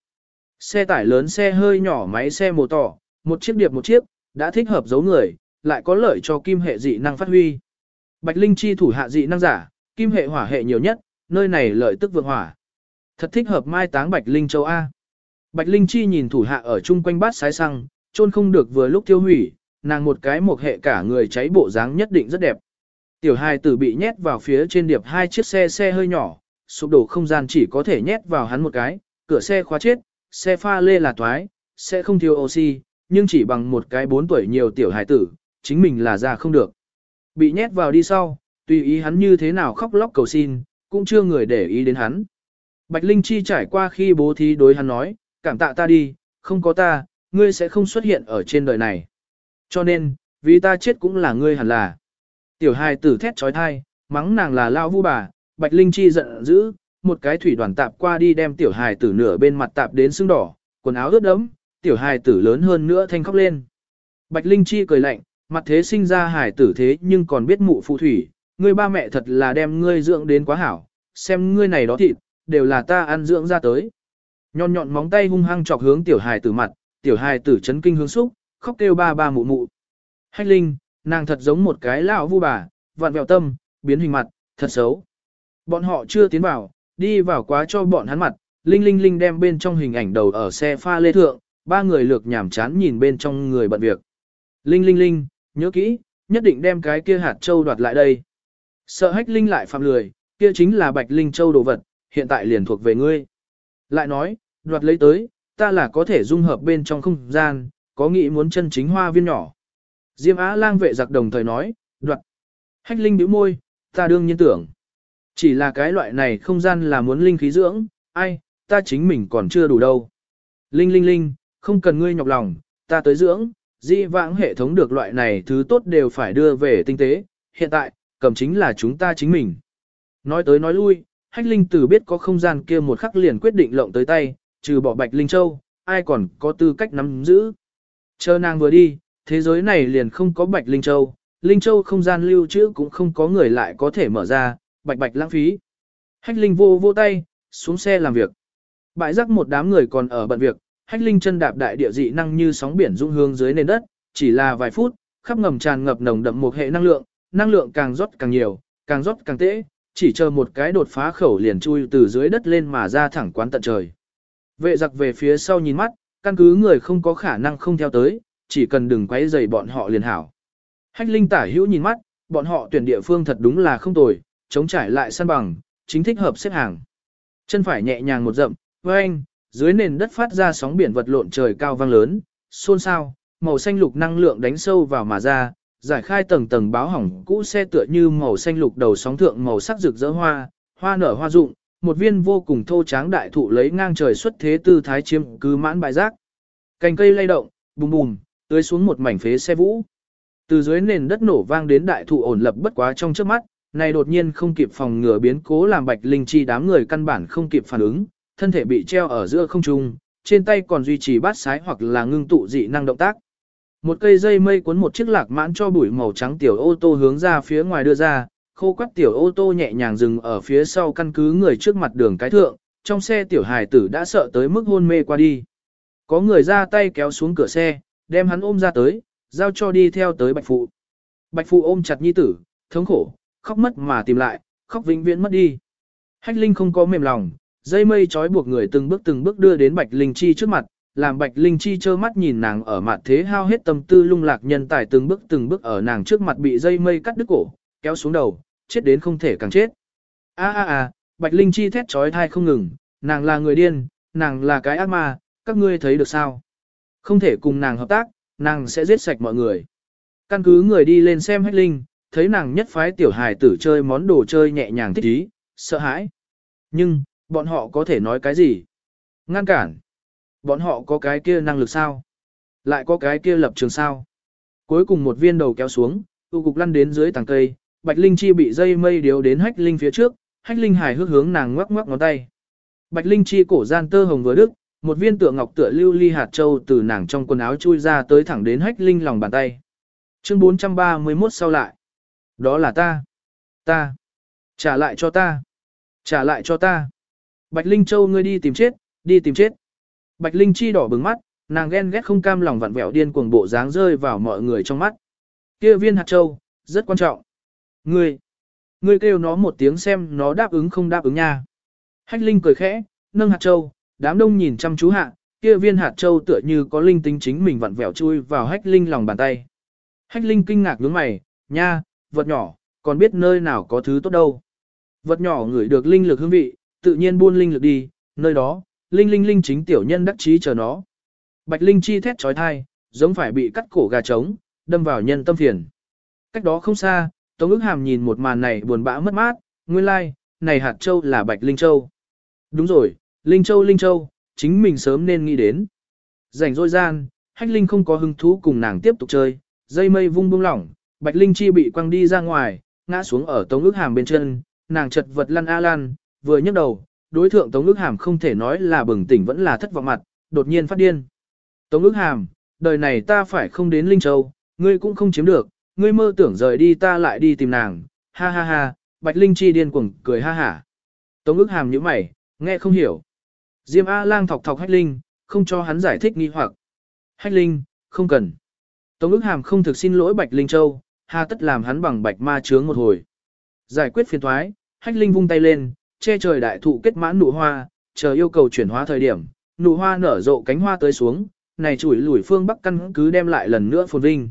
Xe tải lớn xe hơi nhỏ máy xe mô tỏ, một chiếc điệp một chiếc, đã thích hợp giấu người, lại có lợi cho kim hệ dị năng phát huy. Bạch Linh chi thủ hạ dị năng giả, kim hệ hỏa hệ nhiều nhất, nơi này lợi tức vượng hỏa. Thật thích hợp mai táng Bạch Linh châu A. Bạch Linh chi nhìn thủ hạ ở chung quanh bát sái xăng, trôn không được vừa lúc tiêu hủy, nàng một cái một hệ cả người cháy bộ dáng nhất định rất đẹp. Tiểu hai tử bị nhét vào phía trên điệp hai chiếc xe xe hơi nhỏ, sụp đổ không gian chỉ có thể nhét vào hắn một cái, cửa xe khóa chết, xe pha lê là toái, sẽ không thiếu oxy, nhưng chỉ bằng một cái bốn tuổi nhiều tiểu hài tử, chính mình là ra không được. Bị nhét vào đi sau, tùy ý hắn như thế nào khóc lóc cầu xin, cũng chưa người để ý đến hắn. Bạch Linh Chi trải qua khi bố thí đối hắn nói, cảm tạ ta đi, không có ta, ngươi sẽ không xuất hiện ở trên đời này. Cho nên, vì ta chết cũng là ngươi hẳn là. Tiểu hài tử thét trói thai, mắng nàng là lao vu bà, Bạch Linh Chi giận dữ, một cái thủy đoàn tạp qua đi đem tiểu hài tử nửa bên mặt tạp đến sưng đỏ, quần áo ướt đẫm, tiểu hài tử lớn hơn nữa thanh khóc lên. Bạch Linh Chi cười lạnh, mặt thế sinh ra hải tử thế nhưng còn biết mụ phụ thủy, ngươi ba mẹ thật là đem ngươi dưỡng đến quá hảo, xem ngươi này đó thịt, đều là ta ăn dưỡng ra tới. Nhọn nhọn móng tay hung hăng chọc hướng tiểu hài tử mặt, tiểu hài tử chấn kinh hướng xúc, khóc kêu ba ba mụ mụ. Hách Linh, nàng thật giống một cái lão vu bà, vặn vẹo tâm, biến hình mặt, thật xấu. Bọn họ chưa tiến vào, đi vào quá cho bọn hắn mặt, Linh Linh Linh đem bên trong hình ảnh đầu ở xe pha lê thượng, ba người lược nhảm chán nhìn bên trong người bận việc. Linh Linh Linh, nhớ kỹ, nhất định đem cái kia hạt châu đoạt lại đây. Sợ hách Linh lại phạm lười, kia chính là bạch Linh châu đồ vật, hiện tại liền thuộc về ngươi. Lại nói, đoạt lấy tới, ta là có thể dung hợp bên trong không gian, có nghĩ muốn chân chính hoa viên nhỏ. Diêm Á lang vệ giặc đồng thời nói, đoạt. Hách Linh bĩu môi, ta đương nhiên tưởng. Chỉ là cái loại này không gian là muốn linh khí dưỡng, ai, ta chính mình còn chưa đủ đâu. Linh linh linh, không cần ngươi nhọc lòng, ta tới dưỡng, di vãng hệ thống được loại này thứ tốt đều phải đưa về tinh tế, hiện tại, cầm chính là chúng ta chính mình. Nói tới nói lui, Hách Linh Tử biết có không gian kia một khắc liền quyết định lộng tới tay, trừ bỏ Bạch Linh Châu, ai còn có tư cách nắm giữ. Chờ nàng vừa đi, thế giới này liền không có Bạch Linh Châu, Linh Châu không gian lưu trữ cũng không có người lại có thể mở ra, bạch bạch lãng phí. Hách Linh vô vô tay, xuống xe làm việc. Bãi rắc một đám người còn ở bận việc, Hách Linh chân đạp đại địa dị năng như sóng biển rung hướng dưới nền đất, chỉ là vài phút, khắp ngầm tràn ngập nồng đậm một hệ năng lượng, năng lượng càng rót càng nhiều, càng rót càng tễ, chỉ chờ một cái đột phá khẩu liền chui từ dưới đất lên mà ra thẳng quán tận trời. Vệ giặc về phía sau nhìn mắt, căn cứ người không có khả năng không theo tới, chỉ cần đừng quấy rầy bọn họ liền hảo. Hách Linh tả hữu nhìn mắt, bọn họ tuyển địa phương thật đúng là không tồi, chống trải lại săn bằng, chính thích hợp xếp hàng. Chân phải nhẹ nhàng một dậm, với anh, dưới nền đất phát ra sóng biển vật lộn trời cao vang lớn, xôn xao, màu xanh lục năng lượng đánh sâu vào mà ra, giải khai tầng tầng báo hỏng cũ xe tựa như màu xanh lục đầu sóng thượng màu sắc rực rỡ hoa, hoa nở hoa rụng, một viên vô cùng thô tráng đại thụ lấy ngang trời xuất thế tư thái chiếm cứ mãn bại giác. Cành cây lay động, bùm bùm, tưới xuống một mảnh phế xe vũ. Từ dưới nền đất nổ vang đến đại thụ ổn lập bất quá trong trước mắt, này đột nhiên không kịp phòng ngừa biến cố làm bạch linh chi đám người căn bản không kịp phản ứng, thân thể bị treo ở giữa không trung, trên tay còn duy trì bát sái hoặc là ngưng tụ dị năng động tác. Một cây dây mây cuốn một chiếc lạc mãn cho bụi màu trắng tiểu ô tô hướng ra phía ngoài đưa ra, khô quắt tiểu ô tô nhẹ nhàng dừng ở phía sau căn cứ người trước mặt đường cái thượng, trong xe tiểu hài tử đã sợ tới mức hôn mê qua đi. Có người ra tay kéo xuống cửa xe, đem hắn ôm ra tới, giao cho đi theo tới bạch phụ. Bạch phụ ôm chặt nhi tử, thống khổ, khóc mất mà tìm lại, khóc vĩnh viễn mất đi. Hách Linh không có mềm lòng, dây mây trói buộc người từng bước từng bước đưa đến Bạch Linh Chi trước mặt, làm Bạch Linh Chi trơ mắt nhìn nàng ở mặt thế hao hết tâm tư lung lạc nhân tài từng bước từng bước ở nàng trước mặt bị dây mây cắt đứt cổ, kéo xuống đầu, chết đến không thể càng chết. A a a, Bạch Linh Chi thét trói thai không ngừng, nàng là người điên, nàng là cái ác ma, các ngươi thấy được sao? Không thể cùng nàng hợp tác, nàng sẽ giết sạch mọi người. Căn cứ người đi lên xem Hách Linh, thấy nàng nhất phái tiểu hài tử chơi món đồ chơi nhẹ nhàng thích ý, sợ hãi. Nhưng, bọn họ có thể nói cái gì? Ngăn cản. Bọn họ có cái kia năng lực sao? Lại có cái kia lập trường sao? Cuối cùng một viên đầu kéo xuống, tu cục lăn đến dưới tàng cây, Bạch Linh Chi bị dây mây điếu đến Hách Linh phía trước, Hách Linh hài hước hướng nàng ngoắc ngoắc ngón tay. Bạch Linh Chi cổ gian tơ hồng vừa đức, một viên tựa ngọc tựa lưu ly hạt châu từ nàng trong quần áo chui ra tới thẳng đến Hách Linh lòng bàn tay. Chương 431 sau lại. Đó là ta. Ta. Trả lại cho ta. Trả lại cho ta. Bạch Linh Châu ngươi đi tìm chết, đi tìm chết. Bạch Linh Chi đỏ bừng mắt, nàng ghen ghét không cam lòng vặn vẹo điên cuồng bộ dáng rơi vào mọi người trong mắt. Kia viên hạt châu, rất quan trọng. Ngươi, ngươi kêu nó một tiếng xem nó đáp ứng không đáp ứng nha. Hách Linh cười khẽ, nâng hạt châu, đám đông nhìn chăm chú hạ, kia viên hạt châu tựa như có linh tính chính mình vặn vẹo chui vào Hách Linh lòng bàn tay. Hách Linh kinh ngạc nhướng mày, nha, vật nhỏ, còn biết nơi nào có thứ tốt đâu. Vật nhỏ ngửi được linh lực hương vị, tự nhiên buôn linh lực đi, nơi đó, linh linh linh chính tiểu nhân đắc chí chờ nó. Bạch linh chi thét trói thai, giống phải bị cắt cổ gà trống, đâm vào nhân tâm phiền. Cách đó không xa, Tống ước hàm nhìn một màn này buồn bã mất mát, nguyên lai, like, này hạt châu là bạch linh châu. Đúng rồi, linh châu linh châu, chính mình sớm nên nghĩ đến. Rảnh rỗi gian, hách linh không có hứng thú cùng nàng tiếp tục chơi, dây mây vung bung lỏng, Bạch Linh Chi bị quăng đi ra ngoài, ngã xuống ở Tống ước hàm bên chân, nàng chật vật lăn a lăn, vừa nhấc đầu, đối thượng Tống ước hàm không thể nói là bừng tỉnh vẫn là thất vọng mặt, đột nhiên phát điên. Tống ước hàm, đời này ta phải không đến Linh Châu, ngươi cũng không chiếm được, ngươi mơ tưởng rời đi ta lại đi tìm nàng, ha ha ha, Bạch Linh Chi điên cuồng cười ha hả. Tống ước hàm như mày, nghe không hiểu. Diêm A-lang thọc thọc Hách Linh, không cho hắn giải thích nghi hoặc. Hách Linh, không cần. Tống ước hàm không thực xin lỗi Bạch Linh Châu, hà tất làm hắn bằng bạch ma chướng một hồi. Giải quyết phiền thoái, hách linh vung tay lên, che trời đại thụ kết mãn nụ hoa, chờ yêu cầu chuyển hóa thời điểm, nụ hoa nở rộ cánh hoa tới xuống, này chủi lủi phương bắc căn cứ đem lại lần nữa phồn vinh.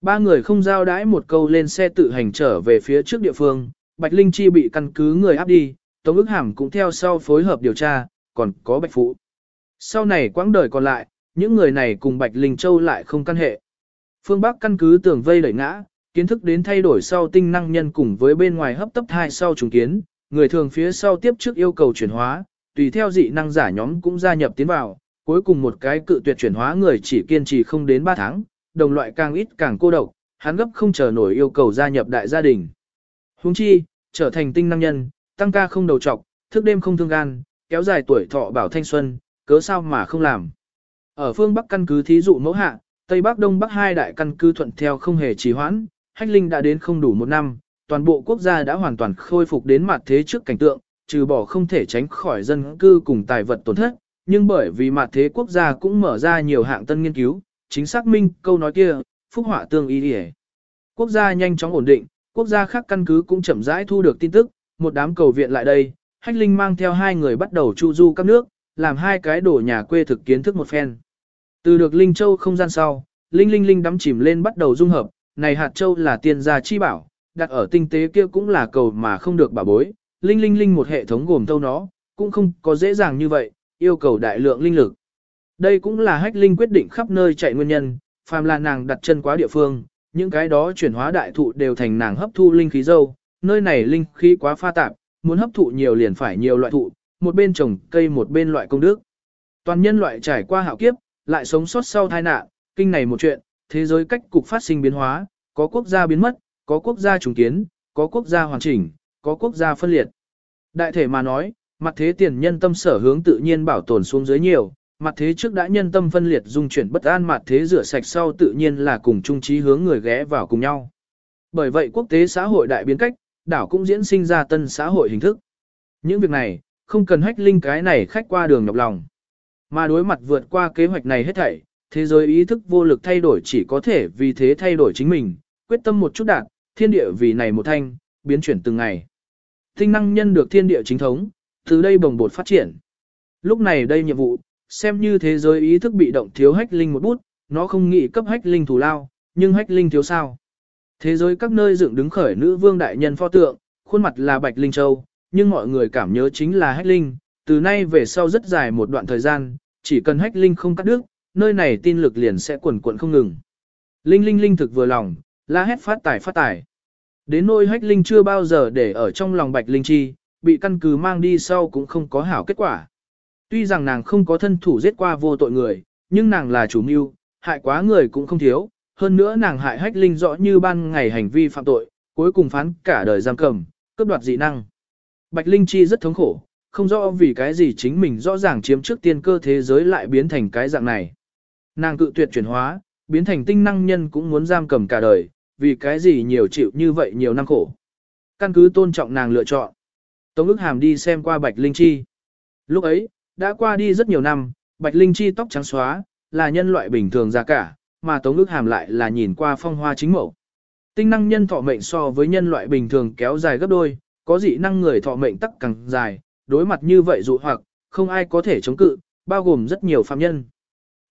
Ba người không giao đãi một câu lên xe tự hành trở về phía trước địa phương, Bạch Linh Chi bị căn cứ người áp đi, Tống ước hàm cũng theo sau phối hợp điều tra, còn có Bạch Phụ. Sau này quãng đời còn lại, những người này cùng Bạch Linh Châu lại không căn hệ. Phương Bắc căn cứ tưởng vây đẩy ngã, kiến thức đến thay đổi sau tinh năng nhân cùng với bên ngoài hấp tấp thai sau trùng kiến, người thường phía sau tiếp trước yêu cầu chuyển hóa, tùy theo dị năng giả nhóm cũng gia nhập tiến vào, cuối cùng một cái cự tuyệt chuyển hóa người chỉ kiên trì không đến 3 tháng, đồng loại càng ít càng cô độc, hắn gấp không chờ nổi yêu cầu gia nhập đại gia đình. Huống chi, trở thành tinh năng nhân, tăng ca không đầu trọc, thức đêm không thương gan, kéo dài tuổi thọ bảo thanh xuân, cớ sao mà không làm. Ở phương Bắc căn cứ thí dụ mẫu hạ, Tây Bắc Đông Bắc hai đại căn cứ thuận theo không hề trì hoãn, Hách Linh đã đến không đủ một năm, toàn bộ quốc gia đã hoàn toàn khôi phục đến mặt thế trước cảnh tượng, trừ bỏ không thể tránh khỏi dân cư cùng tài vật tổn thất, nhưng bởi vì mặt thế quốc gia cũng mở ra nhiều hạng tân nghiên cứu, chính xác minh câu nói kia, phúc họa tương y đi Quốc gia nhanh chóng ổn định, quốc gia khác căn cứ cũng chậm rãi thu được tin tức, một đám cầu viện lại đây, Hách Linh mang theo hai người bắt đầu chu du các nước, làm hai cái đổ nhà quê thực kiến thức một phen. Từ được Linh Châu không gian sau, Linh Linh Linh đắm chìm lên bắt đầu dung hợp, này hạt châu là tiên gia chi bảo, đặt ở tinh tế kia cũng là cầu mà không được bảo bối. Linh Linh Linh một hệ thống gồm thâu nó, cũng không có dễ dàng như vậy, yêu cầu đại lượng linh lực. Đây cũng là hách linh quyết định khắp nơi chạy nguyên nhân, phàm là nàng đặt chân quá địa phương, những cái đó chuyển hóa đại thụ đều thành nàng hấp thu linh khí dâu, nơi này linh khí quá pha tạp, muốn hấp thụ nhiều liền phải nhiều loại thụ, một bên trồng cây một bên loại công đức. Toàn nhân loại trải qua hạo kiếp, lại sống sót sau tai nạn, kinh này một chuyện, thế giới cách cục phát sinh biến hóa, có quốc gia biến mất, có quốc gia trùng kiến, có quốc gia hoàn chỉnh, có quốc gia phân liệt. Đại thể mà nói, mặt thế tiền nhân tâm sở hướng tự nhiên bảo tồn xuống dưới nhiều, mặt thế trước đã nhân tâm phân liệt dung chuyển bất an mặt thế rửa sạch sau tự nhiên là cùng chung trí hướng người ghé vào cùng nhau. Bởi vậy quốc tế xã hội đại biến cách, đảo cũng diễn sinh ra tân xã hội hình thức. Những việc này, không cần hách linh cái này khách qua đường nhọc lòng. Mà đối mặt vượt qua kế hoạch này hết thảy, thế giới ý thức vô lực thay đổi chỉ có thể vì thế thay đổi chính mình, quyết tâm một chút đạt, thiên địa vì này một thanh, biến chuyển từng ngày. Tinh năng nhân được thiên địa chính thống, từ đây bồng bột phát triển. Lúc này đây nhiệm vụ, xem như thế giới ý thức bị động thiếu hách linh một bút, nó không nghĩ cấp hách linh thù lao, nhưng hách linh thiếu sao. Thế giới các nơi dựng đứng khởi nữ vương đại nhân pho tượng, khuôn mặt là Bạch Linh Châu, nhưng mọi người cảm nhớ chính là hách linh, từ nay về sau rất dài một đoạn thời gian, chỉ cần hách linh không cắt đứt, nơi này tin lực liền sẽ quần quận không ngừng. Linh linh linh thực vừa lòng, la hét phát tài phát tài. Đến nôi hách linh chưa bao giờ để ở trong lòng Bạch Linh Chi, bị căn cứ mang đi sau cũng không có hảo kết quả. Tuy rằng nàng không có thân thủ giết qua vô tội người, nhưng nàng là chủ mưu, hại quá người cũng không thiếu, hơn nữa nàng hại hách linh rõ như ban ngày hành vi phạm tội, cuối cùng phán cả đời giam cầm, cướp đoạt dị năng. Bạch Linh Chi rất thống khổ, không rõ vì cái gì chính mình rõ ràng chiếm trước tiên cơ thế giới lại biến thành cái dạng này. Nàng cự tuyệt chuyển hóa, biến thành tinh năng nhân cũng muốn giam cầm cả đời, vì cái gì nhiều chịu như vậy nhiều năm khổ. Căn cứ tôn trọng nàng lựa chọn. Tống ức hàm đi xem qua Bạch Linh Chi. Lúc ấy, đã qua đi rất nhiều năm, Bạch Linh Chi tóc trắng xóa, là nhân loại bình thường ra cả, mà Tống ức hàm lại là nhìn qua phong hoa chính mẫu. Tinh năng nhân thọ mệnh so với nhân loại bình thường kéo dài gấp đôi, có dị năng người thọ mệnh tắc càng dài, đối mặt như vậy dụ hoặc, không ai có thể chống cự, bao gồm rất nhiều phạm nhân.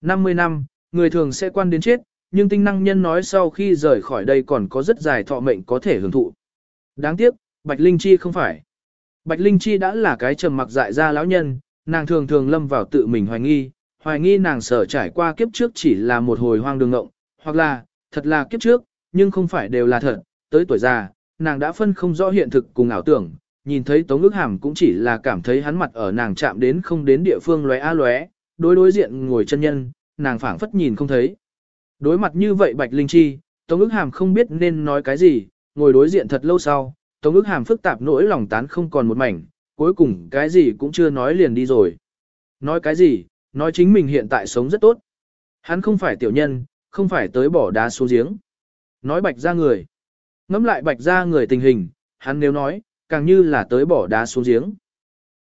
50 năm, người thường sẽ quan đến chết, nhưng tinh năng nhân nói sau khi rời khỏi đây còn có rất dài thọ mệnh có thể hưởng thụ. Đáng tiếc, Bạch Linh Chi không phải. Bạch Linh Chi đã là cái trầm mặc dại ra lão nhân, nàng thường thường lâm vào tự mình hoài nghi, hoài nghi nàng sở trải qua kiếp trước chỉ là một hồi hoang đường ngộng, hoặc là, thật là kiếp trước, nhưng không phải đều là thật, tới tuổi già, nàng đã phân không rõ hiện thực cùng ảo tưởng, nhìn thấy Tống ước hàm cũng chỉ là cảm thấy hắn mặt ở nàng chạm đến không đến địa phương lóe a lóe, đối đối diện ngồi chân nhân, nàng phảng phất nhìn không thấy. Đối mặt như vậy Bạch Linh Chi, Tống ước hàm không biết nên nói cái gì, ngồi đối diện thật lâu sau, Tống ước hàm phức tạp nỗi lòng tán không còn một mảnh, cuối cùng cái gì cũng chưa nói liền đi rồi. Nói cái gì, nói chính mình hiện tại sống rất tốt. Hắn không phải tiểu nhân, không phải tới bỏ đá xuống giếng. Nói bạch ra người. Ngắm lại bạch ra người tình hình, hắn nếu nói, càng như là tới bỏ đá xuống giếng.